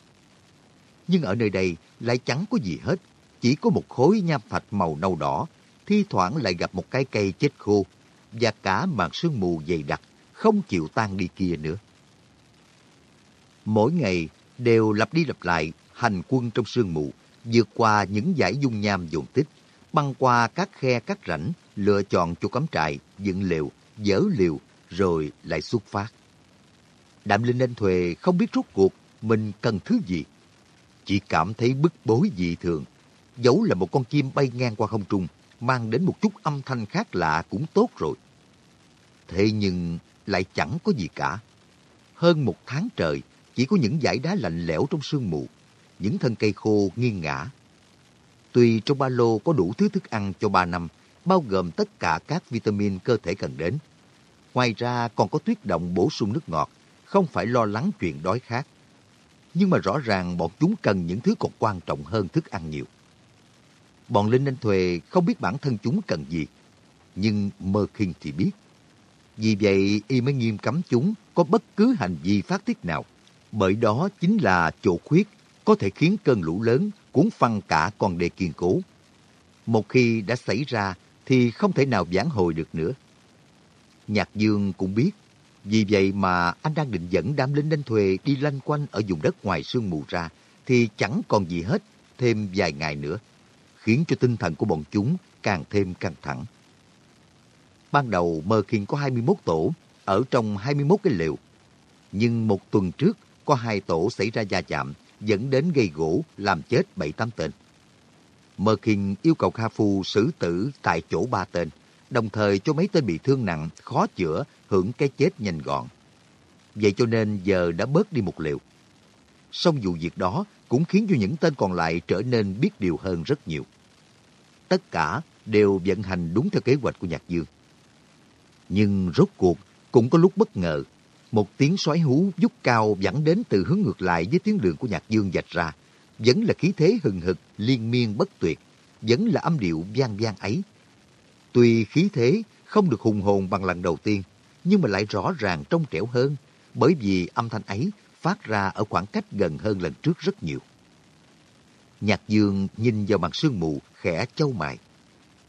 Nhưng ở nơi đây lại chẳng có gì hết, chỉ có một khối nham thạch màu nâu đỏ, thi thoảng lại gặp một cái cây chết khô, và cả màn sương mù dày đặc, không chịu tan đi kia nữa. Mỗi ngày đều lặp đi lặp lại hành quân trong sương mù, vượt qua những dải dung nham dồn tích, băng qua các khe các rãnh, lựa chọn chỗ cắm trại, dựng lều, dỡ liều, rồi lại xuất phát. Đạm Linh Anh thuê không biết rốt cuộc mình cần thứ gì. Chỉ cảm thấy bức bối dị thường. Dẫu là một con chim bay ngang qua không trung, mang đến một chút âm thanh khác lạ cũng tốt rồi. Thế nhưng lại chẳng có gì cả. Hơn một tháng trời, chỉ có những dải đá lạnh lẽo trong sương mù, những thân cây khô nghiêng ngã. Tuy trong ba lô có đủ thứ thức ăn cho ba năm, bao gồm tất cả các vitamin cơ thể cần đến. Ngoài ra còn có tuyết động bổ sung nước ngọt, không phải lo lắng chuyện đói khát. Nhưng mà rõ ràng bọn chúng cần những thứ còn quan trọng hơn thức ăn nhiều. Bọn Linh Anh thuê không biết bản thân chúng cần gì, nhưng Mơ Kinh thì biết. Vì vậy y mới nghiêm cấm chúng có bất cứ hành vi phát tiết nào bởi đó chính là chỗ khuyết có thể khiến cơn lũ lớn cuốn phăng cả con đê kiên cố. Một khi đã xảy ra thì không thể nào vãn hồi được nữa. Nhạc Dương cũng biết, vì vậy mà anh đang định dẫn đám lính đánh thuê đi lanh quanh ở vùng đất ngoài sương mù ra, thì chẳng còn gì hết thêm vài ngày nữa, khiến cho tinh thần của bọn chúng càng thêm căng thẳng. Ban đầu Mơ Khiên có 21 tổ, ở trong 21 cái lều. Nhưng một tuần trước có hai tổ xảy ra va chạm, dẫn đến gây gỗ làm chết bảy tám tên. Mơ Khiên yêu cầu Kha Phu xử tử tại chỗ ba tên, đồng thời cho mấy tên bị thương nặng, khó chữa, hưởng cái chết nhanh gọn. Vậy cho nên giờ đã bớt đi một liều. Song vụ việc đó cũng khiến cho những tên còn lại trở nên biết điều hơn rất nhiều. Tất cả đều vận hành đúng theo kế hoạch của Nhạc Dương. Nhưng rốt cuộc cũng có lúc bất ngờ, một tiếng xoáy hú vút cao dẫn đến từ hướng ngược lại với tiếng đường của Nhạc Dương dạch ra, vẫn là khí thế hừng hực, liên miên bất tuyệt, vẫn là âm điệu vang vang ấy. Tuy khí thế không được hùng hồn bằng lần đầu tiên, nhưng mà lại rõ ràng trong trẻo hơn, bởi vì âm thanh ấy phát ra ở khoảng cách gần hơn lần trước rất nhiều. Nhạc Dương nhìn vào mặt sương mù, khẽ châu mài.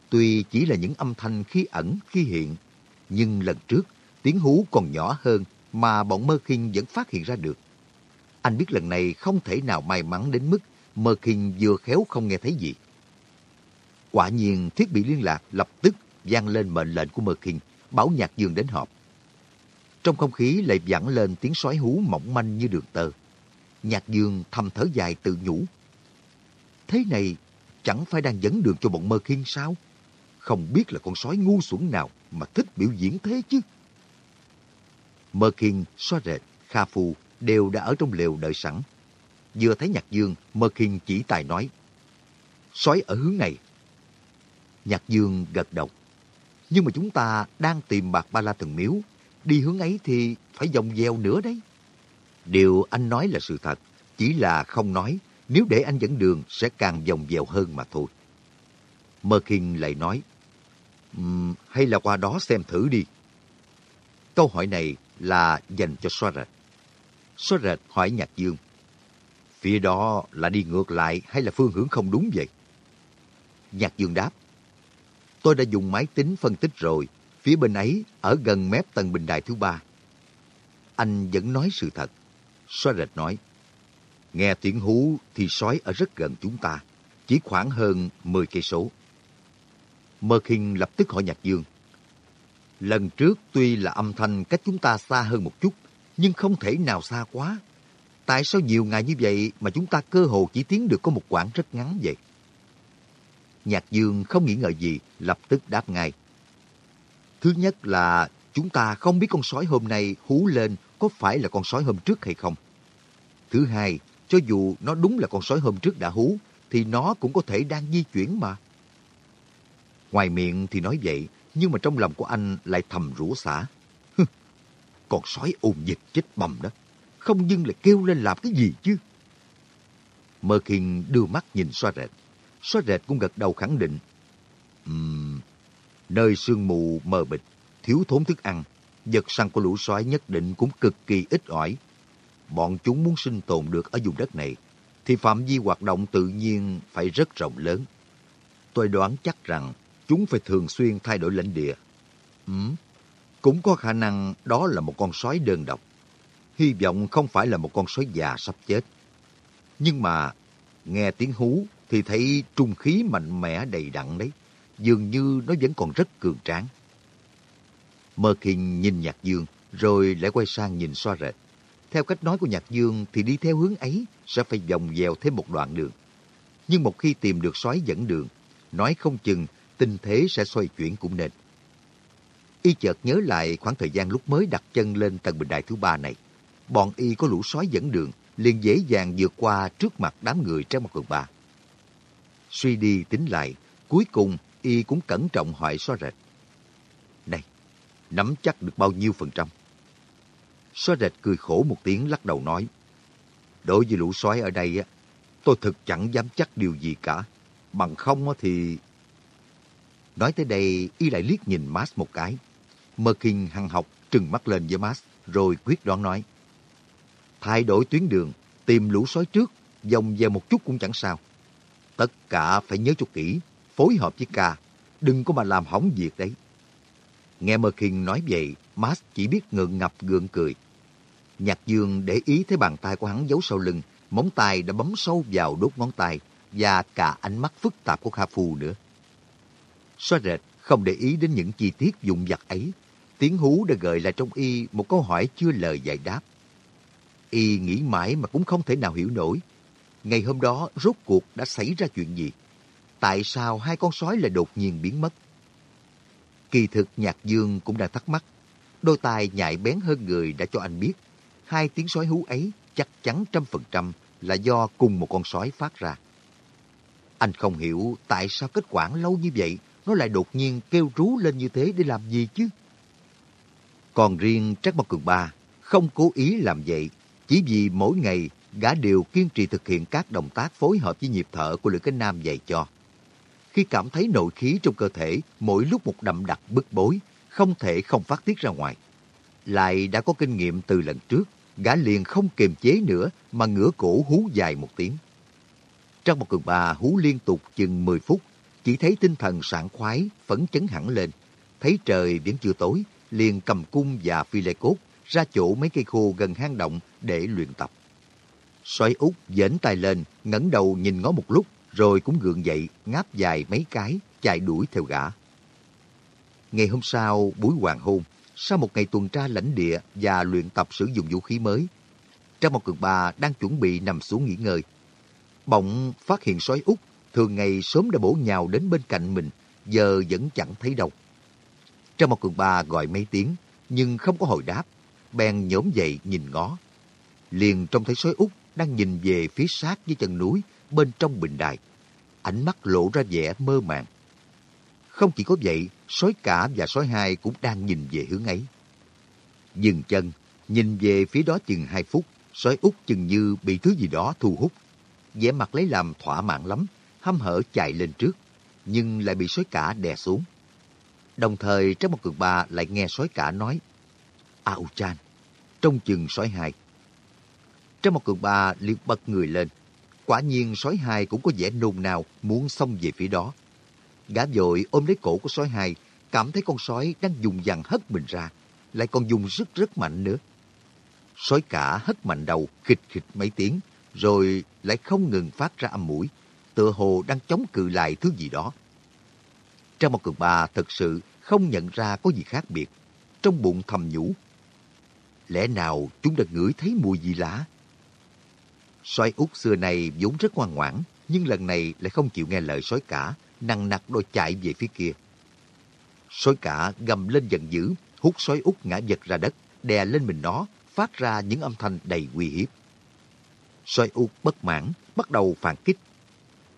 Tuy chỉ là những âm thanh khi ẩn, khi hiện, nhưng lần trước tiếng hú còn nhỏ hơn mà bọn Mơ Kinh vẫn phát hiện ra được. Anh biết lần này không thể nào may mắn đến mức Mơ Kinh vừa khéo không nghe thấy gì. Quả nhiên thiết bị liên lạc lập tức vang lên mệnh lệnh của Mơ Kinh, bảo Nhạc Dương đến họp. Trong không khí lại vẳng lên tiếng sói hú mỏng manh như đường tơ. Nhạc Dương thầm thở dài tự nhủ. Thế này chẳng phải đang dẫn đường cho bọn Mơ Khiên sao? Không biết là con sói ngu xuẩn nào mà thích biểu diễn thế chứ. Mơ Khiên Xoa Rệt, Kha Phu đều đã ở trong lều đợi sẵn. Vừa thấy Nhạc Dương, Mơ Khiên chỉ tài nói. Sói ở hướng này. Nhạc Dương gật đầu. Nhưng mà chúng ta đang tìm bạc ba la thần miếu. Đi hướng ấy thì phải vòng dèo nữa đấy. Điều anh nói là sự thật. Chỉ là không nói. Nếu để anh dẫn đường sẽ càng vòng vèo hơn mà thôi. Mơ Kinh lại nói. Um, hay là qua đó xem thử đi. Câu hỏi này là dành cho xoa rệt. Xoa rệt hỏi Nhạc Dương. Phía đó là đi ngược lại hay là phương hướng không đúng vậy? Nhạc Dương đáp. Tôi đã dùng máy tính phân tích rồi. Phía bên ấy ở gần mép tầng bình đài thứ ba. Anh vẫn nói sự thật. Xoa rệt nói. Nghe tiếng hú thì sói ở rất gần chúng ta. Chỉ khoảng hơn 10 cây số. Mơ Kinh lập tức hỏi Nhạc Dương. Lần trước tuy là âm thanh cách chúng ta xa hơn một chút, nhưng không thể nào xa quá. Tại sao nhiều ngày như vậy mà chúng ta cơ hồ chỉ tiến được có một quãng rất ngắn vậy? Nhạc Dương không nghĩ ngợi gì, lập tức đáp ngay. Thứ nhất là chúng ta không biết con sói hôm nay hú lên có phải là con sói hôm trước hay không. Thứ hai, cho dù nó đúng là con sói hôm trước đã hú, thì nó cũng có thể đang di chuyển mà. Ngoài miệng thì nói vậy, nhưng mà trong lòng của anh lại thầm rủa xả. Con sói ồn dịch chết bầm đó, không dưng lại kêu lên làm cái gì chứ. Mơ Kinh đưa mắt nhìn xoa rệt. Xoa rệt cũng gật đầu khẳng định. Um, nơi sương mù mờ bịch, thiếu thốn thức ăn, vật săn của lũ sói nhất định cũng cực kỳ ít ỏi. Bọn chúng muốn sinh tồn được ở vùng đất này, thì phạm vi hoạt động tự nhiên phải rất rộng lớn. Tôi đoán chắc rằng chúng phải thường xuyên thay đổi lãnh địa. Ừ, cũng có khả năng đó là một con sói đơn độc. Hy vọng không phải là một con sói già sắp chết. Nhưng mà nghe tiếng hú thì thấy trung khí mạnh mẽ đầy đặn đấy. Dường như nó vẫn còn rất cường tráng. Mơ Kinh nhìn Nhạc Dương rồi lại quay sang nhìn xoa rệt. Theo cách nói của Nhạc Dương thì đi theo hướng ấy sẽ phải vòng dèo thêm một đoạn đường. Nhưng một khi tìm được sói dẫn đường, nói không chừng tình thế sẽ xoay chuyển cũng nên. Y chợt nhớ lại khoảng thời gian lúc mới đặt chân lên tầng bình đài thứ ba này. Bọn Y có lũ sói dẫn đường, liền dễ dàng vượt qua trước mặt đám người trong một quần ba. Suy đi tính lại, cuối cùng Y cũng cẩn trọng hỏi xóa rệt. Này, nắm chắc được bao nhiêu phần trăm? Xóa rệt cười khổ một tiếng lắc đầu nói. Đối với lũ sói ở đây, tôi thực chẳng dám chắc điều gì cả. Bằng không thì Nói tới đây, y lại liếc nhìn Max một cái. Mơ Kinh hăng học trừng mắt lên với Max, rồi quyết đoán nói. Thay đổi tuyến đường, tìm lũ sói trước, dòng về một chút cũng chẳng sao. Tất cả phải nhớ cho kỹ, phối hợp với ca, đừng có mà làm hỏng việc đấy. Nghe Mơ Kinh nói vậy, Max chỉ biết ngượng ngập gượng cười. Nhạc Dương để ý thấy bàn tay của hắn giấu sau lưng, móng tay đã bấm sâu vào đốt ngón tay và cả ánh mắt phức tạp của Kha Phu nữa. Xóa rệt không để ý đến những chi tiết dụng vặt ấy. Tiếng hú đã gợi lại trong y một câu hỏi chưa lời giải đáp. Y nghĩ mãi mà cũng không thể nào hiểu nổi ngày hôm đó rốt cuộc đã xảy ra chuyện gì? Tại sao hai con sói lại đột nhiên biến mất? Kỳ thực Nhạc Dương cũng đang thắc mắc. Đôi tai nhạy bén hơn người đã cho anh biết. Hai tiếng sói hú ấy chắc chắn trăm phần trăm là do cùng một con sói phát ra. Anh không hiểu tại sao kết quả lâu như vậy nó lại đột nhiên kêu rú lên như thế để làm gì chứ? Còn riêng Trác Mộc Cường Ba không cố ý làm vậy, chỉ vì mỗi ngày gã đều kiên trì thực hiện các động tác phối hợp với nhịp thở của Lữ Cánh Nam dạy cho. Khi cảm thấy nội khí trong cơ thể mỗi lúc một đậm đặc bức bối, không thể không phát tiết ra ngoài. Lại đã có kinh nghiệm từ lần trước, gã liền không kiềm chế nữa mà ngửa cổ hú dài một tiếng. Trong một cường bà hú liên tục chừng 10 phút, chỉ thấy tinh thần sảng khoái, phấn chấn hẳn lên. Thấy trời vẫn chưa tối, liền cầm cung và phi lê cốt ra chỗ mấy cây khô gần hang động để luyện tập. Xoay út dễn tay lên, ngẩng đầu nhìn ngó một lúc, rồi cũng gượng dậy, ngáp dài mấy cái, chạy đuổi theo gã. Ngày hôm sau, buổi hoàng hôn, sau một ngày tuần tra lãnh địa và luyện tập sử dụng vũ khí mới, trong một cường bà đang chuẩn bị nằm xuống nghỉ ngơi. Bỗng phát hiện sói út, thường ngày sớm đã bổ nhào đến bên cạnh mình, giờ vẫn chẳng thấy đâu. Trong một cường bà gọi mấy tiếng, nhưng không có hồi đáp, bèn nhổm dậy nhìn ngó. Liền trông thấy sói út đang nhìn về phía sát với chân núi bên trong bình đài. Ánh mắt lộ ra vẻ mơ màng. Không chỉ có vậy, sói cả và sói hai cũng đang nhìn về hướng ấy. Dừng chân, nhìn về phía đó chừng hai phút, sói út chừng như bị thứ gì đó thu hút. vẻ mặt lấy làm thỏa mãn lắm, hăm hở chạy lên trước, nhưng lại bị sói cả đè xuống. Đồng thời trong một cường ba lại nghe sói cả nói, Ao Chan, trong chừng sói hai. Trong một cường ba liệt bật người lên, quả nhiên sói hai cũng có vẻ nôn nao muốn xông về phía đó. Gã vội ôm lấy cổ của sói hai, cảm thấy con sói đang dùng dằn hất mình ra, lại còn dùng rất rất mạnh nữa. Sói cả hất mạnh đầu, khịch khịch mấy tiếng, rồi lại không ngừng phát ra âm mũi, tựa hồ đang chống cự lại thứ gì đó. Trong một cường bà thật sự không nhận ra có gì khác biệt. Trong bụng thầm nhủ. Lẽ nào chúng đã ngửi thấy mùi gì lạ? Sói út xưa này vốn rất ngoan ngoãn, nhưng lần này lại không chịu nghe lời sói cả, nặng nặc đôi chạy về phía kia. Sói cả gầm lên giận dữ, hút sói út ngã giật ra đất, đè lên mình nó, phát ra những âm thanh đầy uy hiếp. Sói út bất mãn, bắt đầu phản kích.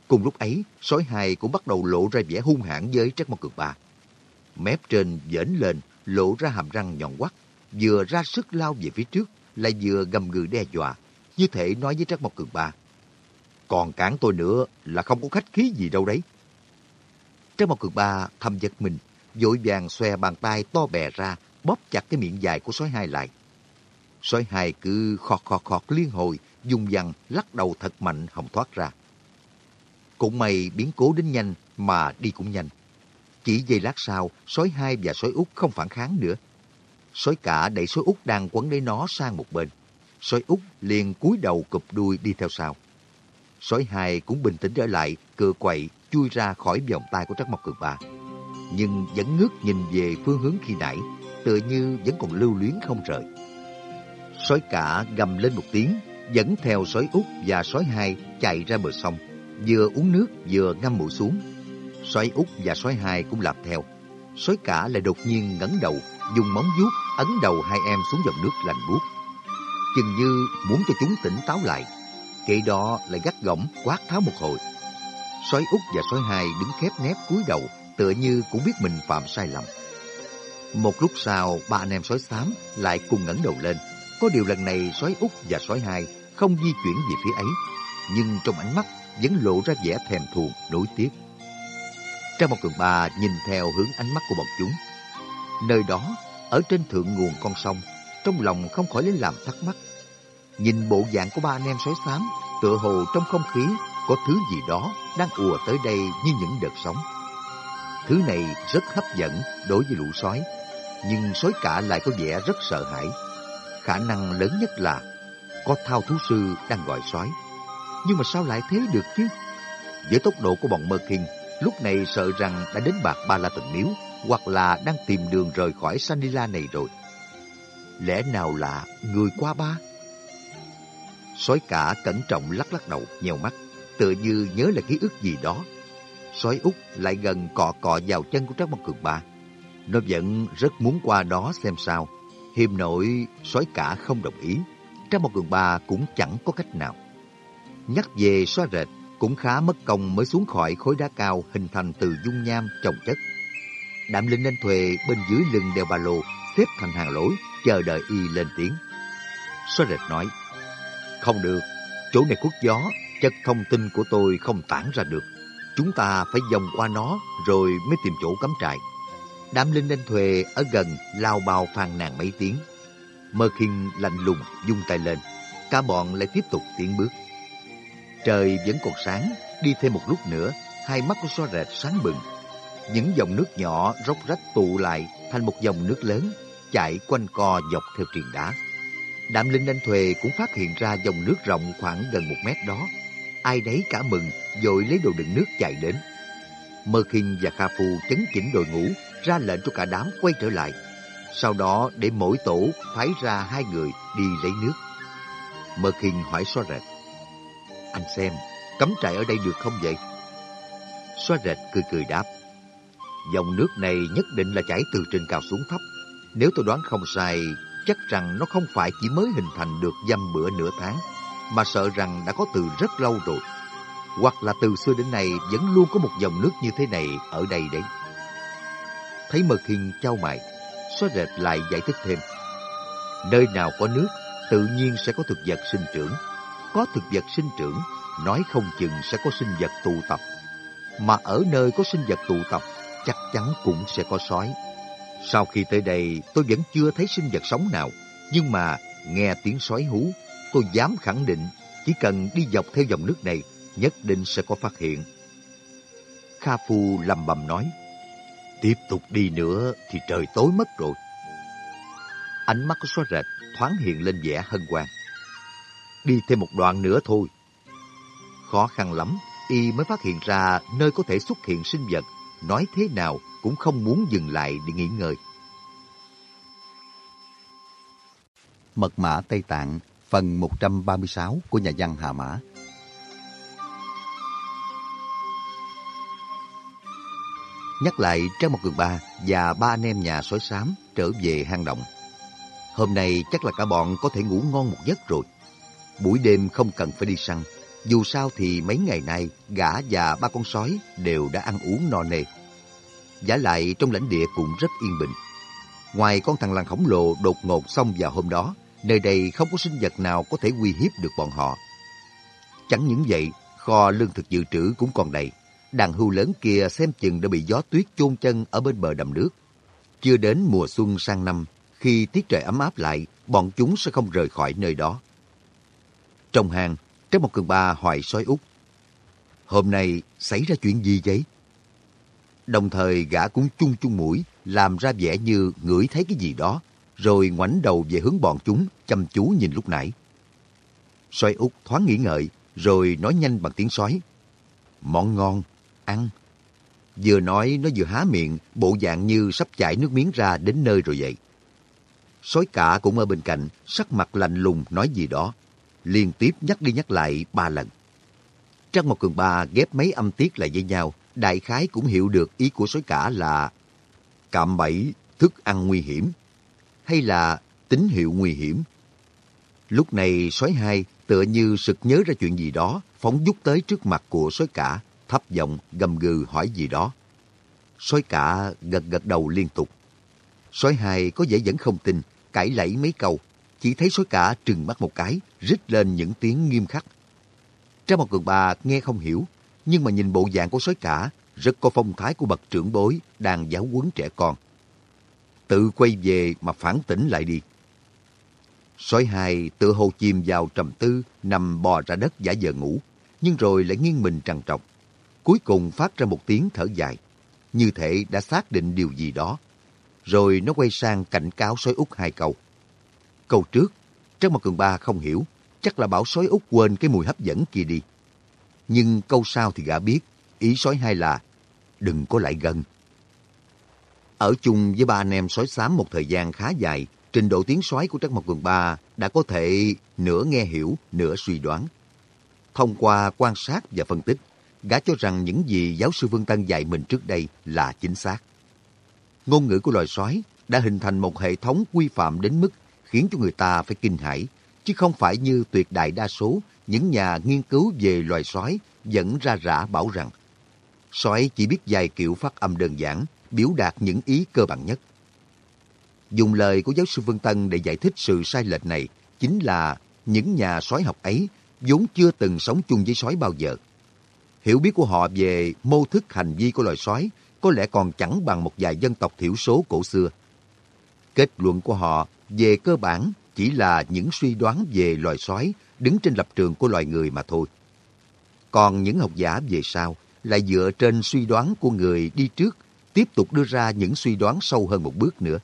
Cùng lúc ấy, sói hai cũng bắt đầu lộ ra vẻ hung hãn với Trác Mộc Cường Ba. Mép trên dễn lên, lộ ra hàm răng nhọn quắt, vừa ra sức lao về phía trước, lại vừa gầm gừ đe dọa, như thể nói với Trác Mộc Cường Ba. Còn cản tôi nữa là không có khách khí gì đâu đấy. Trang một Cường Ba thầm giật mình, vội vàng xòe bàn tay to bè ra, bóp chặt cái miệng dài của sói hai lại. Sói hai cứ khọt khọt khọt liên hồi, dùng dằn lắc đầu thật mạnh hồng thoát ra. Cũng may biến cố đến nhanh mà đi cũng nhanh. Chỉ giây lát sau, sói hai và sói út không phản kháng nữa. Sói cả đẩy sói út đang quấn lấy nó sang một bên. Sói út liền cúi đầu cụp đuôi đi theo sau. Sói hai cũng bình tĩnh trở lại, cựa quậy, chui ra khỏi vòng tay của Trắc Mộc Cường Ba. Nhưng vẫn ngước nhìn về phương hướng khi nãy, tựa như vẫn còn lưu luyến không rời. Sói cả gầm lên một tiếng, dẫn theo sói út và sói hai chạy ra bờ sông, vừa uống nước vừa ngâm mũi xuống. Sói út và sói hai cũng làm theo. Sói cả lại đột nhiên ngẩng đầu, dùng móng vuốt ấn đầu hai em xuống dòng nước lạnh buốt. Chừng như muốn cho chúng tỉnh táo lại. Kệ đó lại gắt gỏng quát tháo một hồi. Sói út và sói hai đứng khép nép cúi đầu, tựa như cũng biết mình phạm sai lầm. Một lúc sau, ba anh em sói xám lại cùng ngẩng đầu lên. Có điều lần này sói út và sói hai không di chuyển về phía ấy, nhưng trong ánh mắt vẫn lộ ra vẻ thèm thuồng, nối tiếc. Trang một cường ba nhìn theo hướng ánh mắt của bọn chúng. Nơi đó, ở trên thượng nguồn con sông, trong lòng không khỏi lấy làm thắc mắc. Nhìn bộ dạng của ba anh em sói xám, tựa hồ trong không khí có thứ gì đó đang ùa tới đây như những đợt sóng. Thứ này rất hấp dẫn đối với lũ sói, nhưng sói cả lại có vẻ rất sợ hãi. Khả năng lớn nhất là có thao thú sư đang gọi sói. Nhưng mà sao lại thế được chứ? Với tốc độ của bọn Mơ Kinh, lúc này sợ rằng đã đến bạc ba la tần miếu hoặc là đang tìm đường rời khỏi Sanila này rồi. Lẽ nào là người qua ba? Sói cả cẩn trọng lắc lắc đầu, nhèo mắt, tựa như nhớ là ký ức gì đó. Sói út lại gần cọ cọ vào chân của Trác Mộc Cường Ba. Nó vẫn rất muốn qua đó xem sao. Hiềm nội sói cả không đồng ý. Trác Mộc Cường Ba cũng chẳng có cách nào. Nhắc về xóa rệt, cũng khá mất công mới xuống khỏi khối đá cao hình thành từ dung nham trồng chất. Đạm linh anh thuê bên dưới lưng đeo ba lô, xếp thành hàng lối, chờ đợi y lên tiếng. Xóa rệt nói, không được, chỗ này khuất gió, chất thông tin của tôi không tản ra được. Chúng ta phải vòng qua nó rồi mới tìm chỗ cắm trại. Đám linh đen thuê ở gần lao bào phàn nàn mấy tiếng. Mơ khinh lạnh lùng dung tay lên. Cả bọn lại tiếp tục tiến bước. Trời vẫn còn sáng, đi thêm một lúc nữa, hai mắt của xóa rệt sáng bừng. Những dòng nước nhỏ róc rách tụ lại thành một dòng nước lớn, chạy quanh co dọc theo triền đá. Đạm Linh Anh thuê cũng phát hiện ra dòng nước rộng khoảng gần một mét đó. Ai đấy cả mừng, dội lấy đồ đựng nước chạy đến. Mơ Kinh và Kha Phu chấn chỉnh đội ngũ, ra lệnh cho cả đám quay trở lại. Sau đó để mỗi tổ phái ra hai người đi lấy nước. Mơ Kinh hỏi xoa rệt. Anh xem, cắm trại ở đây được không vậy? Xoa rệt cười cười đáp. Dòng nước này nhất định là chảy từ trên cao xuống thấp. Nếu tôi đoán không sai, chắc rằng nó không phải chỉ mới hình thành được dăm bữa nửa tháng, mà sợ rằng đã có từ rất lâu rồi. Hoặc là từ xưa đến nay vẫn luôn có một dòng nước như thế này ở đây đấy. Thấy Mật Hiền trao mày, xóa rệt lại giải thích thêm. Nơi nào có nước, tự nhiên sẽ có thực vật sinh trưởng. Có thực vật sinh trưởng, nói không chừng sẽ có sinh vật tụ tập. Mà ở nơi có sinh vật tụ tập, chắc chắn cũng sẽ có sói. Sau khi tới đây, tôi vẫn chưa thấy sinh vật sống nào. Nhưng mà nghe tiếng sói hú, tôi dám khẳng định chỉ cần đi dọc theo dòng nước này, nhất định sẽ có phát hiện. Kha Phu lầm bầm nói, tiếp tục đi nữa thì trời tối mất rồi. Ánh mắt của xóa rệt thoáng hiện lên vẻ hân hoan. Đi thêm một đoạn nữa thôi. Khó khăn lắm, y mới phát hiện ra nơi có thể xuất hiện sinh vật, nói thế nào cũng không muốn dừng lại để nghỉ ngơi. Mật mã Tây Tạng, phần 136 của nhà văn Hà Mã. Nhắc lại Trang một Cường Ba và ba anh em nhà sói xám trở về hang động. Hôm nay chắc là cả bọn có thể ngủ ngon một giấc rồi. Buổi đêm không cần phải đi săn. Dù sao thì mấy ngày nay, gã và ba con sói đều đã ăn uống no nê. Giả lại trong lãnh địa cũng rất yên bình. Ngoài con thằng lằn khổng lồ đột ngột xông vào hôm đó, nơi đây không có sinh vật nào có thể uy hiếp được bọn họ. Chẳng những vậy, kho lương thực dự trữ cũng còn đầy. Đàn hưu lớn kia xem chừng đã bị gió tuyết chôn chân ở bên bờ đầm nước. Chưa đến mùa xuân sang năm, khi tiết trời ấm áp lại, bọn chúng sẽ không rời khỏi nơi đó. Trong hang, Trác một cường ba hỏi sói út. Hôm nay xảy ra chuyện gì vậy? Đồng thời gã cũng chung chung mũi, làm ra vẻ như ngửi thấy cái gì đó, rồi ngoảnh đầu về hướng bọn chúng, chăm chú nhìn lúc nãy. xoay út thoáng nghĩ ngợi, rồi nói nhanh bằng tiếng sói. Món ngon, ăn. Vừa nói nó vừa há miệng, bộ dạng như sắp chảy nước miếng ra đến nơi rồi vậy. Sói cả cũng ở bên cạnh, sắc mặt lạnh lùng nói gì đó. Liên tiếp nhắc đi nhắc lại ba lần. trong một cường ba ghép mấy âm tiết lại với nhau, đại khái cũng hiểu được ý của sói cả là cạm bẫy, thức ăn nguy hiểm, hay là tín hiệu nguy hiểm. Lúc này sói hai tựa như sực nhớ ra chuyện gì đó, phóng dút tới trước mặt của sói cả, thấp giọng gầm gừ hỏi gì đó. Sói cả gật gật đầu liên tục. Sói hai có vẻ vẫn không tin, cãi lẫy mấy câu, chỉ thấy sói cả trừng mắt một cái, rít lên những tiếng nghiêm khắc. Trang một cường bà nghe không hiểu, nhưng mà nhìn bộ dạng của sói cả, rất có phong thái của bậc trưởng bối đang giáo huấn trẻ con. Tự quay về mà phản tỉnh lại đi. Sói hai tự hồ chìm vào trầm tư, nằm bò ra đất giả vờ ngủ, nhưng rồi lại nghiêng mình trằn trọc. Cuối cùng phát ra một tiếng thở dài, như thể đã xác định điều gì đó. Rồi nó quay sang cảnh cáo sói út hai câu. Câu trước, Trác Mặt Cường Ba không hiểu, chắc là bảo sói út quên cái mùi hấp dẫn kia đi. Nhưng câu sau thì gã biết, ý sói hai là đừng có lại gần. Ở chung với ba anh em sói xám một thời gian khá dài, trình độ tiếng sói của Trắc Mộc Cường Ba đã có thể nửa nghe hiểu, nửa suy đoán. Thông qua quan sát và phân tích, gã cho rằng những gì giáo sư Vương Tân dạy mình trước đây là chính xác. Ngôn ngữ của loài sói đã hình thành một hệ thống quy phạm đến mức khiến cho người ta phải kinh hãi, chứ không phải như tuyệt đại đa số những nhà nghiên cứu về loài sói dẫn ra rã bảo rằng sói chỉ biết vài kiểu phát âm đơn giản, biểu đạt những ý cơ bản nhất. Dùng lời của giáo sư Vân Tân để giải thích sự sai lệch này chính là những nhà sói học ấy vốn chưa từng sống chung với sói bao giờ. Hiểu biết của họ về mô thức hành vi của loài sói có lẽ còn chẳng bằng một vài dân tộc thiểu số cổ xưa. Kết luận của họ về cơ bản chỉ là những suy đoán về loài sói đứng trên lập trường của loài người mà thôi. Còn những học giả về sau lại dựa trên suy đoán của người đi trước tiếp tục đưa ra những suy đoán sâu hơn một bước nữa.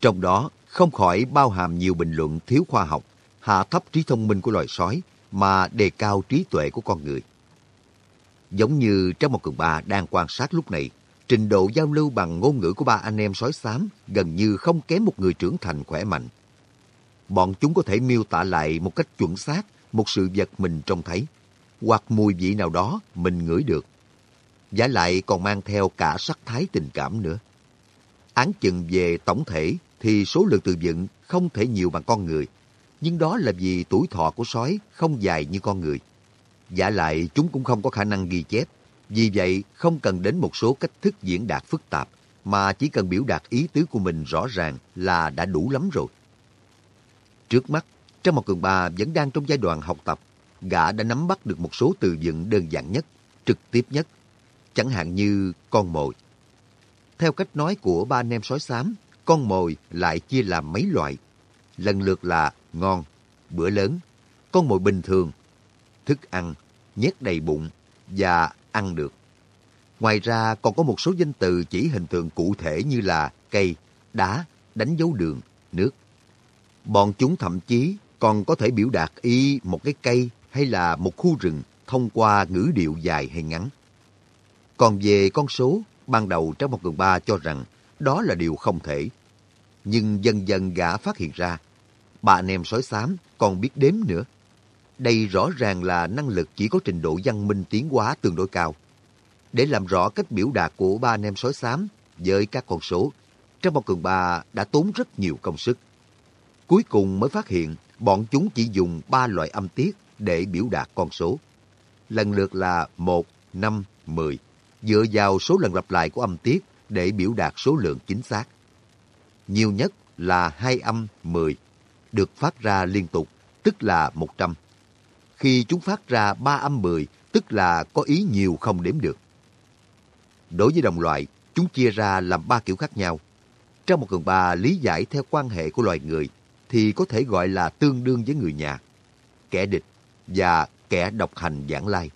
Trong đó không khỏi bao hàm nhiều bình luận thiếu khoa học, hạ thấp trí thông minh của loài sói mà đề cao trí tuệ của con người. Giống như trong một cường ba đang quan sát lúc này, trình độ giao lưu bằng ngôn ngữ của ba anh em sói xám gần như không kém một người trưởng thành khỏe mạnh. Bọn chúng có thể miêu tả lại một cách chuẩn xác một sự vật mình trông thấy, hoặc mùi vị nào đó mình ngửi được. Giả lại còn mang theo cả sắc thái tình cảm nữa. Án chừng về tổng thể thì số lượng từ vựng không thể nhiều bằng con người, nhưng đó là vì tuổi thọ của sói không dài như con người. Giả lại chúng cũng không có khả năng ghi chép, vì vậy không cần đến một số cách thức diễn đạt phức tạp, mà chỉ cần biểu đạt ý tứ của mình rõ ràng là đã đủ lắm rồi. Trước mắt, trong một cường ba vẫn đang trong giai đoạn học tập, gã đã nắm bắt được một số từ vựng đơn giản nhất, trực tiếp nhất, chẳng hạn như con mồi. Theo cách nói của ba anh em sói xám, con mồi lại chia làm mấy loại, lần lượt là ngon, bữa lớn, con mồi bình thường, thức ăn, nhét đầy bụng và ăn được. Ngoài ra còn có một số danh từ chỉ hình tượng cụ thể như là cây, đá, đánh dấu đường, nước. Bọn chúng thậm chí còn có thể biểu đạt ý một cái cây hay là một khu rừng thông qua ngữ điệu dài hay ngắn. Còn về con số, ban đầu trong một gần ba cho rằng đó là điều không thể. Nhưng dần dần gã phát hiện ra, bà anh em sói xám còn biết đếm nữa. Đây rõ ràng là năng lực chỉ có trình độ văn minh tiến hóa tương đối cao. Để làm rõ cách biểu đạt của ba anh em sói xám với các con số, trong một cường ba đã tốn rất nhiều công sức. Cuối cùng mới phát hiện bọn chúng chỉ dùng ba loại âm tiết để biểu đạt con số. Lần lượt là 1, 5, 10, dựa vào số lần lặp lại của âm tiết để biểu đạt số lượng chính xác. Nhiều nhất là hai âm 10, được phát ra liên tục, tức là 100. Khi chúng phát ra ba âm 10, tức là có ý nhiều không đếm được. Đối với đồng loại, chúng chia ra làm ba kiểu khác nhau. Trong một phần ba lý giải theo quan hệ của loài người, thì có thể gọi là tương đương với người nhà, kẻ địch và kẻ độc hành giảng lai.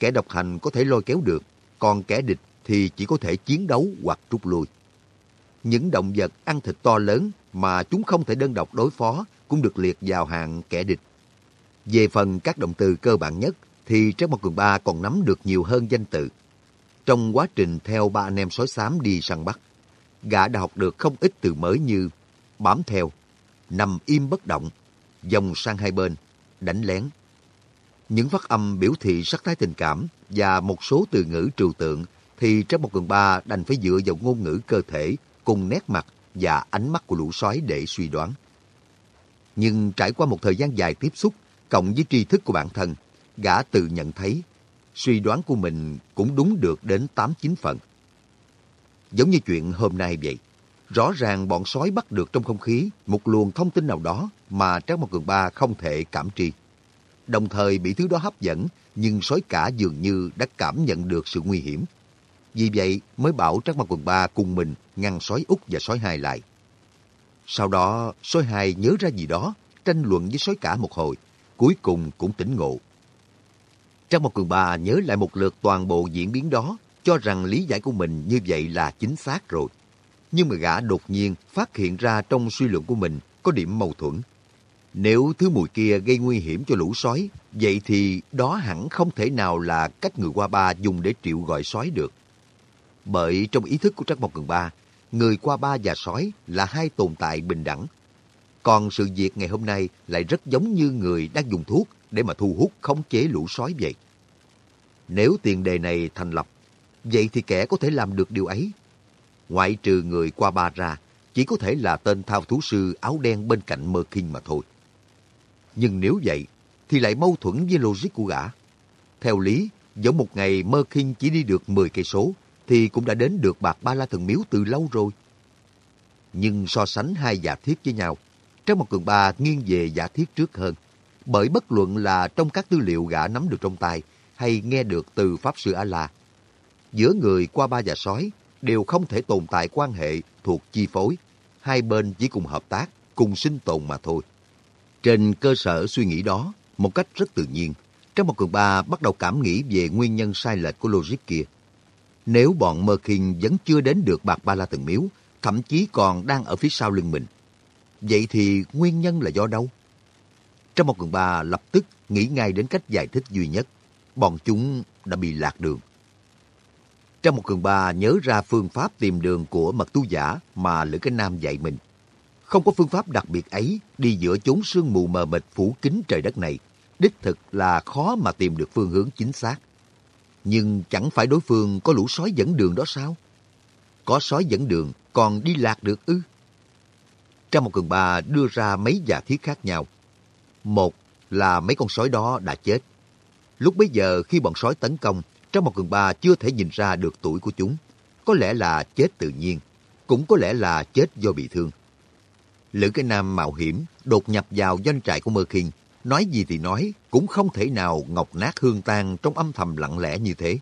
Kẻ độc hành có thể lôi kéo được, còn kẻ địch thì chỉ có thể chiến đấu hoặc rút lui. Những động vật ăn thịt to lớn mà chúng không thể đơn độc đối phó cũng được liệt vào hạng kẻ địch. Về phần các động từ cơ bản nhất thì Trác Mộc Cường Ba còn nắm được nhiều hơn danh từ. Trong quá trình theo ba anh em sói xám đi săn bắt, gã đã học được không ít từ mới như bám theo, nằm im bất động, dòng sang hai bên, đánh lén. Những phát âm biểu thị sắc thái tình cảm và một số từ ngữ trừu tượng thì trong một gần ba đành phải dựa vào ngôn ngữ cơ thể cùng nét mặt và ánh mắt của lũ sói để suy đoán. Nhưng trải qua một thời gian dài tiếp xúc, cộng với tri thức của bản thân, gã tự nhận thấy suy đoán của mình cũng đúng được đến 8-9 phần. Giống như chuyện hôm nay vậy. Rõ ràng bọn sói bắt được trong không khí một luồng thông tin nào đó mà Trác Mộc Cường Ba không thể cảm tri. Đồng thời bị thứ đó hấp dẫn, nhưng sói cả dường như đã cảm nhận được sự nguy hiểm. Vì vậy mới bảo Trác Ma Cường Ba cùng mình ngăn sói út và sói hai lại. Sau đó, sói hai nhớ ra gì đó, tranh luận với sói cả một hồi, cuối cùng cũng tỉnh ngộ. Trác Ma Cường Ba nhớ lại một lượt toàn bộ diễn biến đó, cho rằng lý giải của mình như vậy là chính xác rồi nhưng mà gã đột nhiên phát hiện ra trong suy luận của mình có điểm mâu thuẫn. Nếu thứ mùi kia gây nguy hiểm cho lũ sói, vậy thì đó hẳn không thể nào là cách người qua ba dùng để triệu gọi sói được. Bởi trong ý thức của Trắc Mộc Cường Ba, người qua ba và sói là hai tồn tại bình đẳng. Còn sự việc ngày hôm nay lại rất giống như người đang dùng thuốc để mà thu hút khống chế lũ sói vậy. Nếu tiền đề này thành lập, vậy thì kẻ có thể làm được điều ấy. Ngoại trừ người qua ba ra, chỉ có thể là tên thao thú sư áo đen bên cạnh Mơ Kinh mà thôi. Nhưng nếu vậy, thì lại mâu thuẫn với logic của gã. Theo lý, giống một ngày Mơ Kinh chỉ đi được 10 cây số, thì cũng đã đến được bạc ba la thần miếu từ lâu rồi. Nhưng so sánh hai giả thiết với nhau, trong một cường ba nghiêng về giả thiết trước hơn. Bởi bất luận là trong các tư liệu gã nắm được trong tay hay nghe được từ Pháp Sư A-La, giữa người qua ba và sói đều không thể tồn tại quan hệ thuộc chi phối. Hai bên chỉ cùng hợp tác, cùng sinh tồn mà thôi. Trên cơ sở suy nghĩ đó, một cách rất tự nhiên, trong một cường ba bắt đầu cảm nghĩ về nguyên nhân sai lệch của logic kia. Nếu bọn Mơ Kinh vẫn chưa đến được bạc ba la từng miếu, thậm chí còn đang ở phía sau lưng mình, vậy thì nguyên nhân là do đâu? Trong một cường ba lập tức nghĩ ngay đến cách giải thích duy nhất. Bọn chúng đã bị lạc đường. Trong một cường ba nhớ ra phương pháp tìm đường của mật tu giả mà Lữ Cái Nam dạy mình. Không có phương pháp đặc biệt ấy đi giữa chốn sương mù mờ mịt phủ kín trời đất này, đích thực là khó mà tìm được phương hướng chính xác. Nhưng chẳng phải đối phương có lũ sói dẫn đường đó sao? Có sói dẫn đường còn đi lạc được ư? Trong một cường ba đưa ra mấy giả thiết khác nhau. Một là mấy con sói đó đã chết. Lúc bấy giờ khi bọn sói tấn công, trong một cường ba chưa thể nhìn ra được tuổi của chúng. Có lẽ là chết tự nhiên, cũng có lẽ là chết do bị thương. Lữ cái Nam mạo hiểm đột nhập vào doanh trại của Mơ Kinh. Nói gì thì nói, cũng không thể nào ngọc nát hương tan trong âm thầm lặng lẽ như thế.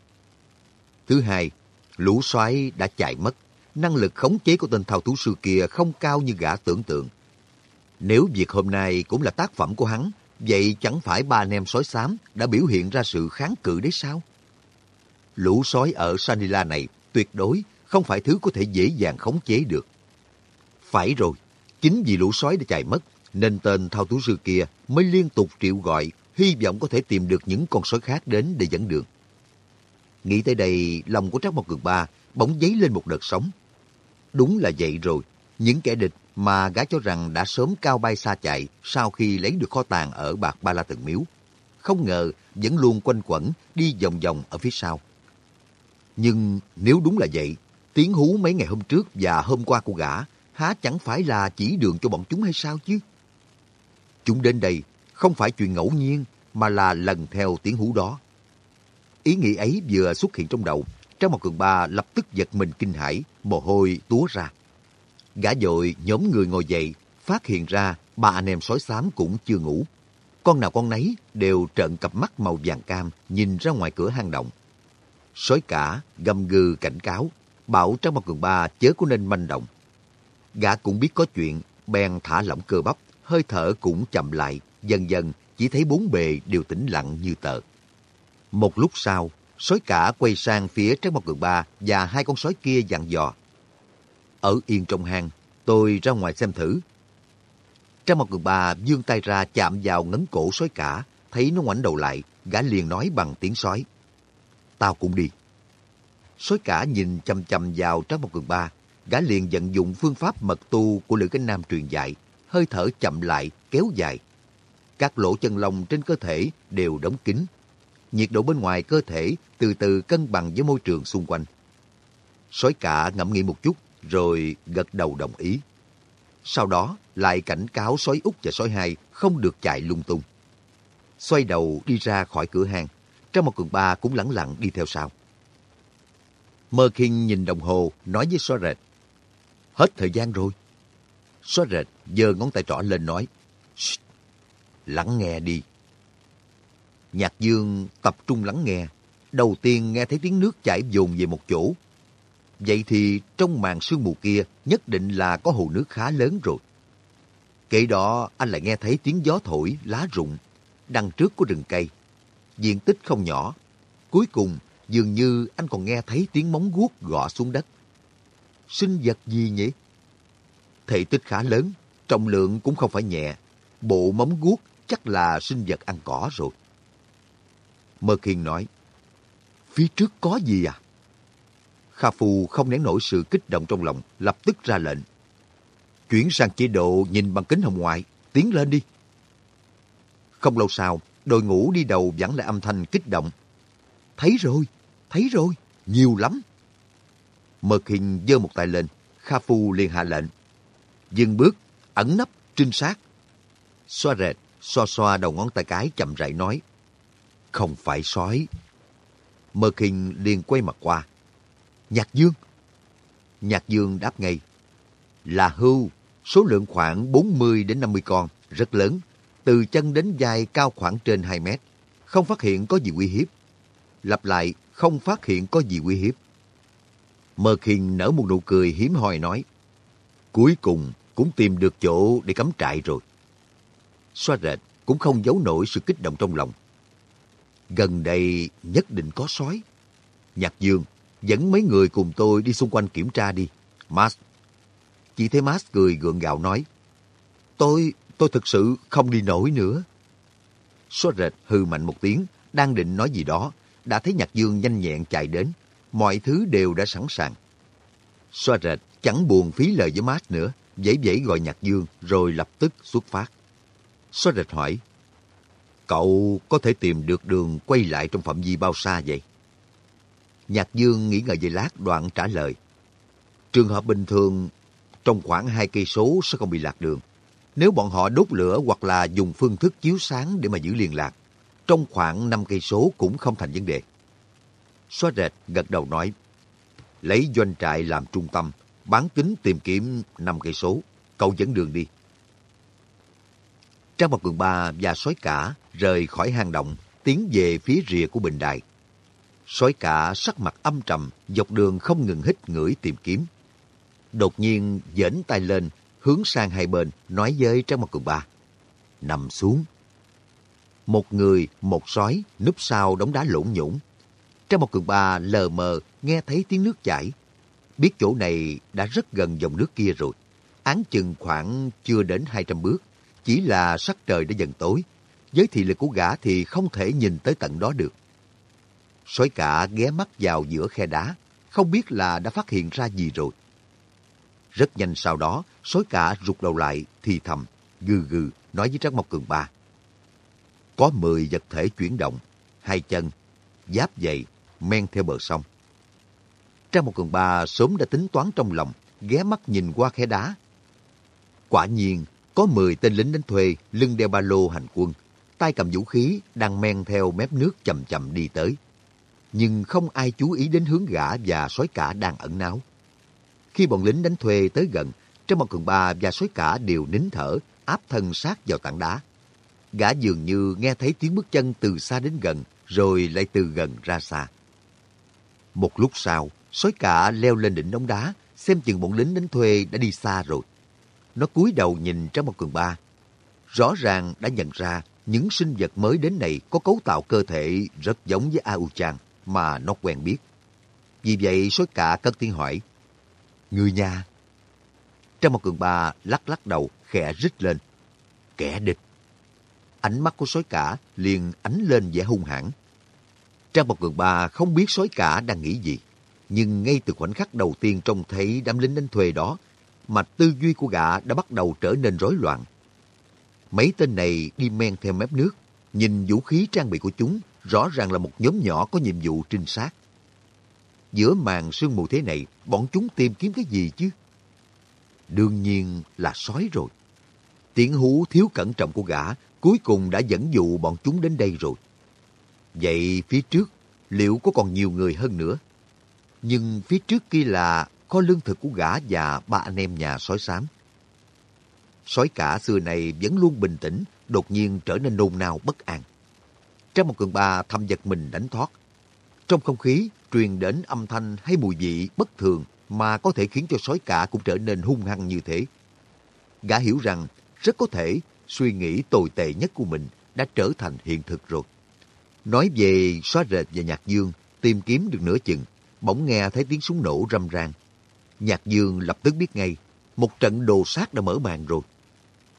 Thứ hai, lũ xoáy đã chạy mất. Năng lực khống chế của tên thao thú sư kia không cao như gã tưởng tượng. Nếu việc hôm nay cũng là tác phẩm của hắn, vậy chẳng phải ba anh em sói xám đã biểu hiện ra sự kháng cự đấy sao? Lũ sói ở Sanila này tuyệt đối không phải thứ có thể dễ dàng khống chế được. Phải rồi, chính vì lũ sói đã chạy mất, nên tên thao thú sư kia mới liên tục triệu gọi, hy vọng có thể tìm được những con sói khác đến để dẫn đường. Nghĩ tới đây, lòng của Trác Mộc Cường Ba bỗng dấy lên một đợt sóng. Đúng là vậy rồi, những kẻ địch mà gã cho rằng đã sớm cao bay xa chạy sau khi lấy được kho tàng ở Bạc Ba La Từng Miếu. Không ngờ vẫn luôn quanh quẩn đi vòng vòng ở phía sau. Nhưng nếu đúng là vậy, tiếng hú mấy ngày hôm trước và hôm qua của gã há chẳng phải là chỉ đường cho bọn chúng hay sao chứ? Chúng đến đây không phải chuyện ngẫu nhiên mà là lần theo tiếng hú đó. Ý nghĩ ấy vừa xuất hiện trong đầu, trong một cường ba lập tức giật mình kinh hãi, mồ hôi túa ra. Gã dội nhóm người ngồi dậy, phát hiện ra ba anh em sói xám cũng chưa ngủ. Con nào con nấy đều trợn cặp mắt màu vàng cam nhìn ra ngoài cửa hang động. Sói cả gầm gừ cảnh cáo, bảo trong một cường ba chớ có nên manh động. Gã cũng biết có chuyện, bèn thả lỏng cơ bắp, hơi thở cũng chậm lại, dần dần chỉ thấy bốn bề đều tĩnh lặng như tờ. Một lúc sau, sói cả quay sang phía trái một cường ba và hai con sói kia dặn dò. Ở yên trong hang, tôi ra ngoài xem thử. Trang một cường ba dương tay ra chạm vào ngấn cổ sói cả, thấy nó ngoảnh đầu lại, gã liền nói bằng tiếng sói. Tao cũng đi. Sói cả nhìn chăm chăm vào Trang một cường ba, gã liền vận dụng phương pháp mật tu của Lữ Cánh Nam truyền dạy, hơi thở chậm lại, kéo dài. Các lỗ chân lông trên cơ thể đều đóng kín. Nhiệt độ bên ngoài cơ thể từ từ cân bằng với môi trường xung quanh. Sói cả ngẫm nghĩ một chút, rồi gật đầu đồng ý. Sau đó lại cảnh cáo sói út và sói hai không được chạy lung tung. Xoay đầu đi ra khỏi cửa hàng, trong một cường ba cũng lẳng lặng đi theo sau. Mơ Kinh nhìn đồng hồ, nói với sói rệt. Hết thời gian rồi. xóa rệt giơ ngón tay trỏ lên nói. Lắng nghe đi. Nhạc dương tập trung lắng nghe. Đầu tiên nghe thấy tiếng nước chảy dồn về một chỗ, Vậy thì trong màn sương mù kia nhất định là có hồ nước khá lớn rồi. Kể đó anh lại nghe thấy tiếng gió thổi, lá rụng. Đằng trước có rừng cây. Diện tích không nhỏ. Cuối cùng dường như anh còn nghe thấy tiếng móng guốc gõ xuống đất. Sinh vật gì nhỉ? Thể tích khá lớn, trọng lượng cũng không phải nhẹ. Bộ móng guốc chắc là sinh vật ăn cỏ rồi. Mơ Kiên nói, phía trước có gì à? Kha Phu không nén nổi sự kích động trong lòng, lập tức ra lệnh. Chuyển sang chế độ nhìn bằng kính hồng ngoại, tiến lên đi. Không lâu sau, đội ngũ đi đầu vẫn lại âm thanh kích động. Thấy rồi, thấy rồi, nhiều lắm. Mật hình giơ một tay lên, Kha Phu liền hạ lệnh. Dừng bước, ẩn nấp, trinh sát. Xoa rệt, xoa xoa đầu ngón tay cái chậm rãi nói. Không phải sói. Mơ Kinh liền quay mặt qua. Nhạc Dương. Nhạc Dương đáp ngay. Là hưu, số lượng khoảng 40 đến 50 con, rất lớn. Từ chân đến dài cao khoảng trên 2 mét. Không phát hiện có gì uy hiếp. Lặp lại, không phát hiện có gì uy hiếp. Mơ Khiên nở một nụ cười hiếm hoi nói. Cuối cùng cũng tìm được chỗ để cắm trại rồi. Xoa rệt cũng không giấu nổi sự kích động trong lòng. Gần đây nhất định có sói. Nhạc Dương, dẫn mấy người cùng tôi đi xung quanh kiểm tra đi. Mas. Chị thấy Mas cười gượng gạo nói. Tôi, tôi thực sự không đi nổi nữa. Xoa rệt hư mạnh một tiếng, đang định nói gì đó, đã thấy Nhạc Dương nhanh nhẹn chạy đến. Mọi thứ đều đã sẵn sàng. Xoa rệt chẳng buồn phí lời với mát nữa, dễ dễ gọi Nhạc Dương rồi lập tức xuất phát. Xoa rệt hỏi, cậu có thể tìm được đường quay lại trong phạm vi bao xa vậy? Nhạc Dương nghĩ ngợi về lát đoạn trả lời. Trường hợp bình thường, trong khoảng hai cây số sẽ không bị lạc đường. Nếu bọn họ đốt lửa hoặc là dùng phương thức chiếu sáng để mà giữ liên lạc, trong khoảng năm cây số cũng không thành vấn đề. Xóa rệt gật đầu nói, lấy doanh trại làm trung tâm, bán kính tìm kiếm năm cây số, cậu dẫn đường đi. Trang một cường ba và sói cả rời khỏi hang động, tiến về phía rìa của bình đài. Sói cả sắc mặt âm trầm, dọc đường không ngừng hít ngửi tìm kiếm. Đột nhiên dễn tay lên, hướng sang hai bên, nói với Trang một cường ba. Nằm xuống. Một người, một sói, núp sau đống đá lộn nhũng. Trang một cường ba lờ mờ nghe thấy tiếng nước chảy. Biết chỗ này đã rất gần dòng nước kia rồi. Án chừng khoảng chưa đến 200 bước. Chỉ là sắc trời đã dần tối. Với thị lực của gã thì không thể nhìn tới tận đó được. Sói cả ghé mắt vào giữa khe đá. Không biết là đã phát hiện ra gì rồi. Rất nhanh sau đó, sói cả rụt đầu lại, thì thầm, gừ gừ, nói với Trác Mộc Cường Ba. Có 10 vật thể chuyển động, hai chân, giáp dày, men theo bờ sông. Trang một cường ba sớm đã tính toán trong lòng, ghé mắt nhìn qua khe đá. Quả nhiên, có 10 tên lính đánh thuê, lưng đeo ba lô hành quân, tay cầm vũ khí, đang men theo mép nước chậm chậm đi tới. Nhưng không ai chú ý đến hướng gã và sói cả đang ẩn náu. Khi bọn lính đánh thuê tới gần, Trang một cường ba và sói cả đều nín thở, áp thân sát vào tảng đá. Gã dường như nghe thấy tiếng bước chân từ xa đến gần, rồi lại từ gần ra xa. Một lúc sau, sói cả leo lên đỉnh đống đá, xem chừng bọn lính đánh thuê đã đi xa rồi. Nó cúi đầu nhìn trong một cường ba. Rõ ràng đã nhận ra những sinh vật mới đến này có cấu tạo cơ thể rất giống với A Chan mà nó quen biết. Vì vậy sói cả cất tiếng hỏi, Người nhà? trong một cường ba lắc lắc đầu, khẽ rít lên. Kẻ địch. Ánh mắt của sói cả liền ánh lên vẻ hung hãn. Trang Bọc cường ba không biết sói cả đang nghĩ gì. Nhưng ngay từ khoảnh khắc đầu tiên trông thấy đám lính đánh thuê đó, mà tư duy của gã đã bắt đầu trở nên rối loạn. Mấy tên này đi men theo mép nước, nhìn vũ khí trang bị của chúng rõ ràng là một nhóm nhỏ có nhiệm vụ trinh sát. Giữa màn sương mù thế này, bọn chúng tìm kiếm cái gì chứ? Đương nhiên là sói rồi. Tiếng hú thiếu cẩn trọng của gã cuối cùng đã dẫn dụ bọn chúng đến đây rồi. Vậy phía trước, liệu có còn nhiều người hơn nữa? Nhưng phía trước kia là kho lương thực của gã và ba anh em nhà sói xám. Sói cả xưa này vẫn luôn bình tĩnh, đột nhiên trở nên nôn nao bất an. Trong một cường ba thăm giật mình đánh thoát. Trong không khí truyền đến âm thanh hay mùi vị bất thường mà có thể khiến cho sói cả cũng trở nên hung hăng như thế. Gã hiểu rằng rất có thể suy nghĩ tồi tệ nhất của mình đã trở thành hiện thực rồi. Nói về xóa rệt và nhạc dương, tìm kiếm được nửa chừng, bỗng nghe thấy tiếng súng nổ râm ran. Nhạc Dương lập tức biết ngay, một trận đồ sát đã mở màn rồi.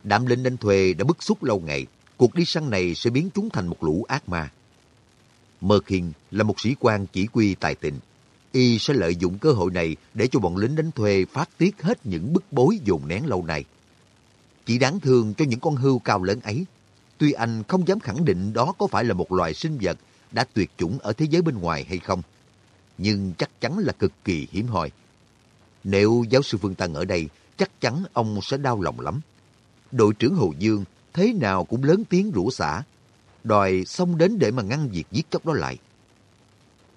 Đạm linh đánh thuê đã bức xúc lâu ngày, cuộc đi săn này sẽ biến chúng thành một lũ ác ma. Mơ kinh là một sĩ quan chỉ quy tài tình. y sẽ lợi dụng cơ hội này để cho bọn lính đánh thuê phát tiết hết những bức bối dồn nén lâu nay. Chỉ đáng thương cho những con hươu cao lớn ấy. Tuy anh không dám khẳng định đó có phải là một loài sinh vật đã tuyệt chủng ở thế giới bên ngoài hay không, nhưng chắc chắn là cực kỳ hiếm hoi. Nếu giáo sư Phương Tân ở đây, chắc chắn ông sẽ đau lòng lắm. Đội trưởng Hồ Dương thế nào cũng lớn tiếng rủa xả, đòi xông đến để mà ngăn việc giết chóc đó lại.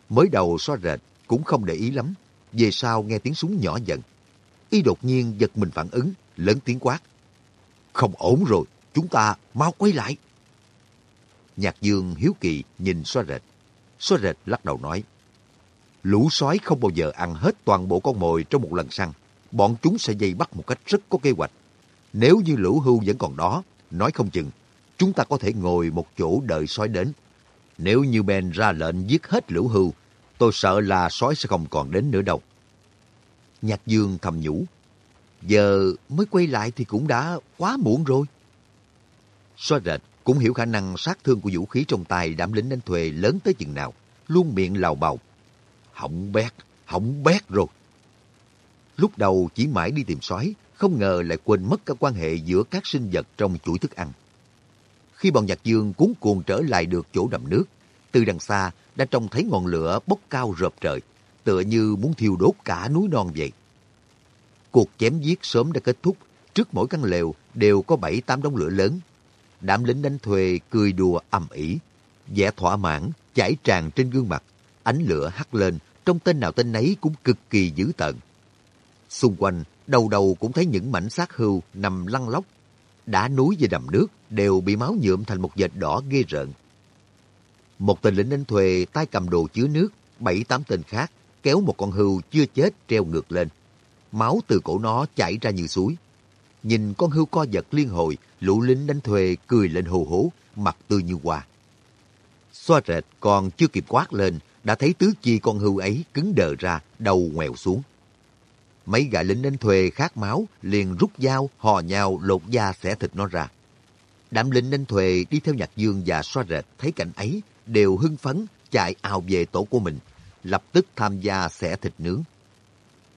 Mới đầu xoa rệt cũng không để ý lắm, về sau nghe tiếng súng nhỏ dần. Y đột nhiên giật mình phản ứng, lớn tiếng quát. Không ổn rồi, chúng ta mau quay lại. Nhạc Dương hiếu kỳ nhìn xoa rệt. Xoa rệt lắc đầu nói. Lũ sói không bao giờ ăn hết toàn bộ con mồi trong một lần săn. Bọn chúng sẽ dây bắt một cách rất có kế hoạch. Nếu như lũ hưu vẫn còn đó, nói không chừng, chúng ta có thể ngồi một chỗ đợi sói đến. Nếu như Ben ra lệnh giết hết lũ hưu, tôi sợ là sói sẽ không còn đến nữa đâu. Nhạc Dương thầm nhủ, giờ mới quay lại thì cũng đã quá muộn rồi. So rệt cũng hiểu khả năng sát thương của vũ khí trong tay đám lính đánh thuê lớn tới chừng nào, luôn miệng lào bào. Hỏng bét, hỏng bét rồi. Lúc đầu chỉ mãi đi tìm sói, không ngờ lại quên mất các quan hệ giữa các sinh vật trong chuỗi thức ăn. Khi bọn giặc dương cuốn cuồng trở lại được chỗ đầm nước, từ đằng xa đã trông thấy ngọn lửa bốc cao rợp trời, tựa như muốn thiêu đốt cả núi non vậy. Cuộc chém giết sớm đã kết thúc, trước mỗi căn lều đều có bảy tám đống lửa lớn. Đám lính đánh thuê cười đùa ầm ĩ, vẻ thỏa mãn chảy tràn trên gương mặt, ánh lửa hắt lên, trong tên nào tên nấy cũng cực kỳ dữ tợn. Xung quanh, đầu đầu cũng thấy những mảnh xác hưu nằm lăn lóc. Đá núi và đầm nước đều bị máu nhuộm thành một vệt đỏ ghê rợn. Một tên lính đánh thuê tay cầm đồ chứa nước, bảy tám tên khác kéo một con hưu chưa chết treo ngược lên. Máu từ cổ nó chảy ra như suối. Nhìn con hưu co giật liên hồi, lũ lính đánh thuê cười lên hồ hố, mặt tươi như hoa. Xoa rệt còn chưa kịp quát lên, đã thấy tứ chi con hưu ấy cứng đờ ra, đầu ngoèo xuống. Mấy gã lính đánh thuê khát máu liền rút dao, hò nhau lột da xẻ thịt nó ra. Đám lính đánh thuê đi theo nhạc dương và xoa rệt thấy cảnh ấy đều hưng phấn chạy ào về tổ của mình, lập tức tham gia xẻ thịt nướng.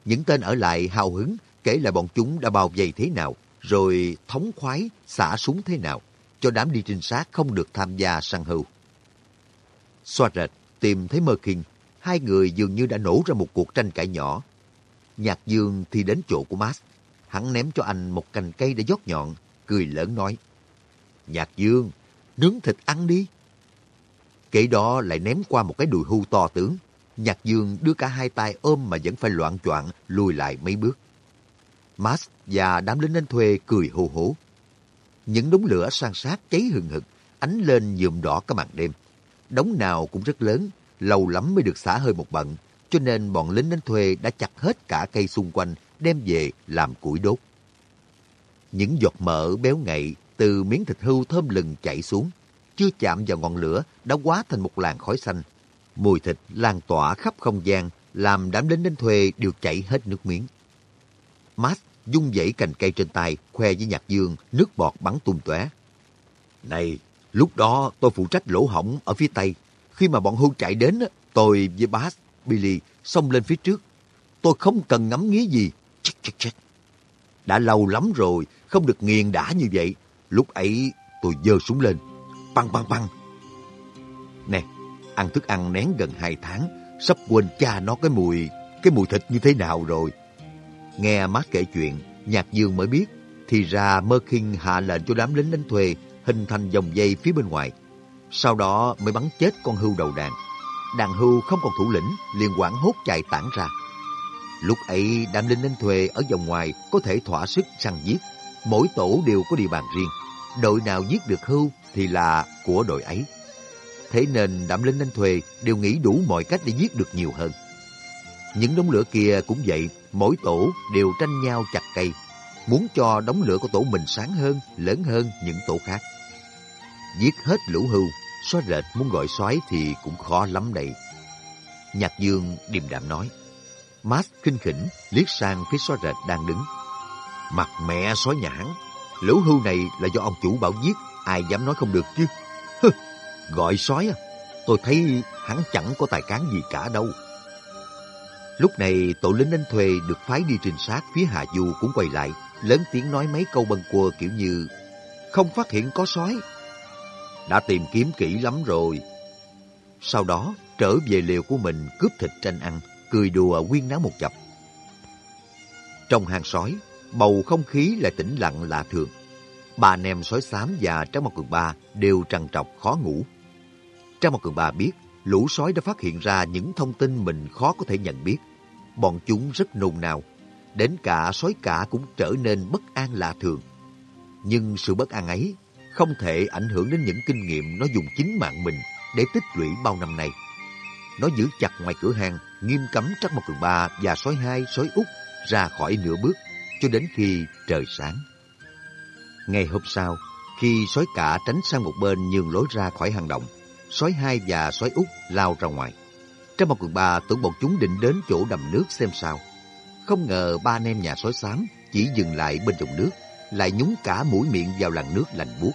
Những tên ở lại hào hứng kể là bọn chúng đã bao vây thế nào, rồi thống khoái xả súng thế nào, cho đám đi trinh sát không được tham gia săn hưu. Xoa rệt tìm thấy Mơ Kinh, hai người dường như đã nổ ra một cuộc tranh cãi nhỏ. Nhạc Dương thì đến chỗ của Max. Hắn ném cho anh một cành cây đã dốc nhọn, cười lớn nói. Nhạc Dương, nướng thịt ăn đi. Kể đó lại ném qua một cái đùi hưu to tướng. Nhạc Dương đưa cả hai tay ôm mà vẫn phải loạn choạng lùi lại mấy bước. Max và đám lính đánh thuê cười hô hố. Những đống lửa san sát cháy hừng hực, ánh lên nhuộm đỏ cả màn đêm. Đống nào cũng rất lớn, lâu lắm mới được xả hơi một bận, cho nên bọn lính đánh thuê đã chặt hết cả cây xung quanh, đem về làm củi đốt. Những giọt mỡ béo ngậy từ miếng thịt hưu thơm lừng chảy xuống, chưa chạm vào ngọn lửa đã hóa thành một làn khói xanh. Mùi thịt lan tỏa khắp không gian, làm đám lính đánh thuê đều chảy hết nước miếng. Matt dung dãy cành cây trên tay, khoe với Nhạc Dương, nước bọt bắn tung tóe. Này, lúc đó tôi phụ trách lỗ hỏng ở phía tây. Khi mà bọn hưu chạy đến, tôi với Bass, Billy xông lên phía trước. Tôi không cần ngắm nghía gì. Chết, chết, chết. Đã lâu lắm rồi, không được nghiền đã như vậy. Lúc ấy tôi giơ súng lên. Băng băng băng. Nè, ăn thức ăn nén gần hai tháng, sắp quên cha nó cái mùi, cái mùi thịt như thế nào rồi. Nghe mát kể chuyện, Nhạc Dương mới biết, thì ra Mơ Kinh hạ lệnh cho đám lính đánh thuê hình thành dòng dây phía bên ngoài. Sau đó mới bắn chết con hưu đầu đàn. Đàn hưu không còn thủ lĩnh, liền quảng hốt chạy tản ra. Lúc ấy, đám lính đánh thuê ở vòng ngoài có thể thỏa sức săn giết. Mỗi tổ đều có địa bàn riêng. Đội nào giết được hưu thì là của đội ấy. Thế nên đám lính đánh thuê đều nghĩ đủ mọi cách để giết được nhiều hơn. Những đống lửa kia cũng vậy, mỗi tổ đều tranh nhau chặt cây, muốn cho đống lửa của tổ mình sáng hơn, lớn hơn những tổ khác. Giết hết lũ hưu, xóa rệt muốn gọi sói thì cũng khó lắm đây. Nhạc Dương điềm đạm nói. Mát khinh khỉnh liếc sang phía xóa rệt đang đứng. Mặt mẹ sói nhãn, lũ hưu này là do ông chủ bảo giết, ai dám nói không được chứ. Hừ, gọi sói à, tôi thấy hắn chẳng có tài cán gì cả đâu. Lúc này tổ lính anh thuê được phái đi trinh sát phía Hạ Du cũng quay lại, lớn tiếng nói mấy câu bần quơ kiểu như không phát hiện có sói. Đã tìm kiếm kỹ lắm rồi. Sau đó trở về liều của mình cướp thịt tranh ăn, cười đùa quyên náo một chập. Trong hang sói, bầu không khí lại tĩnh lặng lạ thường. bà anh em sói xám và Trang Mộc Cường Ba đều trằn trọc khó ngủ. Trang Mộc Cường Ba biết lũ sói đã phát hiện ra những thông tin mình khó có thể nhận biết. Bọn chúng rất nôn nao. Đến cả sói cả cũng trở nên bất an lạ thường. Nhưng sự bất an ấy không thể ảnh hưởng đến những kinh nghiệm nó dùng chính mạng mình để tích lũy bao năm nay. Nó giữ chặt ngoài cửa hàng, nghiêm cấm Trắc một Cường Ba và sói hai, sói út ra khỏi nửa bước cho đến khi trời sáng. Ngày hôm sau, khi sói cả tránh sang một bên nhường lối ra khỏi hang động, sói hai và sói út lao ra ngoài. Trong một quần ba tưởng bọn chúng định đến chỗ đầm nước xem sao. Không ngờ ba anh em nhà sói xám chỉ dừng lại bên dòng nước, lại nhúng cả mũi miệng vào làn nước lạnh buốt.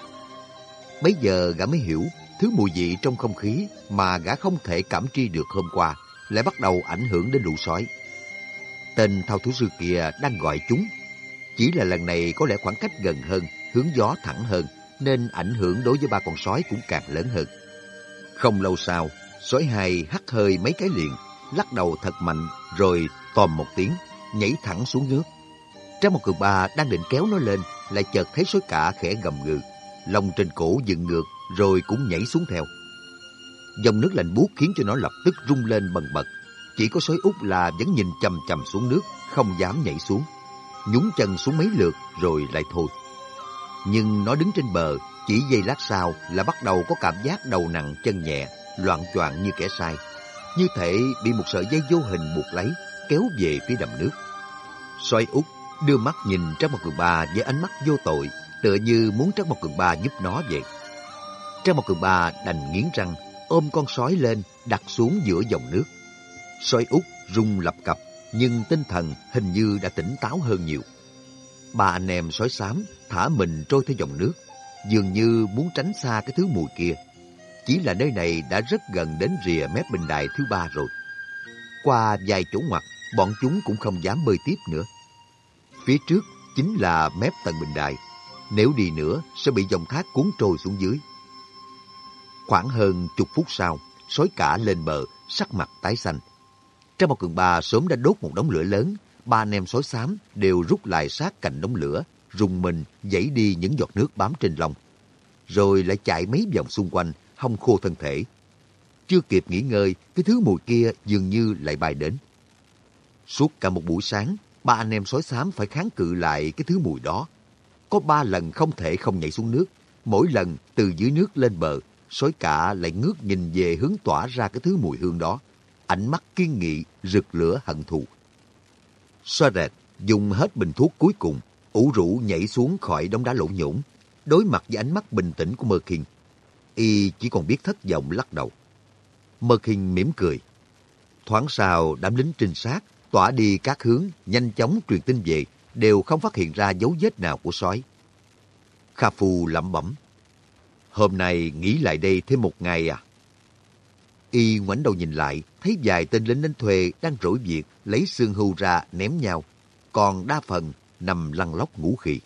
Bây giờ gã mới hiểu thứ mùi vị trong không khí mà gã không thể cảm tri được hôm qua lại bắt đầu ảnh hưởng đến lũ sói. Tên thao thú sư kia đang gọi chúng. Chỉ là lần này có lẽ khoảng cách gần hơn, hướng gió thẳng hơn, nên ảnh hưởng đối với ba con sói cũng càng lớn hơn. Không lâu sau, sói hai hắt hơi mấy cái liền, lắc đầu thật mạnh rồi tòm một tiếng, nhảy thẳng xuống nước. Trang một cường ba đang định kéo nó lên, lại chợt thấy sói cả khẽ gầm gừ. Lông trên cổ dựng ngược rồi cũng nhảy xuống theo. Dòng nước lạnh buốt khiến cho nó lập tức rung lên bần bật. Chỉ có sói út là vẫn nhìn chầm chầm xuống nước, không dám nhảy xuống. Nhúng chân xuống mấy lượt rồi lại thôi. Nhưng nó đứng trên bờ, chỉ giây lát sau là bắt đầu có cảm giác đầu nặng chân nhẹ, loạn choạng như kẻ sai. Như thể bị một sợi dây vô hình buộc lấy, kéo về phía đầm nước. Xoay út đưa mắt nhìn Trác Mộc Cường Ba với ánh mắt vô tội, tựa như muốn Trác Mộc Cường Ba giúp nó vậy. Trác Mộc Cường Ba đành nghiến răng, ôm con sói lên, đặt xuống giữa dòng nước. Sói út rung lập cập, nhưng tinh thần hình như đã tỉnh táo hơn nhiều. Ba anh em sói xám thả mình trôi theo dòng nước, dường như muốn tránh xa cái thứ mùi kia. Chỉ là nơi này đã rất gần đến rìa mép bình đài thứ ba rồi. Qua vài chỗ ngoặt, bọn chúng cũng không dám bơi tiếp nữa. Phía trước chính là mép tầng bình đài. Nếu đi nữa sẽ bị dòng thác cuốn trôi xuống dưới. Khoảng hơn chục phút sau, sói cả lên bờ, sắc mặt tái xanh. Trong một cường ba sớm đã đốt một đống lửa lớn, ba anh em sói xám đều rút lại sát cạnh đống lửa, rùng mình dãy đi những giọt nước bám trên lông. Rồi lại chạy mấy vòng xung quanh, hong khô thân thể. Chưa kịp nghỉ ngơi, cái thứ mùi kia dường như lại bay đến. Suốt cả một buổi sáng, ba anh em sói xám phải kháng cự lại cái thứ mùi đó. Có ba lần không thể không nhảy xuống nước. Mỗi lần từ dưới nước lên bờ, sói cả lại ngước nhìn về hướng tỏa ra cái thứ mùi hương đó. Ánh mắt kiên nghị, rực lửa hận thù. Xoa rệt, dùng hết bình thuốc cuối cùng, ủ rũ nhảy xuống khỏi đống đá lỗ nhổn, đối mặt với ánh mắt bình tĩnh của Mơ Kinh. Y chỉ còn biết thất vọng lắc đầu. Mơ Kinh mỉm cười. Thoáng sau, đám lính trinh sát tỏa đi các hướng, nhanh chóng truyền tin về, đều không phát hiện ra dấu vết nào của sói. Kha Phu lẩm bẩm. Hôm nay nghỉ lại đây thêm một ngày à? Y ngoảnh đầu nhìn lại, thấy vài tên lính đánh thuê đang rỗi việc lấy xương hưu ra ném nhau, còn đa phần nằm lăn lóc ngủ khỉ.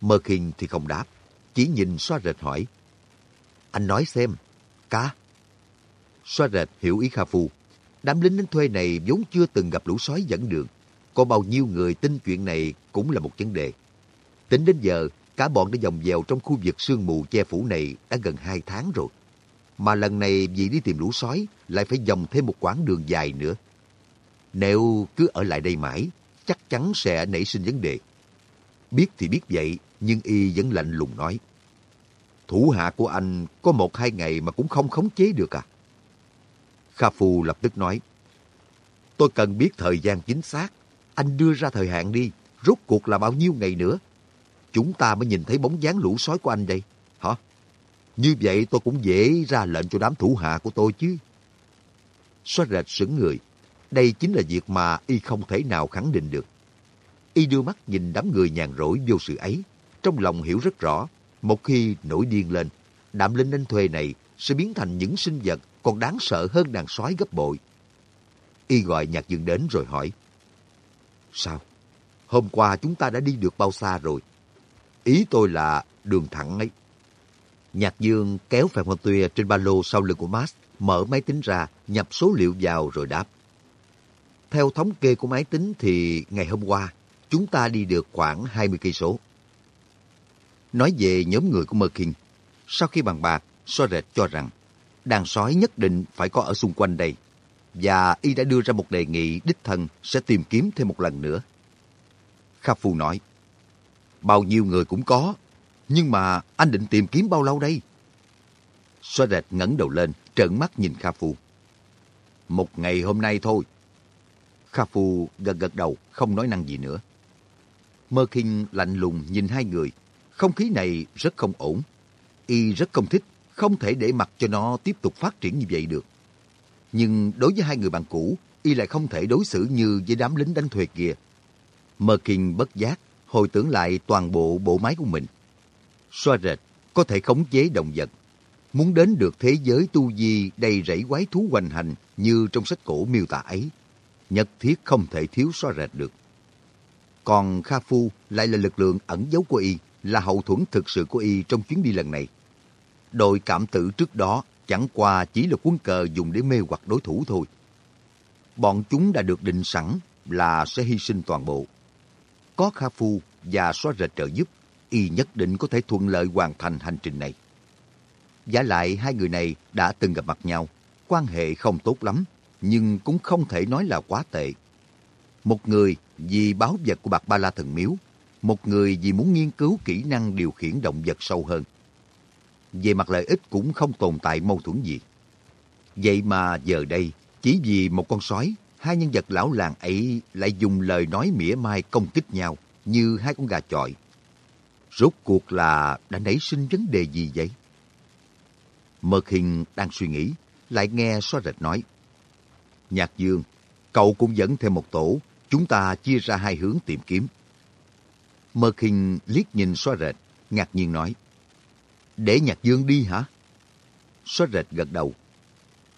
Mơ khinh thì không đáp, chỉ nhìn xoa rệt hỏi. Anh nói xem, cá. Xoa rệt hiểu ý Kha Phu. Đám lính đến thuê này vốn chưa từng gặp lũ sói dẫn đường. Có bao nhiêu người tin chuyện này cũng là một vấn đề. Tính đến giờ, cả bọn đã dòng dèo trong khu vực sương mù che phủ này đã gần hai tháng rồi. Mà lần này vì đi tìm lũ sói lại phải dòng thêm một quãng đường dài nữa. Nếu cứ ở lại đây mãi, chắc chắn sẽ nảy sinh vấn đề. Biết thì biết vậy, nhưng y vẫn lạnh lùng nói. Thủ hạ của anh có một hai ngày mà cũng không khống chế được à? Kha Phu lập tức nói. Tôi cần biết thời gian chính xác. Anh đưa ra thời hạn đi. Rốt cuộc là bao nhiêu ngày nữa? Chúng ta mới nhìn thấy bóng dáng lũ sói của anh đây. Hả? Như vậy tôi cũng dễ ra lệnh cho đám thủ hạ của tôi chứ. Xoát rệt sững người. Đây chính là việc mà y không thể nào khẳng định được. Y đưa mắt nhìn đám người nhàn rỗi vô sự ấy. Trong lòng hiểu rất rõ, một khi nổi điên lên, đám linh anh thuê này sẽ biến thành những sinh vật còn đáng sợ hơn đàn sói gấp bội. Y gọi Nhạc Dương đến rồi hỏi. Sao? Hôm qua chúng ta đã đi được bao xa rồi? Ý tôi là đường thẳng ấy. Nhạc Dương kéo Phạm hoa tuya trên ba lô sau lưng của Max, mở máy tính ra, nhập số liệu vào rồi đáp. Theo thống kê của máy tính thì ngày hôm qua, chúng ta đi được khoảng 20 cây số. Nói về nhóm người của Merkin, sau khi bàn bạc, Soret cho rằng đàn sói nhất định phải có ở xung quanh đây và y đã đưa ra một đề nghị đích thân sẽ tìm kiếm thêm một lần nữa. Kha Phu nói, bao nhiêu người cũng có, nhưng mà anh định tìm kiếm bao lâu đây? Xoa rệt ngẩng đầu lên, trợn mắt nhìn Kha Phu. Một ngày hôm nay thôi. Kha Phu gật gật đầu, không nói năng gì nữa. Mơ Kinh lạnh lùng nhìn hai người. Không khí này rất không ổn. Y rất không thích, không thể để mặc cho nó tiếp tục phát triển như vậy được. Nhưng đối với hai người bạn cũ, Y lại không thể đối xử như với đám lính đánh thuê kia. Mơ Kinh bất giác, hồi tưởng lại toàn bộ bộ máy của mình. Xoa rệt, có thể khống chế động vật. Muốn đến được thế giới tu di đầy rẫy quái thú hoành hành như trong sách cổ miêu tả ấy, nhất thiết không thể thiếu xoa rệt được. Còn Kha Phu lại là lực lượng ẩn giấu của y, là hậu thuẫn thực sự của y trong chuyến đi lần này. Đội cảm tử trước đó chẳng qua chỉ là quân cờ dùng để mê hoặc đối thủ thôi. Bọn chúng đã được định sẵn là sẽ hy sinh toàn bộ. Có Kha Phu và xóa rệt trợ giúp, y nhất định có thể thuận lợi hoàn thành hành trình này. Giả lại hai người này đã từng gặp mặt nhau, quan hệ không tốt lắm, nhưng cũng không thể nói là quá tệ. Một người vì báo vật của bạc ba la thần miếu, một người vì muốn nghiên cứu kỹ năng điều khiển động vật sâu hơn. Về mặt lợi ích cũng không tồn tại mâu thuẫn gì. Vậy mà giờ đây, chỉ vì một con sói, hai nhân vật lão làng ấy lại dùng lời nói mỉa mai công kích nhau như hai con gà chọi. Rốt cuộc là đã nảy sinh vấn đề gì vậy? Mơ Hình đang suy nghĩ, lại nghe xoa rệt nói. Nhạc Dương, cậu cũng dẫn thêm một tổ, chúng ta chia ra hai hướng tìm kiếm. Mơ Kinh liếc nhìn Xóa rệt, ngạc nhiên nói. Để Nhạc Dương đi hả? Xóa rệt gật đầu.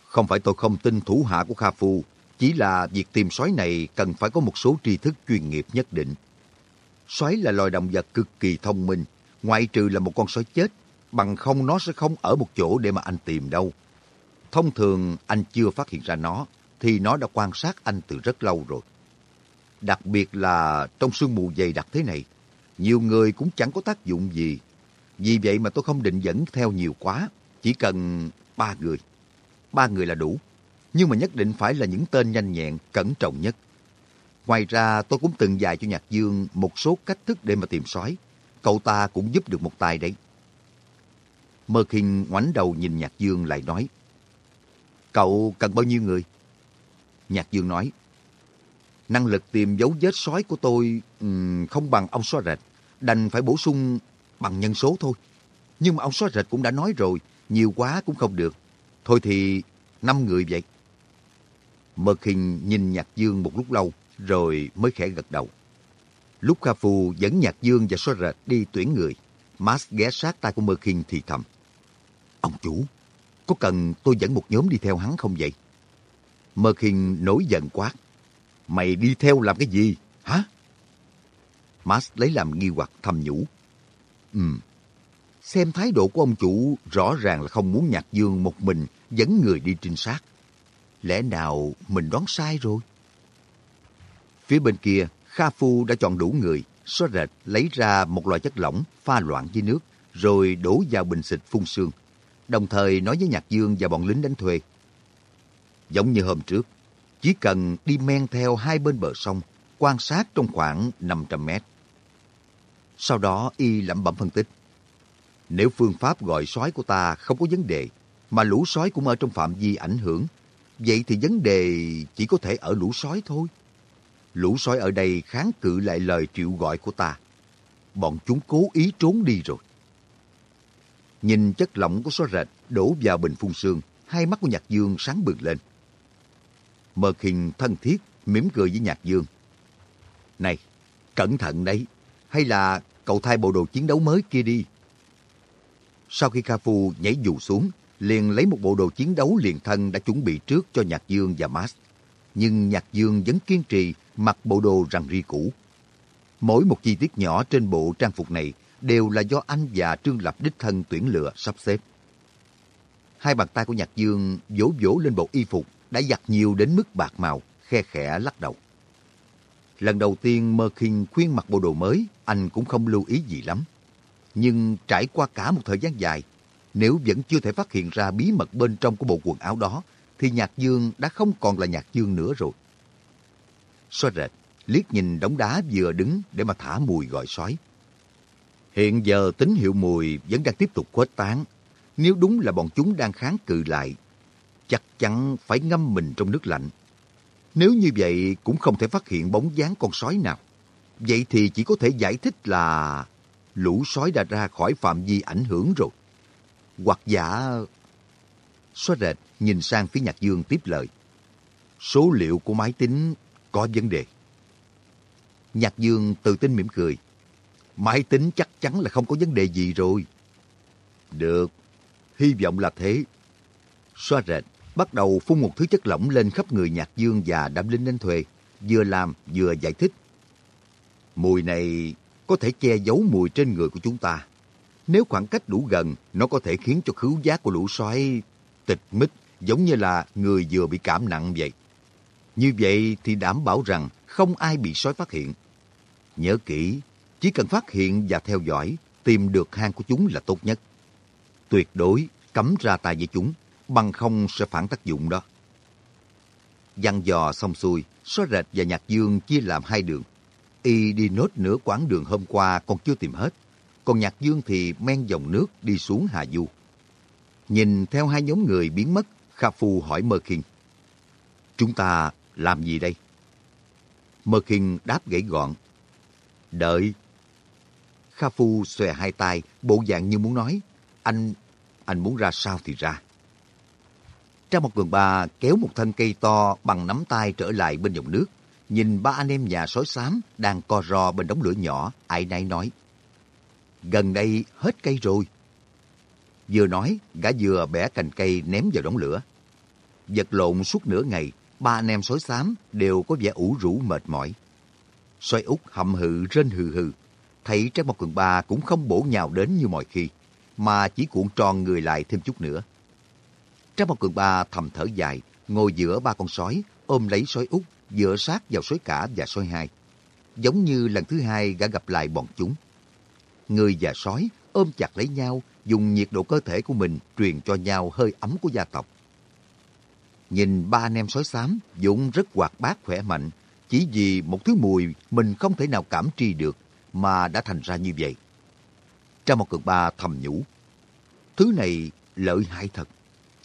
Không phải tôi không tin thủ hạ của Kha Phu, chỉ là việc tìm sói này cần phải có một số tri thức chuyên nghiệp nhất định. Sói là loài động vật cực kỳ thông minh, ngoại trừ là một con sói chết, bằng không nó sẽ không ở một chỗ để mà anh tìm đâu. Thông thường anh chưa phát hiện ra nó, thì nó đã quan sát anh từ rất lâu rồi. Đặc biệt là trong sương mù dày đặc thế này, nhiều người cũng chẳng có tác dụng gì. Vì vậy mà tôi không định dẫn theo nhiều quá, chỉ cần ba người. Ba người là đủ, nhưng mà nhất định phải là những tên nhanh nhẹn, cẩn trọng nhất. Ngoài ra tôi cũng từng dạy cho Nhạc Dương một số cách thức để mà tìm sói. Cậu ta cũng giúp được một tay đấy. Mơ Kinh ngoảnh đầu nhìn Nhạc Dương lại nói. Cậu cần bao nhiêu người? Nhạc Dương nói. Năng lực tìm dấu vết sói của tôi um, không bằng ông xóa rệt. Đành phải bổ sung bằng nhân số thôi. Nhưng mà ông xóa rệt cũng đã nói rồi, nhiều quá cũng không được. Thôi thì năm người vậy. Mơ Kinh nhìn Nhạc Dương một lúc lâu, rồi mới khẽ gật đầu. Lúc Kha Phu dẫn Nhạc Dương và Xóa Rệt đi tuyển người, Max ghé sát tay của Mơ Kinh thì thầm. Ông chủ, có cần tôi dẫn một nhóm đi theo hắn không vậy? Mơ khinh nổi giận quát. Mày đi theo làm cái gì? Hả? Max lấy làm nghi hoặc thầm nhủ. Ừm, xem thái độ của ông chủ rõ ràng là không muốn Nhạc Dương một mình dẫn người đi trinh sát. Lẽ nào mình đoán sai rồi? Phía bên kia, Kha Phu đã chọn đủ người, xóa rệt lấy ra một loại chất lỏng pha loãng với nước, rồi đổ vào bình xịt phun sương. Đồng thời nói với Nhạc Dương và bọn lính đánh thuê. Giống như hôm trước, chỉ cần đi men theo hai bên bờ sông, quan sát trong khoảng 500 mét. Sau đó y lẩm bẩm phân tích. Nếu phương pháp gọi sói của ta không có vấn đề, mà lũ sói cũng ở trong phạm vi ảnh hưởng, vậy thì vấn đề chỉ có thể ở lũ sói thôi lũ sói ở đây kháng cự lại lời triệu gọi của ta. Bọn chúng cố ý trốn đi rồi. Nhìn chất lỏng của sói rệt đổ vào bình phun sương, hai mắt của Nhạc Dương sáng bừng lên. Mơ Kinh thân thiết, mỉm cười với Nhạc Dương. Này, cẩn thận đấy, hay là cậu thay bộ đồ chiến đấu mới kia đi. Sau khi Kha Phu nhảy dù xuống, liền lấy một bộ đồ chiến đấu liền thân đã chuẩn bị trước cho Nhạc Dương và Max nhưng Nhạc Dương vẫn kiên trì mặc bộ đồ rằn ri cũ. Mỗi một chi tiết nhỏ trên bộ trang phục này đều là do anh và Trương Lập đích thân tuyển lựa sắp xếp. Hai bàn tay của Nhạc Dương vỗ vỗ lên bộ y phục đã giặt nhiều đến mức bạc màu, khe khẽ lắc đầu. Lần đầu tiên Mơ Kinh khuyên mặc bộ đồ mới, anh cũng không lưu ý gì lắm. Nhưng trải qua cả một thời gian dài, nếu vẫn chưa thể phát hiện ra bí mật bên trong của bộ quần áo đó, thì Nhạc Dương đã không còn là Nhạc Dương nữa rồi. Xoa rệt, liếc nhìn đống đá vừa đứng để mà thả mùi gọi sói. Hiện giờ tín hiệu mùi vẫn đang tiếp tục khuếch tán. Nếu đúng là bọn chúng đang kháng cự lại, chắc chắn phải ngâm mình trong nước lạnh. Nếu như vậy cũng không thể phát hiện bóng dáng con sói nào. Vậy thì chỉ có thể giải thích là lũ sói đã ra khỏi phạm vi ảnh hưởng rồi. Hoặc giả... Xóa rệt nhìn sang phía Nhạc Dương tiếp lời. Số liệu của máy tính có vấn đề. Nhạc Dương tự tin mỉm cười. Máy tính chắc chắn là không có vấn đề gì rồi. Được, hy vọng là thế. xóa rệt, bắt đầu phun một thứ chất lỏng lên khắp người Nhạc Dương và đám linh đánh thuê, vừa làm vừa giải thích. Mùi này có thể che giấu mùi trên người của chúng ta. Nếu khoảng cách đủ gần, nó có thể khiến cho khứu giác của lũ sói tịch mít giống như là người vừa bị cảm nặng vậy. Như vậy thì đảm bảo rằng không ai bị sói phát hiện. Nhớ kỹ, chỉ cần phát hiện và theo dõi, tìm được hang của chúng là tốt nhất. Tuyệt đối cấm ra tay với chúng, bằng không sẽ phản tác dụng đó. Dặn dò xong xuôi, xóa rệt và nhạc dương chia làm hai đường. Y đi nốt nửa quãng đường hôm qua còn chưa tìm hết, còn nhạc dương thì men dòng nước đi xuống Hà Du. Nhìn theo hai nhóm người biến mất, Kha Phu hỏi Mơ Kinh. Chúng ta làm gì đây? Mơ Kinh đáp gãy gọn. Đợi. Kha Phu xòe hai tay, bộ dạng như muốn nói. Anh, anh muốn ra sao thì ra. Trong một cường ba kéo một thân cây to bằng nắm tay trở lại bên dòng nước. Nhìn ba anh em nhà sói xám đang co ro bên đống lửa nhỏ, ai nấy nói. Gần đây hết cây rồi. Vừa nói, gã vừa bẻ cành cây ném vào đống lửa. Vật lộn suốt nửa ngày, ba anh em sói xám đều có vẻ ủ rũ mệt mỏi. Xoay út hậm hự rên hừ hừ, thấy Trang một Cường Ba cũng không bổ nhào đến như mọi khi, mà chỉ cuộn tròn người lại thêm chút nữa. Trang một Cường Ba thầm thở dài, ngồi giữa ba con sói, ôm lấy sói út, dựa sát vào sói cả và sói hai. Giống như lần thứ hai gã gặp lại bọn chúng. Người và sói ôm chặt lấy nhau, dùng nhiệt độ cơ thể của mình truyền cho nhau hơi ấm của gia tộc. Nhìn ba anh em sói xám, Dũng rất hoạt bát khỏe mạnh, chỉ vì một thứ mùi mình không thể nào cảm tri được mà đã thành ra như vậy. Trang một cực ba thầm nhủ, thứ này lợi hại thật.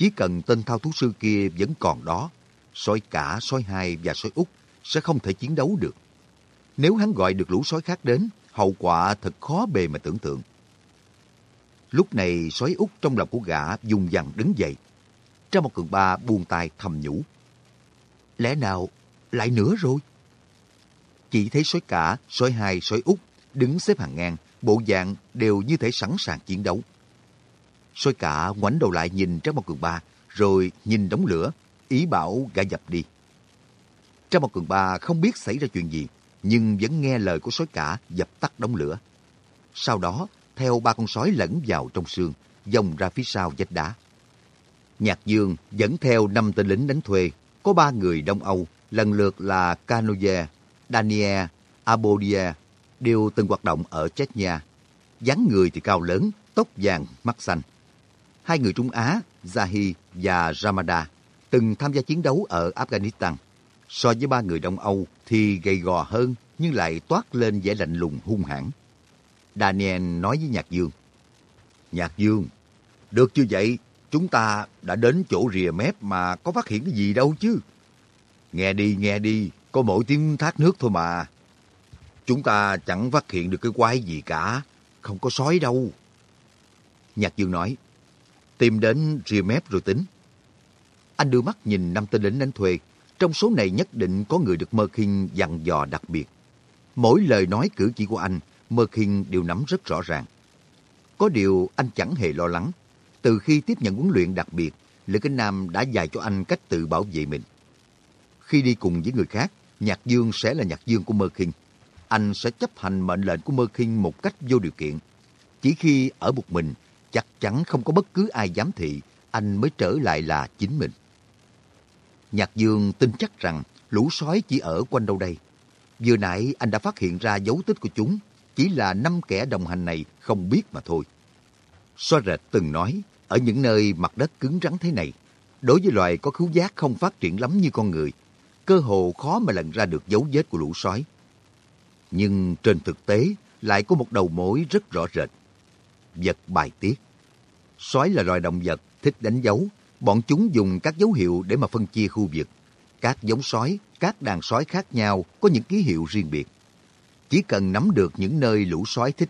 Chỉ cần tên thao thú sư kia vẫn còn đó, sói cả, sói hai và sói út sẽ không thể chiến đấu được. Nếu hắn gọi được lũ sói khác đến, hậu quả thật khó bề mà tưởng tượng. Lúc này sói út trong lòng của gã dùng dằn đứng dậy. Trong một cường ba buông tay thầm nhủ. Lẽ nào lại nữa rồi? Chỉ thấy sói cả, sói hai, sói út đứng xếp hàng ngang, bộ dạng đều như thể sẵn sàng chiến đấu. Sói cả ngoảnh đầu lại nhìn Trang Mộc cường ba, rồi nhìn đống lửa, ý bảo gã dập đi. Trang Mộc cường ba không biết xảy ra chuyện gì, nhưng vẫn nghe lời của sói cả dập tắt đống lửa. Sau đó, theo ba con sói lẫn vào trong xương, dòng ra phía sau vách đá. Nhạc Dương dẫn theo năm tên lính đánh thuê, có ba người Đông Âu, lần lượt là Canoje, Daniel, Abodia, đều từng hoạt động ở Chechnya. dáng người thì cao lớn, tóc vàng, mắt xanh. Hai người Trung Á, Zahi và Ramada, từng tham gia chiến đấu ở Afghanistan. So với ba người Đông Âu thì gầy gò hơn nhưng lại toát lên vẻ lạnh lùng hung hãn. Daniel nói với Nhạc Dương. Nhạc Dương, được như vậy, chúng ta đã đến chỗ rìa mép mà có phát hiện cái gì đâu chứ. Nghe đi, nghe đi, có mỗi tiếng thác nước thôi mà. Chúng ta chẳng phát hiện được cái quái gì cả, không có sói đâu. Nhạc Dương nói, tìm đến rìa mép rồi tính. Anh đưa mắt nhìn năm tên lính đánh thuê, trong số này nhất định có người được Mơ Kinh dặn dò đặc biệt. Mỗi lời nói cử chỉ của anh Mơ Kinh đều nắm rất rõ ràng. Có điều anh chẳng hề lo lắng. Từ khi tiếp nhận huấn luyện đặc biệt, Lữ Kinh Nam đã dạy cho anh cách tự bảo vệ mình. Khi đi cùng với người khác, Nhạc Dương sẽ là Nhạc Dương của Mơ Kinh. Anh sẽ chấp hành mệnh lệnh của Mơ Kinh một cách vô điều kiện. Chỉ khi ở một mình, chắc chắn không có bất cứ ai giám thị, anh mới trở lại là chính mình. Nhạc Dương tin chắc rằng lũ sói chỉ ở quanh đâu đây. Vừa nãy anh đã phát hiện ra dấu tích của chúng, chỉ là năm kẻ đồng hành này không biết mà thôi. Xoa rệt từng nói, ở những nơi mặt đất cứng rắn thế này, đối với loài có khứu giác không phát triển lắm như con người, cơ hồ khó mà lần ra được dấu vết của lũ sói. Nhưng trên thực tế lại có một đầu mối rất rõ rệt. Vật bài tiết. Sói là loài động vật thích đánh dấu. Bọn chúng dùng các dấu hiệu để mà phân chia khu vực. Các giống sói, các đàn sói khác nhau có những ký hiệu riêng biệt. Chỉ cần nắm được những nơi lũ sói thích đánh